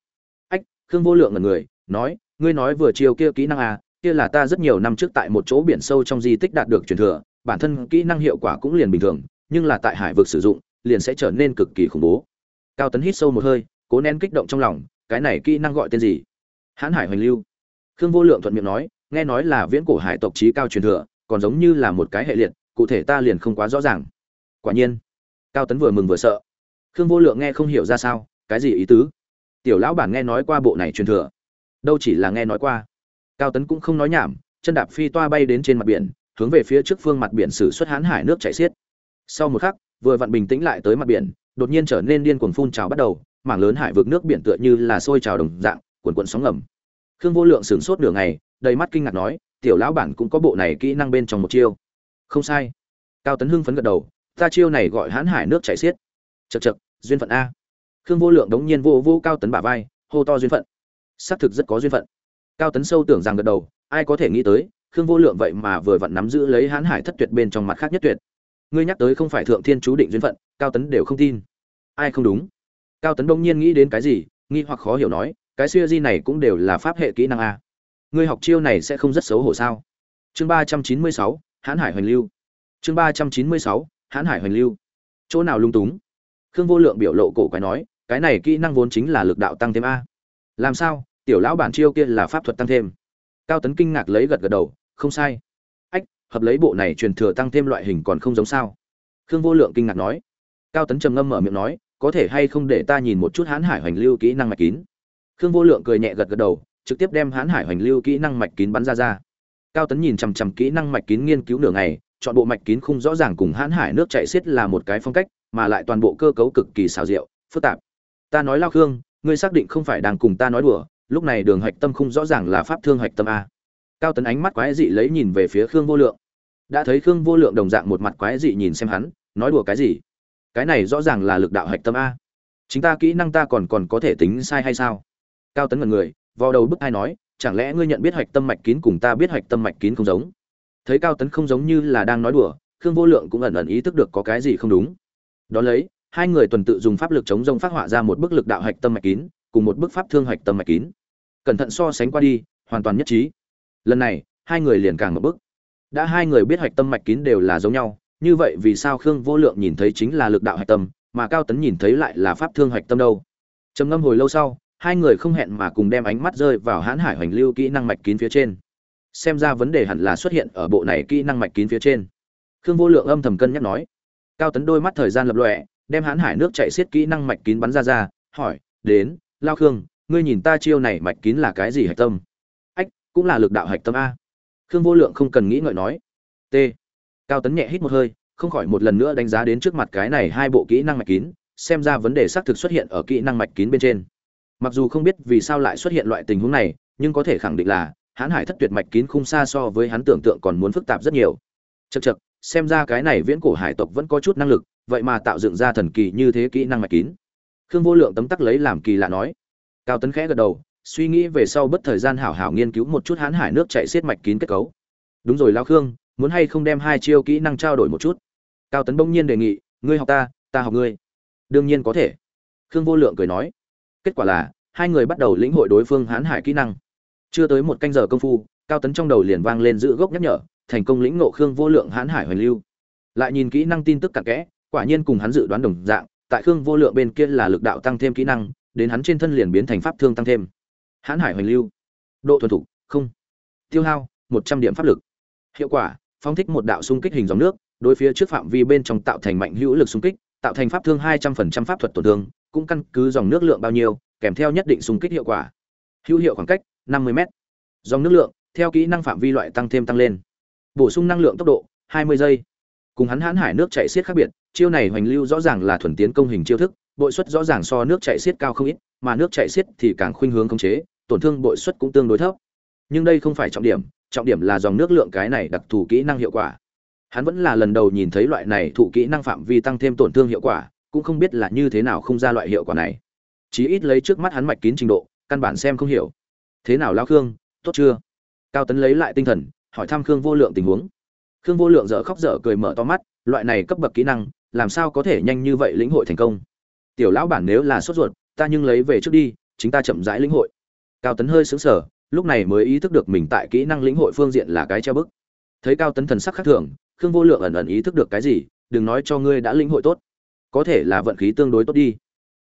Ách, khương vô lượng ngần người, nói ngươi nói vừa chiều kia kỹ năng à kia là ta rất nhiều năm trước tại một chỗ biển sâu trong di tích đạt được truyền thừa, bản thân kỹ năng hiệu quả cũng liền bình thường, nhưng là tại hải vực sử dụng, liền sẽ trở nên cực kỳ khủng bố. Cao tấn hít sâu một hơi, cố nén kích động trong lòng, cái này kỹ năng gọi tên gì? Hãn hải hoành lưu. Khương vô lượng thuận miệng nói, nghe nói là viễn cổ hải tộc chí cao truyền thừa, còn giống như là một cái hệ liệt, cụ thể ta liền không quá rõ ràng. Quả nhiên, cao tấn vừa mừng vừa sợ. Khương vô lượng nghe không hiểu ra sao, cái gì ý tứ? Tiểu lão bản nghe nói qua bộ này truyền thừa đâu chỉ là nghe nói qua. Cao tấn cũng không nói nhảm, chân đạp phi toa bay đến trên mặt biển, hướng về phía trước phương mặt biển sử xuất hãn hải nước chảy xiết. Sau một khắc, vừa vặn bình tĩnh lại tới mặt biển, đột nhiên trở nên điên cuồng phun trào bắt đầu, mảng lớn hải vực nước biển tựa như là sôi trào đồng dạng, cuồn cuộn sóng ngầm. Khương vô lượng sửng sốt nửa ngày, đầy mắt kinh ngạc nói, tiểu lão bản cũng có bộ này kỹ năng bên trong một chiêu. Không sai. Cao tấn hưng phấn gật đầu, ta chiêu này gọi hãn hải nước chảy xiết. Chật chật duyên phận a. Khương vô lượng đống nhiên vô vô cao tấn bả vai, hô to duyên phận xác thực rất có duyên phận. Cao tấn sâu tưởng rằng gật đầu, ai có thể nghĩ tới, khương vô lượng vậy mà vừa vặn nắm giữ lấy hãn hải thất tuyệt bên trong mặt khác nhất tuyệt. Ngươi nhắc tới không phải thượng thiên chú định duyên phận, cao tấn đều không tin. Ai không đúng? Cao tấn đông nhiên nghĩ đến cái gì, nghi hoặc khó hiểu nói, cái siêu di này cũng đều là pháp hệ kỹ năng a. Ngươi học chiêu này sẽ không rất xấu hổ sao? Chương ba trăm chín mươi sáu hãn hải hoành lưu. Chương ba trăm chín mươi sáu hãn hải hoành lưu. Chỗ nào lung túng? Khương vô lượng biểu lộ cổ quái nói, cái này kỹ năng vốn chính là lực đạo tăng thêm a. Làm sao? Tiểu lão bản chiêu kia là pháp thuật tăng thêm. Cao tấn kinh ngạc lấy gật gật đầu, không sai. Ách, hợp lấy bộ này truyền thừa tăng thêm loại hình còn không giống sao? Khương vô lượng kinh ngạc nói. Cao tấn trầm ngâm mở miệng nói, có thể hay không để ta nhìn một chút hãn hải hoành lưu kỹ năng mạch kín? Khương vô lượng cười nhẹ gật gật đầu, trực tiếp đem hãn hải hoành lưu kỹ năng mạch kín bắn ra ra. Cao tấn nhìn chằm chằm kỹ năng mạch kín nghiên cứu nửa ngày, chọn bộ mạch kín khung rõ ràng cùng hãn hải nước chạy xiết là một cái phong cách, mà lại toàn bộ cơ cấu cực kỳ xào rượu phức tạp. Ta nói lao khương, ngươi xác định không phải đang cùng ta nói đùa lúc này đường hạch tâm không rõ ràng là pháp thương hạch tâm a. Cao tấn ánh mắt quái dị lấy nhìn về phía khương vô lượng. Đã thấy khương vô lượng đồng dạng một mặt quái dị nhìn xem hắn, nói đùa cái gì? Cái này rõ ràng là lực đạo hạch tâm a. Chính ta kỹ năng ta còn còn có thể tính sai hay sao? Cao tấn ngần người vào đầu bức ai nói, chẳng lẽ ngươi nhận biết hạch tâm mạch kín cùng ta biết hạch tâm mạch kín không giống? Thấy cao tấn không giống như là đang nói đùa, khương vô lượng cũng ẩn ẩn ý thức được có cái gì không đúng. Đón lấy, hai người tuần tự dùng pháp lực chống rông phát họa ra một bức lực đạo hạch tâm mạch kín, cùng một bức pháp thương hạch tâm mạch kín cẩn thận so sánh qua đi, hoàn toàn nhất trí. Lần này, hai người liền càng một bức đã hai người biết hạch tâm mạch kín đều là giống nhau, như vậy vì sao khương vô lượng nhìn thấy chính là lực đạo hạch tâm, mà cao tấn nhìn thấy lại là pháp thương hạch tâm đâu? Trầm ngâm hồi lâu sau, hai người không hẹn mà cùng đem ánh mắt rơi vào hãn hải hoành lưu kỹ năng mạch kín phía trên. Xem ra vấn đề hẳn là xuất hiện ở bộ này kỹ năng mạch kín phía trên. Khương vô lượng âm thầm cân nhắc nói. Cao tấn đôi mắt thời gian lập lọe đem hãn hải nước chạy xiết kỹ năng mạch kín bắn ra ra, hỏi, đến, lao khương ngươi nhìn ta chiêu này mạch kín là cái gì hạch tâm? Ách, cũng là lực đạo hạch tâm a. Khương vô lượng không cần nghĩ ngợi nói. T. Cao tấn nhẹ hít một hơi, không khỏi một lần nữa đánh giá đến trước mặt cái này hai bộ kỹ năng mạch kín, xem ra vấn đề xác thực xuất hiện ở kỹ năng mạch kín bên trên. Mặc dù không biết vì sao lại xuất hiện loại tình huống này, nhưng có thể khẳng định là hãn hải thất tuyệt mạch kín không xa so với hắn tưởng tượng còn muốn phức tạp rất nhiều. Chật chật xem ra cái này viễn cổ hải tộc vẫn có chút năng lực, vậy mà tạo dựng ra thần kỳ như thế kỹ năng mạch kín. Khương vô lượng tấm tắc lấy làm kỳ lạ nói cao tấn khẽ gật đầu, suy nghĩ về sau bất thời gian hảo hảo nghiên cứu một chút hãn hải nước chạy xiết mạch kín kết cấu. Đúng rồi lao khương, muốn hay không đem hai chiêu kỹ năng trao đổi một chút? Cao tấn bỗng nhiên đề nghị, ngươi học ta ta học ngươi. Đương nhiên có thể. Khương vô lượng cười nói. Kết quả là, hai người bắt đầu lĩnh hội đối phương hãn hải kỹ năng. Chưa tới một canh giờ công phu, cao tấn trong đầu liền vang lên giữ gốc nhắc nhở, thành công lĩnh ngộ khương vô lượng hãn hải hoành lưu. Lại nhìn kỹ năng tin tức cặn kẽ, quả nhiên cùng hắn dự đoán đồng dạng, tại khương vô lượng bên kia là lực đạo tăng thêm kỹ năng đến hắn trên thân liền biến thành pháp thương tăng thêm. Hãn hải hoành lưu. Độ thuần thục, không. Tiêu hao, một trăm điểm pháp lực. Hiệu quả, phóng thích một đạo xung kích hình dòng nước, đối phía trước phạm vi bên trong tạo thành mạnh hữu lực xung kích, tạo thành pháp thương hai trăm phần trăm pháp thuật tổn thương, cũng căn cứ dòng nước lượng bao nhiêu, kèm theo nhất định xung kích hiệu quả. Hữu hiệu khoảng cách, năm mươi m dòng nước lượng, theo kỹ năng phạm vi loại tăng thêm tăng lên. Bổ sung năng lượng tốc độ, hai mươi giây cùng hắn hãn hải nước chạy xiết khác biệt, chiêu này hoành lưu rõ ràng là thuần tiến công hình chiêu thức, bội suất rõ ràng so nước chạy xiết cao không ít, mà nước chạy xiết thì càng khuynh hướng khống chế, tổn thương bội suất cũng tương đối thấp. Nhưng đây không phải trọng điểm trọng điểm là dòng nước lượng cái này đặc thù kỹ năng hiệu quả. Hắn vẫn là lần đầu nhìn thấy loại này thụ kỹ năng phạm vi tăng thêm tổn thương hiệu quả, cũng không biết là như thế nào không ra loại hiệu quả này. Chí ít lấy trước mắt hắn mạch kín trình độ, căn bản xem không hiểu. Thế nào lao khương, tốt chưa? Cao tấn lấy lại tinh thần, hỏi thăm khương vô lượng tình huống khương vô lượng dở khóc dở cười mở to mắt, loại này cấp bậc kỹ năng, làm sao có thể nhanh như vậy lĩnh hội thành công? Tiểu lão bản nếu là sốt ruột, ta nhưng lấy về trước đi, chính ta chậm rãi lĩnh hội. Cao tấn hơi sững sờ, lúc này mới ý thức được mình tại kỹ năng lĩnh hội phương diện là cái treo bức. Thấy cao tấn thần sắc khác thường, khương vô lượng ẩn ẩn ý thức được cái gì, đừng nói cho ngươi đã lĩnh hội tốt. Có thể là vận khí tương đối tốt đi.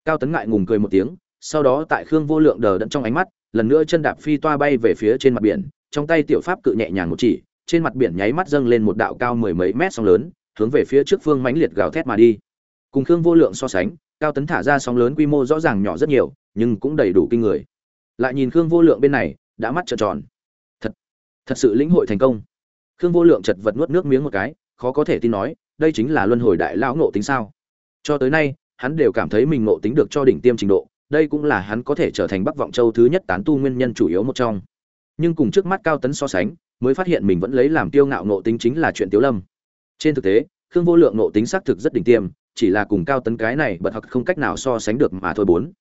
Cao tấn ngại ngùng cười một tiếng, sau đó tại khương vô lượng đờ đẫn trong ánh mắt, lần nữa chân đạp phi toa bay về phía trên mặt biển, trong tay tiểu pháp cự nhẹ nhàng một chỉ trên mặt biển nháy mắt dâng lên một đạo cao mười mấy mét sóng lớn, hướng về phía trước phương mãnh liệt gào thét mà đi. Cùng khương vô lượng so sánh, cao tấn thả ra sóng lớn quy mô rõ ràng nhỏ rất nhiều, nhưng cũng đầy đủ kinh người. Lại nhìn khương vô lượng bên này, đã mắt trợn tròn. Thật thật sự lĩnh hội thành công. Khương vô lượng chật vật nuốt nước miếng một cái, khó có thể tin nói, đây chính là luân hồi đại lão ngộ tính sao? Cho tới nay, hắn đều cảm thấy mình ngộ tính được cho đỉnh tiêm trình độ, đây cũng là hắn có thể trở thành bắc vọng châu thứ nhất tán tu nguyên nhân chủ yếu một trong. Nhưng cùng trước mắt cao tấn so sánh mới phát hiện mình vẫn lấy làm tiêu ngạo nộ tính chính là chuyện tiếu lâm. Trên thực tế, khương vô lượng nộ tính xác thực rất đỉnh tiêm, chỉ là cùng cao tấn cái này bật học không cách nào so sánh được mà thôi bốn.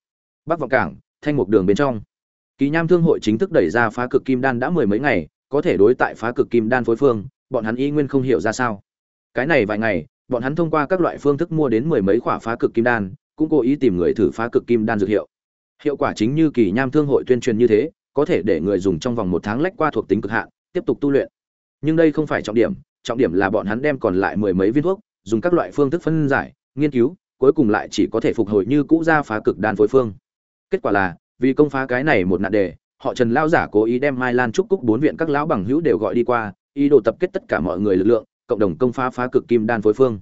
Bắc vọng cảng, thanh mục đường bên trong. Kỳ nham thương hội chính thức đẩy ra phá cực kim đan đã mười mấy ngày, có thể đối tại phá cực kim đan phối phương, bọn hắn y nguyên không hiểu ra sao. Cái này vài ngày, bọn hắn thông qua các loại phương thức mua đến mười mấy khỏa phá cực kim đan, cũng cố ý tìm người thử phá cực kim đan dược hiệu. Hiệu quả chính như kỳ nham thương hội tuyên truyền như thế, có thể để người dùng trong vòng một tháng lách qua thuộc tính cực hạn tiếp tục tu luyện. Nhưng đây không phải trọng điểm trọng điểm là bọn hắn đem còn lại mười mấy viên thuốc, dùng các loại phương thức phân giải, nghiên cứu, cuối cùng lại chỉ có thể phục hồi như cũ ra phá cực đan phối phương. Kết quả là, vì công phá cái này một nạn đề, họ trần lao giả cố ý đem mai lan trúc cúc bốn viện các lão bằng hữu đều gọi đi qua, ý đồ tập kết tất cả mọi người lực lượng, cộng đồng công phá phá cực kim đan phối phương.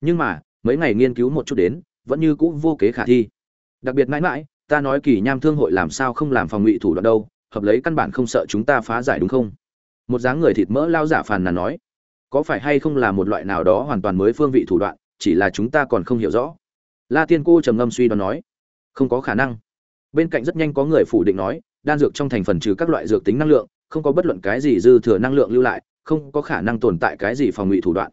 Nhưng mà, mấy ngày nghiên cứu một chút đến, vẫn như cũ vô kế khả thi. Đặc biệt mãi mãi, ta nói kỳ nham thương hội làm sao không làm phòng ngụy thủ đoạn đâu, hợp lấy căn bản không sợ chúng ta phá giải đúng không? Một dáng người thịt mỡ lao giả phàn nàn nói, có phải hay không là một loại nào đó hoàn toàn mới phương vị thủ đoạn, chỉ là chúng ta còn không hiểu rõ? La tiên cô trầm ngâm suy đoán nói, không có khả năng. Bên cạnh rất nhanh có người phủ định nói, đan dược trong thành phần trừ các loại dược tính năng lượng, không có bất luận cái gì dư thừa năng lượng lưu lại, không có khả năng tồn tại cái gì phòng ngụy thủ đoạn.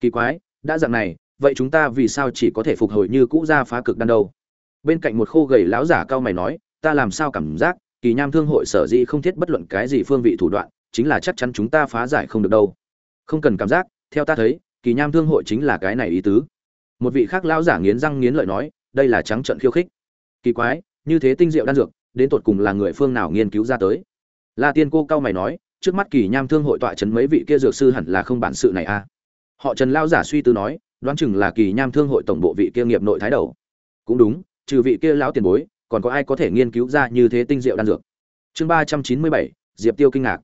Kỳ quái, đã dạng này, vậy chúng ta vì sao chỉ có thể phục hồi như cũ ra phá cực đan đâu? Bên cạnh một khô gầy lão giả cao mày nói, ta làm sao cảm giác, kỳ nham thương hội sở dĩ không thiết bất luận cái gì phương vị thủ đoạn chính là chắc chắn chúng ta phá giải không được đâu. Không cần cảm giác, theo ta thấy, kỳ nham thương hội chính là cái này ý tứ. Một vị khác lão giả nghiến răng nghiến lợi nói, đây là trắng trận khiêu khích. Kỳ quái, như thế tinh diệu đan dược, đến tột cùng là người phương nào nghiên cứu ra tới? La tiên cô cao mày nói, trước mắt kỳ nham thương hội tọa trấn mấy vị kia dược sư hẳn là không bản sự này a à. họ trần lao giả suy tư nói, đoán chừng là kỳ nham thương hội tổng bộ vị kia nghiệp nội thái đầu. Cũng đúng, trừ vị kia lão tiền bối, còn có ai có thể nghiên cứu ra như thế tinh diệu đan dược? Chương ba trăm chín mươi bảy, diệp tiêu kinh ngạc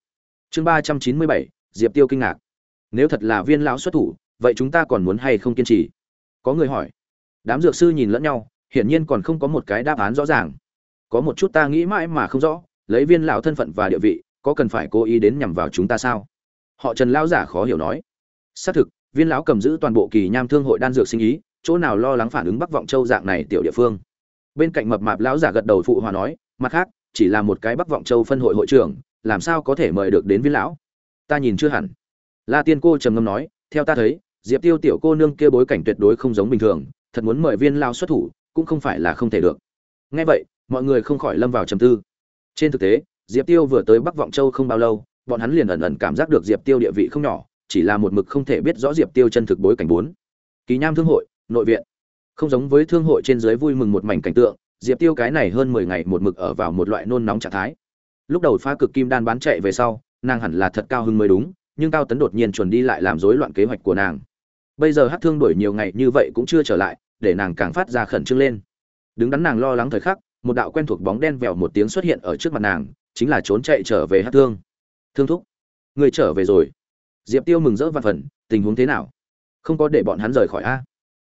chương ba trăm chín mươi bảy, diệp tiêu kinh ngạc. Nếu thật là viên lão xuất thủ, vậy chúng ta còn muốn hay không kiên trì? Có người hỏi. Đám dược sư nhìn lẫn nhau, hiển nhiên còn không có một cái đáp án rõ ràng. Có một chút ta nghĩ mãi mà không rõ, lấy viên lão thân phận và địa vị, có cần phải cố ý đến nhằm vào chúng ta sao? Họ trần lão giả khó hiểu nói. Xác thực, viên lão cầm giữ toàn bộ kỳ nham thương hội đan dược sinh ý, chỗ nào lo lắng phản ứng bắc vọng châu dạng này tiểu địa phương. Bên cạnh mập mạp lão giả gật đầu phụ hòa nói, mặt khác, chỉ là một cái bắc vọng châu phân hội hội trưởng làm sao có thể mời được đến viên lão? Ta nhìn chưa hẳn. La tiên cô trầm ngâm nói, theo ta thấy, diệp tiêu tiểu cô nương kia bối cảnh tuyệt đối không giống bình thường, thật muốn mời viên lao xuất thủ, cũng không phải là không thể được. Ngay vậy, mọi người không khỏi lâm vào trầm tư. Trên thực tế, diệp tiêu vừa tới bắc vọng châu không bao lâu, bọn hắn liền ẩn ẩn cảm giác được diệp tiêu địa vị không nhỏ, chỉ là một mực không thể biết rõ diệp tiêu chân thực bối cảnh bốn. Kỳ nham thương hội, nội viện. Không giống với thương hội trên dưới vui mừng một mảnh cảnh tượng, diệp tiêu cái này hơn mười ngày một mực ở vào một loại nôn nóng trạng thái lúc đầu phá cực kim đan bán chạy về sau, nàng hẳn là thật cao hứng mới đúng, nhưng cao tấn đột nhiên chuẩn đi lại làm rối loạn kế hoạch của nàng. Bây giờ hát thương đổi nhiều ngày như vậy cũng chưa trở lại, để nàng càng phát ra khẩn trương lên. Đứng đắn nàng lo lắng thời khắc, một đạo quen thuộc bóng đen vèo một tiếng xuất hiện ở trước mặt nàng, chính là trốn chạy trở về hát thương. Thương thúc, người trở về rồi. Diệp tiêu mừng rỡ và phần, tình huống thế nào? Không có để bọn hắn rời khỏi a?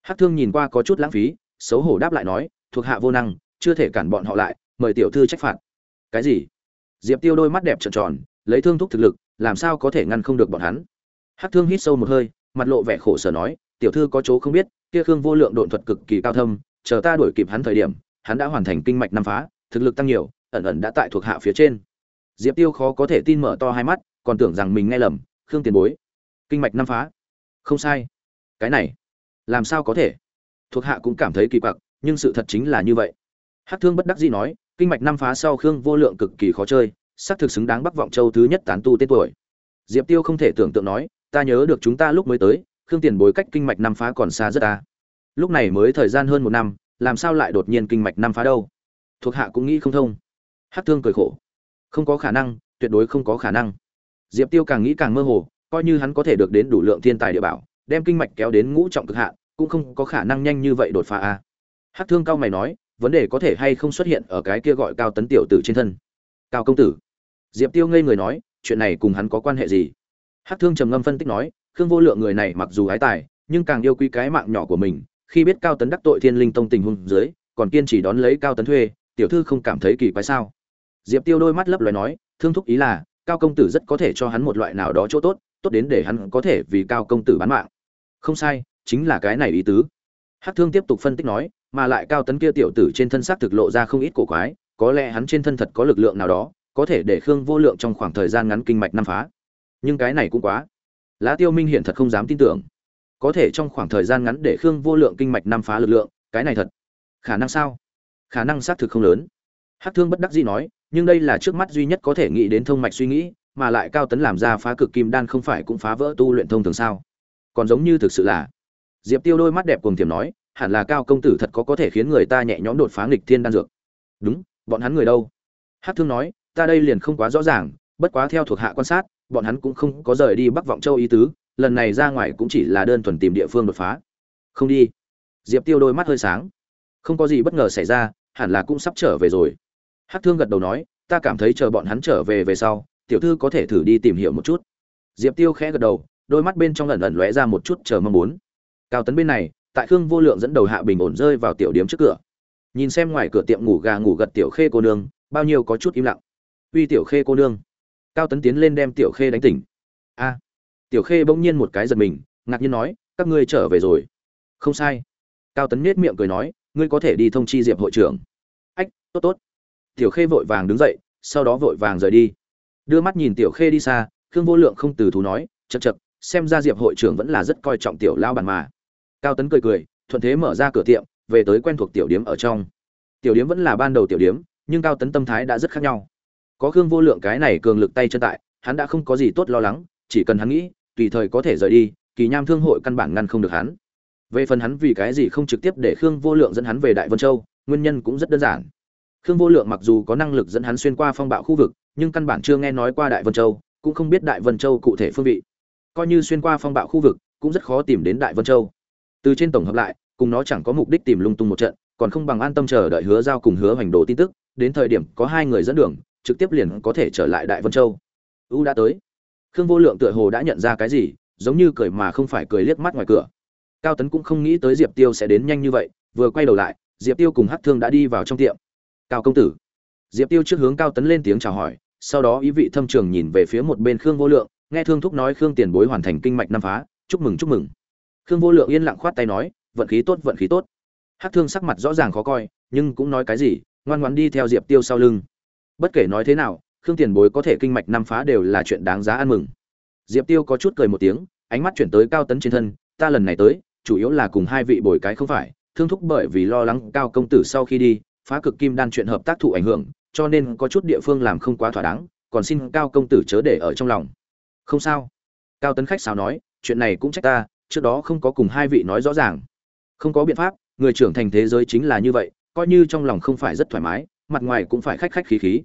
Hát thương nhìn qua có chút lãng phí, xấu hổ đáp lại nói, thuộc hạ vô năng, chưa thể cản bọn họ lại, mời tiểu thư trách phạt. Cái gì? Diệp tiêu đôi mắt đẹp trợn tròn, lấy thương thúc thực lực, làm sao có thể ngăn không được bọn hắn? Hát thương hít sâu một hơi, mặt lộ vẻ khổ sở nói, tiểu thư có chỗ không biết, kia khương vô lượng độn thuật cực kỳ cao thâm, chờ ta đuổi kịp hắn thời điểm, hắn đã hoàn thành kinh mạch năm phá, thực lực tăng nhiều, ẩn ẩn đã tại thuộc hạ phía trên. Diệp tiêu khó có thể tin mở to hai mắt, còn tưởng rằng mình nghe lầm, khương tiền bối, kinh mạch năm phá? Không sai. Cái này, làm sao có thể? Thuộc hạ cũng cảm thấy kỳ quặc, nhưng sự thật chính là như vậy. Hát thương bất đắc dĩ nói kinh mạch năm phá sau khương vô lượng cực kỳ khó chơi xác thực xứng đáng bắc vọng châu thứ nhất tán tu tên tuổi. Diệp tiêu không thể tưởng tượng nói ta nhớ được chúng ta lúc mới tới khương tiền bối cách kinh mạch năm phá còn xa rất ta lúc này mới thời gian hơn một năm làm sao lại đột nhiên kinh mạch năm phá đâu? Thuộc hạ cũng nghĩ không thông. Hát thương cười khổ không có khả năng tuyệt đối không có khả năng. Diệp tiêu càng nghĩ càng mơ hồ coi như hắn có thể được đến đủ lượng thiên tài địa bảo đem kinh mạch kéo đến ngũ trọng cực hạ, cũng không có khả năng nhanh như vậy đột phá a à. hát thương cao mày nói vấn đề có thể hay không xuất hiện ở cái kia gọi cao tấn tiểu tử trên thân? Cao công tử. Diệp tiêu ngây người nói, chuyện này cùng hắn có quan hệ gì? Hát thương trầm ngâm phân tích nói, khương vô lượng người này mặc dù ái tài, nhưng càng yêu quý cái mạng nhỏ của mình, khi biết cao tấn đắc tội thiên linh tông tình huống dưới, còn kiên trì đón lấy cao tấn thuê, tiểu thư không cảm thấy kỳ quái sao? Diệp tiêu đôi mắt lấp loài nói, thương thúc ý là, cao công tử rất có thể cho hắn một loại nào đó chỗ tốt tốt đến để hắn có thể vì cao công tử bán mạng. Không sai, chính là cái này ý tứ. Hát thương tiếp tục phân tích nói mà lại cao tấn kia tiểu tử trên thân xác thực lộ ra không ít cổ quái, có lẽ hắn trên thân thật có lực lượng nào đó, có thể để khương vô lượng trong khoảng thời gian ngắn kinh mạch năm phá. Nhưng cái này cũng quá. Lá tiêu minh hiện thật không dám tin tưởng. Có thể trong khoảng thời gian ngắn để khương vô lượng kinh mạch năm phá lực lượng, cái này thật. Khả năng sao? Khả năng xác thực không lớn. Hát thương bất đắc dĩ nói, nhưng đây là trước mắt duy nhất có thể nghĩ đến thông mạch suy nghĩ, mà lại cao tấn làm ra phá cực kim đan không phải cũng phá vỡ tu luyện thông thường sao? Còn giống như thực sự là. Diệp tiêu đôi mắt đẹp cùng tiềm nói hẳn là cao công tử thật có có thể khiến người ta nhẹ nhõm đột phá nghịch thiên đan dược. Đúng, bọn hắn người đâu? Hát thương nói, ta đây liền không quá rõ ràng, bất quá theo thuộc hạ quan sát, bọn hắn cũng không có rời đi bắc vọng châu ý tứ, lần này ra ngoài cũng chỉ là đơn thuần tìm địa phương đột phá. Không đi. Diệp tiêu đôi mắt hơi sáng. Không có gì bất ngờ xảy ra, hẳn là cũng sắp trở về rồi. Hát thương gật đầu nói, ta cảm thấy chờ bọn hắn trở về về sau, tiểu thư có thể thử đi tìm hiểu một chút. Diệp tiêu khẽ gật đầu, đôi mắt bên trong ẩn ẩn lóe ra một chút chờ mong muốn. Cao tấn bên này tại khương vô lượng dẫn đầu hạ bình ổn rơi vào tiểu điếm trước cửa. Nhìn xem ngoài cửa tiệm ngủ gà ngủ gật tiểu khê cô nương, bao nhiêu có chút im lặng. Uy tiểu khê cô nương. Cao tấn tiến lên đem tiểu khê đánh tỉnh. A. Tiểu khê bỗng nhiên một cái giật mình, ngạc nhiên nói, các ngươi trở về rồi. Không sai. Cao tấn nết miệng cười nói, ngươi có thể đi thông chi diệp hội trưởng. Ách, tốt tốt. Tiểu khê vội vàng đứng dậy, sau đó vội vàng rời đi. Đưa mắt nhìn tiểu khê đi xa, khương vô lượng không từ thú nói chật chật xem ra diệp hội trưởng vẫn là rất coi trọng tiểu lao bản mà cao tấn cười cười, thuận thế mở ra cửa tiệm, về tới quen thuộc tiểu điếm ở trong. Tiểu điếm vẫn là ban đầu tiểu điếm, nhưng cao tấn tâm thái đã rất khác nhau. Có khương vô lượng cái này cường lực tay chân tại, hắn đã không có gì tốt lo lắng, chỉ cần hắn nghĩ, tùy thời có thể rời đi, kỳ nham thương hội căn bản ngăn không được hắn. Về phần hắn vì cái gì không trực tiếp để khương vô lượng dẫn hắn về đại vân châu, nguyên nhân cũng rất đơn giản. Khương vô lượng mặc dù có năng lực dẫn hắn xuyên qua phong bạo khu vực, nhưng căn bản chưa nghe nói qua đại vân châu, cũng không biết đại vân châu cụ thể phương vị. Coi như xuyên qua phong bạo khu vực, cũng rất khó tìm đến đại vân châu từ trên tổng hợp lại, cùng nó chẳng có mục đích tìm lung tung một trận, còn không bằng an tâm chờ đợi hứa giao cùng hứa hoành đồ tin tức, đến thời điểm có hai người dẫn đường, trực tiếp liền có thể trở lại đại vân châu. U đã tới. Khương vô lượng tựa hồ đã nhận ra cái gì, giống như cười mà không phải cười liếc mắt ngoài cửa. Cao tấn cũng không nghĩ tới diệp tiêu sẽ đến nhanh như vậy, vừa quay đầu lại, diệp tiêu cùng hát thương đã đi vào trong tiệm. Cao công tử. Diệp tiêu trước hướng cao tấn lên tiếng chào hỏi, sau đó ý vị thâm trường nhìn về phía một bên khương vô lượng, nghe thương thúc nói khương tiền bối hoàn thành kinh mạch năm phá, chúc mừng chúc mừng khương vô lượng yên lặng khoát tay nói, vận khí tốt, vận khí tốt. Hát thương sắc mặt rõ ràng khó coi, nhưng cũng nói cái gì, ngoan ngoan đi theo diệp tiêu sau lưng. Bất kể nói thế nào, khương tiền bối có thể kinh mạch năm phá đều là chuyện đáng giá ăn mừng. Diệp tiêu có chút cười một tiếng, ánh mắt chuyển tới cao tấn trên thân, ta lần này tới, chủ yếu là cùng hai vị bồi cái không phải, thương thúc bởi vì lo lắng cao công tử sau khi đi, phá cực kim đan chuyện hợp tác thụ ảnh hưởng, cho nên có chút địa phương làm không quá thỏa đáng, còn xin cao công tử chớ để ở trong lòng. Không sao. Cao tấn khách sao nói, chuyện này cũng trách ta trước đó không có cùng hai vị nói rõ ràng. Không có biện pháp, người trưởng thành thế giới chính là như vậy, coi như trong lòng không phải rất thoải mái, mặt ngoài cũng phải khách khách khí khí.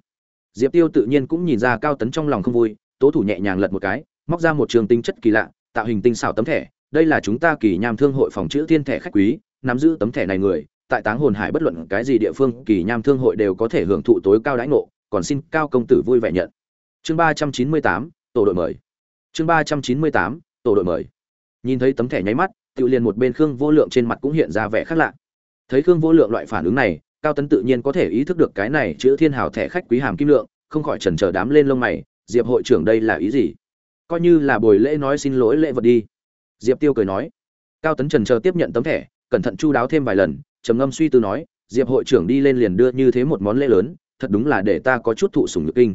Diệp tiêu tự nhiên cũng nhìn ra cao tấn trong lòng không vui, tố thủ nhẹ nhàng lật một cái, móc ra một trường tinh chất kỳ lạ, tạo hình tinh xảo tấm thẻ, đây là chúng ta kỳ nham thương hội phòng chữ thiên thẻ khách quý, nắm giữ tấm thẻ này người, tại táng hồn hải bất luận cái gì địa phương, kỳ nham thương hội đều có thể hưởng thụ tối cao đãi ngộ, còn xin cao công tử vui vẻ nhận. Chương ba trăm chín mươi tám, tổ đội mời. Chương ba trăm chín mươi tám, tổ đội mời nhìn thấy tấm thẻ nháy mắt tự liền một bên khương vô lượng trên mặt cũng hiện ra vẻ khác lạ. Thấy khương vô lượng loại phản ứng này, cao tấn tự nhiên có thể ý thức được cái này chữ thiên hào thẻ khách quý hàm kim lượng, không khỏi trần trờ đám lên lông mày, diệp hội trưởng đây là ý gì? Coi như là buổi lễ nói xin lỗi lễ vật đi. Diệp tiêu cười nói. Cao tấn trần chờ tiếp nhận tấm thẻ, cẩn thận chu đáo thêm vài lần, trầm ngâm suy tư nói, diệp hội trưởng đi lên liền đưa như thế một món lễ lớn, thật đúng là để ta có chút thụ sủng nhược kinh.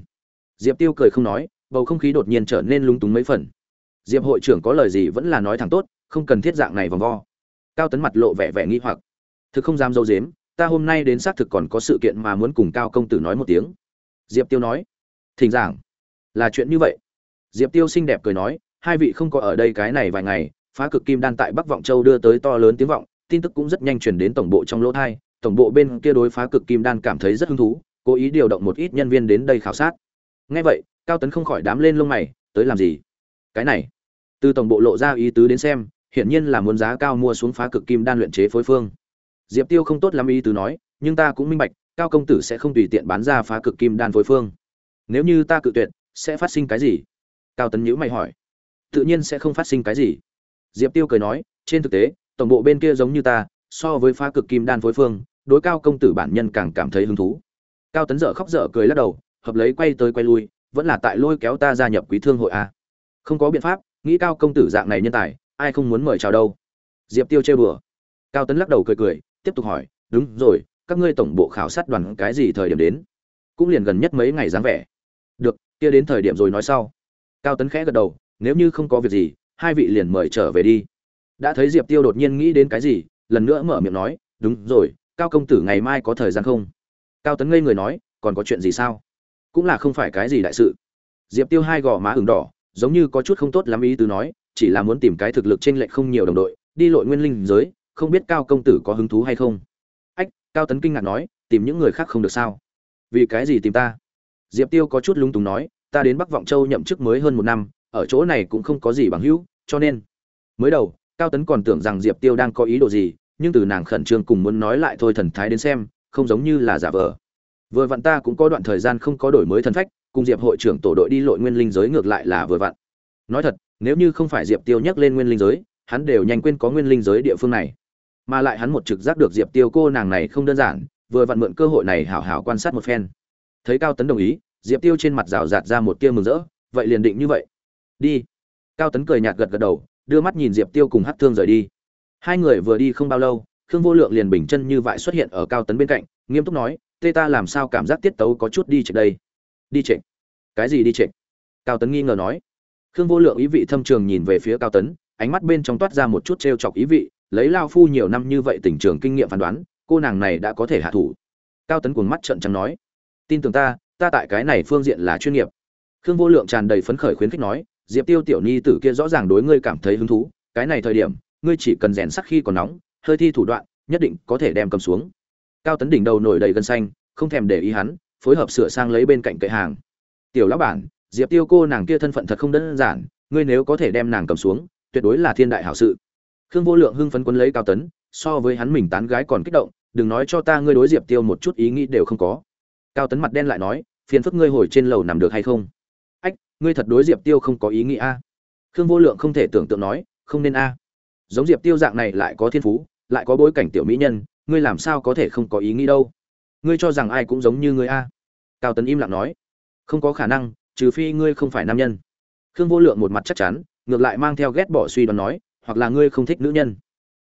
Diệp tiêu cười không nói, bầu không khí đột nhiên trở nên lung túng mấy phần diệp hội trưởng có lời gì vẫn là nói thẳng tốt, không cần thiết dạng này vòng vo. Cao tấn mặt lộ vẻ vẻ nghi hoặc. Thực không dám dâu dếm, ta hôm nay đến xác thực còn có sự kiện mà muốn cùng cao công tử nói một tiếng. Diệp tiêu nói. Thỉnh giảng. Là chuyện như vậy. Diệp tiêu xinh đẹp cười nói, hai vị không có ở đây cái này vài ngày, phá cực kim đan tại bắc vọng châu đưa tới to lớn tiếng vọng, tin tức cũng rất nhanh truyền đến tổng bộ trong lỗ thai, tổng bộ bên kia đối phá cực kim đan cảm thấy rất hứng thú, cố ý điều động một ít nhân viên đến đây khảo sát. Ngay vậy, cao tấn không khỏi đám lên lông mày, tới làm gì? Cái này. Từ tổng bộ lộ ra ý tứ đến xem, hiển nhiên là muốn giá cao mua xuống phá cực kim đan luyện chế phối phương. Diệp tiêu không tốt lắm ý tứ nói, nhưng ta cũng minh bạch, cao công tử sẽ không tùy tiện bán ra phá cực kim đan phối phương. Nếu như ta cự tuyệt, sẽ phát sinh cái gì? Cao tấn nhữ mày hỏi. Tự nhiên sẽ không phát sinh cái gì. Diệp tiêu cười nói, trên thực tế, tổng bộ bên kia giống như ta, so với phá cực kim đan phối phương, đối cao công tử bản nhân càng cảm thấy hứng thú. Cao tấn dở khóc dở cười lắc đầu, hợp lấy quay tới quay lui, vẫn là tại lôi kéo ta gia nhập quý thương hội a không có biện pháp, nghĩ cao công tử dạng này nhân tài, ai không muốn mời chào đâu. Diệp tiêu chơi bừa cao tấn lắc đầu cười cười, tiếp tục hỏi, đúng rồi, các ngươi tổng bộ khảo sát đoàn cái gì thời điểm đến? Cũng liền gần nhất mấy ngày dáng vẻ. Được, kia đến thời điểm rồi nói sau. Cao tấn khẽ gật đầu, nếu như không có việc gì, hai vị liền mời trở về đi. Đã thấy diệp tiêu đột nhiên nghĩ đến cái gì, lần nữa mở miệng nói, đúng rồi, cao công tử ngày mai có thời gian không? Cao tấn ngây người nói, còn có chuyện gì sao? Cũng là không phải cái gì đại sự. Diệp tiêu hai gò má ửng đỏ giống như có chút không tốt lắm ý tứ nói, chỉ là muốn tìm cái thực lực trên lệch không nhiều đồng đội, đi lội nguyên linh giới, không biết cao công tử có hứng thú hay không. Ách, cao tấn kinh ngạc nói, tìm những người khác không được sao? Vì cái gì tìm ta? Diệp tiêu có chút lung túng nói, ta đến bắc vọng châu nhậm chức mới hơn một năm, ở chỗ này cũng không có gì bằng hữu, cho nên. Mới đầu, cao tấn còn tưởng rằng diệp tiêu đang có ý đồ gì, nhưng từ nàng khẩn trương cùng muốn nói lại thôi thần thái đến xem, không giống như là giả vờ. Vừa vặn ta cũng có đoạn thời gian không có đổi mới thân phách cùng diệp hội trưởng tổ đội đi lội nguyên linh giới ngược lại là vừa vặn. Nói thật, nếu như không phải diệp tiêu nhắc lên nguyên linh giới, hắn đều nhanh quên có nguyên linh giới địa phương này. Mà lại hắn một trực giác được diệp tiêu cô nàng này không đơn giản, vừa vặn mượn cơ hội này hảo hảo quan sát một phen. Thấy cao tấn đồng ý, diệp tiêu trên mặt rào rạt ra một tia mừng rỡ, vậy liền định như vậy. Đi. Cao tấn cười nhạt gật gật đầu, đưa mắt nhìn diệp tiêu cùng hát thương rời đi. Hai người vừa đi không bao lâu, khương vô lượng liền bình chân như vậy xuất hiện ở cao tấn bên cạnh, nghiêm túc nói, tê ta làm sao cảm giác tiết tấu có chút đi trước đây? Đi trễ, cái gì đi trễ? cao tấn nghi ngờ nói. Khương vô lượng ý vị thâm trường nhìn về phía cao tấn ánh mắt bên trong toát ra một chút t r e o chọc ý vị lấy lao phu nhiều năm như vậy tỉnh trường kinh nghiệm phán đoán cô nàng này đã có thể hạ thủ. Cao tấn cuồng mắt trận trắng nói. Tin tưởng ta ta tại cái này phương diện là chuyên nghiệp. Khương vô lượng tràn đầy phấn khởi khuyến khích nói. Diệp tiêu tiểu ni tử kia rõ ràng đối ngươi cảm thấy hứng thú cái này thời điểm ngươi chỉ cần rèn sắc khi còn nóng hơi thi thủ đoạn nhất định có thể đem cầm xuống. Cao tấn đỉnh đầu nổi đầy gân xanh không thèm để ý hắn phối hợp sửa sang lấy bên cạnh cậy hàng. Tiểu lão bản, diệp tiêu cô nàng kia thân phận thật không đơn giản, ngươi nếu có thể đem nàng cầm xuống, tuyệt đối là thiên đại hảo sự. Khương vô lượng hưng phấn quân lấy cao tấn, so với hắn mình tán gái còn kích động, đừng nói cho ta ngươi đối diệp tiêu một chút ý nghĩ đều không có. Cao tấn mặt đen lại nói, phiền phức ngươi hồi trên lầu nằm được hay không? Ách, ngươi thật đối diệp tiêu không có ý nghĩ a. Khương vô lượng không thể tưởng tượng nói, không nên a. Giống diệp tiêu dạng này lại có thiên phú, lại có bối cảnh tiểu mỹ nhân, ngươi làm sao có thể không có ý nghĩ đâu? Ngươi cho rằng ai cũng giống như ngươi a? Cao tấn im lặng nói. Không có khả năng, trừ phi ngươi không phải nam nhân. Khương vô lượng một mặt chắc chắn, ngược lại mang theo ghét bỏ suy đoán nói, hoặc là ngươi không thích nữ nhân.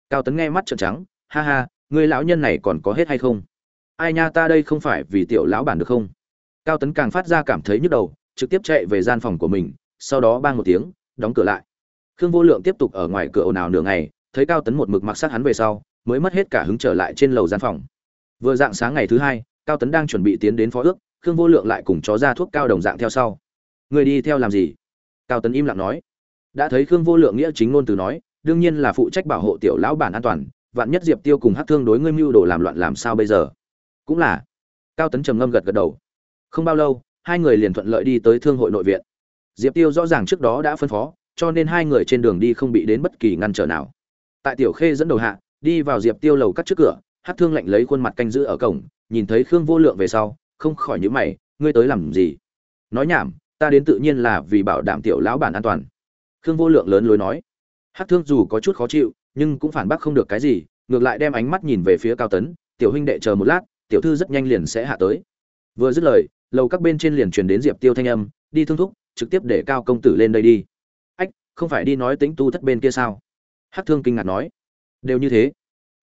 Cao tấn nghe mắt trợn trắng, ha ha, ngươi lão nhân này còn có hết hay không? Ai nha, ta đây không phải vì tiểu lão bản được không? Cao tấn càng phát ra cảm thấy nhức đầu, trực tiếp chạy về gian phòng của mình, sau đó bang một tiếng, đóng cửa lại. Khương vô lượng tiếp tục ở ngoài cửa ồn ào nửa ngày, thấy cao tấn một mực mặc sát hắn về sau, mới mất hết cả hứng trở lại trên lầu gian phòng vừa dạng sáng ngày thứ hai, cao tấn đang chuẩn bị tiến đến phó ước, khương vô lượng lại cùng chó ra thuốc cao đồng dạng theo sau. Người đi theo làm gì? Cao tấn im lặng nói. Đã thấy khương vô lượng nghĩa chính ngôn từ nói, đương nhiên là phụ trách bảo hộ tiểu lão bản an toàn, vạn nhất diệp tiêu cùng hát thương đối ngươi mưu đồ làm loạn làm sao bây giờ? Cũng là. Cao tấn trầm ngâm gật gật đầu. Không bao lâu, hai người liền thuận lợi đi tới thương hội nội viện. Diệp tiêu rõ ràng trước đó đã phân phó, cho nên hai người trên đường đi không bị đến bất kỳ ngăn trở nào. Tại tiểu khê dẫn đầu hạ, đi vào diệp tiêu lầu cắt trước cửa hát thương lạnh lấy khuôn mặt canh giữ ở cổng, nhìn thấy khương vô lượng về sau, không khỏi nhữ mày, ngươi tới làm gì? Nói nhảm, ta đến tự nhiên là vì bảo đảm tiểu lão bản an toàn. Khương vô lượng lớn lối nói. Hát thương dù có chút khó chịu, nhưng cũng phản bác không được cái gì, ngược lại đem ánh mắt nhìn về phía cao tấn, tiểu huynh đệ chờ một lát, tiểu thư rất nhanh liền sẽ hạ tới. Vừa dứt lời, lầu các bên trên liền truyền đến diệp tiêu thanh âm, đi thương thúc, trực tiếp để cao công tử lên đây đi. Ách, không phải đi nói tính tu thất bên kia sao? Hát thương kinh ngạc nói. Đều như thế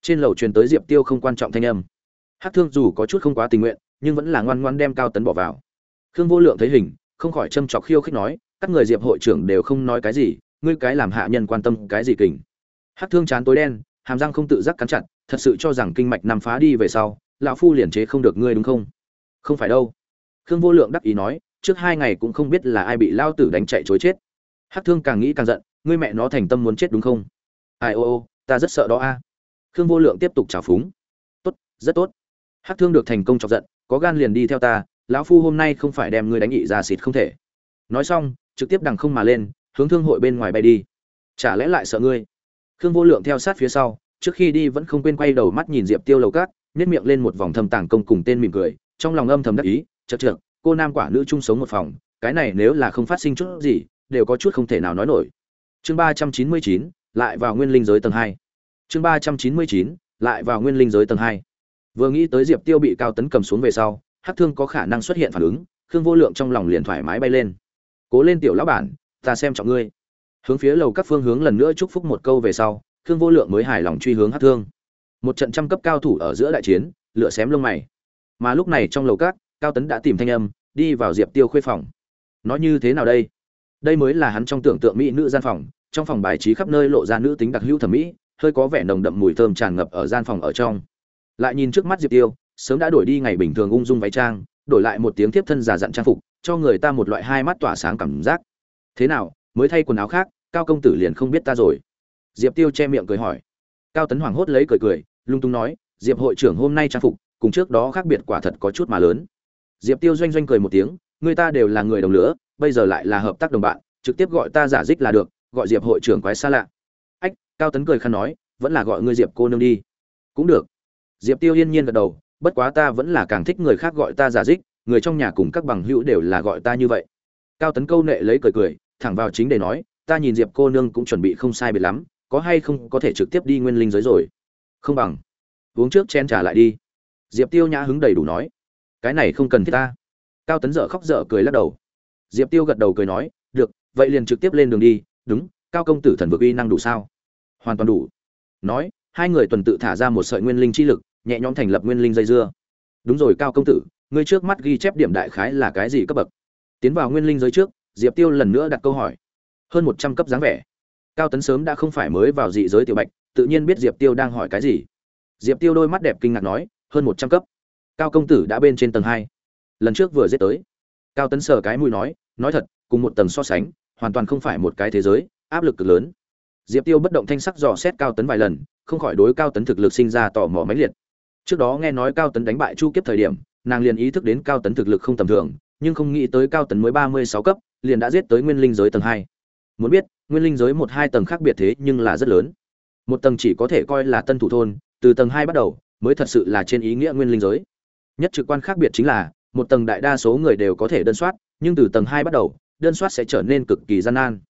trên lầu truyền tới diệp tiêu không quan trọng thanh âm. Hát thương dù có chút không quá tình nguyện, nhưng vẫn là ngoan ngoan đem cao tấn bỏ vào. Khương vô lượng thấy hình, không khỏi châm chọc khiêu khích nói, các người diệp hội trưởng đều không nói cái gì, ngươi cái làm hạ nhân quan tâm cái gì kình. Hát thương chán tối đen, hàm răng không tự giác cắn chặt, thật sự cho rằng kinh mạch nằm phá đi về sau, lão phu liền chế không được ngươi đúng không? Không phải đâu. Khương vô lượng đắc ý nói, trước hai ngày cũng không biết là ai bị lao tử đánh chạy chối chết. Hát thương càng nghĩ càng giận, ngươi mẹ nó thành tâm muốn chết đúng không? Ai ô ô, ta rất sợ đó a khương vô lượng tiếp tục trào phúng. Tốt, rất tốt. Hắc thương được thành công chọc giận, có gan liền đi theo ta, lão phu hôm nay không phải đem ngươi đánh nghị ra xịt không thể. Nói xong, trực tiếp đằng không mà lên, hướng thương hội bên ngoài bay đi. Chả lẽ lại sợ ngươi? Khương vô lượng theo sát phía sau, trước khi đi vẫn không quên quay đầu mắt nhìn diệp tiêu lầu cát nếp miệng lên một vòng thầm tàng công cùng tên mỉm cười, trong lòng âm thầm đắc ý chật chật cô nam quả nữ chung sống một phòng, cái này nếu là không phát sinh chút gì, đều có chút không thể nào nói nổi. Chương ba trăm chín mươi chín, lại vào nguyên linh giới tầng hai chương ba trăm chín mươi chín, lại vào nguyên linh giới tầng hai. Vừa nghĩ tới diệp tiêu bị cao tấn cầm xuống về sau, hắc thương có khả năng xuất hiện phản ứng, khương vô lượng trong lòng liền thoải mái bay lên. Cố lên tiểu lão bản, ta xem trọng ngươi. Hướng phía lầu các phương hướng lần nữa chúc phúc một câu về sau, khương vô lượng mới hài lòng truy hướng hắc thương. Một trận trăm cấp cao thủ ở giữa đại chiến, lửa xém lông mày. Mà lúc này trong lầu các, cao tấn đã tìm thanh âm, đi vào diệp tiêu khuê phòng. Nói như thế nào đây? Đây mới là hắn trong tưởng tượng mỹ nữ gian phòng, trong phòng bài trí khắp nơi lộ ra nữ tính đặc hữu thẩm mỹ hơi có vẻ nồng đậm mùi thơm tràn ngập ở gian phòng ở trong. Lại nhìn trước mắt diệp tiêu, sớm đã đổi đi ngày bình thường ung dung váy trang, đổi lại một tiếng tiếp thân giả dặn trang phục, cho người ta một loại hai mắt tỏa sáng cảm giác. Thế nào, mới thay quần áo khác, cao công tử liền không biết ta rồi. Diệp tiêu che miệng cười hỏi. Cao tấn hoảng hốt lấy cười cười, lung tung nói, diệp hội trưởng hôm nay trang phục, cùng trước đó khác biệt quả thật có chút mà lớn. Diệp tiêu doanh doanh cười một tiếng, người ta đều là người đồng lửa, bây giờ lại là hợp tác đồng bạn, trực tiếp gọi ta giả dích là được, gọi diệp hội trưởng quái xa lạ cao tấn cười khăn nói, vẫn là gọi ngươi diệp cô nương đi. Cũng được. Diệp tiêu yên nhiên gật đầu, bất quá ta vẫn là càng thích người khác gọi ta giả dích, người trong nhà cùng các bằng hữu đều là gọi ta như vậy. Cao tấn câu nệ lấy cười cười, thẳng vào chính để nói, ta nhìn diệp cô nương cũng chuẩn bị không sai biệt lắm, có hay không có thể trực tiếp đi nguyên linh giới rồi? Không bằng. Uống trước chen trả lại đi. Diệp tiêu nhã hứng đầy đủ nói, cái này không cần thiết ta. Cao tấn dở khóc dở cười lắc đầu. Diệp tiêu gật đầu cười nói, được, vậy liền trực tiếp lên đường đi, đúng, cao công tử thần vực uy năng đủ sao? Hoàn toàn đủ. Nói, hai người tuần tự thả ra một sợi nguyên linh chi lực, nhẹ nhõm thành lập nguyên linh dây dưa. Đúng rồi, cao công tử, ngươi trước mắt ghi chép điểm đại khái là cái gì cấp bậc? Tiến vào nguyên linh giới trước, diệp tiêu lần nữa đặt câu hỏi. Hơn một trăm cấp dáng vẻ. Cao tấn sớm đã không phải mới vào dị giới tiểu bạch, tự nhiên biết diệp tiêu đang hỏi cái gì. Diệp tiêu đôi mắt đẹp kinh ngạc nói, hơn một trăm cấp. Cao công tử đã bên trên tầng hai. Lần trước vừa giết tới. Cao tấn sờ cái mũi nói nói thật, cùng một tầng so sánh, hoàn toàn không phải một cái thế giới, áp lực cực lớn diệp tiêu bất động thanh sắc dò xét cao tấn vài lần, không khỏi đối cao tấn thực lực sinh ra tò mò mãnh liệt. Trước đó nghe nói cao tấn đánh bại chu kiếp thời điểm, nàng liền ý thức đến cao tấn thực lực không tầm thường, nhưng không nghĩ tới cao tấn mới ba mươi sáu cấp, liền đã giết tới nguyên linh giới tầng hai. Muốn biết, nguyên linh giới một hai tầng khác biệt thế nhưng là rất lớn. Một tầng chỉ có thể coi là tân thủ thôn, từ tầng hai bắt đầu, mới thật sự là trên ý nghĩa nguyên linh giới. Nhất trực quan khác biệt chính là, một tầng đại đa số người đều có thể đơn soát, nhưng từ tầng hai bắt đầu, đơn soát sẽ trở nên cực kỳ gian nan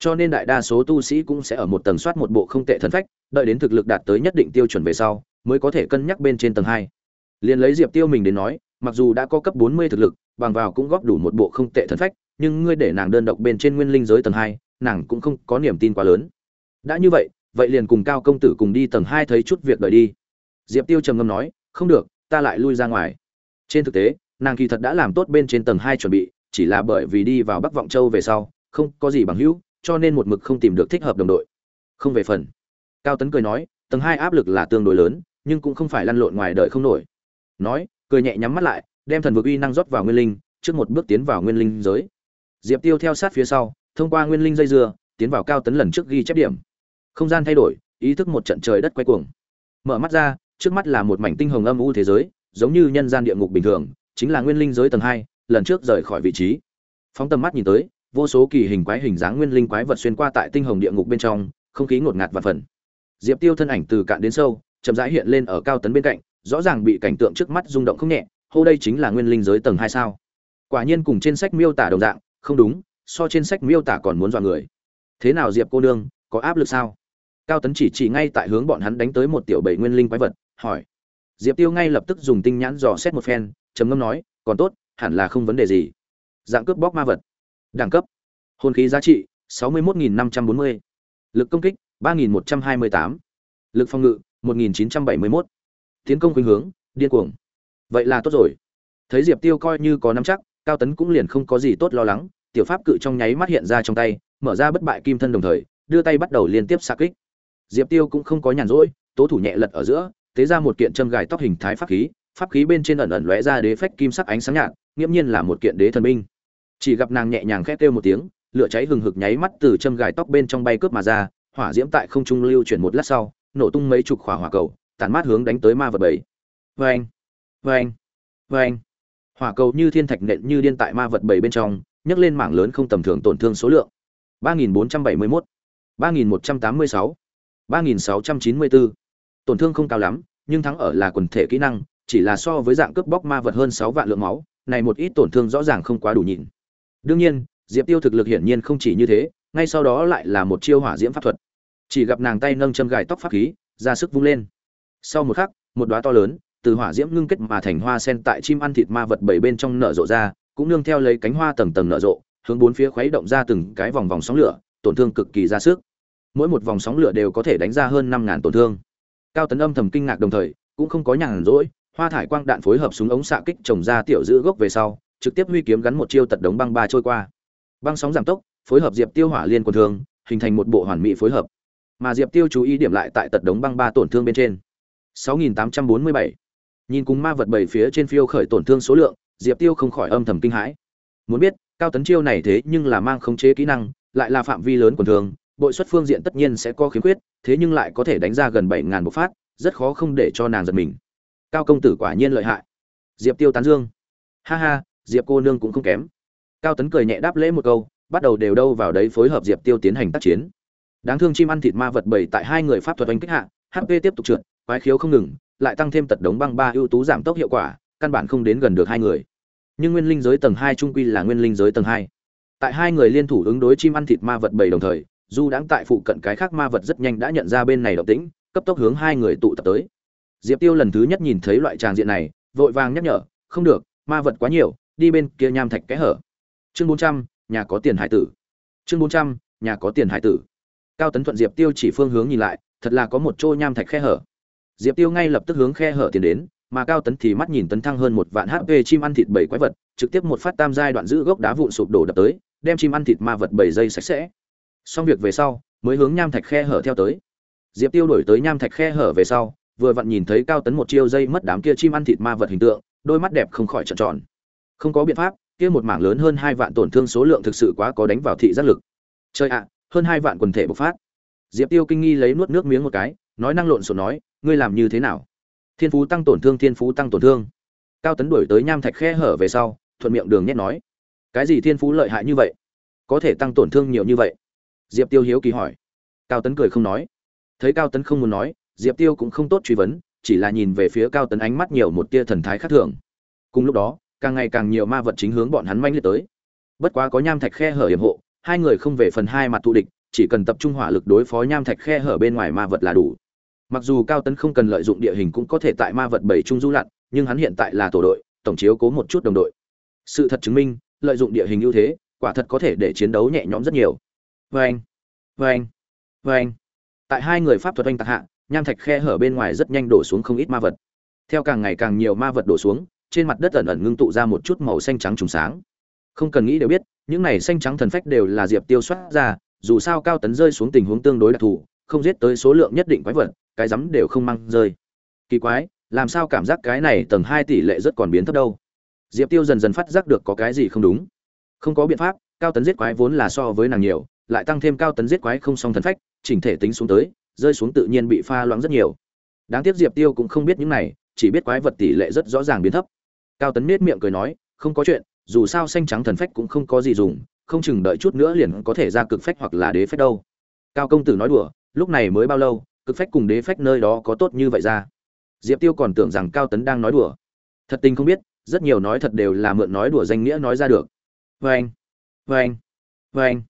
cho nên đại đa số tu sĩ cũng sẽ ở một tầng soát một bộ không tệ thần phách, đợi đến thực lực đạt tới nhất định tiêu chuẩn về sau, mới có thể cân nhắc bên trên tầng hai. Liền lấy diệp tiêu mình đến nói, mặc dù đã có cấp bốn mươi thực lực, bằng vào cũng góp đủ một bộ không tệ thần phách, nhưng ngươi để nàng đơn độc bên trên nguyên linh giới tầng hai, nàng cũng không có niềm tin quá lớn. Đã như vậy vậy liền cùng cao công tử cùng đi tầng hai thấy chút việc đợi đi. Diệp tiêu trầm ngâm nói, không được, ta lại lui ra ngoài. Trên thực tế, nàng kỳ thật đã làm tốt bên trên tầng hai chuẩn bị, chỉ là bởi vì đi vào bắc vọng châu về sau, không có gì bằng hữu cho nên một mực không tìm được thích hợp đồng đội. Không về phần. Cao tấn cười nói, tầng hai áp lực là tương đối lớn, nhưng cũng không phải lăn lộn ngoài đời không nổi. Nói, cười nhẹ nhắm mắt lại, đem thần vực uy năng rót vào nguyên linh, trước một bước tiến vào nguyên linh giới. Diệp tiêu theo sát phía sau, thông qua nguyên linh dây dưa, tiến vào cao tấn lần trước ghi chép điểm. Không gian thay đổi, ý thức một trận trời đất quay cuồng. Mở mắt ra, trước mắt là một mảnh tinh hồng âm u thế giới, giống như nhân gian địa ngục bình thường, chính là nguyên linh giới tầng hai, lần trước rời khỏi vị trí. Phóng tầm mắt nhìn tới vô số kỳ hình quái hình dáng nguyên linh quái vật xuyên qua tại tinh hồng địa ngục bên trong, không khí ngột ngạt và phần. Diệp tiêu thân ảnh từ cạn đến sâu, chậm rãi hiện lên ở cao tấn bên cạnh, rõ ràng bị cảnh tượng trước mắt rung động không nhẹ, hô đây chính là nguyên linh giới tầng hai sao. Quả nhiên cùng trên sách miêu tả đồng dạng, không đúng, so trên sách miêu tả còn muốn dọa người. Thế nào diệp cô nương, có áp lực sao? Cao tấn chỉ chỉ ngay tại hướng bọn hắn đánh tới một tiểu bảy nguyên linh quái vật, hỏi. Diệp tiêu ngay lập tức dùng tinh nhãn dò xét một phen, trầm ngâm nói, còn tốt, hẳn là không vấn đề gì. Dạng cướp bóc ma vật đẳng cấp. Hồn khí giá trị, sáu mươi một năm trăm bốn mươi. Lực công kích, ba nghìn một trăm hai mươi tám. Lực phòng ngự, một nghìn chín trăm bảy mươi mốt. Tiến công khuynh hướng, điên cuồng. Vậy là tốt rồi. Thấy diệp tiêu coi như có nắm chắc, cao tấn cũng liền không có gì tốt lo lắng. Tiểu pháp cự trong nháy mắt hiện ra trong tay, mở ra bất bại kim thân đồng thời, đưa tay bắt đầu liên tiếp xa kích. Diệp tiêu cũng không có nhàn rỗi, tố thủ nhẹ lật ở giữa, tế ra một kiện châm gài tóc hình thái pháp khí pháp khí bên trên ẩn ẩn lóe ra đế phách kim sắc ánh sáng nhạt, nghiễm nhiên là một kiện đế thần binh chỉ gặp nàng nhẹ nhàng khét kêu một tiếng lửa cháy hừng hực nháy mắt từ châm gài tóc bên trong bay cướp mà ra hỏa diễm tại không trung lưu chuyển một lát sau nổ tung mấy chục khỏa hỏa cầu tản mát hướng đánh tới ma vật bảy anh vê anh vê anh hỏa cầu như thiên thạch nện như điên tại ma vật bảy bên trong nhấc lên mảng lớn không tầm thường tổn thương số lượng 3471, 3186, 3694. Tổn thương không cao lắm, nhưng thắng ở là quần thể kỹ năng, chỉ là so với dạng cướp bóc ma vật hơn sáu vạn lượng máu, này một ít tổn thương rõ ràng không quá đủ nhịn. Đương nhiên, Diệp Tiêu thực lực hiển nhiên không chỉ như thế, ngay sau đó lại là một chiêu hỏa diễm pháp thuật. Chỉ gặp nàng tay nâng châm gài tóc pháp khí, ra sức vung lên. Sau một khắc, một đóa to lớn, từ hỏa diễm ngưng kết mà thành hoa sen tại chim ăn thịt ma vật bảy bên trong nở rộ ra, cũng nương theo lấy cánh hoa tầng tầng nở rộ, hướng bốn phía khuấy động ra từng cái vòng vòng sóng lửa, tổn thương cực kỳ ra sức. Mỗi một vòng sóng lửa đều có thể đánh ra hơn năm ngàn tổn thương. Cao Tấn âm thầm kinh ngạc đồng thời, cũng không có nhàn rỗi, hoa thải quang đạn phối hợp súng ống xạ kích trồng ra tiểu giữ gốc về sau, trực tiếp huy kiếm gắn một chiêu tật đống băng ba trôi qua. Băng sóng giảm tốc, phối hợp Diệp Tiêu hỏa liên quân thương, hình thành một bộ hoàn mỹ phối hợp. Mà Diệp Tiêu chú ý điểm lại tại tật đống băng ba tổn thương bên trên. 6.847 Nhìn cùng ma vật bảy phía trên phiêu khởi tổn thương số lượng, Diệp Tiêu không khỏi âm thầm kinh hãi. Muốn biết, cao tấn chiêu này thế nhưng là mang khống chế kỹ năng, lại là phạm vi lớn quần thường, bội xuất phương diện tất nhiên sẽ có khiếm khuyết, thế nhưng lại có thể đánh ra gần bảy ngàn bộ phát, rất khó không để cho nàng giật mình. Cao công tử quả nhiên lợi hại. Diệp Tiêu tán dương. Ha ha, Diệp cô nương cũng không kém. Cao tấn cười nhẹ đáp lễ một câu, bắt đầu đều đâu vào đấy phối hợp Diệp Tiêu tiến hành tác chiến. Đáng thương chim ăn thịt ma vật bảy tại hai người pháp thuật oanh kích hạ, HP tiếp tục trượt, quái khiếu không ngừng, lại tăng thêm tật đống băng ba ưu tú giảm tốc hiệu quả, căn bản không đến gần được hai người. Nhưng nguyên linh giới tầng hai trung quy là nguyên linh giới tầng hai. Tại hai người liên thủ ứng đối chim ăn thịt ma vật bảy đồng thời, Du đãng tại phụ cận cái khác ma vật rất nhanh đã nhận ra bên này động tĩnh, cấp tốc hướng hai người tụ tập tới. Diệp Tiêu lần thứ nhất nhìn thấy loại tràng diện này, vội vàng nhắc nhở, không được, ma vật quá nhiều, đi bên kia nham thạch kẽ hở. Chương bốn trăm nhà có tiền hải tử. Chương bốn trăm nhà có tiền hải tử. Cao Tấn Thuận Diệp Tiêu chỉ phương hướng nhìn lại, thật là có một chỗ nham thạch khe hở diệp tiêu ngay lập tức hướng khe hở tiến đến mà cao tấn thì mắt nhìn tấn thăng hơn một vạn hp chim ăn thịt bảy quái vật trực tiếp một phát tam giai đoạn giữ gốc đá vụn sụp đổ đập tới đem chim ăn thịt ma vật bảy giây sạch sẽ xong việc về sau mới hướng nham thạch khe hở theo tới diệp tiêu đổi tới nham thạch khe hở về sau vừa vặn nhìn thấy cao tấn một chiêu dây mất đám kia chim ăn thịt ma vật hình tượng đôi mắt đẹp không khỏi trợn tròn không có biện pháp, kia một mảng lớn hơn hai vạn tổn thương số lượng thực sự quá có đánh vào thị giác lực. Chơi ạ, hơn hai vạn quần thể bộc phát. Diệp tiêu kinh nghi lấy nuốt nước miếng một cái, nói năng lộn xộn nói, ngươi làm như thế nào? Thiên phú tăng tổn thương, thiên phú tăng tổn thương. Cao tấn đuổi tới nham thạch khe hở về sau, thuận miệng đường nhét nói, cái gì thiên phú lợi hại như vậy? Có thể tăng tổn thương nhiều như vậy? Diệp tiêu hiếu kỳ hỏi. Cao tấn cười không nói. Thấy cao tấn không muốn nói, diệp tiêu cũng không tốt truy vấn, chỉ là nhìn về phía cao tấn ánh mắt nhiều một tia thần thái khác thường. Cùng lúc đó càng ngày càng nhiều ma vật chính hướng bọn hắn manh liệt tới. Bất quá có nham thạch khe hở hiểm hộ, hai người không về phần hai mặt thù địch, chỉ cần tập trung hỏa lực đối phó nham thạch khe hở bên ngoài ma vật là đủ. Mặc dù cao tấn không cần lợi dụng địa hình cũng có thể tại ma vật bảy trung du lặn, nhưng hắn hiện tại là tổ đội, tổng chiếu cố một chút đồng đội. Sự thật chứng minh, lợi dụng địa hình ưu thế, quả thật có thể để chiến đấu nhẹ nhõm rất nhiều. Vê anh vê anh vê anh tại hai người pháp thuật anh tạc hạ, nham thạch khe hở bên ngoài rất nhanh đổ xuống không ít ma vật. Theo càng ngày càng nhiều ma vật đổ xuống trên mặt đất ẩn ẩn ngưng tụ ra một chút màu xanh trắng trùng sáng. Không cần nghĩ đều biết, những này xanh trắng thần phách đều là diệp tiêu soát ra, dù sao cao tấn rơi xuống tình huống tương đối đặc thù, không giết tới số lượng nhất định quái vật, cái rắm đều không mang rơi. Kỳ quái, làm sao cảm giác cái này tầng hai tỷ lệ rất còn biến thấp đâu? Diệp tiêu dần dần phát giác được có cái gì không đúng. Không có biện pháp, cao tấn giết quái vốn là so với nàng nhiều, lại tăng thêm cao tấn giết quái không song thần phách, chỉnh thể tính xuống tới, rơi xuống tự nhiên bị pha loãng rất nhiều. Đáng tiếc diệp tiêu cũng không biết những này, chỉ biết quái vật tỷ lệ rất rõ ràng biến thấp cao tấn nết miệng cười nói, không có chuyện, dù sao xanh trắng thần phách cũng không có gì dùng, không chừng đợi chút nữa liền có thể ra cực phách hoặc là đế phách đâu. Cao công tử nói đùa, lúc này mới bao lâu, cực phách cùng đế phách nơi đó có tốt như vậy ra? Diệp tiêu còn tưởng rằng cao tấn đang nói đùa. Thật tình không biết, rất nhiều nói thật đều là mượn nói đùa danh nghĩa nói ra được. Vê anh vê anh vê anh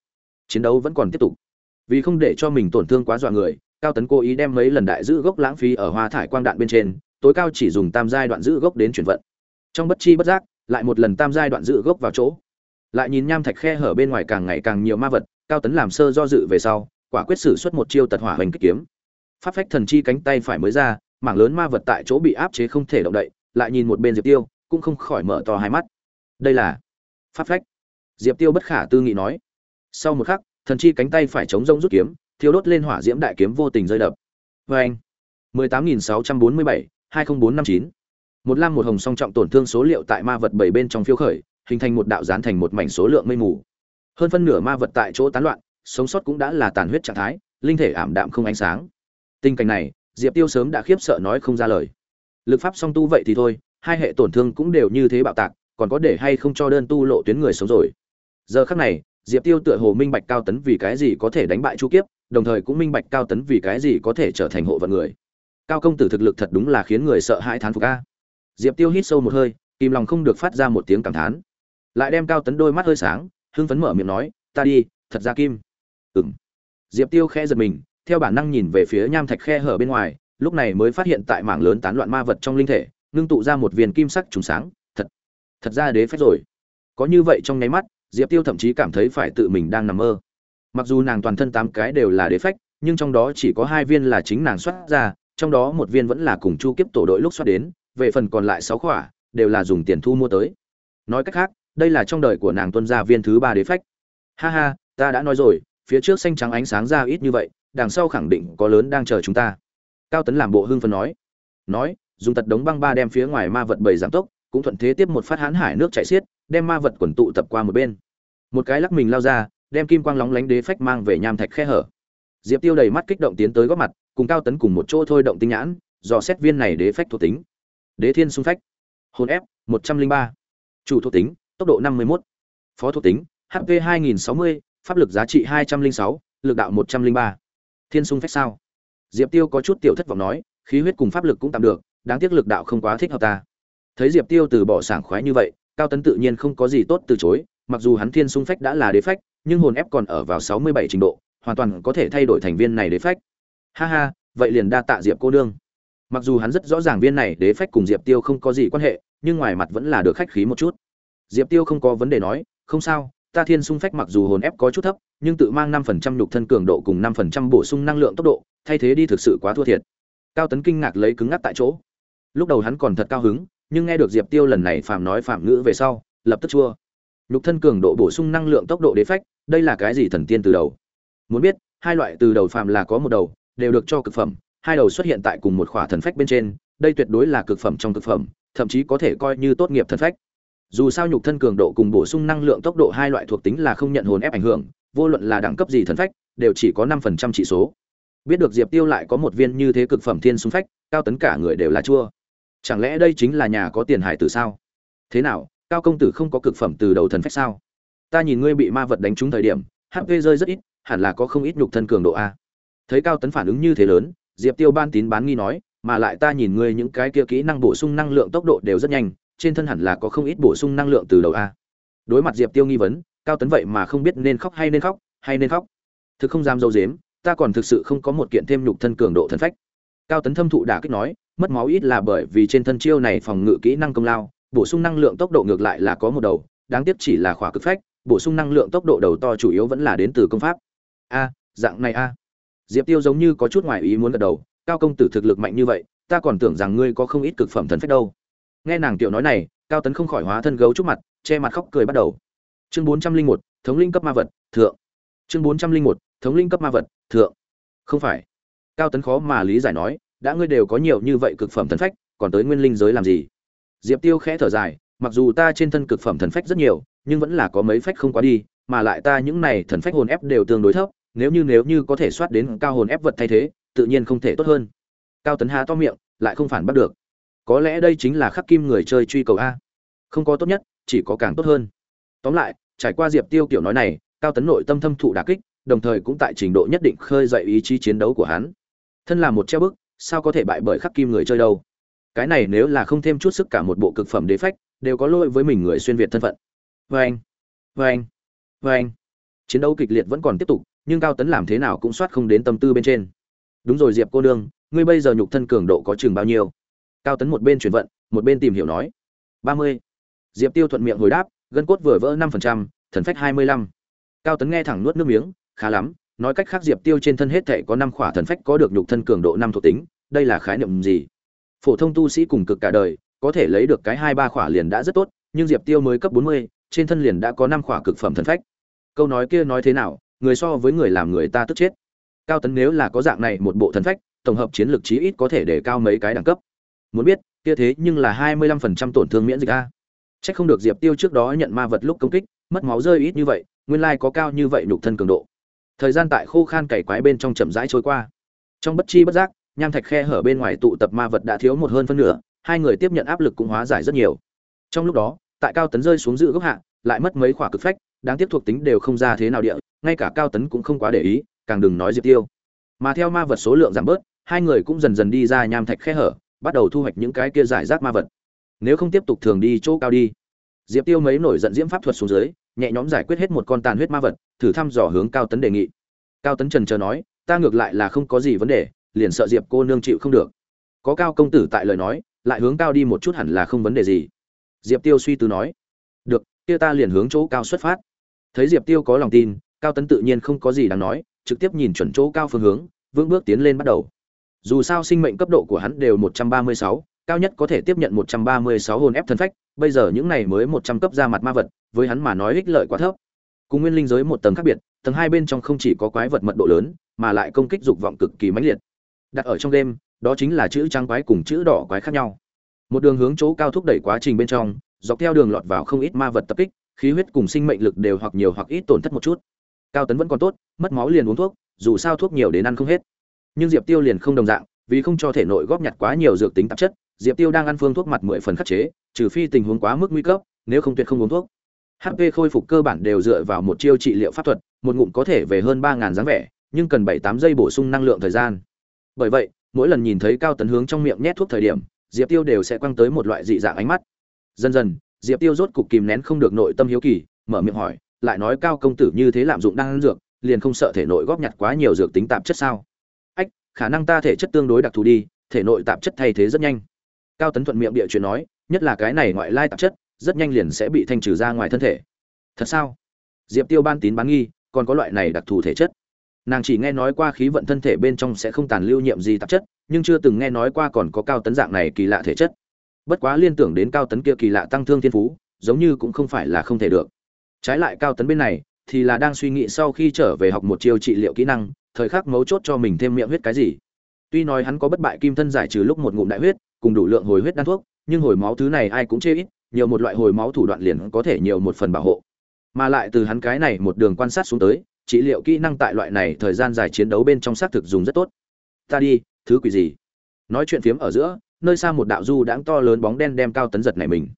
chiến đấu vẫn còn tiếp tục. Vì không để cho mình tổn thương quá dọa người, cao tấn cố ý đem mấy lần đại giữ gốc lãng phí ở hoa thải quang đạn bên trên, tối cao chỉ dùng tam giai đoạn giữ gốc đến chuyển vận trong bất chi bất giác, lại một lần tam giai đoạn dự gốc vào chỗ. Lại nhìn nham thạch khe hở bên ngoài càng ngày càng nhiều ma vật, cao tấn làm sơ do dự về sau, quả quyết xử xuất một chiêu tật hỏa hoành kích kiếm. Pháp phách thần chi cánh tay phải mới ra, mảng lớn ma vật tại chỗ bị áp chế không thể động đậy, lại nhìn một bên diệp tiêu, cũng không khỏi mở to hai mắt. Đây là pháp phách. Diệp tiêu bất khả tư nghị nói. Sau một khắc, thần chi cánh tay phải chống rông rút kiếm, thiêu đốt lên hỏa diễm đại kiếm vô tình rơi đập. Vê anh mười tám nghìn sáu trăm bốn mươi bảy, hai nghìn bốn năm chín một lam một hồng song trọng tổn thương số liệu tại ma vật bảy bên trong phiêu khởi, hình thành một đạo dán thành một mảnh số lượng mây mù. Hơn phân nửa ma vật tại chỗ tán loạn, sống sót cũng đã là tàn huyết trạng thái, linh thể ảm đạm không ánh sáng. Tình cảnh này, diệp tiêu sớm đã khiếp sợ nói không ra lời. Lực pháp song tu vậy thì thôi, hai hệ tổn thương cũng đều như thế bạo tạc, còn có để hay không cho đơn tu lộ tuyến người sống rồi. Giờ khắc này, diệp tiêu tựa hồ minh bạch cao tấn vì cái gì có thể đánh bại chu kiếp, đồng thời cũng minh bạch cao tấn vì cái gì có thể trở thành hộ vận người. Cao công tử thực lực thật đúng là khiến người sợ hãi thán phục a diệp tiêu hít sâu một hơi, kìm lòng không được phát ra một tiếng cảm thán. Lại đem cao tấn đôi mắt hơi sáng, hưng phấn mở miệng nói, ta đi, thật ra kim. Ừm. diệp tiêu khe giật mình, theo bản năng nhìn về phía nham thạch khe hở bên ngoài, lúc này mới phát hiện tại mảng lớn tán loạn ma vật trong linh thể, ngưng tụ ra một viên kim sắc trùng sáng, thật thật ra đế phách rồi. Có như vậy trong nháy mắt, diệp tiêu thậm chí cảm thấy phải tự mình đang nằm mơ. Mặc dù nàng toàn thân tám cái đều là đế phách, nhưng trong đó chỉ có hai viên là chính nàng xuất ra, trong đó một viên vẫn là cùng chu kiếp tổ đội lúc xuất đến về phần còn lại sáu khỏa, đều là dùng tiền thu mua tới. Nói cách khác, đây là trong đời của nàng tuân gia viên thứ ba đế phách. Ha ha, ta đã nói rồi, phía trước xanh trắng ánh sáng ra ít như vậy, đằng sau khẳng định có lớn đang chờ chúng ta. Cao tấn làm bộ hưng phân nói. Nói, dùng tật đống băng ba đem phía ngoài ma vật bầy giảm tốc, cũng thuận thế tiếp một phát hán hải nước chạy xiết, đem ma vật quần tụ tập qua một bên. Một cái lắc mình lao ra, đem kim quang lóng lánh đế phách mang về nham thạch khe hở. Diệp tiêu đầy mắt kích động tiến tới góp mặt, cùng cao tấn cùng một chỗ thôi động tinh nhãn, dò xét viên này đế phách thuộc tính đế thiên xung phách. Hồn ép một trăm linh ba. Chủ thuộc tính, tốc độ năm mươi một phó thuộc tính hp hai nghìn sáu mươi, pháp lực giá trị hai trăm linh sáu, lực đạo một trăm linh ba. Thiên xung phách sao? Diệp tiêu có chút tiểu thất vọng nói, khí huyết cùng pháp lực cũng tạm được, đáng tiếc lực đạo không quá thích hợp ta. Thấy diệp tiêu từ bỏ sảng khoái như vậy, cao tấn tự nhiên không có gì tốt từ chối, mặc dù hắn thiên xung phách đã là đế phách, nhưng hồn ép còn ở vào sáu mươi bảy trình độ, hoàn toàn có thể thay đổi thành viên này đế phách. Ha ha, vậy liền đa tạ diệp cô nương mặc dù hắn rất rõ ràng viên này đế phách cùng diệp tiêu không có gì quan hệ, nhưng ngoài mặt vẫn là được khách khí một chút. Diệp tiêu không có vấn đề nói, không sao, ta thiên xung phách mặc dù hồn ép có chút thấp, nhưng tự mang năm phần trăm nhục thân cường độ cùng năm phần trăm bổ sung năng lượng tốc độ, thay thế đi thực sự quá thua thiệt. Cao tấn kinh ngạc lấy cứng ngắc tại chỗ. Lúc đầu hắn còn thật cao hứng, nhưng nghe được diệp tiêu lần này phạm nói phạm ngữ về sau, lập tức chua. Nhục thân cường độ bổ sung năng lượng tốc độ đế phách, đây là cái gì thần tiên từ đầu? Muốn biết, hai loại từ đầu phạm là có một đầu, đều được cho cực phẩm hai đầu xuất hiện tại cùng một khỏa thần phách bên trên, đây tuyệt đối là cực phẩm trong cực phẩm, thậm chí có thể coi như tốt nghiệp thần phách. Dù sao nhục thân cường độ cùng bổ sung năng lượng tốc độ hai loại thuộc tính là không nhận hồn ép ảnh hưởng, vô luận là đẳng cấp gì thần phách, đều chỉ có năm phần trăm chỉ số. Biết được diệp tiêu lại có một viên như thế cực phẩm thiên xung phách, cao tấn cả người đều là chua. Chẳng lẽ đây chính là nhà có tiền hải tử sao? Thế nào, cao công tử không có cực phẩm từ đầu thần phách sao? Ta nhìn ngươi bị ma vật đánh trúng thời điểm, hp rơi rất ít, hẳn là có không ít nhục thân cường độ a. Thấy cao tấn phản ứng như thế lớn diệp tiêu ban tín bán nghi nói, mà lại ta nhìn ngươi những cái kia kỹ năng bổ sung năng lượng tốc độ đều rất nhanh, trên thân hẳn là có không ít bổ sung năng lượng từ đầu a. Đối mặt diệp tiêu nghi vấn, cao tấn vậy mà không biết nên khóc hay nên khóc, hay nên khóc. Thực không dám dâu dếm, ta còn thực sự không có một kiện thêm nhục thân cường độ thần phách. Cao tấn thâm thụ đả kích nói, mất máu ít là bởi vì trên thân chiêu này phòng ngự kỹ năng công lao, bổ sung năng lượng tốc độ ngược lại là có một đầu, đáng tiếc chỉ là khỏa cực phách, bổ sung năng lượng tốc độ đầu to chủ yếu vẫn là đến từ công pháp. A, dạng này a diệp tiêu giống như có chút ngoài ý muốn gật đầu, cao công tử thực lực mạnh như vậy, ta còn tưởng rằng ngươi có không ít cực phẩm thần phách đâu. Nghe nàng tiểu nói này, cao tấn không khỏi hóa thân gấu trúc mặt, che mặt khóc cười bắt đầu. Chương bốn trăm linh một, thống linh cấp ma vật, thượng. Chương bốn trăm linh một, thống linh cấp ma vật, thượng. Không phải. Cao tấn khó mà lý giải nói, đã ngươi đều có nhiều như vậy cực phẩm thần phách, còn tới nguyên linh giới làm gì? Diệp tiêu khẽ thở dài, mặc dù ta trên thân cực phẩm thần phách rất nhiều, nhưng vẫn là có mấy phách không quá đi, mà lại ta những này thần phách hồn ép đều tương đối thấp nếu như nếu như có thể soát đến cao hồn ép vật thay thế, tự nhiên không thể tốt hơn. Cao tấn há to miệng, lại không phản bắt được. Có lẽ đây chính là khắc kim người chơi truy cầu a. Không có tốt nhất, chỉ có càng tốt hơn. Tóm lại, trải qua diệp tiêu kiểu nói này, cao tấn nội tâm thâm thụ đà kích, đồng thời cũng tại trình độ nhất định khơi dậy ý chí chiến đấu của hắn. Thân là một treo bức, sao có thể bại bởi khắc kim người chơi đâu? Cái này nếu là không thêm chút sức cả một bộ cực phẩm đế phách, đều có lỗi với mình người xuyên việt thân phận. Vê anh vê anh vê anh chiến đấu kịch liệt vẫn còn tiếp tục nhưng cao tấn làm thế nào cũng soát không đến tâm tư bên trên. Đúng rồi diệp cô nương, ngươi bây giờ nhục thân cường độ có chừng bao nhiêu? Cao tấn một bên chuyển vận, một bên tìm hiểu nói. Ba mươi. Diệp tiêu thuận miệng hồi đáp, gân cốt vừa vỡ năm phần trăm, thần phách hai mươi lăm. Cao tấn nghe thẳng nuốt nước miếng, khá lắm, nói cách khác diệp tiêu trên thân hết thể có năm khỏa thần phách có được nhục thân cường độ năm thuộc tính, đây là khái niệm gì? Phổ thông tu sĩ cùng cực cả đời, có thể lấy được cái hai ba khỏa liền đã rất tốt, nhưng diệp tiêu mới cấp bốn mươi, trên thân liền đã có năm khỏa cực phẩm thần phách. Câu nói kia nói thế nào người so với người làm người ta tức chết cao tấn nếu là có dạng này một bộ thần phách tổng hợp chiến lược chí ít có thể để cao mấy cái đẳng cấp muốn biết kia thế nhưng là hai mươi lăm phần trăm tổn thương miễn dịch a Chắc không được Diệp Tiêu trước đó nhận ma vật lúc công kích, mất máu rơi ít như vậy, nguyên lai có cao như vậy nhục thân cường độ. Thời gian tại khô khan cày quái bên trong chậm rãi trôi qua. Trong bất chi bất giác, nham thạch khe hở bên ngoài tụ tập ma vật đã thiếu một hơn phân nửa, hai người tiếp nhận áp lực cũng hóa giải rất nhiều trong lúc đó tại cao tấn rơi xuống dự gốc hạ lại mất mấy khỏa cực phách đáng tiếc thuộc tính đều không ra thế nào địa, ngay cả cao tấn cũng không quá để ý, càng đừng nói diệp tiêu. Mà theo ma vật số lượng giảm bớt, hai người cũng dần dần đi ra nham thạch khe hở, bắt đầu thu hoạch những cái kia giải rác ma vật. Nếu không tiếp tục thường đi chỗ cao đi. Diệp tiêu mấy nổi giận diễm pháp thuật xuống dưới, nhẹ nhõm giải quyết hết một con tàn huyết ma vật, thử thăm dò hướng cao tấn đề nghị. Cao tấn trần chờ nói, ta ngược lại là không có gì vấn đề, liền sợ diệp cô nương chịu không được. Có cao công tử tại lời nói, lại hướng cao đi một chút hẳn là không vấn đề gì. Diệp tiêu suy tư nói, được, kia ta liền hướng chỗ cao xuất phát thấy diệp tiêu có lòng tin, cao tấn tự nhiên không có gì đáng nói, trực tiếp nhìn chuẩn chỗ cao phương hướng, vững bước tiến lên bắt đầu. Dù sao sinh mệnh cấp độ của hắn đều một trăm ba mươi sáu, cao nhất có thể tiếp nhận một trăm ba mươi sáu hồn ép thân phách, bây giờ những này mới một trăm cấp ra mặt ma vật, với hắn mà nói ích lợi quá thấp. Cùng nguyên linh giới một tầng khác biệt, tầng hai bên trong không chỉ có quái vật mật độ lớn, mà lại công kích dục vọng cực kỳ mãnh liệt. Đặt ở trong đêm, đó chính là chữ trắng quái cùng chữ đỏ quái khác nhau. Một đường hướng chỗ cao thúc đẩy quá trình bên trong, dọc theo đường lọt vào không ít ma vật tập kích khí huyết cùng sinh mệnh lực đều hoặc nhiều hoặc ít tổn thất một chút. Cao tấn vẫn còn tốt, mất máu liền uống thuốc, dù sao thuốc nhiều đến ăn không hết. Nhưng diệp tiêu liền không đồng dạng, vì không cho thể nội góp nhặt quá nhiều dược tính tạp chất, diệp tiêu đang ăn phương thuốc mặt mười phần khắc chế, trừ phi tình huống quá mức nguy cấp, nếu không tuyệt không uống thuốc. Hp khôi phục cơ bản đều dựa vào một chiêu trị liệu pháp thuật, một ngụm có thể về hơn ba ngàn dáng vẻ, nhưng cần bảy tám giây bổ sung năng lượng thời gian. Bởi vậy, mỗi lần nhìn thấy cao tấn hướng trong miệng nhét thuốc thời điểm, diệp tiêu đều sẽ quăng tới một loại dị dạng ánh mắt. Dần dần diệp tiêu rốt cục kìm nén không được nội tâm hiếu kỳ, mở miệng hỏi, lại nói cao công tử như thế lạm dụng đang ăn dược, liền không sợ thể nội góp nhặt quá nhiều dược tính tạp chất sao? Ách, khả năng ta thể chất tương đối đặc thù đi, thể nội tạp chất thay thế rất nhanh. Cao tấn thuận miệng địa chuyện nói, nhất là cái này ngoại lai tạp chất, rất nhanh liền sẽ bị thanh trừ ra ngoài thân thể. Thật sao? Diệp tiêu ban tín bán nghi, còn có loại này đặc thù thể chất? Nàng chỉ nghe nói qua khí vận thân thể bên trong sẽ không tàn lưu nhiệm gì tạp chất, nhưng chưa từng nghe nói qua còn có cao tấn dạng này kỳ lạ thể chất bất quá liên tưởng đến cao tấn kia kỳ lạ tăng thương thiên phú, giống như cũng không phải là không thể được. Trái lại cao tấn bên này, thì là đang suy nghĩ sau khi trở về học một chiêu trị liệu kỹ năng, thời khắc mấu chốt cho mình thêm miệng huyết cái gì. Tuy nói hắn có bất bại kim thân giải trừ lúc một ngụm đại huyết, cùng đủ lượng hồi huyết đan thuốc, nhưng hồi máu thứ này ai cũng chê ít, nhiều một loại hồi máu thủ đoạn liền có thể nhiều một phần bảo hộ. Mà lại từ hắn cái này một đường quan sát xuống tới, trị liệu kỹ năng tại loại này thời gian dài chiến đấu bên trong xác thực dùng rất tốt. Ta đi, thứ quỷ gì? Nói chuyện phiếm ở giữa nơi xa một đạo du đãng to lớn bóng đen đem cao tấn giật này mình.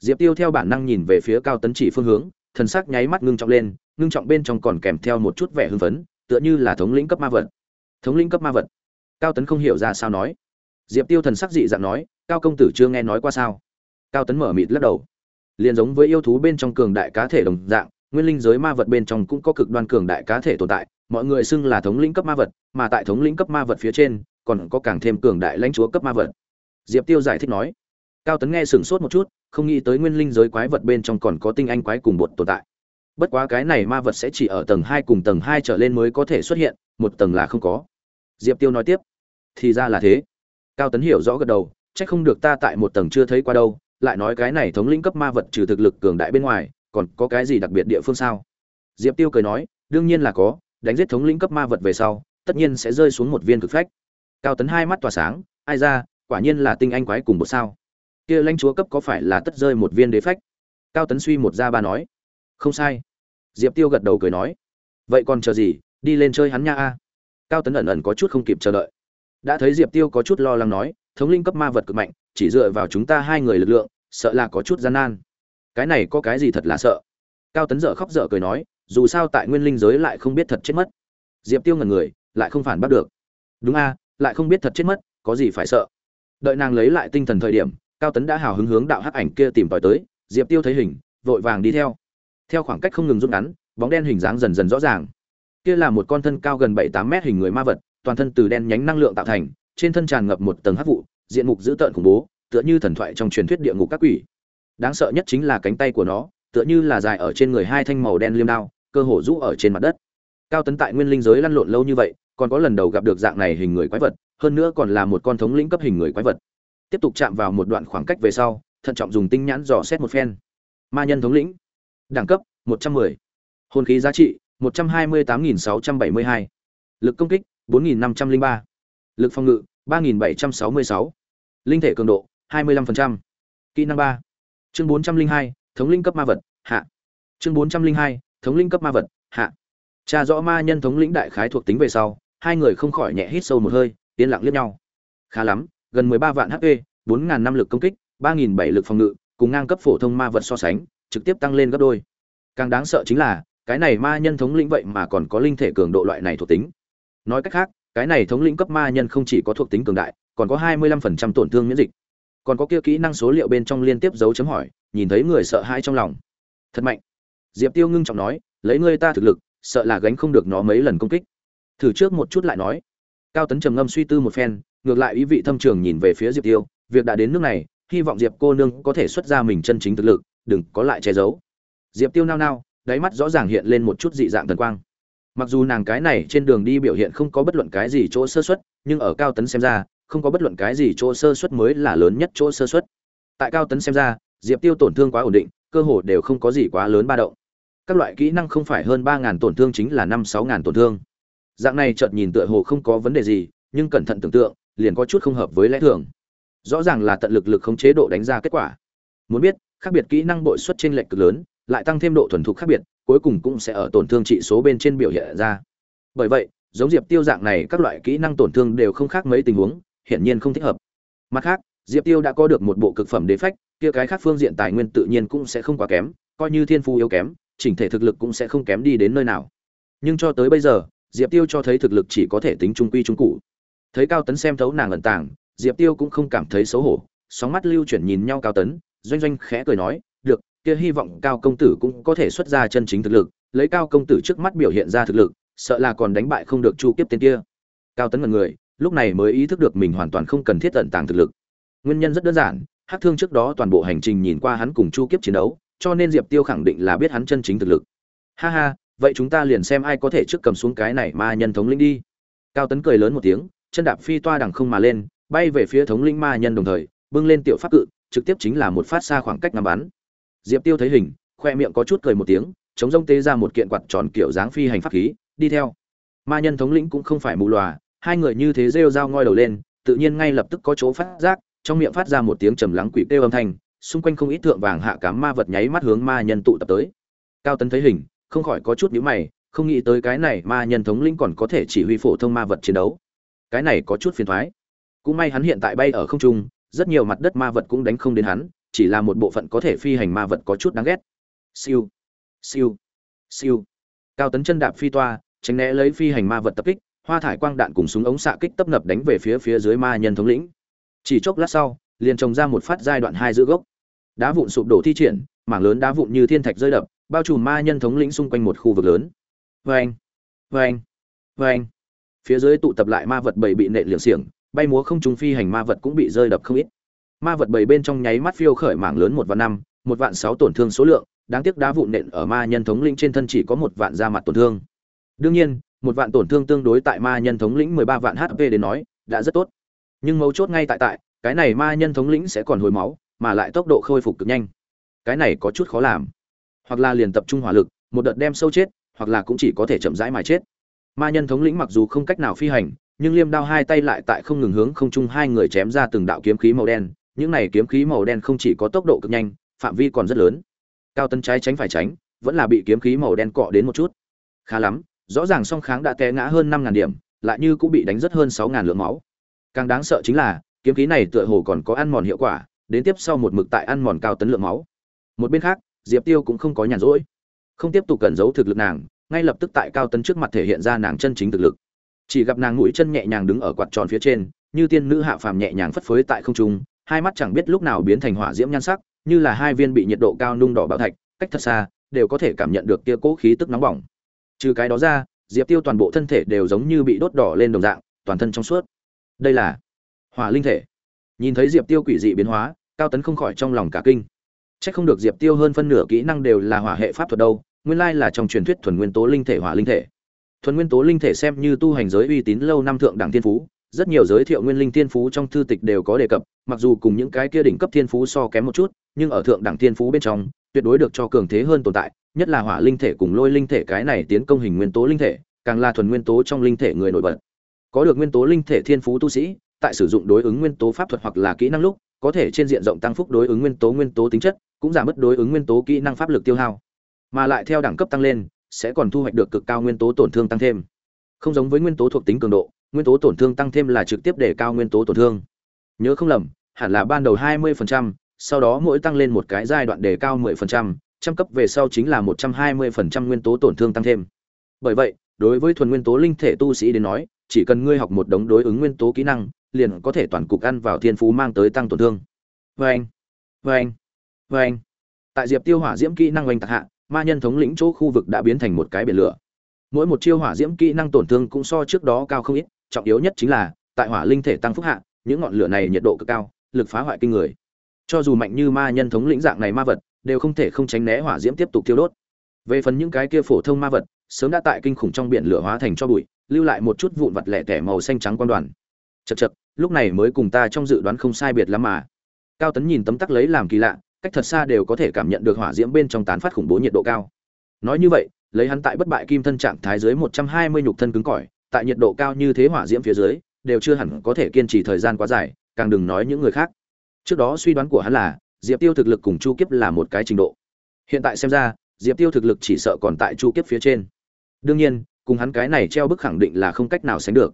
Diệp tiêu theo bản năng nhìn về phía cao tấn chỉ phương hướng, thần sắc nháy mắt ngưng trọng lên, ngưng trọng bên trong còn kèm theo một chút vẻ hưng phấn, tựa như là thống lĩnh cấp ma vật. Thống lĩnh cấp ma vật? Cao tấn không hiểu ra sao nói. Diệp tiêu thần sắc dị dạng nói, cao công tử chưa nghe nói qua sao? Cao tấn mở mịt lắc đầu. Liền giống với yêu thú bên trong cường đại cá thể đồng dạng, nguyên linh giới ma vật bên trong cũng có cực đoan cường đại cá thể tồn tại, mọi người xưng là thống lĩnh cấp ma vật, mà tại thống lĩnh cấp ma vật phía trên, còn có càng thêm cường đại lãnh chúa cấp ma vật diệp tiêu giải thích nói, cao tấn nghe sửng sốt một chút, không nghĩ tới nguyên linh giới quái vật bên trong còn có tinh anh quái cùng bột tồn tại. Bất quá cái này ma vật sẽ chỉ ở tầng hai cùng tầng hai trở lên mới có thể xuất hiện, một tầng là không có. Diệp tiêu nói tiếp, thì ra là thế. Cao tấn hiểu rõ gật đầu c h ắ c không được ta tại một tầng chưa thấy qua đâu, lại nói cái này thống lĩnh cấp ma vật trừ thực lực cường đại bên ngoài, còn có cái gì đặc biệt địa phương sao? Diệp tiêu cười nói, đương nhiên là có, đánh giết thống lĩnh cấp ma vật về sau, tất nhiên sẽ rơi xuống một viên cực phách. Cao tấn hai mắt tỏa sáng, ai ra quả nhiên là tinh anh quái cùng một sao. Kia lãnh chúa cấp có phải là tất rơi một viên đế phách? Cao tấn suy một ra ba nói. Không sai. Diệp tiêu gật đầu cười nói. Vậy còn chờ gì? Đi lên chơi hắn nha a. Cao tấn ẩn ẩn có chút không kịp chờ đợi. Đã thấy diệp tiêu có chút lo lắng nói, thống linh cấp ma vật cực mạnh, chỉ dựa vào chúng ta hai người lực lượng, sợ là có chút gian nan. Cái này có cái gì thật là sợ? Cao tấn dở khóc dở cười nói, dù sao tại nguyên linh giới lại không biết thật chết mất. Diệp tiêu ngần người, lại không phản bắt được. Đúng a, lại không biết thật chết mất, có gì phải sợ? Đợi nàng lấy lại tinh thần thời điểm, cao tấn đã hào hứng hướng đạo hắc ảnh kia tìm tòi tới, diệp tiêu thấy hình, vội vàng đi theo. Theo khoảng cách không ngừng rút ngắn, bóng đen hình dáng dần dần rõ ràng. Kia là một con thân cao gần bảy tám mét hình người ma vật, toàn thân từ đen nhánh năng lượng tạo thành, trên thân tràn ngập một tầng hắc vụ, diện mục dữ tợn khủng bố, tựa như thần thoại trong truyền thuyết địa ngục các quỷ. Đáng sợ nhất chính là cánh tay của nó, tựa như là dài ở trên người hai thanh màu đen liêm đao, cơ hồ rũ ở trên mặt đất. Cao tấn tại nguyên linh giới lăn lộn lâu như vậy, còn có lần đầu gặp được dạng này hình người quái vật hơn nữa còn là một con thống lĩnh cấp hình người quái vật tiếp tục chạm vào một đoạn khoảng cách về sau thận trọng dùng tinh nhãn dò xét một phen ma nhân thống lĩnh đẳng cấp 110. hồn khí giá trị 128.672. lực công kích 4.503. lực phòng ngự 3.766. linh thể cường độ 25%. kỹ năng 3. chương 402, thống linh cấp ma vật hạ chương 402, thống linh cấp ma vật hạ tra rõ ma nhân thống lĩnh đại khái thuộc tính về sau hai người không khỏi nhẹ hít sâu một hơi yên lặng liếc nhau. Khá lắm gần 13 vạn HP, bốn ngàn năm lực công kích ba nghìn bảy lực phòng ngự cùng ngang cấp phổ thông ma vật so sánh trực tiếp tăng lên gấp đôi. Càng đáng sợ chính là cái này ma nhân thống lĩnh vậy mà còn có linh thể cường độ loại này thuộc tính. Nói cách khác cái này thống lĩnh cấp ma nhân không chỉ có thuộc tính cường đại còn có hai mươi lăm phần trăm tổn thương miễn dịch. Còn có kia kỹ năng số liệu bên trong liên tiếp dấu chấm hỏi nhìn thấy người sợ hãi trong lòng. Thật mạnh. Diệp tiêu ngưng trọng nói lấy ngươi ta thực lực sợ là gánh không được nó mấy lần công kích. Thử trước một chút lại nói cao tấn trầm ngâm suy tư một phen, ngược lại ý vị thâm trường nhìn về phía diệp tiêu, việc đã đến nước này, hy vọng diệp cô nương có thể xuất ra mình chân chính thực lực, đừng có lại che giấu. Diệp tiêu nao nao, đáy mắt rõ ràng hiện lên một chút dị dạng thần quang. Mặc dù nàng cái này trên đường đi biểu hiện không có bất luận cái gì chỗ sơ xuất nhưng ở cao tấn xem ra, không có bất luận cái gì chỗ sơ xuất mới là lớn nhất chỗ sơ xuất tại cao tấn xem ra, diệp tiêu tổn thương quá ổn định, cơ hồ đều không có gì quá lớn ba động. Các loại kỹ năng không phải hơn ba ngàn tổn thương chính là năm sáu ngàn tổn thương dạng này chợt nhìn tựa hồ không có vấn đề gì, nhưng cẩn thận tưởng tượng, liền có chút không hợp với lẽ thường. Rõ ràng là tận lực lực khống chế độ đánh ra kết quả. Muốn biết, khác biệt kỹ năng bội suất trên lệch cực lớn, lại tăng thêm độ thuần thục khác biệt, cuối cùng cũng sẽ ở tổn thương trị số bên trên biểu hiện ra. Bởi vậy, giống diệp tiêu dạng này, các loại kỹ năng tổn thương đều không khác mấy tình huống, hiển nhiên không thích hợp. Mặt khác, diệp tiêu đã có được một bộ cực phẩm đế phách, kia cái khác phương diện tài nguyên tự nhiên cũng sẽ không quá kém, coi như thiên phu yếu kém, chỉnh thể thực lực cũng sẽ không kém đi đến nơi nào. Nhưng cho tới bây giờ diệp tiêu cho thấy thực lực chỉ có thể tính trung quy trung cụ. Thấy cao tấn xem thấu nàng ẩn tàng, diệp tiêu cũng không cảm thấy xấu hổ, sóng mắt lưu chuyển nhìn nhau cao tấn, doanh doanh khẽ cười nói, được, kia hy vọng cao công tử cũng có thể xuất ra chân chính thực lực, lấy cao công tử trước mắt biểu hiện ra thực lực, sợ là còn đánh bại không được chu kiếp tên kia. Cao tấn ngần người, lúc này mới ý thức được mình hoàn toàn không cần thiết tận tàng thực lực. Nguyên nhân rất đơn giản, hắc thương trước đó toàn bộ hành trình nhìn qua hắn cùng chu kiếp chiến đấu, cho nên diệp tiêu khẳng định là biết hắn chân chính thực lực. Ha ha vậy chúng ta liền xem ai có thể trước cầm xuống cái này ma nhân thống lĩnh đi. Cao tấn cười lớn một tiếng, chân đạp phi toa đằng không mà lên, bay về phía thống lĩnh ma nhân đồng thời, bưng lên tiểu pháp cự, trực tiếp chính là một phát xa khoảng cách ngắm bắn. Diệp tiêu thấy hình, khoe miệng có chút cười một tiếng, chống rông tê ra một kiện quạt tròn kiểu dáng phi hành pháp khí, đi theo. Ma nhân thống lĩnh cũng không phải mù lòa hai người như thế rêu dao ngoi đầu lên, tự nhiên ngay lập tức có chỗ phát giác, trong miệng phát ra một tiếng trầm lắng quỷ kêu âm thanh, xung quanh không ít thượng vàng hạ cám ma vật nháy mắt hướng ma nhân tụ tập tới. Cao tấn thấy hình không khỏi có chút nhíu mày, không nghĩ tới cái này ma nhân thống lĩnh còn có thể chỉ huy phổ thông ma vật chiến đấu. Cái này có chút phiền toái. cũng may hắn hiện tại bay ở không trung, rất nhiều mặt đất ma vật cũng đánh không đến hắn, chỉ là một bộ phận có thể phi hành ma vật có chút đáng ghét. Siêu siêu siêu. Cao tấn chân đạp phi toa, tránh né lấy phi hành ma vật tập kích, hoa thải quang đạn cùng súng ống xạ kích tấp nập đánh về phía phía dưới ma nhân thống lĩnh. Chỉ chốc lát sau, liền trồng ra một phát giai đoạn hai giữa gốc. Đá vụn sụp đổ thi triển, mảng lớn đá vụn như thiên thạch rơi đập bao trùm ma nhân thống lĩnh xung quanh một khu vực lớn. Vê anh vê anh vê anh phía dưới tụ tập lại ma vật bảy bị nện liệng xiềng, bay múa không trung phi hành ma vật cũng bị rơi đập không ít. Ma vật bảy bên trong nháy mắt phiêu khởi mảng lớn một vạn năm, một vạn sáu tổn thương số lượng, đáng tiếc đá vụn nện ở ma nhân thống lĩnh trên thân chỉ có một vạn da mặt tổn thương. Đương nhiên, một vạn tổn thương tương đối tại ma nhân thống lĩnh mười ba vạn hp đến nói, đã rất tốt. Nhưng mấu chốt ngay tại tại, cái này ma nhân thống lĩnh sẽ còn hồi máu, mà lại tốc độ khôi phục cực nhanh. Cái này có chút khó làm hoặc là liền tập trung hỏa lực, một đợt đem sâu chết, hoặc là cũng chỉ có thể chậm rãi mà chết. Ma nhân thống lĩnh mặc dù không cách nào phi hành, nhưng liêm đao hai tay lại tại không ngừng hướng không trung hai người chém ra từng đạo kiếm khí màu đen, những này kiếm khí màu đen không chỉ có tốc độ cực nhanh, phạm vi còn rất lớn. Cao tân trái tránh phải tránh, vẫn là bị kiếm khí màu đen cọ đến một chút. Khá lắm, rõ ràng song kháng đã té ngã hơn năm ngàn điểm, lại như cũng bị đánh rất hơn sáu ngàn lượng máu. Càng đáng sợ chính là, kiếm khí này tựa hồ còn có ăn mòn hiệu quả, đến tiếp sau một mực tại ăn mòn cao tấn lượng máu. Một bên khác diệp tiêu cũng không có nhàn rỗi. Không tiếp tục cẩn giấu thực lực nàng, ngay lập tức tại cao tấn trước mặt thể hiện ra nàng chân chính thực lực. Chỉ gặp nàng mũi chân nhẹ nhàng đứng ở quạt tròn phía trên, như tiên nữ hạ phàm nhẹ nhàng phất phới tại không trung, hai mắt chẳng biết lúc nào biến thành hỏa diễm nhan sắc, như là hai viên bị nhiệt độ cao nung đỏ bạo thạch, cách thật xa, đều có thể cảm nhận được tia cỗ khí tức nóng bỏng. Trừ cái đó ra, diệp tiêu toàn bộ thân thể đều giống như bị đốt đỏ lên đồng dạng, toàn thân trong suốt. Đây là hỏa linh thể. Nhìn thấy diệp tiêu quỷ dị biến hóa, cao tấn không khỏi trong lòng cả kinh. Chắc không được diệp tiêu hơn phân nửa kỹ năng đều là hỏa hệ pháp thuật đâu, nguyên lai là trong truyền thuyết thuần nguyên tố linh thể hỏa linh thể. Thuần nguyên tố linh thể xem như tu hành giới uy tín lâu năm thượng đẳng thiên phú, rất nhiều giới thiệu nguyên linh thiên phú trong thư tịch đều có đề cập, mặc dù cùng những cái kia đỉnh cấp thiên phú so kém một chút, nhưng ở thượng đẳng thiên phú bên trong, tuyệt đối được cho cường thế hơn tồn tại, nhất là hỏa linh thể cùng lôi linh thể cái này tiến công hình nguyên tố linh thể, càng là thuần nguyên tố trong linh thể người nổi bật. Có được nguyên tố linh thể thiên phú tu sĩ, tại sử dụng đối ứng nguyên tố pháp thuật hoặc là kỹ năng lúc, có thể trên diện rộng tăng phúc đối ứng nguyên tố nguyên tố tính chất cũng giảm mất đối ứng nguyên tố kỹ năng pháp lực tiêu hao mà lại theo đẳng cấp tăng lên sẽ còn thu hoạch được cực cao nguyên tố tổn thương tăng thêm không giống với nguyên tố thuộc tính cường độ nguyên tố tổn thương tăng thêm là trực tiếp để cao nguyên tố tổn thương nhớ không lầm hẳn là ban đầu 20%, sau đó mỗi tăng lên một cái giai đoạn đề cao 10%, trăm cấp về sau chính là 120% nguyên tố tổn thương tăng thêm. Bởi vậy, đối với thuần nguyên tố linh thể tu sĩ đến nói, chỉ cần ngươi học một đống đối ứng nguyên tố kỹ năng, liền có thể toàn cục ăn vào thiên phú mang tới tăng tổn thương. Vâng, vâng vâng, anh Tại Diệp Tiêu hỏa diễm kỹ năng oanh tạc hạ, ma nhân thống lĩnh chỗ khu vực đã biến thành một cái biển lửa. Mỗi một chiêu hỏa diễm kỹ năng tổn thương cũng so trước đó cao không ít, trọng yếu nhất chính là tại hỏa linh thể tăng phúc hạ, những ngọn lửa này nhiệt độ cực cao, lực phá hoại kinh người. Cho dù mạnh như ma nhân thống lĩnh dạng này ma vật, đều không thể không tránh né hỏa diễm tiếp tục thiêu đốt. Về phần những cái kia phổ thông ma vật, sớm đã tại kinh khủng trong biển lửa hóa thành cho bụi, lưu lại một chút vụn vật lẻ tẻ màu xanh trắng quan đoàn. Chậc chậc, lúc này mới cùng ta trong dự đoán không sai biệt lắm mà. Cao Tấn nhìn tấm tắc lấy làm kỳ lạ, cách thật xa đều có thể cảm nhận được hỏa diễm bên trong tán phát khủng bố nhiệt độ cao. Nói như vậy, lấy hắn tại bất bại kim thân trạng thái dưới 120 nhục thân cứng cỏi, tại nhiệt độ cao như thế hỏa diễm phía dưới, đều chưa hẳn có thể kiên trì thời gian quá dài, càng đừng nói những người khác. Trước đó suy đoán của hắn là, Diệp Tiêu thực lực cùng Chu Kiếp là một cái trình độ. Hiện tại xem ra, Diệp Tiêu thực lực chỉ sợ còn tại Chu Kiếp phía trên. Đương nhiên, cùng hắn cái này treo bức khẳng định là không cách nào sánh được.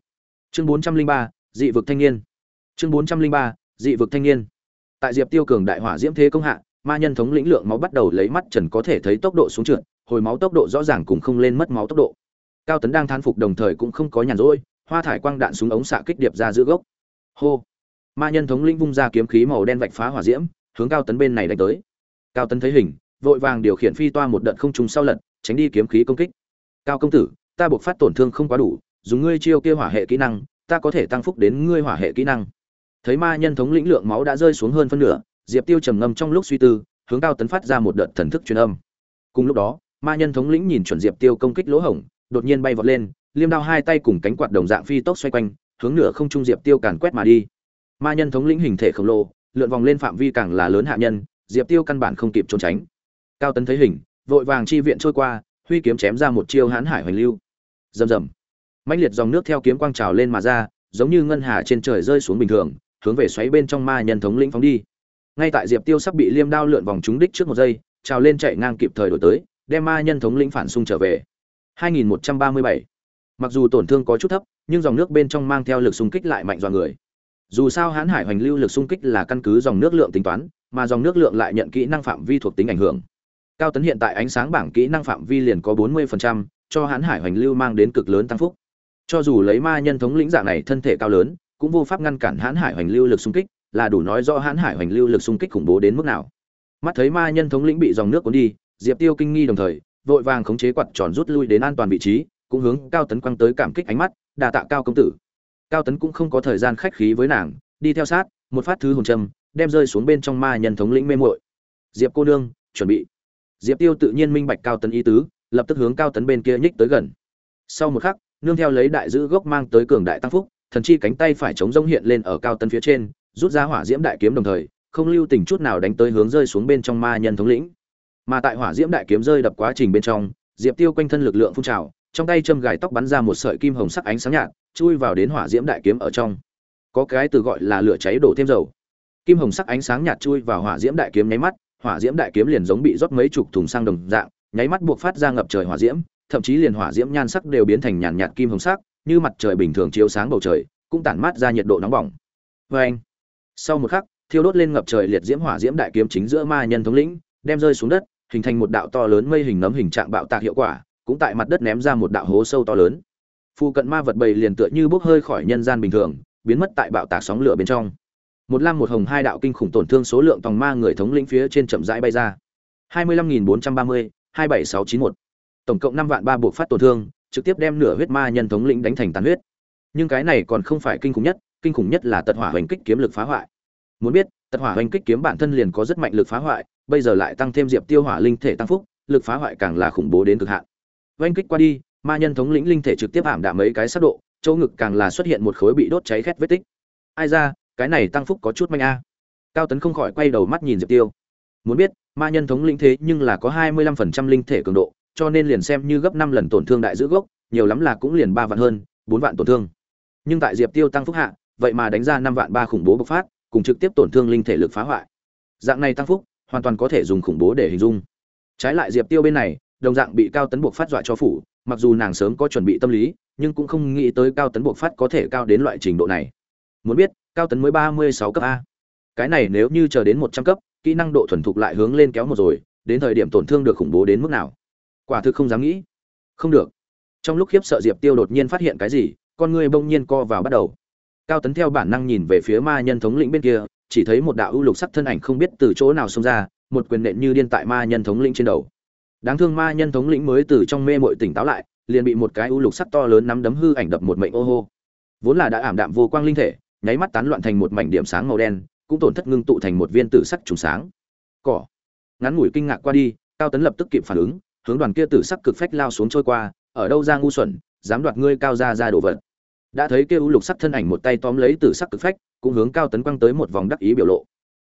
Chương 403, dị vực thanh niên. Chương 403, dị vực thanh niên. Tại Diệp Tiêu cường đại hỏa diễm thế công hạ, ma nhân thống lĩnh lượng máu bắt đầu lấy mắt trần có thể thấy tốc độ xuống trượt, hồi máu tốc độ rõ ràng cùng không lên mất máu tốc độ. Cao Tấn đang thán phục đồng thời cũng không có nhàn rỗi, hoa thải quang đạn súng ống xạ kích điệp ra giữa gốc. Hô! Ma nhân thống lĩnh vung ra kiếm khí màu đen vạch phá hỏa diễm, hướng Cao Tấn bên này đánh tới. Cao Tấn thấy hình, vội vàng điều khiển phi toa một đợt không trùng sau lật, tránh đi kiếm khí công kích. Cao công tử, ta buộc phát tổn thương không quá đủ, dùng ngươi chiêu kia hỏa hệ kỹ năng, ta có thể tăng phúc đến ngươi hỏa hệ kỹ năng. Thấy ma nhân thống lĩnh lượng máu đã rơi xuống hơn phân nửa, Diệp Tiêu trầm ngâm trong lúc suy tư, hướng Cao Tấn phát ra một đợt thần thức truyền âm. Cùng lúc đó, ma nhân thống lĩnh nhìn chuẩn Diệp Tiêu công kích lỗ hổng, đột nhiên bay vọt lên, liêm đao hai tay cùng cánh quạt đồng dạng phi tốc xoay quanh, hướng nửa không trung Diệp Tiêu càn quét mà đi. Ma nhân thống lĩnh hình thể khổng lồ, lượn vòng lên phạm vi càng là lớn hạ nhân, Diệp Tiêu căn bản không kịp trốn tránh. Cao Tấn thấy hình, vội vàng chi viện trôi qua, huy kiếm chém ra một chiêu hán hải hoành lưu. Rầm rầm. Mãnh liệt dòng nước theo kiếm quang trào lên mà ra, giống như ngân hà trên trời rơi xuống bình thường, hướng về xoáy bên trong ma nhân thống lĩnh phóng đi. Ngay tại Diệp Tiêu sắp bị liêm đao lượn vòng trúng đích trước một giây, trào lên chạy ngang kịp thời đổi tới, đem ma nhân thống lĩnh phản xung trở về. 2137. Mặc dù tổn thương có chút thấp, nhưng dòng nước bên trong mang theo lực xung kích lại mạnh dọa người. Dù sao hán hải hoành lưu lực xung kích là căn cứ dòng nước lượng tính toán, mà dòng nước lượng lại nhận kỹ năng phạm vi thuộc tính ảnh hưởng. Cao tấn hiện tại ánh sáng bảng kỹ năng phạm vi liền có 40%, cho hán hải hoành lưu mang đến cực lớn tăng phúc. Cho dù lấy ma nhân thống lĩnh dạng này thân thể cao lớn, cũng vô pháp ngăn cản hán hải hoành lưu lực xung kích, là đủ nói rõ hán hải hoành lưu lực xung kích khủng bố đến mức nào. Mắt thấy ma nhân thống lĩnh bị dòng nước cuốn đi, Diệp Tiêu kinh nghi đồng thời, vội vàng khống chế quạt tròn rút lui đến an toàn vị trí, cũng hướng Cao Tấn quăng tới cảm kích ánh mắt, đà tạ cao công tử. Cao Tấn cũng không có thời gian khách khí với nàng, đi theo sát, một phát thứ hồn châm, đem rơi xuống bên trong ma nhân thống lĩnh mê muội. Diệp cô nương, chuẩn bị. Diệp Tiêu tự nhiên minh bạch Cao Tấn ý tứ, lập tức hướng Cao Tấn bên kia nhích tới gần. Sau một khắc, nương theo lấy đại giữ gốc mang tới cường đại tăng phúc, thần chi cánh tay phải chống rông hiện lên ở Cao tân phía trên, rút ra hỏa diễm đại kiếm đồng thời, không lưu tình chút nào đánh tới hướng rơi xuống bên trong ma nhân thống lĩnh. Mà tại hỏa diễm đại kiếm rơi đập quá trình bên trong, Diệp Tiêu quanh thân lực lượng phun trào, trong tay châm gài tóc bắn ra một sợi kim hồng sắc ánh sáng nhạt, chui vào đến hỏa diễm đại kiếm ở trong. Có cái từ gọi là lửa cháy đổ thêm dầu. Kim hồng sắc ánh sáng nhạt chui vào hỏa diễm đại kiếm nháy mắt, hỏa diễm đại kiếm liền giống bị rót mấy chục thùng sang đồng dạng, nháy mắt buộc phát ra ngập trời hỏa diễm, thậm chí liền hỏa diễm nhan sắc đều biến thành nhàn nhạt kim hồng sắc, như mặt trời bình thường chiếu sáng bầu trời, cũng tản mát ra nhiệt độ nóng bỏng. Oeng. Sau một khắc, thiêu đốt lên ngập trời liệt diễm hỏa diễm đại kiếm chính giữa ma nhân thống lĩnh, đem rơi xuống đất, hình thành một đạo to lớn mây hình nấm hình trạng bạo tạc hiệu quả, cũng tại mặt đất ném ra một đạo hố sâu to lớn. Phu cận ma vật bầy liền tựa như bốc hơi khỏi nhân gian bình thường, biến mất tại bạo tạc sóng lửa bên trong. Một lam một hồng hai đạo kinh khủng tổn thương số lượng tòng ma người thống lĩnh phía trên chậm rãi bay ra. 25430, 27691. Tổng cộng 5 vạn ba buộc phát tổn thương, trực tiếp đem nửa huyết ma nhân thống lĩnh đánh thành tàn huyết. Nhưng cái này còn không phải kinh khủng nhất, kinh khủng nhất là tật hỏa hoành kích kiếm lực phá hoại. Muốn biết, tật hỏa hoành kích kiếm bản thân liền có rất mạnh lực phá hoại, bây giờ lại tăng thêm diệp tiêu hỏa linh thể tăng phúc, lực phá hoại càng là khủng bố đến cực hạn. Oanh kích qua đi, ma nhân thống lĩnh linh thể trực tiếp ảm đạm mấy cái sát độ, chỗ ngực càng là xuất hiện một khối bị đốt cháy khét vết tích. Ai ra, cái này tăng phúc có chút manh a. Cao Tấn không khỏi quay đầu mắt nhìn Diệp Tiêu. Muốn biết, ma nhân thống lĩnh thế nhưng là có 25% linh thể cường độ, cho nên liền xem như gấp 5 lần tổn thương đại giữ gốc, nhiều lắm là cũng liền 3 vạn hơn, 4 vạn tổn thương. Nhưng tại Diệp Tiêu tăng phúc hạ, vậy mà đánh ra 5 vạn 3 khủng bố bộc phát, cùng trực tiếp tổn thương linh thể lực phá hoại. Dạng này tăng phúc, hoàn toàn có thể dùng khủng bố để hình dung. Trái lại Diệp Tiêu bên này, đồng dạng bị Cao Tấn buộc phát dọa cho phủ, mặc dù nàng sớm có chuẩn bị tâm lý, nhưng cũng không nghĩ tới Cao Tấn buộc phát có thể cao đến loại trình độ này. Muốn biết, Cao Tấn mới 36 cấp a. cái này nếu như chờ đến một trăm cấp kỹ năng độ thuần thục lại hướng lên kéo một rồi đến thời điểm tổn thương được khủng bố đến mức nào quả thực không dám nghĩ. Không được. Trong lúc khiếp sợ diệp tiêu đột nhiên phát hiện cái gì, con người bỗng nhiên co vào bắt đầu. Cao tấn theo bản năng nhìn về phía ma nhân thống lĩnh bên kia, chỉ thấy một đạo ưu lục sắc thân ảnh không biết từ chỗ nào xông ra, một quyền nện như điên tại ma nhân thống lĩnh trên đầu. Đáng thương ma nhân thống lĩnh mới từ trong mê mội tỉnh táo lại, liền bị một cái ưu lục sắc to lớn nắm đấm hư ảnh đập một mệnh ô hô. Vốn là đã ảm đạm vô quang linh thể, nháy mắt tán loạn thành một mảnh điểm sáng màu đen, cũng tổn thất ngưng tụ thành một viên tử sắc trùng sáng. Cỏ. Ngắn ngủi kinh ngạc qua đi, cao tấn lập tức kịp phản ứng hướng đoàn kia tử sắc cực phách lao xuống trôi qua, ở đâu ra ngu xuẩn, dám đoạt ngươi cao ra ra đồ vật. Đã thấy kia u lục sắc thân ảnh một tay tóm lấy tử sắc cực phách, cũng hướng cao tấn quăng tới một vòng đắc ý biểu lộ.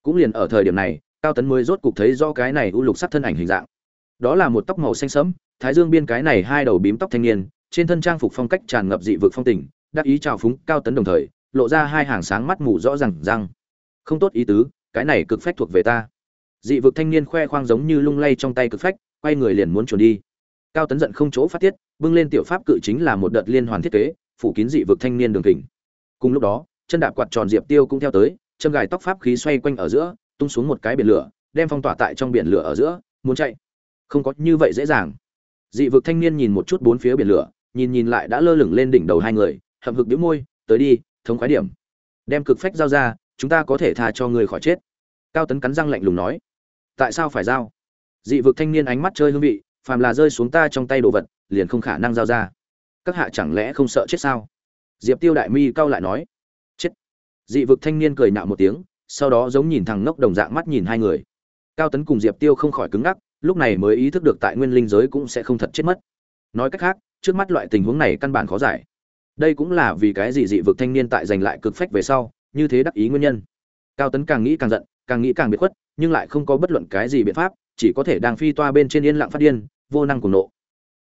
Cũng liền ở thời điểm này, cao tấn mới rốt cục thấy do cái này u lục sắc thân ảnh hình dạng. Đó là một tóc màu xanh sẫm, thái dương biên cái này hai đầu bím tóc thanh niên, trên thân trang phục phong cách tràn ngập dị vực phong tình, đắc ý chào phúng cao tấn đồng thời, lộ ra hai hàng sáng mắt mù rõ ràng răng. Không tốt ý tứ, cái này cực phách thuộc về ta. Dị vực thanh niên khoe khoang giống như lung lay trong tay cực phách quay người liền muốn chuồn đi. Cao tấn giận không chỗ phát tiết, bưng lên tiểu pháp cự chính là một đợt liên hoàn thiết kế, phủ kín dị vực thanh niên đường kình. Cùng lúc đó, chân đạp quạt tròn diệp tiêu cũng theo tới châm gài tóc pháp khí xoay quanh ở giữa, tung xuống một cái biển lửa, đem phong tỏa tại trong biển lửa ở giữa, muốn chạy. Không có như vậy dễ dàng. Dị vực thanh niên nhìn một chút bốn phía biển lửa, nhìn nhìn lại đã lơ lửng lên đỉnh đầu hai người, hậm hực đĩu môi, tới đi, thống khoái điểm. Đem cực phách giao ra, chúng ta có thể tha cho người khỏi chết. Cao tấn cắn răng lạnh lùng nói, tại sao phải giao? Dị vực thanh niên ánh mắt chơi hương vị, phàm là rơi xuống ta trong tay đồ vật, liền không khả năng giao ra. Các hạ chẳng lẽ không sợ chết sao? Diệp tiêu đại mi cao lại nói. Chết. Dị vực thanh niên cười nạo một tiếng, sau đó giống nhìn thằng ngốc đồng dạng mắt nhìn hai người. Cao tấn cùng diệp tiêu không khỏi cứng ngắc, lúc này mới ý thức được tại nguyên linh giới cũng sẽ không thật chết mất. Nói cách khác, trước mắt loại tình huống này căn bản khó giải. Đây cũng là vì cái gì dị vực thanh niên tại giành lại cực phách về sau, như thế đắc ý nguyên nhân. Cao tấn càng nghĩ càng giận, càng nghĩ càng biệt khuất, nhưng lại không có bất luận cái gì biện pháp chỉ có thể đang phi toa bên trên yên lặng phát điên, vô năng cùng nộ.